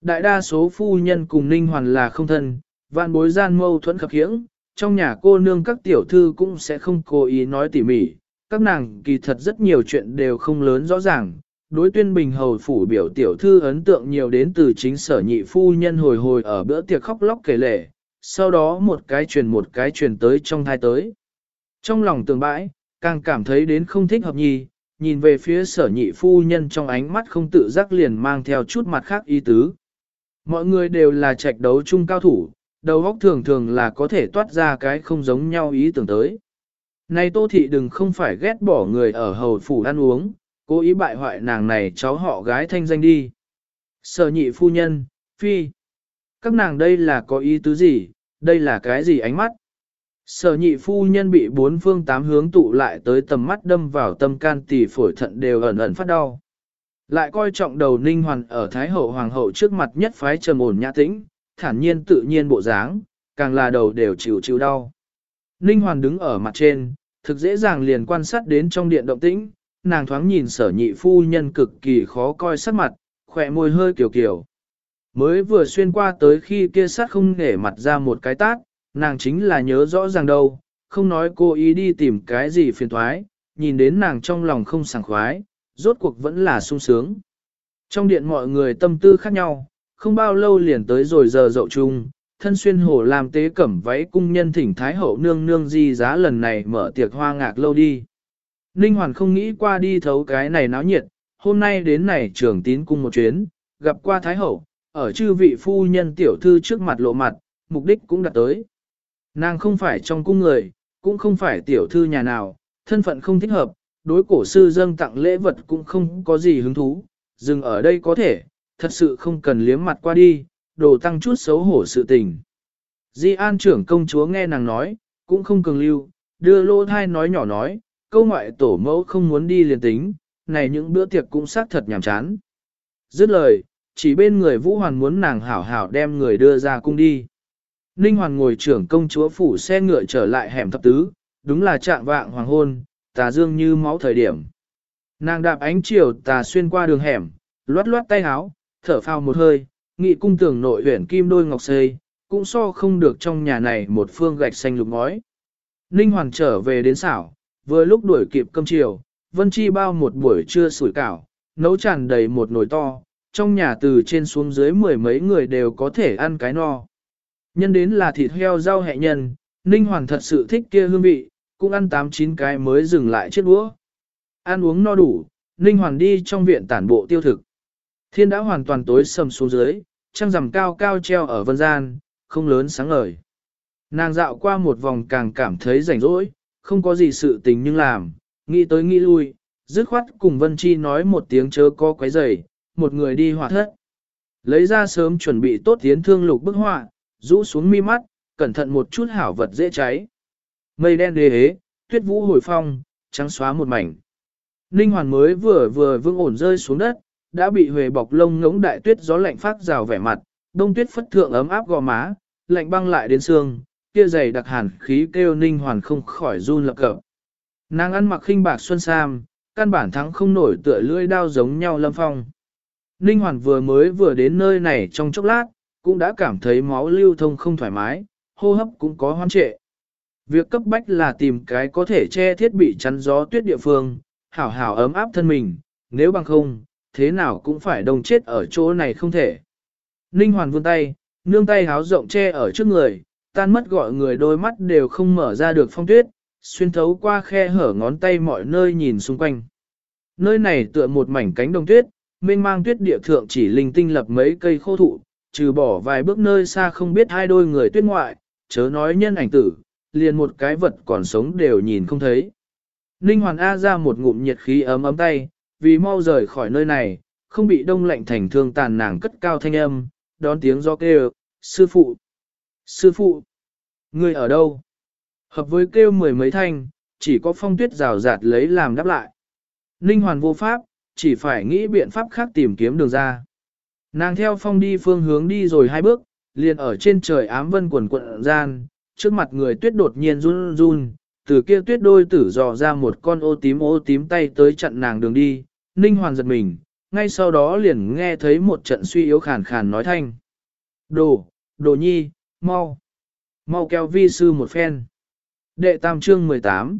Đại đa số phu nhân cùng Ninh Hoàn là không thân, vạn bối gian mâu thuẫn khập khiễng, trong nhà cô nương các tiểu thư cũng sẽ không cố ý nói tỉ mỉ, các nàng kỳ thật rất nhiều chuyện đều không lớn rõ ràng. Đối tuyên bình hầu phủ biểu tiểu thư ấn tượng nhiều đến từ chính sở nhị phu nhân hồi hồi ở bữa tiệc khóc lóc kể lể, sau đó một cái truyền một cái truyền tới trong thai tới. Trong lòng tường bãi, càng cảm thấy đến không thích hợp nhì, nhìn về phía sở nhị phu nhân trong ánh mắt không tự giác liền mang theo chút mặt khác ý tứ. Mọi người đều là trạch đấu chung cao thủ, đầu óc thường thường là có thể toát ra cái không giống nhau ý tưởng tới. Này tô thị đừng không phải ghét bỏ người ở hầu phủ ăn uống, cố ý bại hoại nàng này cháu họ gái thanh danh đi. Sở nhị phu nhân, phi. Các nàng đây là có ý tứ gì, đây là cái gì ánh mắt? Sở nhị phu nhân bị bốn phương tám hướng tụ lại tới tầm mắt đâm vào tâm can tỷ phổi thận đều ẩn ẩn phát đau. Lại coi trọng đầu ninh hoàn ở Thái Hậu Hoàng hậu trước mặt nhất phái trầm ổn nhã tĩnh, thản nhiên tự nhiên bộ dáng, càng là đầu đều chịu chịu đau. Ninh hoàn đứng ở mặt trên, thực dễ dàng liền quan sát đến trong điện động tĩnh, nàng thoáng nhìn sở nhị phu nhân cực kỳ khó coi sắc mặt, khỏe môi hơi kiểu kiểu. Mới vừa xuyên qua tới khi kia sát không nể mặt ra một cái tát, nàng chính là nhớ rõ ràng đâu, không nói cô ý đi tìm cái gì phiền thoái, nhìn đến nàng trong lòng không sảng khoái, rốt cuộc vẫn là sung sướng. Trong điện mọi người tâm tư khác nhau, không bao lâu liền tới rồi giờ dậu chung, thân xuyên hồ làm tế cẩm váy cung nhân thỉnh Thái Hậu nương nương di giá lần này mở tiệc hoa ngạc lâu đi. Ninh Hoàn không nghĩ qua đi thấu cái này náo nhiệt, hôm nay đến này trưởng tín cung một chuyến, gặp qua Thái Hậu, ở chư vị phu nhân tiểu thư trước mặt lộ mặt, mục đích cũng đặt tới. Nàng không phải trong cung người, cũng không phải tiểu thư nhà nào, thân phận không thích hợp, đối cổ sư dâng tặng lễ vật cũng không có gì hứng thú, dừng ở đây có thể, thật sự không cần liếm mặt qua đi, đồ tăng chút xấu hổ sự tình. Di an trưởng công chúa nghe nàng nói, cũng không cường lưu, đưa lô thai nói nhỏ nói, câu ngoại tổ mẫu không muốn đi liền tính, này những bữa tiệc cũng xác thật nhàm chán. Dứt lời, chỉ bên người Vũ Hoàn muốn nàng hảo hảo đem người đưa ra cung đi. Ninh Hoàn ngồi trưởng công chúa phủ xe ngựa trở lại hẻm thập tứ, đúng là trạng vạng hoàng hôn, tà dương như máu thời điểm. Nàng đạp ánh chiều tà xuyên qua đường hẻm, loát loát tay háo, thở phào một hơi, nghị cung tưởng nội huyển kim đôi ngọc xây, cũng so không được trong nhà này một phương gạch xanh lục ngói. Ninh Hoàng trở về đến xảo, vừa lúc đuổi kịp cơm chiều, Vân Chi bao một buổi trưa sủi cảo, nấu tràn đầy một nồi to, trong nhà từ trên xuống dưới mười mấy người đều có thể ăn cái no. Nhân đến là thịt heo rau hẹ nhân, Ninh Hoàng thật sự thích kia hương vị, cũng ăn tám chín cái mới dừng lại chiếc đũa. Ăn uống no đủ, Ninh Hoàng đi trong viện tản bộ tiêu thực. Thiên đã hoàn toàn tối sầm xuống dưới, trăng rằm cao cao treo ở vân gian, không lớn sáng ngời. Nàng dạo qua một vòng càng cảm thấy rảnh rỗi, không có gì sự tình nhưng làm, nghĩ tới nghĩ lui, dứt khoát cùng Vân Chi nói một tiếng chớ có quấy rầy, một người đi hỏa thất. Lấy ra sớm chuẩn bị tốt tiến thương lục bức họa, rũ xuống mi mắt, cẩn thận một chút hảo vật dễ cháy. Mây đen đế hế, tuyết vũ hồi phong, trắng xóa một mảnh. Ninh hoàn mới vừa vừa vương ổn rơi xuống đất, đã bị huề bọc lông ngống đại tuyết gió lạnh phát rào vẻ mặt, đông tuyết phất thượng ấm áp gò má, lạnh băng lại đến xương, kia dày đặc hàn khí kêu ninh hoàn không khỏi run lập cập. Nàng ăn mặc khinh bạc xuân sam, căn bản thắng không nổi tựa lưỡi đao giống nhau lâm phong. Ninh hoàn vừa mới vừa đến nơi này trong chốc lát, cũng đã cảm thấy máu lưu thông không thoải mái, hô hấp cũng có hoan trệ. Việc cấp bách là tìm cái có thể che thiết bị chắn gió tuyết địa phương, hảo hảo ấm áp thân mình, nếu bằng không, thế nào cũng phải đông chết ở chỗ này không thể. Ninh Hoàn vươn tay, nương tay háo rộng che ở trước người, tan mất gọi người đôi mắt đều không mở ra được phong tuyết, xuyên thấu qua khe hở ngón tay mọi nơi nhìn xung quanh. Nơi này tựa một mảnh cánh đồng tuyết, mênh mang tuyết địa thượng chỉ linh tinh lập mấy cây khô thụ, trừ bỏ vài bước nơi xa không biết hai đôi người tuyết ngoại, chớ nói nhân ảnh tử, liền một cái vật còn sống đều nhìn không thấy. Ninh Hoàn A ra một ngụm nhiệt khí ấm ấm tay, vì mau rời khỏi nơi này, không bị đông lạnh thành thương tàn nàng cất cao thanh âm, đón tiếng do kêu, sư phụ, sư phụ, người ở đâu? Hợp với kêu mười mấy thanh, chỉ có phong tuyết rào rạt lấy làm đáp lại. Ninh Hoàn vô pháp, chỉ phải nghĩ biện pháp khác tìm kiếm đường ra. Nàng theo phong đi phương hướng đi rồi hai bước, liền ở trên trời ám vân quần quận gian, trước mặt người tuyết đột nhiên run run, từ kia tuyết đôi tử dò ra một con ô tím ô tím tay tới chặn nàng đường đi, ninh hoàn giật mình, ngay sau đó liền nghe thấy một trận suy yếu khàn khàn nói thanh. Đồ, đồ nhi, mau, mau kéo vi sư một phen. Đệ tam chương 18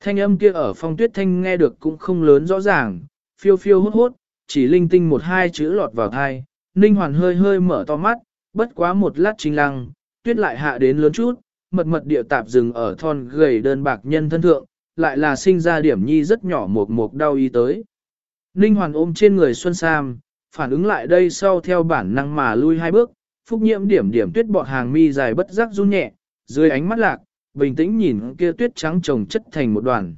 Thanh âm kia ở phong tuyết thanh nghe được cũng không lớn rõ ràng, phiêu phiêu hốt hốt, chỉ linh tinh một hai chữ lọt vào thai, ninh hoàn hơi hơi mở to mắt, bất quá một lát chính lăng, tuyết lại hạ đến lớn chút, mật mật địa tạp dừng ở thon gầy đơn bạc nhân thân thượng, lại là sinh ra điểm nhi rất nhỏ một một đau ý tới. Ninh hoàn ôm trên người Xuân Sam, phản ứng lại đây sau theo bản năng mà lui hai bước, phúc nhiễm điểm điểm tuyết bọt hàng mi dài bất giác run nhẹ, dưới ánh mắt lạc, bình tĩnh nhìn kia tuyết trắng trồng chất thành một đoàn.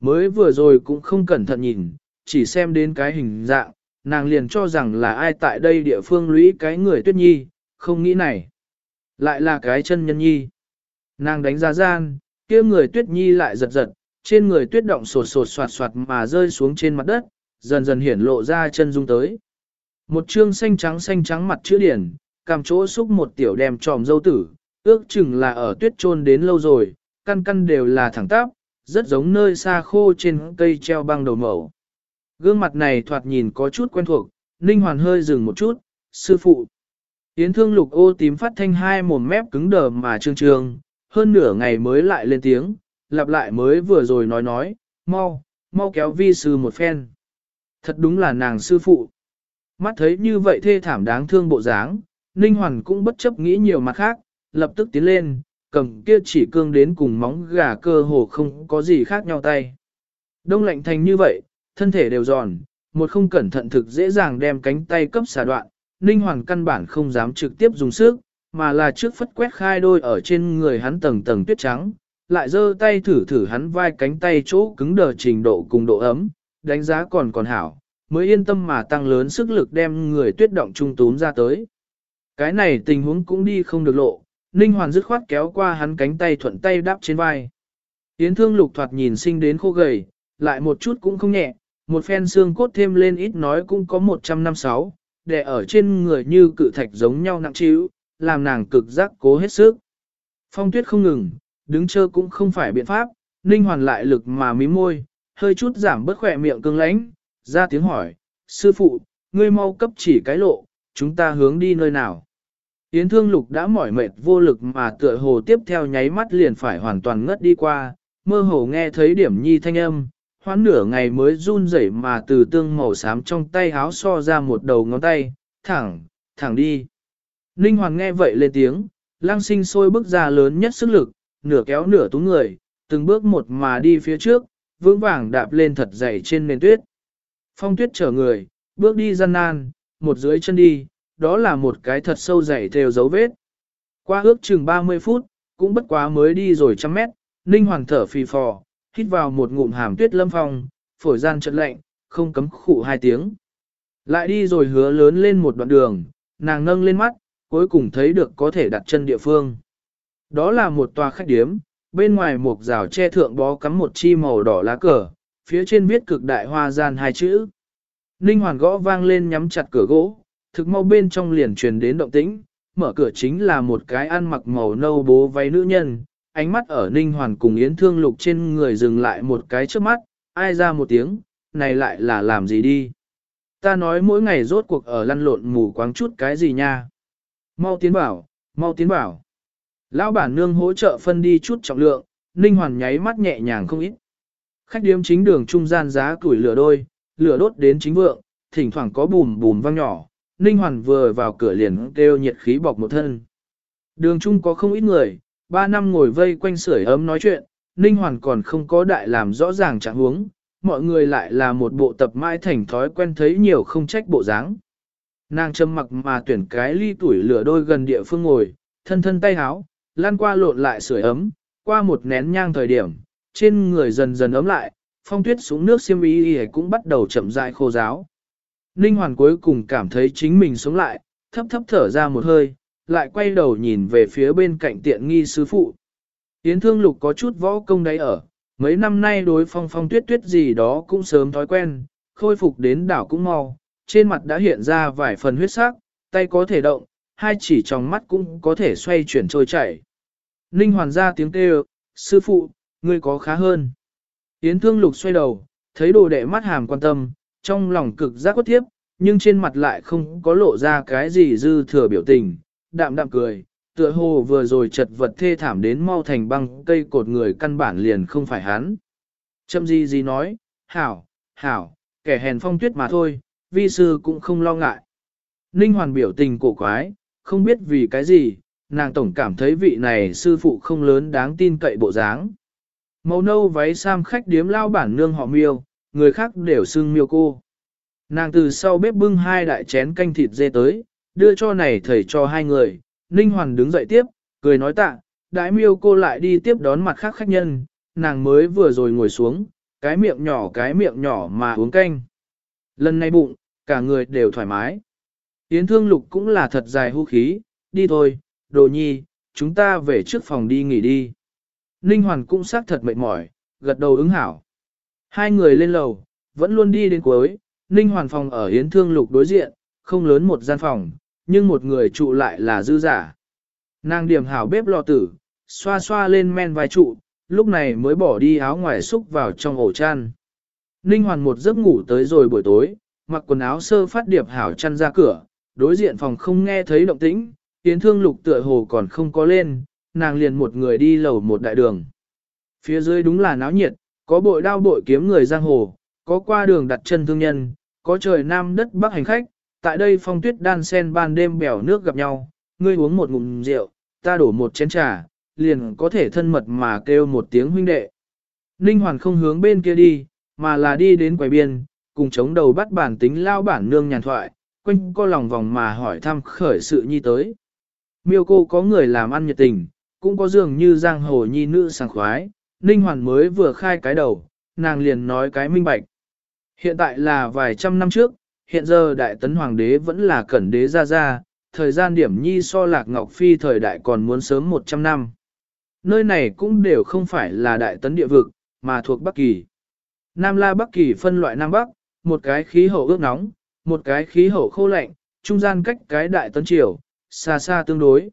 Mới vừa rồi cũng không cẩn thận nhìn, chỉ xem đến cái hình dạng, nàng liền cho rằng là ai tại đây địa phương lũy cái người tuyết nhi, không nghĩ này. Lại là cái chân nhân nhi. Nàng đánh giá gian, kia người tuyết nhi lại giật giật, trên người tuyết động sột sột soạt soạt mà rơi xuống trên mặt đất, dần dần hiển lộ ra chân dung tới. Một trương xanh trắng xanh trắng mặt chữ điển, cằm chỗ xúc một tiểu đem tròm dâu tử, ước chừng là ở tuyết trôn đến lâu rồi, căn căn đều là thẳng tắp, rất giống nơi xa khô trên cây treo băng đầu mẩu. Gương mặt này thoạt nhìn có chút quen thuộc, Ninh Hoàn hơi dừng một chút, sư phụ. Yến thương lục ô tím phát thanh hai mồm mép cứng đờ mà trương trương, hơn nửa ngày mới lại lên tiếng, lặp lại mới vừa rồi nói nói, mau, mau kéo vi sư một phen. Thật đúng là nàng sư phụ. Mắt thấy như vậy thê thảm đáng thương bộ dáng, Ninh Hoàn cũng bất chấp nghĩ nhiều mặt khác, lập tức tiến lên, cầm kia chỉ cương đến cùng móng gà cơ hồ không có gì khác nhau tay. Đông lạnh thành như vậy, thân thể đều giòn, một không cẩn thận thực dễ dàng đem cánh tay cấp xà đoạn, Ninh Hoàn căn bản không dám trực tiếp dùng sức, mà là trước phất quét khai đôi ở trên người hắn tầng tầng tuyết trắng, lại giơ tay thử thử hắn vai cánh tay chỗ cứng đờ trình độ cùng độ ấm, đánh giá còn còn hảo, mới yên tâm mà tăng lớn sức lực đem người tuyết động trung túm ra tới. Cái này tình huống cũng đi không được lộ, Ninh Hoàn dứt khoát kéo qua hắn cánh tay thuận tay đáp trên vai. Yến thương lục thoạt nhìn sinh đến khô gầy, lại một chút cũng không nhẹ, một phen xương cốt thêm lên ít nói cũng có 156, để ở trên người như cự thạch giống nhau nặng trĩu, làm nàng cực giác cố hết sức. Phong tuyết không ngừng, đứng chơ cũng không phải biện pháp, ninh hoàn lại lực mà mí môi, hơi chút giảm bớt khỏe miệng cứng lãnh, ra tiếng hỏi, sư phụ, ngươi mau cấp chỉ cái lộ, chúng ta hướng đi nơi nào. Yến thương lục đã mỏi mệt vô lực mà tựa hồ tiếp theo nháy mắt liền phải hoàn toàn ngất đi qua, mơ hồ nghe thấy điểm nhi thanh âm, hoãn nửa ngày mới run rẩy mà từ tương màu xám trong tay háo so ra một đầu ngón tay, thẳng, thẳng đi. Ninh Hoàng nghe vậy lên tiếng, lang sinh sôi bước ra lớn nhất sức lực, nửa kéo nửa túng người, từng bước một mà đi phía trước, vững vàng đạp lên thật dày trên nền tuyết. Phong tuyết chở người, bước đi gian nan, một dưới chân đi, đó là một cái thật sâu dày theo dấu vết. Qua ước chừng 30 phút, cũng bất quá mới đi rồi trăm mét, Ninh Hoàng thở phì phò, hít vào một ngụm hàm tuyết lâm phong, phổi gian trận lạnh, không cấm khụ hai tiếng. Lại đi rồi hứa lớn lên một đoạn đường, nàng nâng lên mắt, cuối cùng thấy được có thể đặt chân địa phương. Đó là một tòa khách điếm, bên ngoài một rào che thượng bó cắm một chi màu đỏ lá cờ, phía trên viết cực đại hoa gian hai chữ. Ninh hoàn gõ vang lên nhắm chặt cửa gỗ, thực mau bên trong liền truyền đến động tĩnh, mở cửa chính là một cái ăn mặc màu nâu bố váy nữ nhân, ánh mắt ở Ninh Hoàn cùng Yến Thương Lục trên người dừng lại một cái trước mắt, ai ra một tiếng, này lại là làm gì đi. Ta nói mỗi ngày rốt cuộc ở lăn lộn mù quáng chút cái gì nha. Mau tiến bảo, mau tiến bảo. Lão bản nương hỗ trợ phân đi chút trọng lượng, Ninh Hoàn nháy mắt nhẹ nhàng không ít. Khách điếm chính đường trung gian giá củi lửa đôi, lửa đốt đến chính vượng, thỉnh thoảng có bùm bùm vang nhỏ. Ninh Hoàn vừa vào cửa liền kêu nhiệt khí bọc một thân. Đường trung có không ít người, ba năm ngồi vây quanh sưởi ấm nói chuyện, Ninh Hoàn còn không có đại làm rõ ràng trạng huống, mọi người lại là một bộ tập mãi thành thói quen thấy nhiều không trách bộ dáng. Nàng châm mặc mà tuyển cái ly tuổi lửa đôi gần địa phương ngồi, thân thân tay háo, lan qua lộn lại sưởi ấm, qua một nén nhang thời điểm, trên người dần dần ấm lại, phong tuyết xuống nước xiêm y cũng bắt đầu chậm rãi khô giáo. Ninh Hoàn cuối cùng cảm thấy chính mình sống lại, thấp thấp thở ra một hơi, lại quay đầu nhìn về phía bên cạnh tiện nghi sư phụ. Yến Thương Lục có chút võ công đấy ở, mấy năm nay đối phong phong tuyết tuyết gì đó cũng sớm thói quen, khôi phục đến đảo cũng mau, trên mặt đã hiện ra vài phần huyết sắc, tay có thể động, hai chỉ trong mắt cũng có thể xoay chuyển trôi chảy. Ninh Hoàn ra tiếng kêu, sư phụ, ngươi có khá hơn. Yến Thương Lục xoay đầu, thấy đồ đệ mắt hàm quan tâm, trong lòng cực giác quất tiếp, nhưng trên mặt lại không có lộ ra cái gì dư thừa biểu tình, đạm đạm cười, tựa hồ vừa rồi chật vật thê thảm đến mau thành băng cây cột người căn bản liền không phải hắn. Châm gì gì nói, hảo, hảo, kẻ hèn phong tuyết mà thôi, vi sư cũng không lo ngại. Ninh hoàn biểu tình cổ quái, không biết vì cái gì, nàng tổng cảm thấy vị này sư phụ không lớn đáng tin cậy bộ dáng. Màu nâu váy sam khách điếm lao bản nương họ miêu, người khác đều xưng miêu cô. Nàng từ sau bếp bưng hai đại chén canh thịt dê tới, đưa cho này thầy cho hai người, Ninh Hoàn đứng dậy tiếp, cười nói tạ, đại miêu cô lại đi tiếp đón mặt khác khách nhân, nàng mới vừa rồi ngồi xuống, cái miệng nhỏ cái miệng nhỏ mà uống canh. Lần này bụng, cả người đều thoải mái. Yến Thương Lục cũng là thật dài hưu khí, đi thôi, đồ nhi, chúng ta về trước phòng đi nghỉ đi. Ninh Hoàn cũng xác thật mệt mỏi, gật đầu ứng hảo. Hai người lên lầu, vẫn luôn đi đến cuối, Ninh Hoàn phòng ở Yến Thương Lục đối diện, không lớn một gian phòng, nhưng một người trụ lại là dư giả. Nàng điểm hảo bếp lò tử, xoa xoa lên men vai trụ, lúc này mới bỏ đi áo ngoài xúc vào trong ổ chăn. Ninh Hoàn một giấc ngủ tới rồi buổi tối, mặc quần áo sơ phát điệp hảo chăn ra cửa, đối diện phòng không nghe thấy động tĩnh, Yến Thương Lục tựa hồ còn không có lên, nàng liền một người đi lầu một đại đường. Phía dưới đúng là náo nhiệt, có bội đao bội kiếm người giang hồ, có qua đường đặt chân thương nhân, có trời nam đất bắc hành khách, tại đây phong tuyết đan sen ban đêm bèo nước gặp nhau, ngươi uống một ngụm rượu, ta đổ một chén trà, liền có thể thân mật mà kêu một tiếng huynh đệ. Ninh Hoàn không hướng bên kia đi, mà là đi đến quầy biên, cùng chống đầu bắt bản tính lao bản nương nhàn thoại, quanh co lòng vòng mà hỏi thăm khởi sự nhi tới. Miêu cô có người làm ăn nhiệt tình, cũng có dường như giang hồ nhi nữ sảng khoái, Ninh Hoàn mới vừa khai cái đầu, nàng liền nói cái minh bạch. Hiện tại là vài trăm năm trước, hiện giờ đại tấn hoàng đế vẫn là cẩn đế ra ra, thời gian điểm nhi so lạc ngọc phi thời đại còn muốn sớm 100 năm. Nơi này cũng đều không phải là đại tấn địa vực, mà thuộc Bắc Kỳ. Nam La Bắc Kỳ phân loại Nam Bắc, một cái khí hậu ướt nóng, một cái khí hậu khô lạnh, trung gian cách cái đại tấn triều, xa xa tương đối.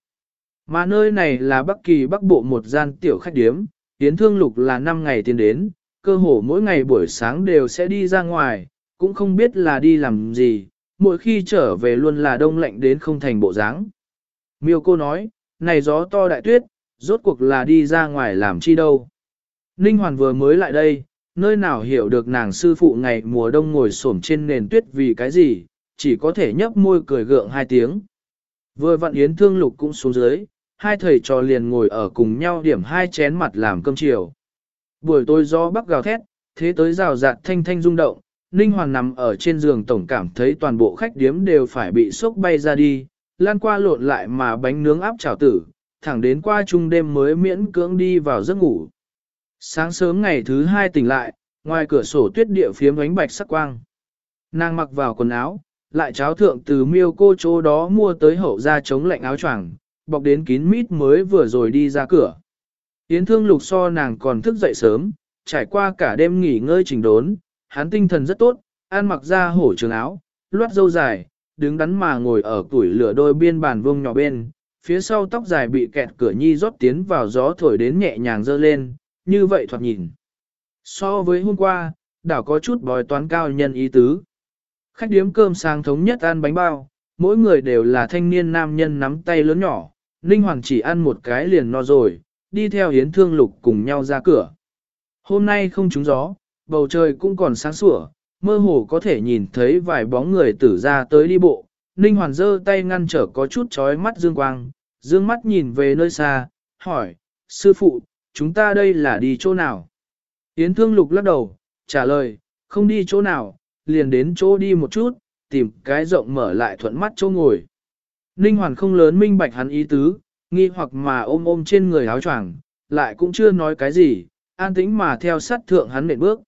Mà nơi này là Bắc Kỳ Bắc Bộ một gian tiểu khách điếm, Tiến Thương Lục là 5 ngày tiến đến, cơ hồ mỗi ngày buổi sáng đều sẽ đi ra ngoài, cũng không biết là đi làm gì, mỗi khi trở về luôn là đông lạnh đến không thành bộ dáng. Miêu cô nói, này gió to đại tuyết, rốt cuộc là đi ra ngoài làm chi đâu. Ninh Hoàn vừa mới lại đây, nơi nào hiểu được nàng sư phụ ngày mùa đông ngồi xổm trên nền tuyết vì cái gì, chỉ có thể nhấp môi cười gượng hai tiếng. Vừa vặn Yến Thương Lục cũng xuống dưới, hai thầy trò liền ngồi ở cùng nhau điểm hai chén mặt làm cơm chiều. Buổi tối gió bắc gào thét, thế tới rào rạt thanh thanh rung động, Ninh Hoàng nằm ở trên giường tổng cảm thấy toàn bộ khách điếm đều phải bị sốc bay ra đi, lan qua lộn lại mà bánh nướng áp chảo tử, thẳng đến qua trung đêm mới miễn cưỡng đi vào giấc ngủ. Sáng sớm ngày thứ hai tỉnh lại, ngoài cửa sổ tuyết địa phiếm ánh bạch sắc quang. Nàng mặc vào quần áo, lại cháo thượng từ miêu cô chỗ đó mua tới hậu ra chống lạnh áo choàng, bọc đến kín mít mới vừa rồi đi ra cửa. Yến thương lục so nàng còn thức dậy sớm, trải qua cả đêm nghỉ ngơi chỉnh đốn, hắn tinh thần rất tốt, ăn mặc ra hổ trường áo, loát dâu dài, đứng đắn mà ngồi ở tuổi lửa đôi biên bàn vuông nhỏ bên, phía sau tóc dài bị kẹt cửa nhi rót tiến vào gió thổi đến nhẹ nhàng dơ lên, như vậy thoạt nhìn. So với hôm qua, đảo có chút bòi toán cao nhân ý tứ. Khách điếm cơm sang thống nhất ăn bánh bao, mỗi người đều là thanh niên nam nhân nắm tay lớn nhỏ, Ninh Hoàng chỉ ăn một cái liền no rồi, đi theo Yến Thương Lục cùng nhau ra cửa. Hôm nay không trúng gió, bầu trời cũng còn sáng sủa, mơ hồ có thể nhìn thấy vài bóng người tử ra tới đi bộ. Ninh Hoàn giơ tay ngăn trở có chút chói mắt dương quang, dương mắt nhìn về nơi xa, hỏi, sư phụ, chúng ta đây là đi chỗ nào? Yến Thương Lục lắc đầu, trả lời, không đi chỗ nào, liền đến chỗ đi một chút, tìm cái rộng mở lại thuận mắt chỗ ngồi. Ninh Hoàn không lớn minh bạch hắn ý tứ, nghi hoặc mà ôm ôm trên người áo choàng, lại cũng chưa nói cái gì, an tĩnh mà theo sát thượng hắn mệt bước.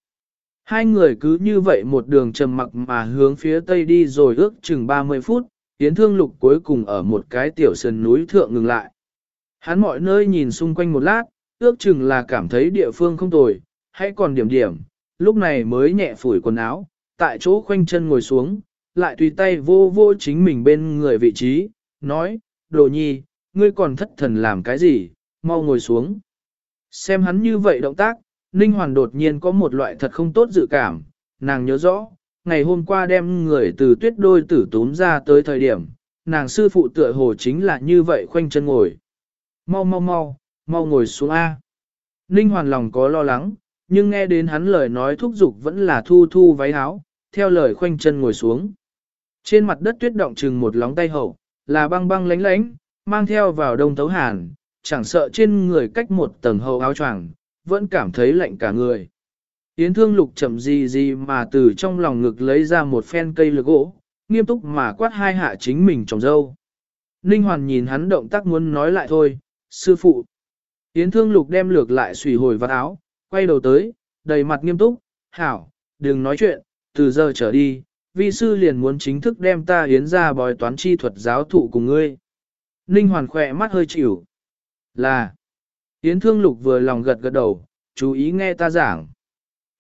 Hai người cứ như vậy một đường trầm mặc mà hướng phía tây đi rồi ước chừng 30 phút, Yến Thương Lục cuối cùng ở một cái tiểu sườn núi thượng ngừng lại. Hắn mọi nơi nhìn xung quanh một lát, ước chừng là cảm thấy địa phương không tồi, hãy còn điểm điểm, lúc này mới nhẹ phủi quần áo, tại chỗ khoanh chân ngồi xuống, lại tùy tay vô vô chính mình bên người vị trí, nói, đồ nhi, ngươi còn thất thần làm cái gì, mau ngồi xuống. Xem hắn như vậy động tác, Ninh Hoàn đột nhiên có một loại thật không tốt dự cảm, nàng nhớ rõ, ngày hôm qua đem người từ tuyết đôi tử Tốn ra tới thời điểm, nàng sư phụ tựa hồ chính là như vậy khoanh chân ngồi. Mau mau mau, mau ngồi xuống A. Ninh Hoàn lòng có lo lắng, nhưng nghe đến hắn lời nói thúc giục vẫn là thu thu váy áo, theo lời khoanh chân ngồi xuống. Trên mặt đất tuyết động chừng một lóng tay hậu, là băng băng lánh lánh, mang theo vào đông thấu hàn, chẳng sợ trên người cách một tầng hậu áo choàng, vẫn cảm thấy lạnh cả người. Yến thương lục chậm gì gì mà từ trong lòng ngực lấy ra một phen cây lược gỗ, nghiêm túc mà quát hai hạ chính mình trồng dâu. Ninh Hoàn nhìn hắn động tác muốn nói lại thôi, sư phụ. Yến thương lục đem lược lại xùy hồi vào áo, quay đầu tới, đầy mặt nghiêm túc, hảo, đừng nói chuyện, từ giờ trở đi, vi sư liền muốn chính thức đem ta Yến ra bòi toán chi thuật giáo thụ cùng ngươi. Ninh Hoàn khỏe mắt hơi chịu. Là, Yến thương lục vừa lòng gật gật đầu, chú ý nghe ta giảng.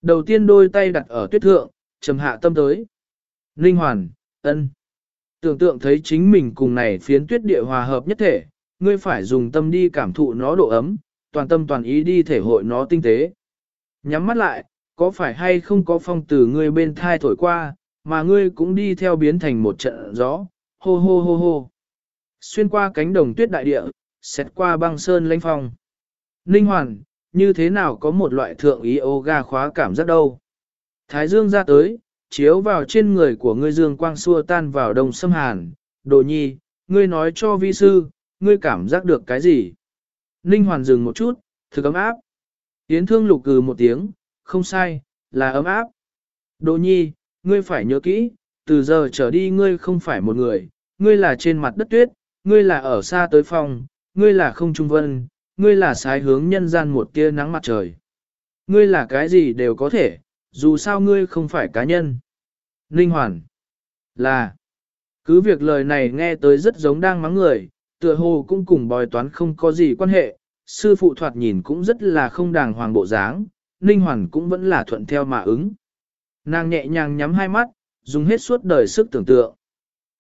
Đầu tiên đôi tay đặt ở tuyết thượng, trầm hạ tâm tới. Ninh hoàn, ân. Tưởng tượng thấy chính mình cùng này phiến tuyết địa hòa hợp nhất thể, ngươi phải dùng tâm đi cảm thụ nó độ ấm, toàn tâm toàn ý đi thể hội nó tinh tế. Nhắm mắt lại, có phải hay không có phong từ ngươi bên thai thổi qua, mà ngươi cũng đi theo biến thành một trận gió, hô hô hô hô. Xuyên qua cánh đồng tuyết đại địa, xét qua băng sơn lãnh phong. Ninh hoàn, như thế nào có một loại thượng ý yoga khóa cảm giác đâu. Thái dương ra tới, chiếu vào trên người của ngươi dương quang xua tan vào đông xâm hàn, đồ nhi, ngươi nói cho vi sư, ngươi cảm giác được cái gì? Ninh hoàn dừng một chút, thực ấm áp. Yến thương lục cừ một tiếng, không sai, là ấm áp. Đồ nhi, ngươi phải nhớ kỹ, từ giờ trở đi ngươi không phải một người, ngươi là trên mặt đất tuyết, ngươi là ở xa tới phòng, ngươi là không trung vân, ngươi là sái hướng nhân gian một tia nắng mặt trời. Ngươi là cái gì đều có thể, dù sao ngươi không phải cá nhân. Ninh Hoàn là cứ việc lời này nghe tới rất giống đang mắng người, tựa hồ cũng cùng bòi toán không có gì quan hệ, sư phụ thoạt nhìn cũng rất là không đàng hoàng bộ dáng, Ninh Hoàn cũng vẫn là thuận theo mà ứng. Nàng nhẹ nhàng nhắm hai mắt, dùng hết suốt đời sức tưởng tượng.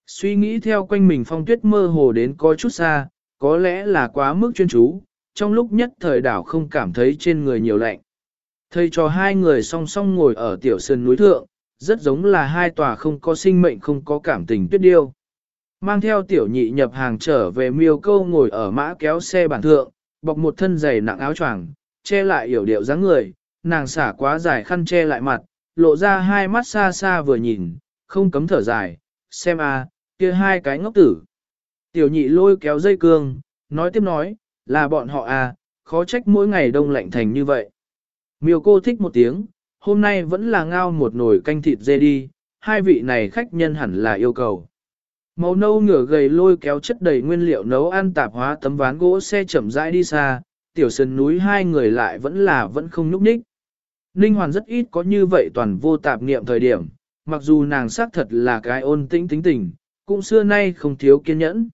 Suy nghĩ theo quanh mình phong tuyết mơ hồ đến có chút xa, có lẽ là quá mức chuyên chú, trong lúc nhất thời đảo không cảm thấy trên người nhiều lạnh. Thầy cho hai người song song ngồi ở tiểu sơn núi thượng, rất giống là hai tòa không có sinh mệnh không có cảm tình tuyết điêu. Mang theo tiểu nhị nhập hàng trở về miêu câu ngồi ở mã kéo xe bản thượng, bọc một thân giày nặng áo choàng, che lại hiểu điệu dáng người, nàng xả quá dài khăn che lại mặt, lộ ra hai mắt xa xa vừa nhìn, không cấm thở dài, xem a, kia hai cái ngốc tử. Tiểu nhị lôi kéo dây cương, nói tiếp nói, là bọn họ à, khó trách mỗi ngày đông lạnh thành như vậy. Miêu cô thích một tiếng, hôm nay vẫn là ngao một nồi canh thịt dê đi, hai vị này khách nhân hẳn là yêu cầu. Màu nâu ngửa gầy lôi kéo chất đầy nguyên liệu nấu ăn tạp hóa tấm ván gỗ xe chậm rãi đi xa, tiểu sơn núi hai người lại vẫn là vẫn không nhúc nhích. Ninh Hoàn rất ít có như vậy toàn vô tạp niệm thời điểm, mặc dù nàng xác thật là cái ôn tĩnh tính tình, cũng xưa nay không thiếu kiên nhẫn.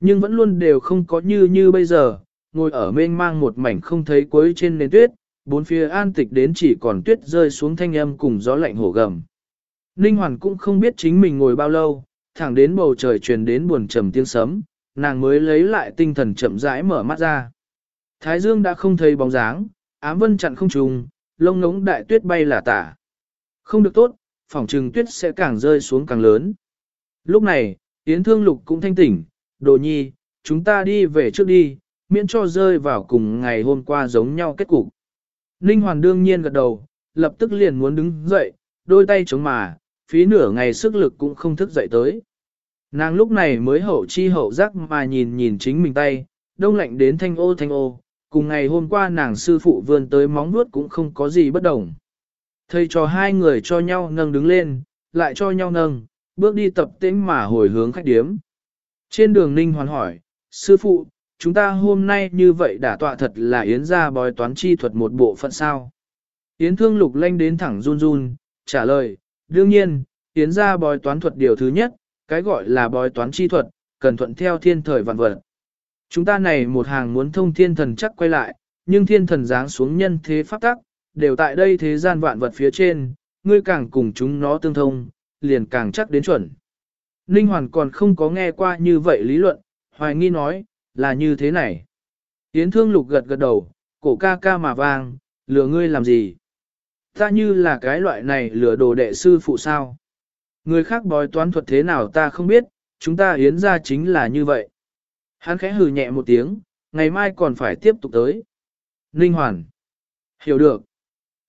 Nhưng vẫn luôn đều không có như như bây giờ, ngồi ở mênh mang một mảnh không thấy cuối trên nền tuyết, bốn phía an tịch đến chỉ còn tuyết rơi xuống thanh âm cùng gió lạnh hổ gầm. Ninh Hoàn cũng không biết chính mình ngồi bao lâu, thẳng đến bầu trời truyền đến buồn trầm tiếng sấm, nàng mới lấy lại tinh thần chậm rãi mở mắt ra. Thái dương đã không thấy bóng dáng, ám vân chặn không trùng, lông ngống đại tuyết bay là tả. Không được tốt, phòng trừng tuyết sẽ càng rơi xuống càng lớn. Lúc này, Yến Thương Lục cũng thanh tỉnh, đồ nhi, chúng ta đi về trước đi, miễn cho rơi vào cùng ngày hôm qua giống nhau kết cục. Ninh Hoàn đương nhiên gật đầu, lập tức liền muốn đứng dậy, đôi tay chống mà, phí nửa ngày sức lực cũng không thức dậy tới. Nàng lúc này mới hậu chi hậu giác mà nhìn nhìn chính mình tay, đông lạnh đến thanh ô thanh ô, cùng ngày hôm qua nàng sư phụ vươn tới móng vuốt cũng không có gì bất đồng. Thầy cho hai người cho nhau nâng đứng lên, lại cho nhau nâng, bước đi tập tĩnh mà hồi hướng khách điếm. Trên đường Ninh hoàn hỏi, sư phụ, chúng ta hôm nay như vậy đã tọa thật là Yến ra bói toán chi thuật một bộ phận sao. Yến thương lục lanh đến thẳng run run, trả lời, đương nhiên, Yến ra bói toán thuật điều thứ nhất, cái gọi là bói toán chi thuật, cần thuận theo thiên thời vạn vật. Chúng ta này một hàng muốn thông thiên thần chắc quay lại, nhưng thiên thần giáng xuống nhân thế pháp tắc, đều tại đây thế gian vạn vật phía trên, ngươi càng cùng chúng nó tương thông, liền càng chắc đến chuẩn. Ninh Hoàn còn không có nghe qua như vậy lý luận, hoài nghi nói, là như thế này. Yến thương lục gật gật đầu, cổ ca ca mà vang, lừa ngươi làm gì? Ta như là cái loại này lừa đồ đệ sư phụ sao? Người khác bói toán thuật thế nào ta không biết, chúng ta yến ra chính là như vậy. Hắn khẽ hừ nhẹ một tiếng, ngày mai còn phải tiếp tục tới. Ninh Hoàn. Hiểu được.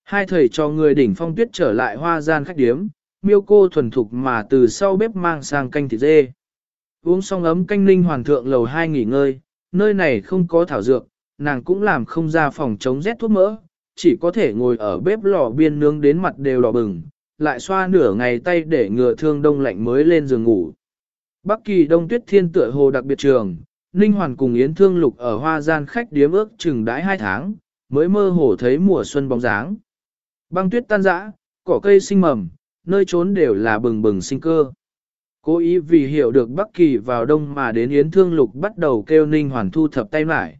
Hai thầy cho người đỉnh phong tuyết trở lại hoa gian khách điếm, miêu cô thuần thục mà từ sau bếp mang sang canh thịt dê. Uống xong ấm canh ninh hoàn thượng lầu hai nghỉ ngơi, nơi này không có thảo dược, nàng cũng làm không ra phòng chống rét thuốc mỡ, chỉ có thể ngồi ở bếp lò biên nướng đến mặt đều đỏ bừng, lại xoa nửa ngày tay để ngừa thương đông lạnh mới lên giường ngủ. Bắc kỳ đông tuyết thiên tựa hồ đặc biệt trường, Ninh Hoàn cùng Yến Thương Lục ở hoa gian khách điếm ước chừng đãi hai tháng, mới mơ hồ thấy mùa xuân bóng dáng. Băng tuyết tan rã, cỏ cây sinh mầm, nơi trốn đều là bừng bừng sinh cơ. Cố ý vì hiểu được Bắc Kỳ vào đông mà đến Yến Thương Lục bắt đầu kêu Ninh Hoàn thu thập tay lại.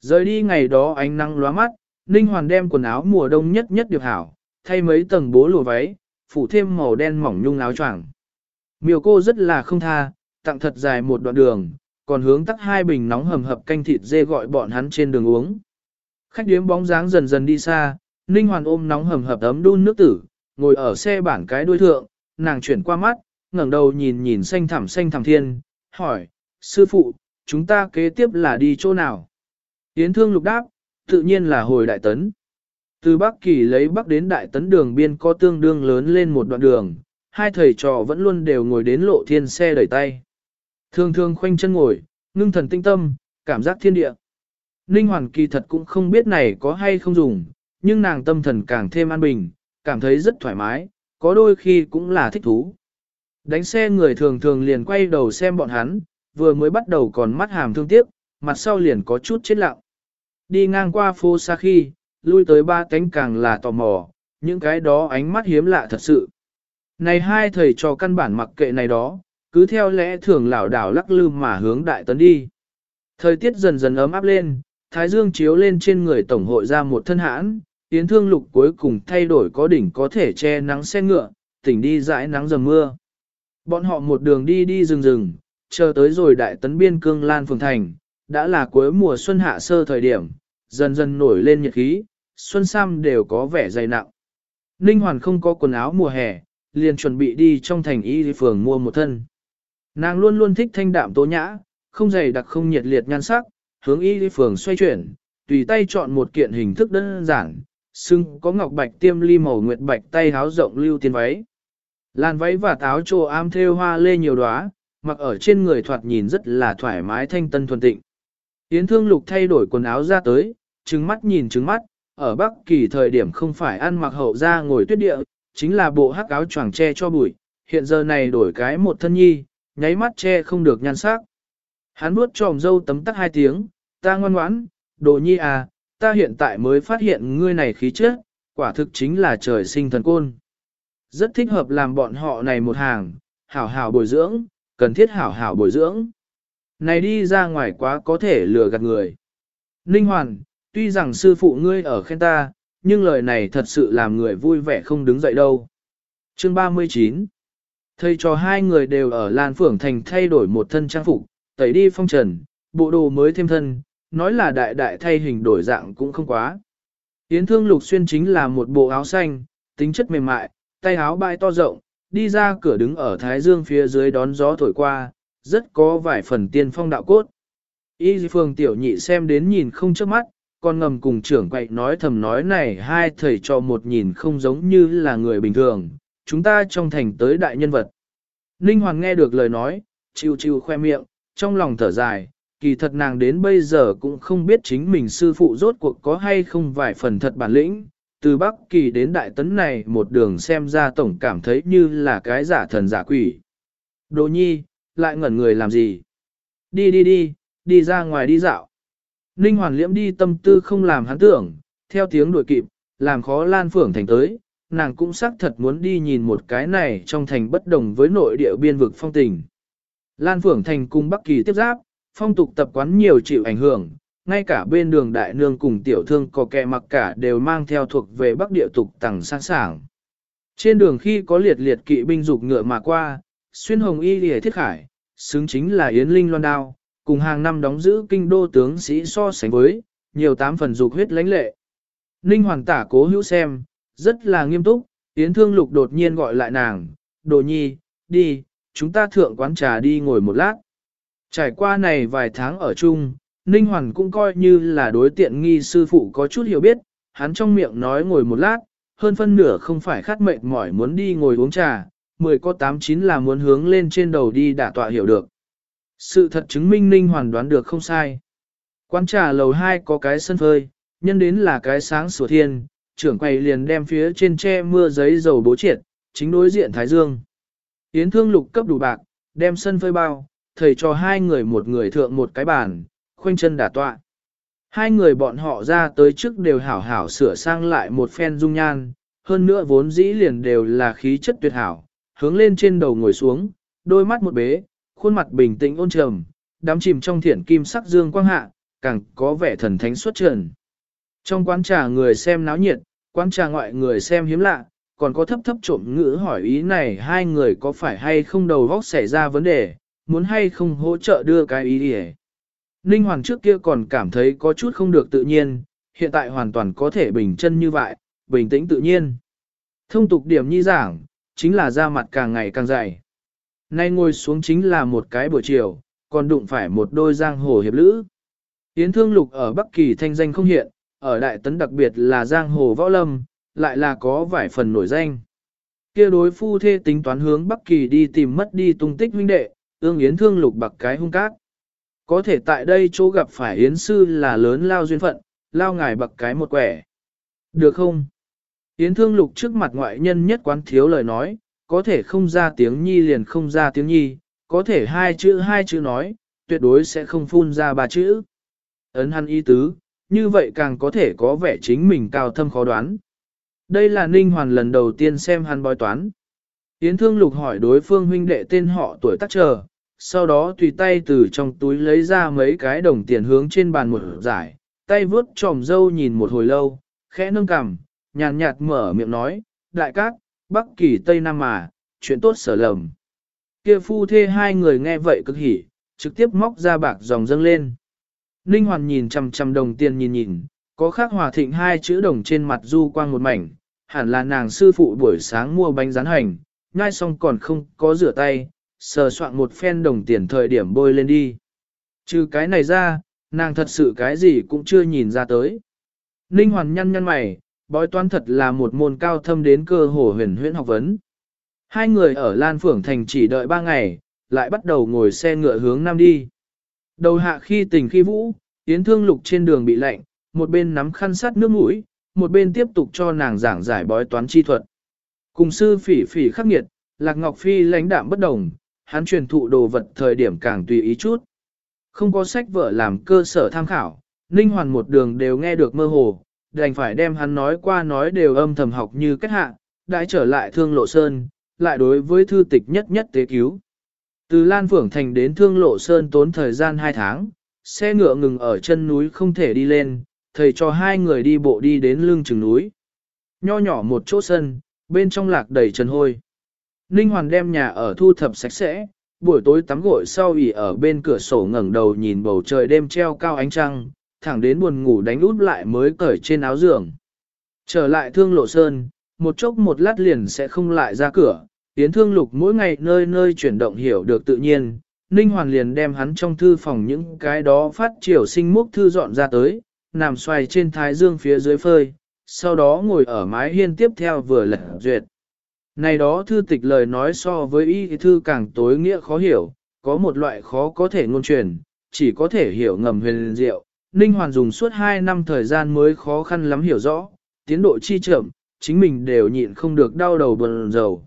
Rời đi ngày đó ánh nắng lóa mắt, Ninh Hoàn đem quần áo mùa đông nhất nhất điều hảo, thay mấy tầng bố lùa váy, phủ thêm màu đen mỏng nhung áo choàng. Miêu cô rất là không tha, tặng thật dài một đoạn đường, còn hướng tắt hai bình nóng hầm hập canh thịt dê gọi bọn hắn trên đường uống. Khách điếm bóng dáng dần dần đi xa, Ninh Hoàn ôm nóng hầm hập ấm đun nước tử, ngồi ở xe bản cái đuôi thượng, nàng chuyển qua mắt, ngẩng đầu nhìn nhìn xanh thẳm xanh thẳm thiên, hỏi, sư phụ, chúng ta kế tiếp là đi chỗ nào? Yến thương lục đáp, tự nhiên là hồi đại tấn. Từ Bắc Kỳ lấy Bắc đến đại tấn đường biên có tương đương lớn lên một đoạn đường, hai thầy trò vẫn luôn đều ngồi đến lộ thiên xe đẩy tay. Thường thường khoanh chân ngồi, ngưng thần tinh tâm, cảm giác thiên địa. Ninh Hoàn kỳ thật cũng không biết này có hay không dùng, nhưng nàng tâm thần càng thêm an bình, cảm thấy rất thoải mái, có đôi khi cũng là thích thú. Đánh xe người thường thường liền quay đầu xem bọn hắn, vừa mới bắt đầu còn mắt hàm thương tiếc, mặt sau liền có chút chết lặng. Đi ngang qua phố xa khi, lui tới ba cánh càng là tò mò, những cái đó ánh mắt hiếm lạ thật sự. Này hai thầy trò căn bản mặc kệ này đó, cứ theo lẽ thường lảo đảo lắc lư mà hướng đại tấn đi. Thời tiết dần dần ấm áp lên, thái dương chiếu lên trên người tổng hội ra một thân hãn, tiến thương lục cuối cùng thay đổi có đỉnh có thể che nắng xe ngựa, tỉnh đi dãi nắng dầm mưa. Bọn họ một đường đi đi rừng rừng, chờ tới rồi đại tấn biên cương lan phường thành, đã là cuối mùa xuân hạ sơ thời điểm, dần dần nổi lên nhiệt khí, xuân sam đều có vẻ dày nặng. Ninh Hoàn không có quần áo mùa hè, liền chuẩn bị đi trong thành y phường mua một thân. Nàng luôn luôn thích thanh đạm tố nhã, không dày đặc không nhiệt liệt nhan sắc, hướng y phường xoay chuyển, tùy tay chọn một kiện hình thức đơn giản, xưng có ngọc bạch tiêm ly màu nguyệt bạch tay háo rộng lưu tiên váy. Làn váy và táo trồ am thêu hoa lê nhiều đóa, mặc ở trên người thoạt nhìn rất là thoải mái thanh tân thuần tịnh. Yến thương lục thay đổi quần áo ra tới, trừng mắt nhìn trừng mắt, ở Bắc Kỳ thời điểm không phải ăn mặc hậu ra ngồi tuyết địa, chính là bộ hắc áo choàng che cho bụi, hiện giờ này đổi cái một thân nhi, nháy mắt che không được nhan sắc. Hắn nuốt tròm dâu tấm tắc hai tiếng, ta ngoan ngoãn, đồ nhi à, ta hiện tại mới phát hiện ngươi này khí chất, quả thực chính là trời sinh thần côn. Rất thích hợp làm bọn họ này một hàng, hảo hảo bồi dưỡng, cần thiết hảo hảo bồi dưỡng. Này đi ra ngoài quá có thể lừa gạt người. Ninh Hoàn, tuy rằng sư phụ ngươi ở khen ta, nhưng lời này thật sự làm người vui vẻ không đứng dậy đâu. Chương 39 Thầy cho hai người đều ở Lan Phượng Thành thay đổi một thân trang phục, tẩy đi phong trần, bộ đồ mới thêm thân, nói là đại đại thay hình đổi dạng cũng không quá. Yến thương lục xuyên chính là một bộ áo xanh, tính chất mềm mại, tay áo bãi to rộng, đi ra cửa đứng ở Thái Dương phía dưới đón gió thổi qua, rất có vài phần tiên phong đạo cốt. Y phương tiểu nhị xem đến nhìn không chớp mắt, còn ngầm cùng trưởng quậy nói thầm nói này hai thầy cho một nhìn không giống như là người bình thường, chúng ta trong thành tới đại nhân vật. Ninh Hoàng nghe được lời nói, chiêu chiêu khoe miệng, trong lòng thở dài, kỳ thật nàng đến bây giờ cũng không biết chính mình sư phụ rốt cuộc có hay không vài phần thật bản lĩnh, từ Bắc Kỳ đến Đại Tấn này một đường xem ra tổng cảm thấy như là cái giả thần giả quỷ. Đồ nhi, lại ngẩn người làm gì? Đi đi đi, đi ra ngoài đi dạo. Ninh Hoàn Liễm đi tâm tư không làm hắn tưởng, theo tiếng đuổi kịp, làm khó Lan Phượng Thành tới, nàng cũng xác thật muốn đi nhìn một cái này trong thành bất đồng với nội địa biên vực phong tình. Lan Phượng Thành cùng Bắc Kỳ tiếp giáp, phong tục tập quán nhiều chịu ảnh hưởng, ngay cả bên đường đại nương cùng tiểu thương có kẻ mặc cả đều mang theo thuộc về Bắc địa tục tầng sẵn sàng. Trên đường khi có liệt liệt kỵ binh dục ngựa mà qua, xuyên hồng y lìa thiết khải, xứng chính là Yến Linh Loan Đao, cùng hàng năm đóng giữ kinh đô tướng sĩ so sánh với, nhiều tám phần dục huyết lãnh lệ. Ninh Hoàng tả cố hữu xem, rất là nghiêm túc, Yến Thương Lục đột nhiên gọi lại nàng, đồ nhi, đi, chúng ta thượng quán trà đi ngồi một lát. Trải qua này vài tháng ở chung, Ninh Hoàn cũng coi như là đối tiện nghi sư phụ có chút hiểu biết, hắn trong miệng nói ngồi một lát, hơn phân nửa không phải khát mệt mỏi muốn đi ngồi uống trà, mười có tám chín là muốn hướng lên trên đầu đi đả tọa hiểu được. Sự thật chứng minh Ninh Hoàn đoán được không sai. Quán trà lầu 2 có cái sân phơi, nhân đến là cái sáng sủa thiên, trưởng quầy liền đem phía trên tre mưa giấy dầu bố triệt, chính đối diện Thái Dương. Yến thương lục cấp đủ bạc, đem sân phơi bao, thầy cho hai người một người thượng một cái bàn, khoanh chân đả tọa. Hai người bọn họ ra tới trước đều hảo hảo sửa sang lại một phen dung nhan, hơn nữa vốn dĩ liền đều là khí chất tuyệt hảo, hướng lên trên đầu ngồi xuống, đôi mắt một bế, khuôn mặt bình tĩnh ôn trầm, đắm chìm trong thiển kim sắc dương quang hạ, càng có vẻ thần thánh xuất trần. Trong quán trà người xem náo nhiệt, quán trà ngoại người xem hiếm lạ, còn có thấp thấp trộm ngữ hỏi ý này hai người có phải hay không đầu vóc xảy ra vấn đề, muốn hay không hỗ trợ đưa cái ý đi Ninh Hoàng trước kia còn cảm thấy có chút không được tự nhiên, hiện tại hoàn toàn có thể bình chân như vậy, bình tĩnh tự nhiên. Thông tục điểm nhi giảng, chính là da mặt càng ngày càng dày. Nay ngồi xuống chính là một cái buổi chiều, còn đụng phải một đôi giang hồ hiệp lữ. Yến Thương Lục ở Bắc Kỳ thanh danh không hiện, ở Đại Tấn đặc biệt là giang hồ võ lâm, lại là có vài phần nổi danh. Kia đối phu thê tính toán hướng Bắc Kỳ đi tìm mất đi tung tích huynh đệ, ương Yến Thương Lục bạc cái hung cát. Có thể tại đây chỗ gặp phải Yến Sư là lớn lao duyên phận, lao ngài bạc cái một quẻ. Được không? Yến Thương Lục trước mặt ngoại nhân nhất quán thiếu lời nói, có thể không ra tiếng nhi liền không ra tiếng nhi, có thể hai chữ hai chữ nói, tuyệt đối sẽ không phun ra ba chữ. Ấn hắn y tứ, như vậy càng có thể có vẻ chính mình cao thâm khó đoán. Đây là Ninh Hoàn lần đầu tiên xem hắn bói toán. Yến Thương Lục hỏi đối phương huynh đệ tên họ tuổi tác chờ, sau đó tùy tay từ trong túi lấy ra mấy cái đồng tiền hướng trên bàn một giải, tay vướt tròm dâu nhìn một hồi lâu, khẽ nâng cằm, nhàn nhạt mở miệng nói, đại cát, Bắc Kỳ Tây Nam mà, chuyện tốt sở lầm. Kia phu thê hai người nghe vậy cực hỉ, trực tiếp móc ra bạc dòng dâng lên. Ninh Hoàn nhìn chằm chằm đồng tiền nhìn nhìn, có khắc hòa thịnh hai chữ đồng trên mặt du quang một mảnh, hẳn là nàng sư phụ buổi sáng mua bánh rán hành, nhai xong còn không có rửa tay, sờ soạn một phen đồng tiền thời điểm bôi lên đi. Trừ cái này ra, nàng thật sự cái gì cũng chưa nhìn ra tới. Ninh Hoàn nhăn nhăn mày, bói toán thật là một môn cao thâm đến cơ hồ huyền huyễn học vấn. Hai người ở Lan Phượng Thành chỉ đợi ba ngày, lại bắt đầu ngồi xe ngựa hướng Nam đi. Đầu hạ khi tình khi vũ, Yến Thương Lục trên đường bị lạnh, một bên nắm khăn sắt nước mũi, một bên tiếp tục cho nàng giảng giải bói toán chi thuật. Cùng sư phỉ phỉ khắc nghiệt, Lạc Ngọc Phi lãnh đạm bất đồng, hắn truyền thụ đồ vật thời điểm càng tùy ý chút. Không có sách vở làm cơ sở tham khảo, Ninh Hoàn một đường đều nghe được mơ hồ, đành phải đem hắn nói qua nói đều âm thầm học như cách hạ, đã trở lại thương lộ sơn, lại đối với thư tịch nhất nhất tế cứu. Từ Lan Phượng Thành đến Thương Lộ Sơn tốn thời gian 2 tháng, xe ngựa ngừng ở chân núi không thể đi lên, thầy cho hai người đi bộ đi đến lưng chừng núi. Nho nhỏ một chỗ sân, bên trong lạc đầy trần hôi. Ninh Hoàn đem nhà ở thu thập sạch sẽ, buổi tối tắm gội sau ỉ ở bên cửa sổ ngẩng đầu nhìn bầu trời đêm treo cao ánh trăng, thẳng đến buồn ngủ đánh út lại mới cởi trên áo giường. Trở lại thương lộ sơn, một chốc một lát liền sẽ không lại ra cửa, Yến Thương Lục mỗi ngày nơi nơi chuyển động hiểu được tự nhiên, Ninh Hoàn liền đem hắn trong thư phòng những cái đó phát triều sinh múc thư dọn ra tới, nằm xoay trên thái dương phía dưới phơi, sau đó ngồi ở mái hiên tiếp theo vừa lật duyệt. Này đó thư tịch lời nói so với y thư càng tối nghĩa khó hiểu, có một loại khó có thể ngôn truyền, chỉ có thể hiểu ngầm huyền diệu. Ninh Hoàn dùng suốt 2 năm thời gian mới khó khăn lắm hiểu rõ, tiến độ chi chậm, chính mình đều nhịn không được đau đầu buồn rầu.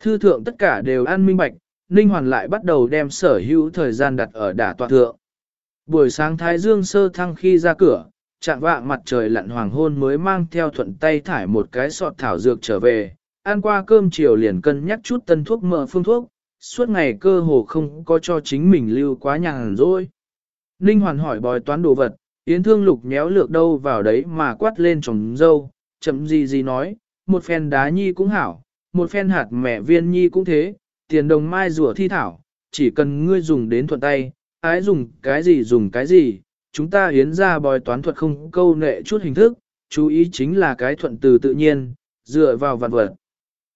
Thư thượng tất cả đều an minh bạch, Ninh Hoàn lại bắt đầu đem sở hữu thời gian đặt ở đả tọa thượng. Buổi sáng Thái Dương sơ thăng khi ra cửa, chạm vạng mặt trời lặn hoàng hôn mới mang theo thuận tay thải một cái sọt thảo dược trở về, ăn qua cơm chiều liền cân nhắc chút tân thuốc mỡ phương thuốc, suốt ngày cơ hồ không có cho chính mình lưu quá nhàn rồi. Ninh Hoàn hỏi bói toán đồ vật, Yến Thương Lục nhéo lược đâu vào đấy mà quát lên trồng dâu, chậm gì gì nói, một phen đá nhi cũng hảo, một phen hạt mẹ viên nhi cũng thế, tiền đồng mai rùa thi thảo, chỉ cần ngươi dùng đến thuận tay, ái dùng cái gì dùng cái gì, chúng ta hiến ra bói toán thuật không câu nệ chút hình thức, chú ý chính là cái thuận từ tự nhiên, dựa vào vạn vật.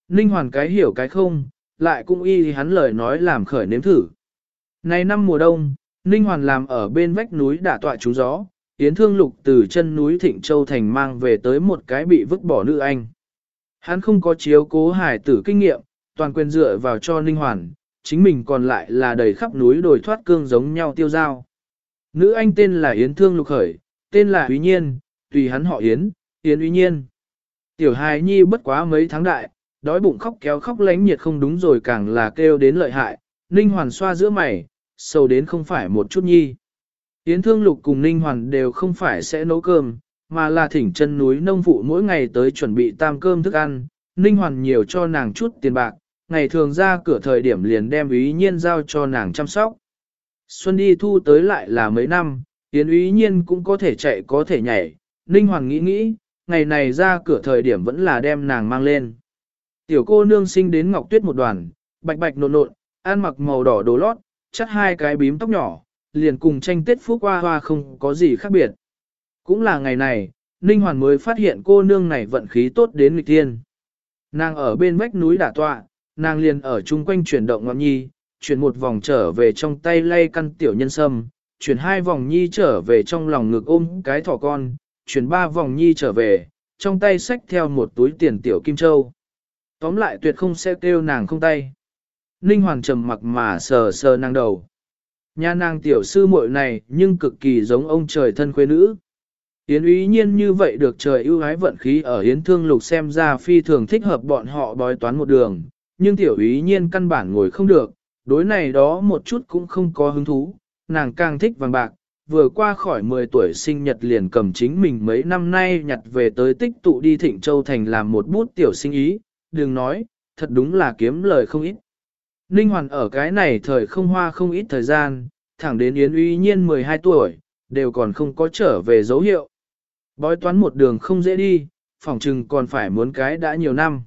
Ninh hoàn cái hiểu cái không, lại cũng y hắn lời nói làm khởi nếm thử. Này năm mùa đông, Ninh hoàn làm ở bên vách núi đả tọa chú gió, Yến Thương Lục từ chân núi Thịnh Châu Thành mang về tới một cái bị vứt bỏ nữ anh. Hắn không có chiếu cố hải tử kinh nghiệm, toàn quyền dựa vào cho Ninh Hoàn, chính mình còn lại là đầy khắp núi đồi thoát cương giống nhau tiêu giao. Nữ anh tên là Yến Thương Lục Khởi, tên là Uy Nhiên, tùy hắn họ Yến, Yến Uy Nhiên. Tiểu hài nhi bất quá mấy tháng đại, đói bụng khóc kéo khóc lánh nhiệt không đúng rồi càng là kêu đến lợi hại, Ninh Hoàn xoa giữa mày, sâu đến không phải một chút nhi. Yến Thương Lục cùng Ninh Hoàn đều không phải sẽ nấu cơm, mà là thỉnh chân núi nông phụ mỗi ngày tới chuẩn bị tam cơm thức ăn, Ninh Hoàn nhiều cho nàng chút tiền bạc, ngày thường ra cửa thời điểm liền đem ý nhiên giao cho nàng chăm sóc. Xuân đi thu tới lại là mấy năm, Yến ý nhiên cũng có thể chạy có thể nhảy, Ninh Hoàn nghĩ nghĩ, ngày này ra cửa thời điểm vẫn là đem nàng mang lên. Tiểu cô nương sinh đến Ngọc Tuyết một đoàn, bạch bạch nộn nộn, ăn mặc màu đỏ đồ lót, chắt hai cái bím tóc nhỏ, liền cùng tranh tết phúc hoa hoa không có gì khác biệt. Cũng là ngày này, Ninh Hoàn mới phát hiện cô nương này vận khí tốt đến nghịch thiên Nàng ở bên vách núi đả tọa, nàng liền ở chung quanh chuyển động ngọn nhi, chuyển một vòng trở về trong tay lay căn tiểu nhân sâm, chuyển hai vòng nhi trở về trong lòng ngực ôm cái thỏ con, chuyển ba vòng nhi trở về, trong tay xách theo một túi tiền tiểu kim châu. Tóm lại tuyệt không sẽ kêu nàng không tay. Ninh Hoàng trầm mặc mà sờ sờ nàng đầu. Nhà nàng tiểu sư muội này nhưng cực kỳ giống ông trời thân quê nữ. Yến ý nhiên như vậy được trời ưu ái vận khí ở Yến Thương Lục xem ra phi thường thích hợp bọn họ bói toán một đường, nhưng tiểu ý nhiên căn bản ngồi không được, đối này đó một chút cũng không có hứng thú, nàng càng thích vàng bạc, vừa qua khỏi 10 tuổi sinh nhật liền cầm chính mình mấy năm nay nhặt về tới tích tụ đi Thịnh Châu Thành làm một bút tiểu sinh ý, đừng nói, thật đúng là kiếm lời không ít. Ninh Hoàn ở cái này thời không hoa không ít thời gian, thẳng đến Yến Uy Nhiên 12 tuổi, đều còn không có trở về dấu hiệu. Bói toán một đường không dễ đi, phỏng chừng còn phải muốn cái đã nhiều năm.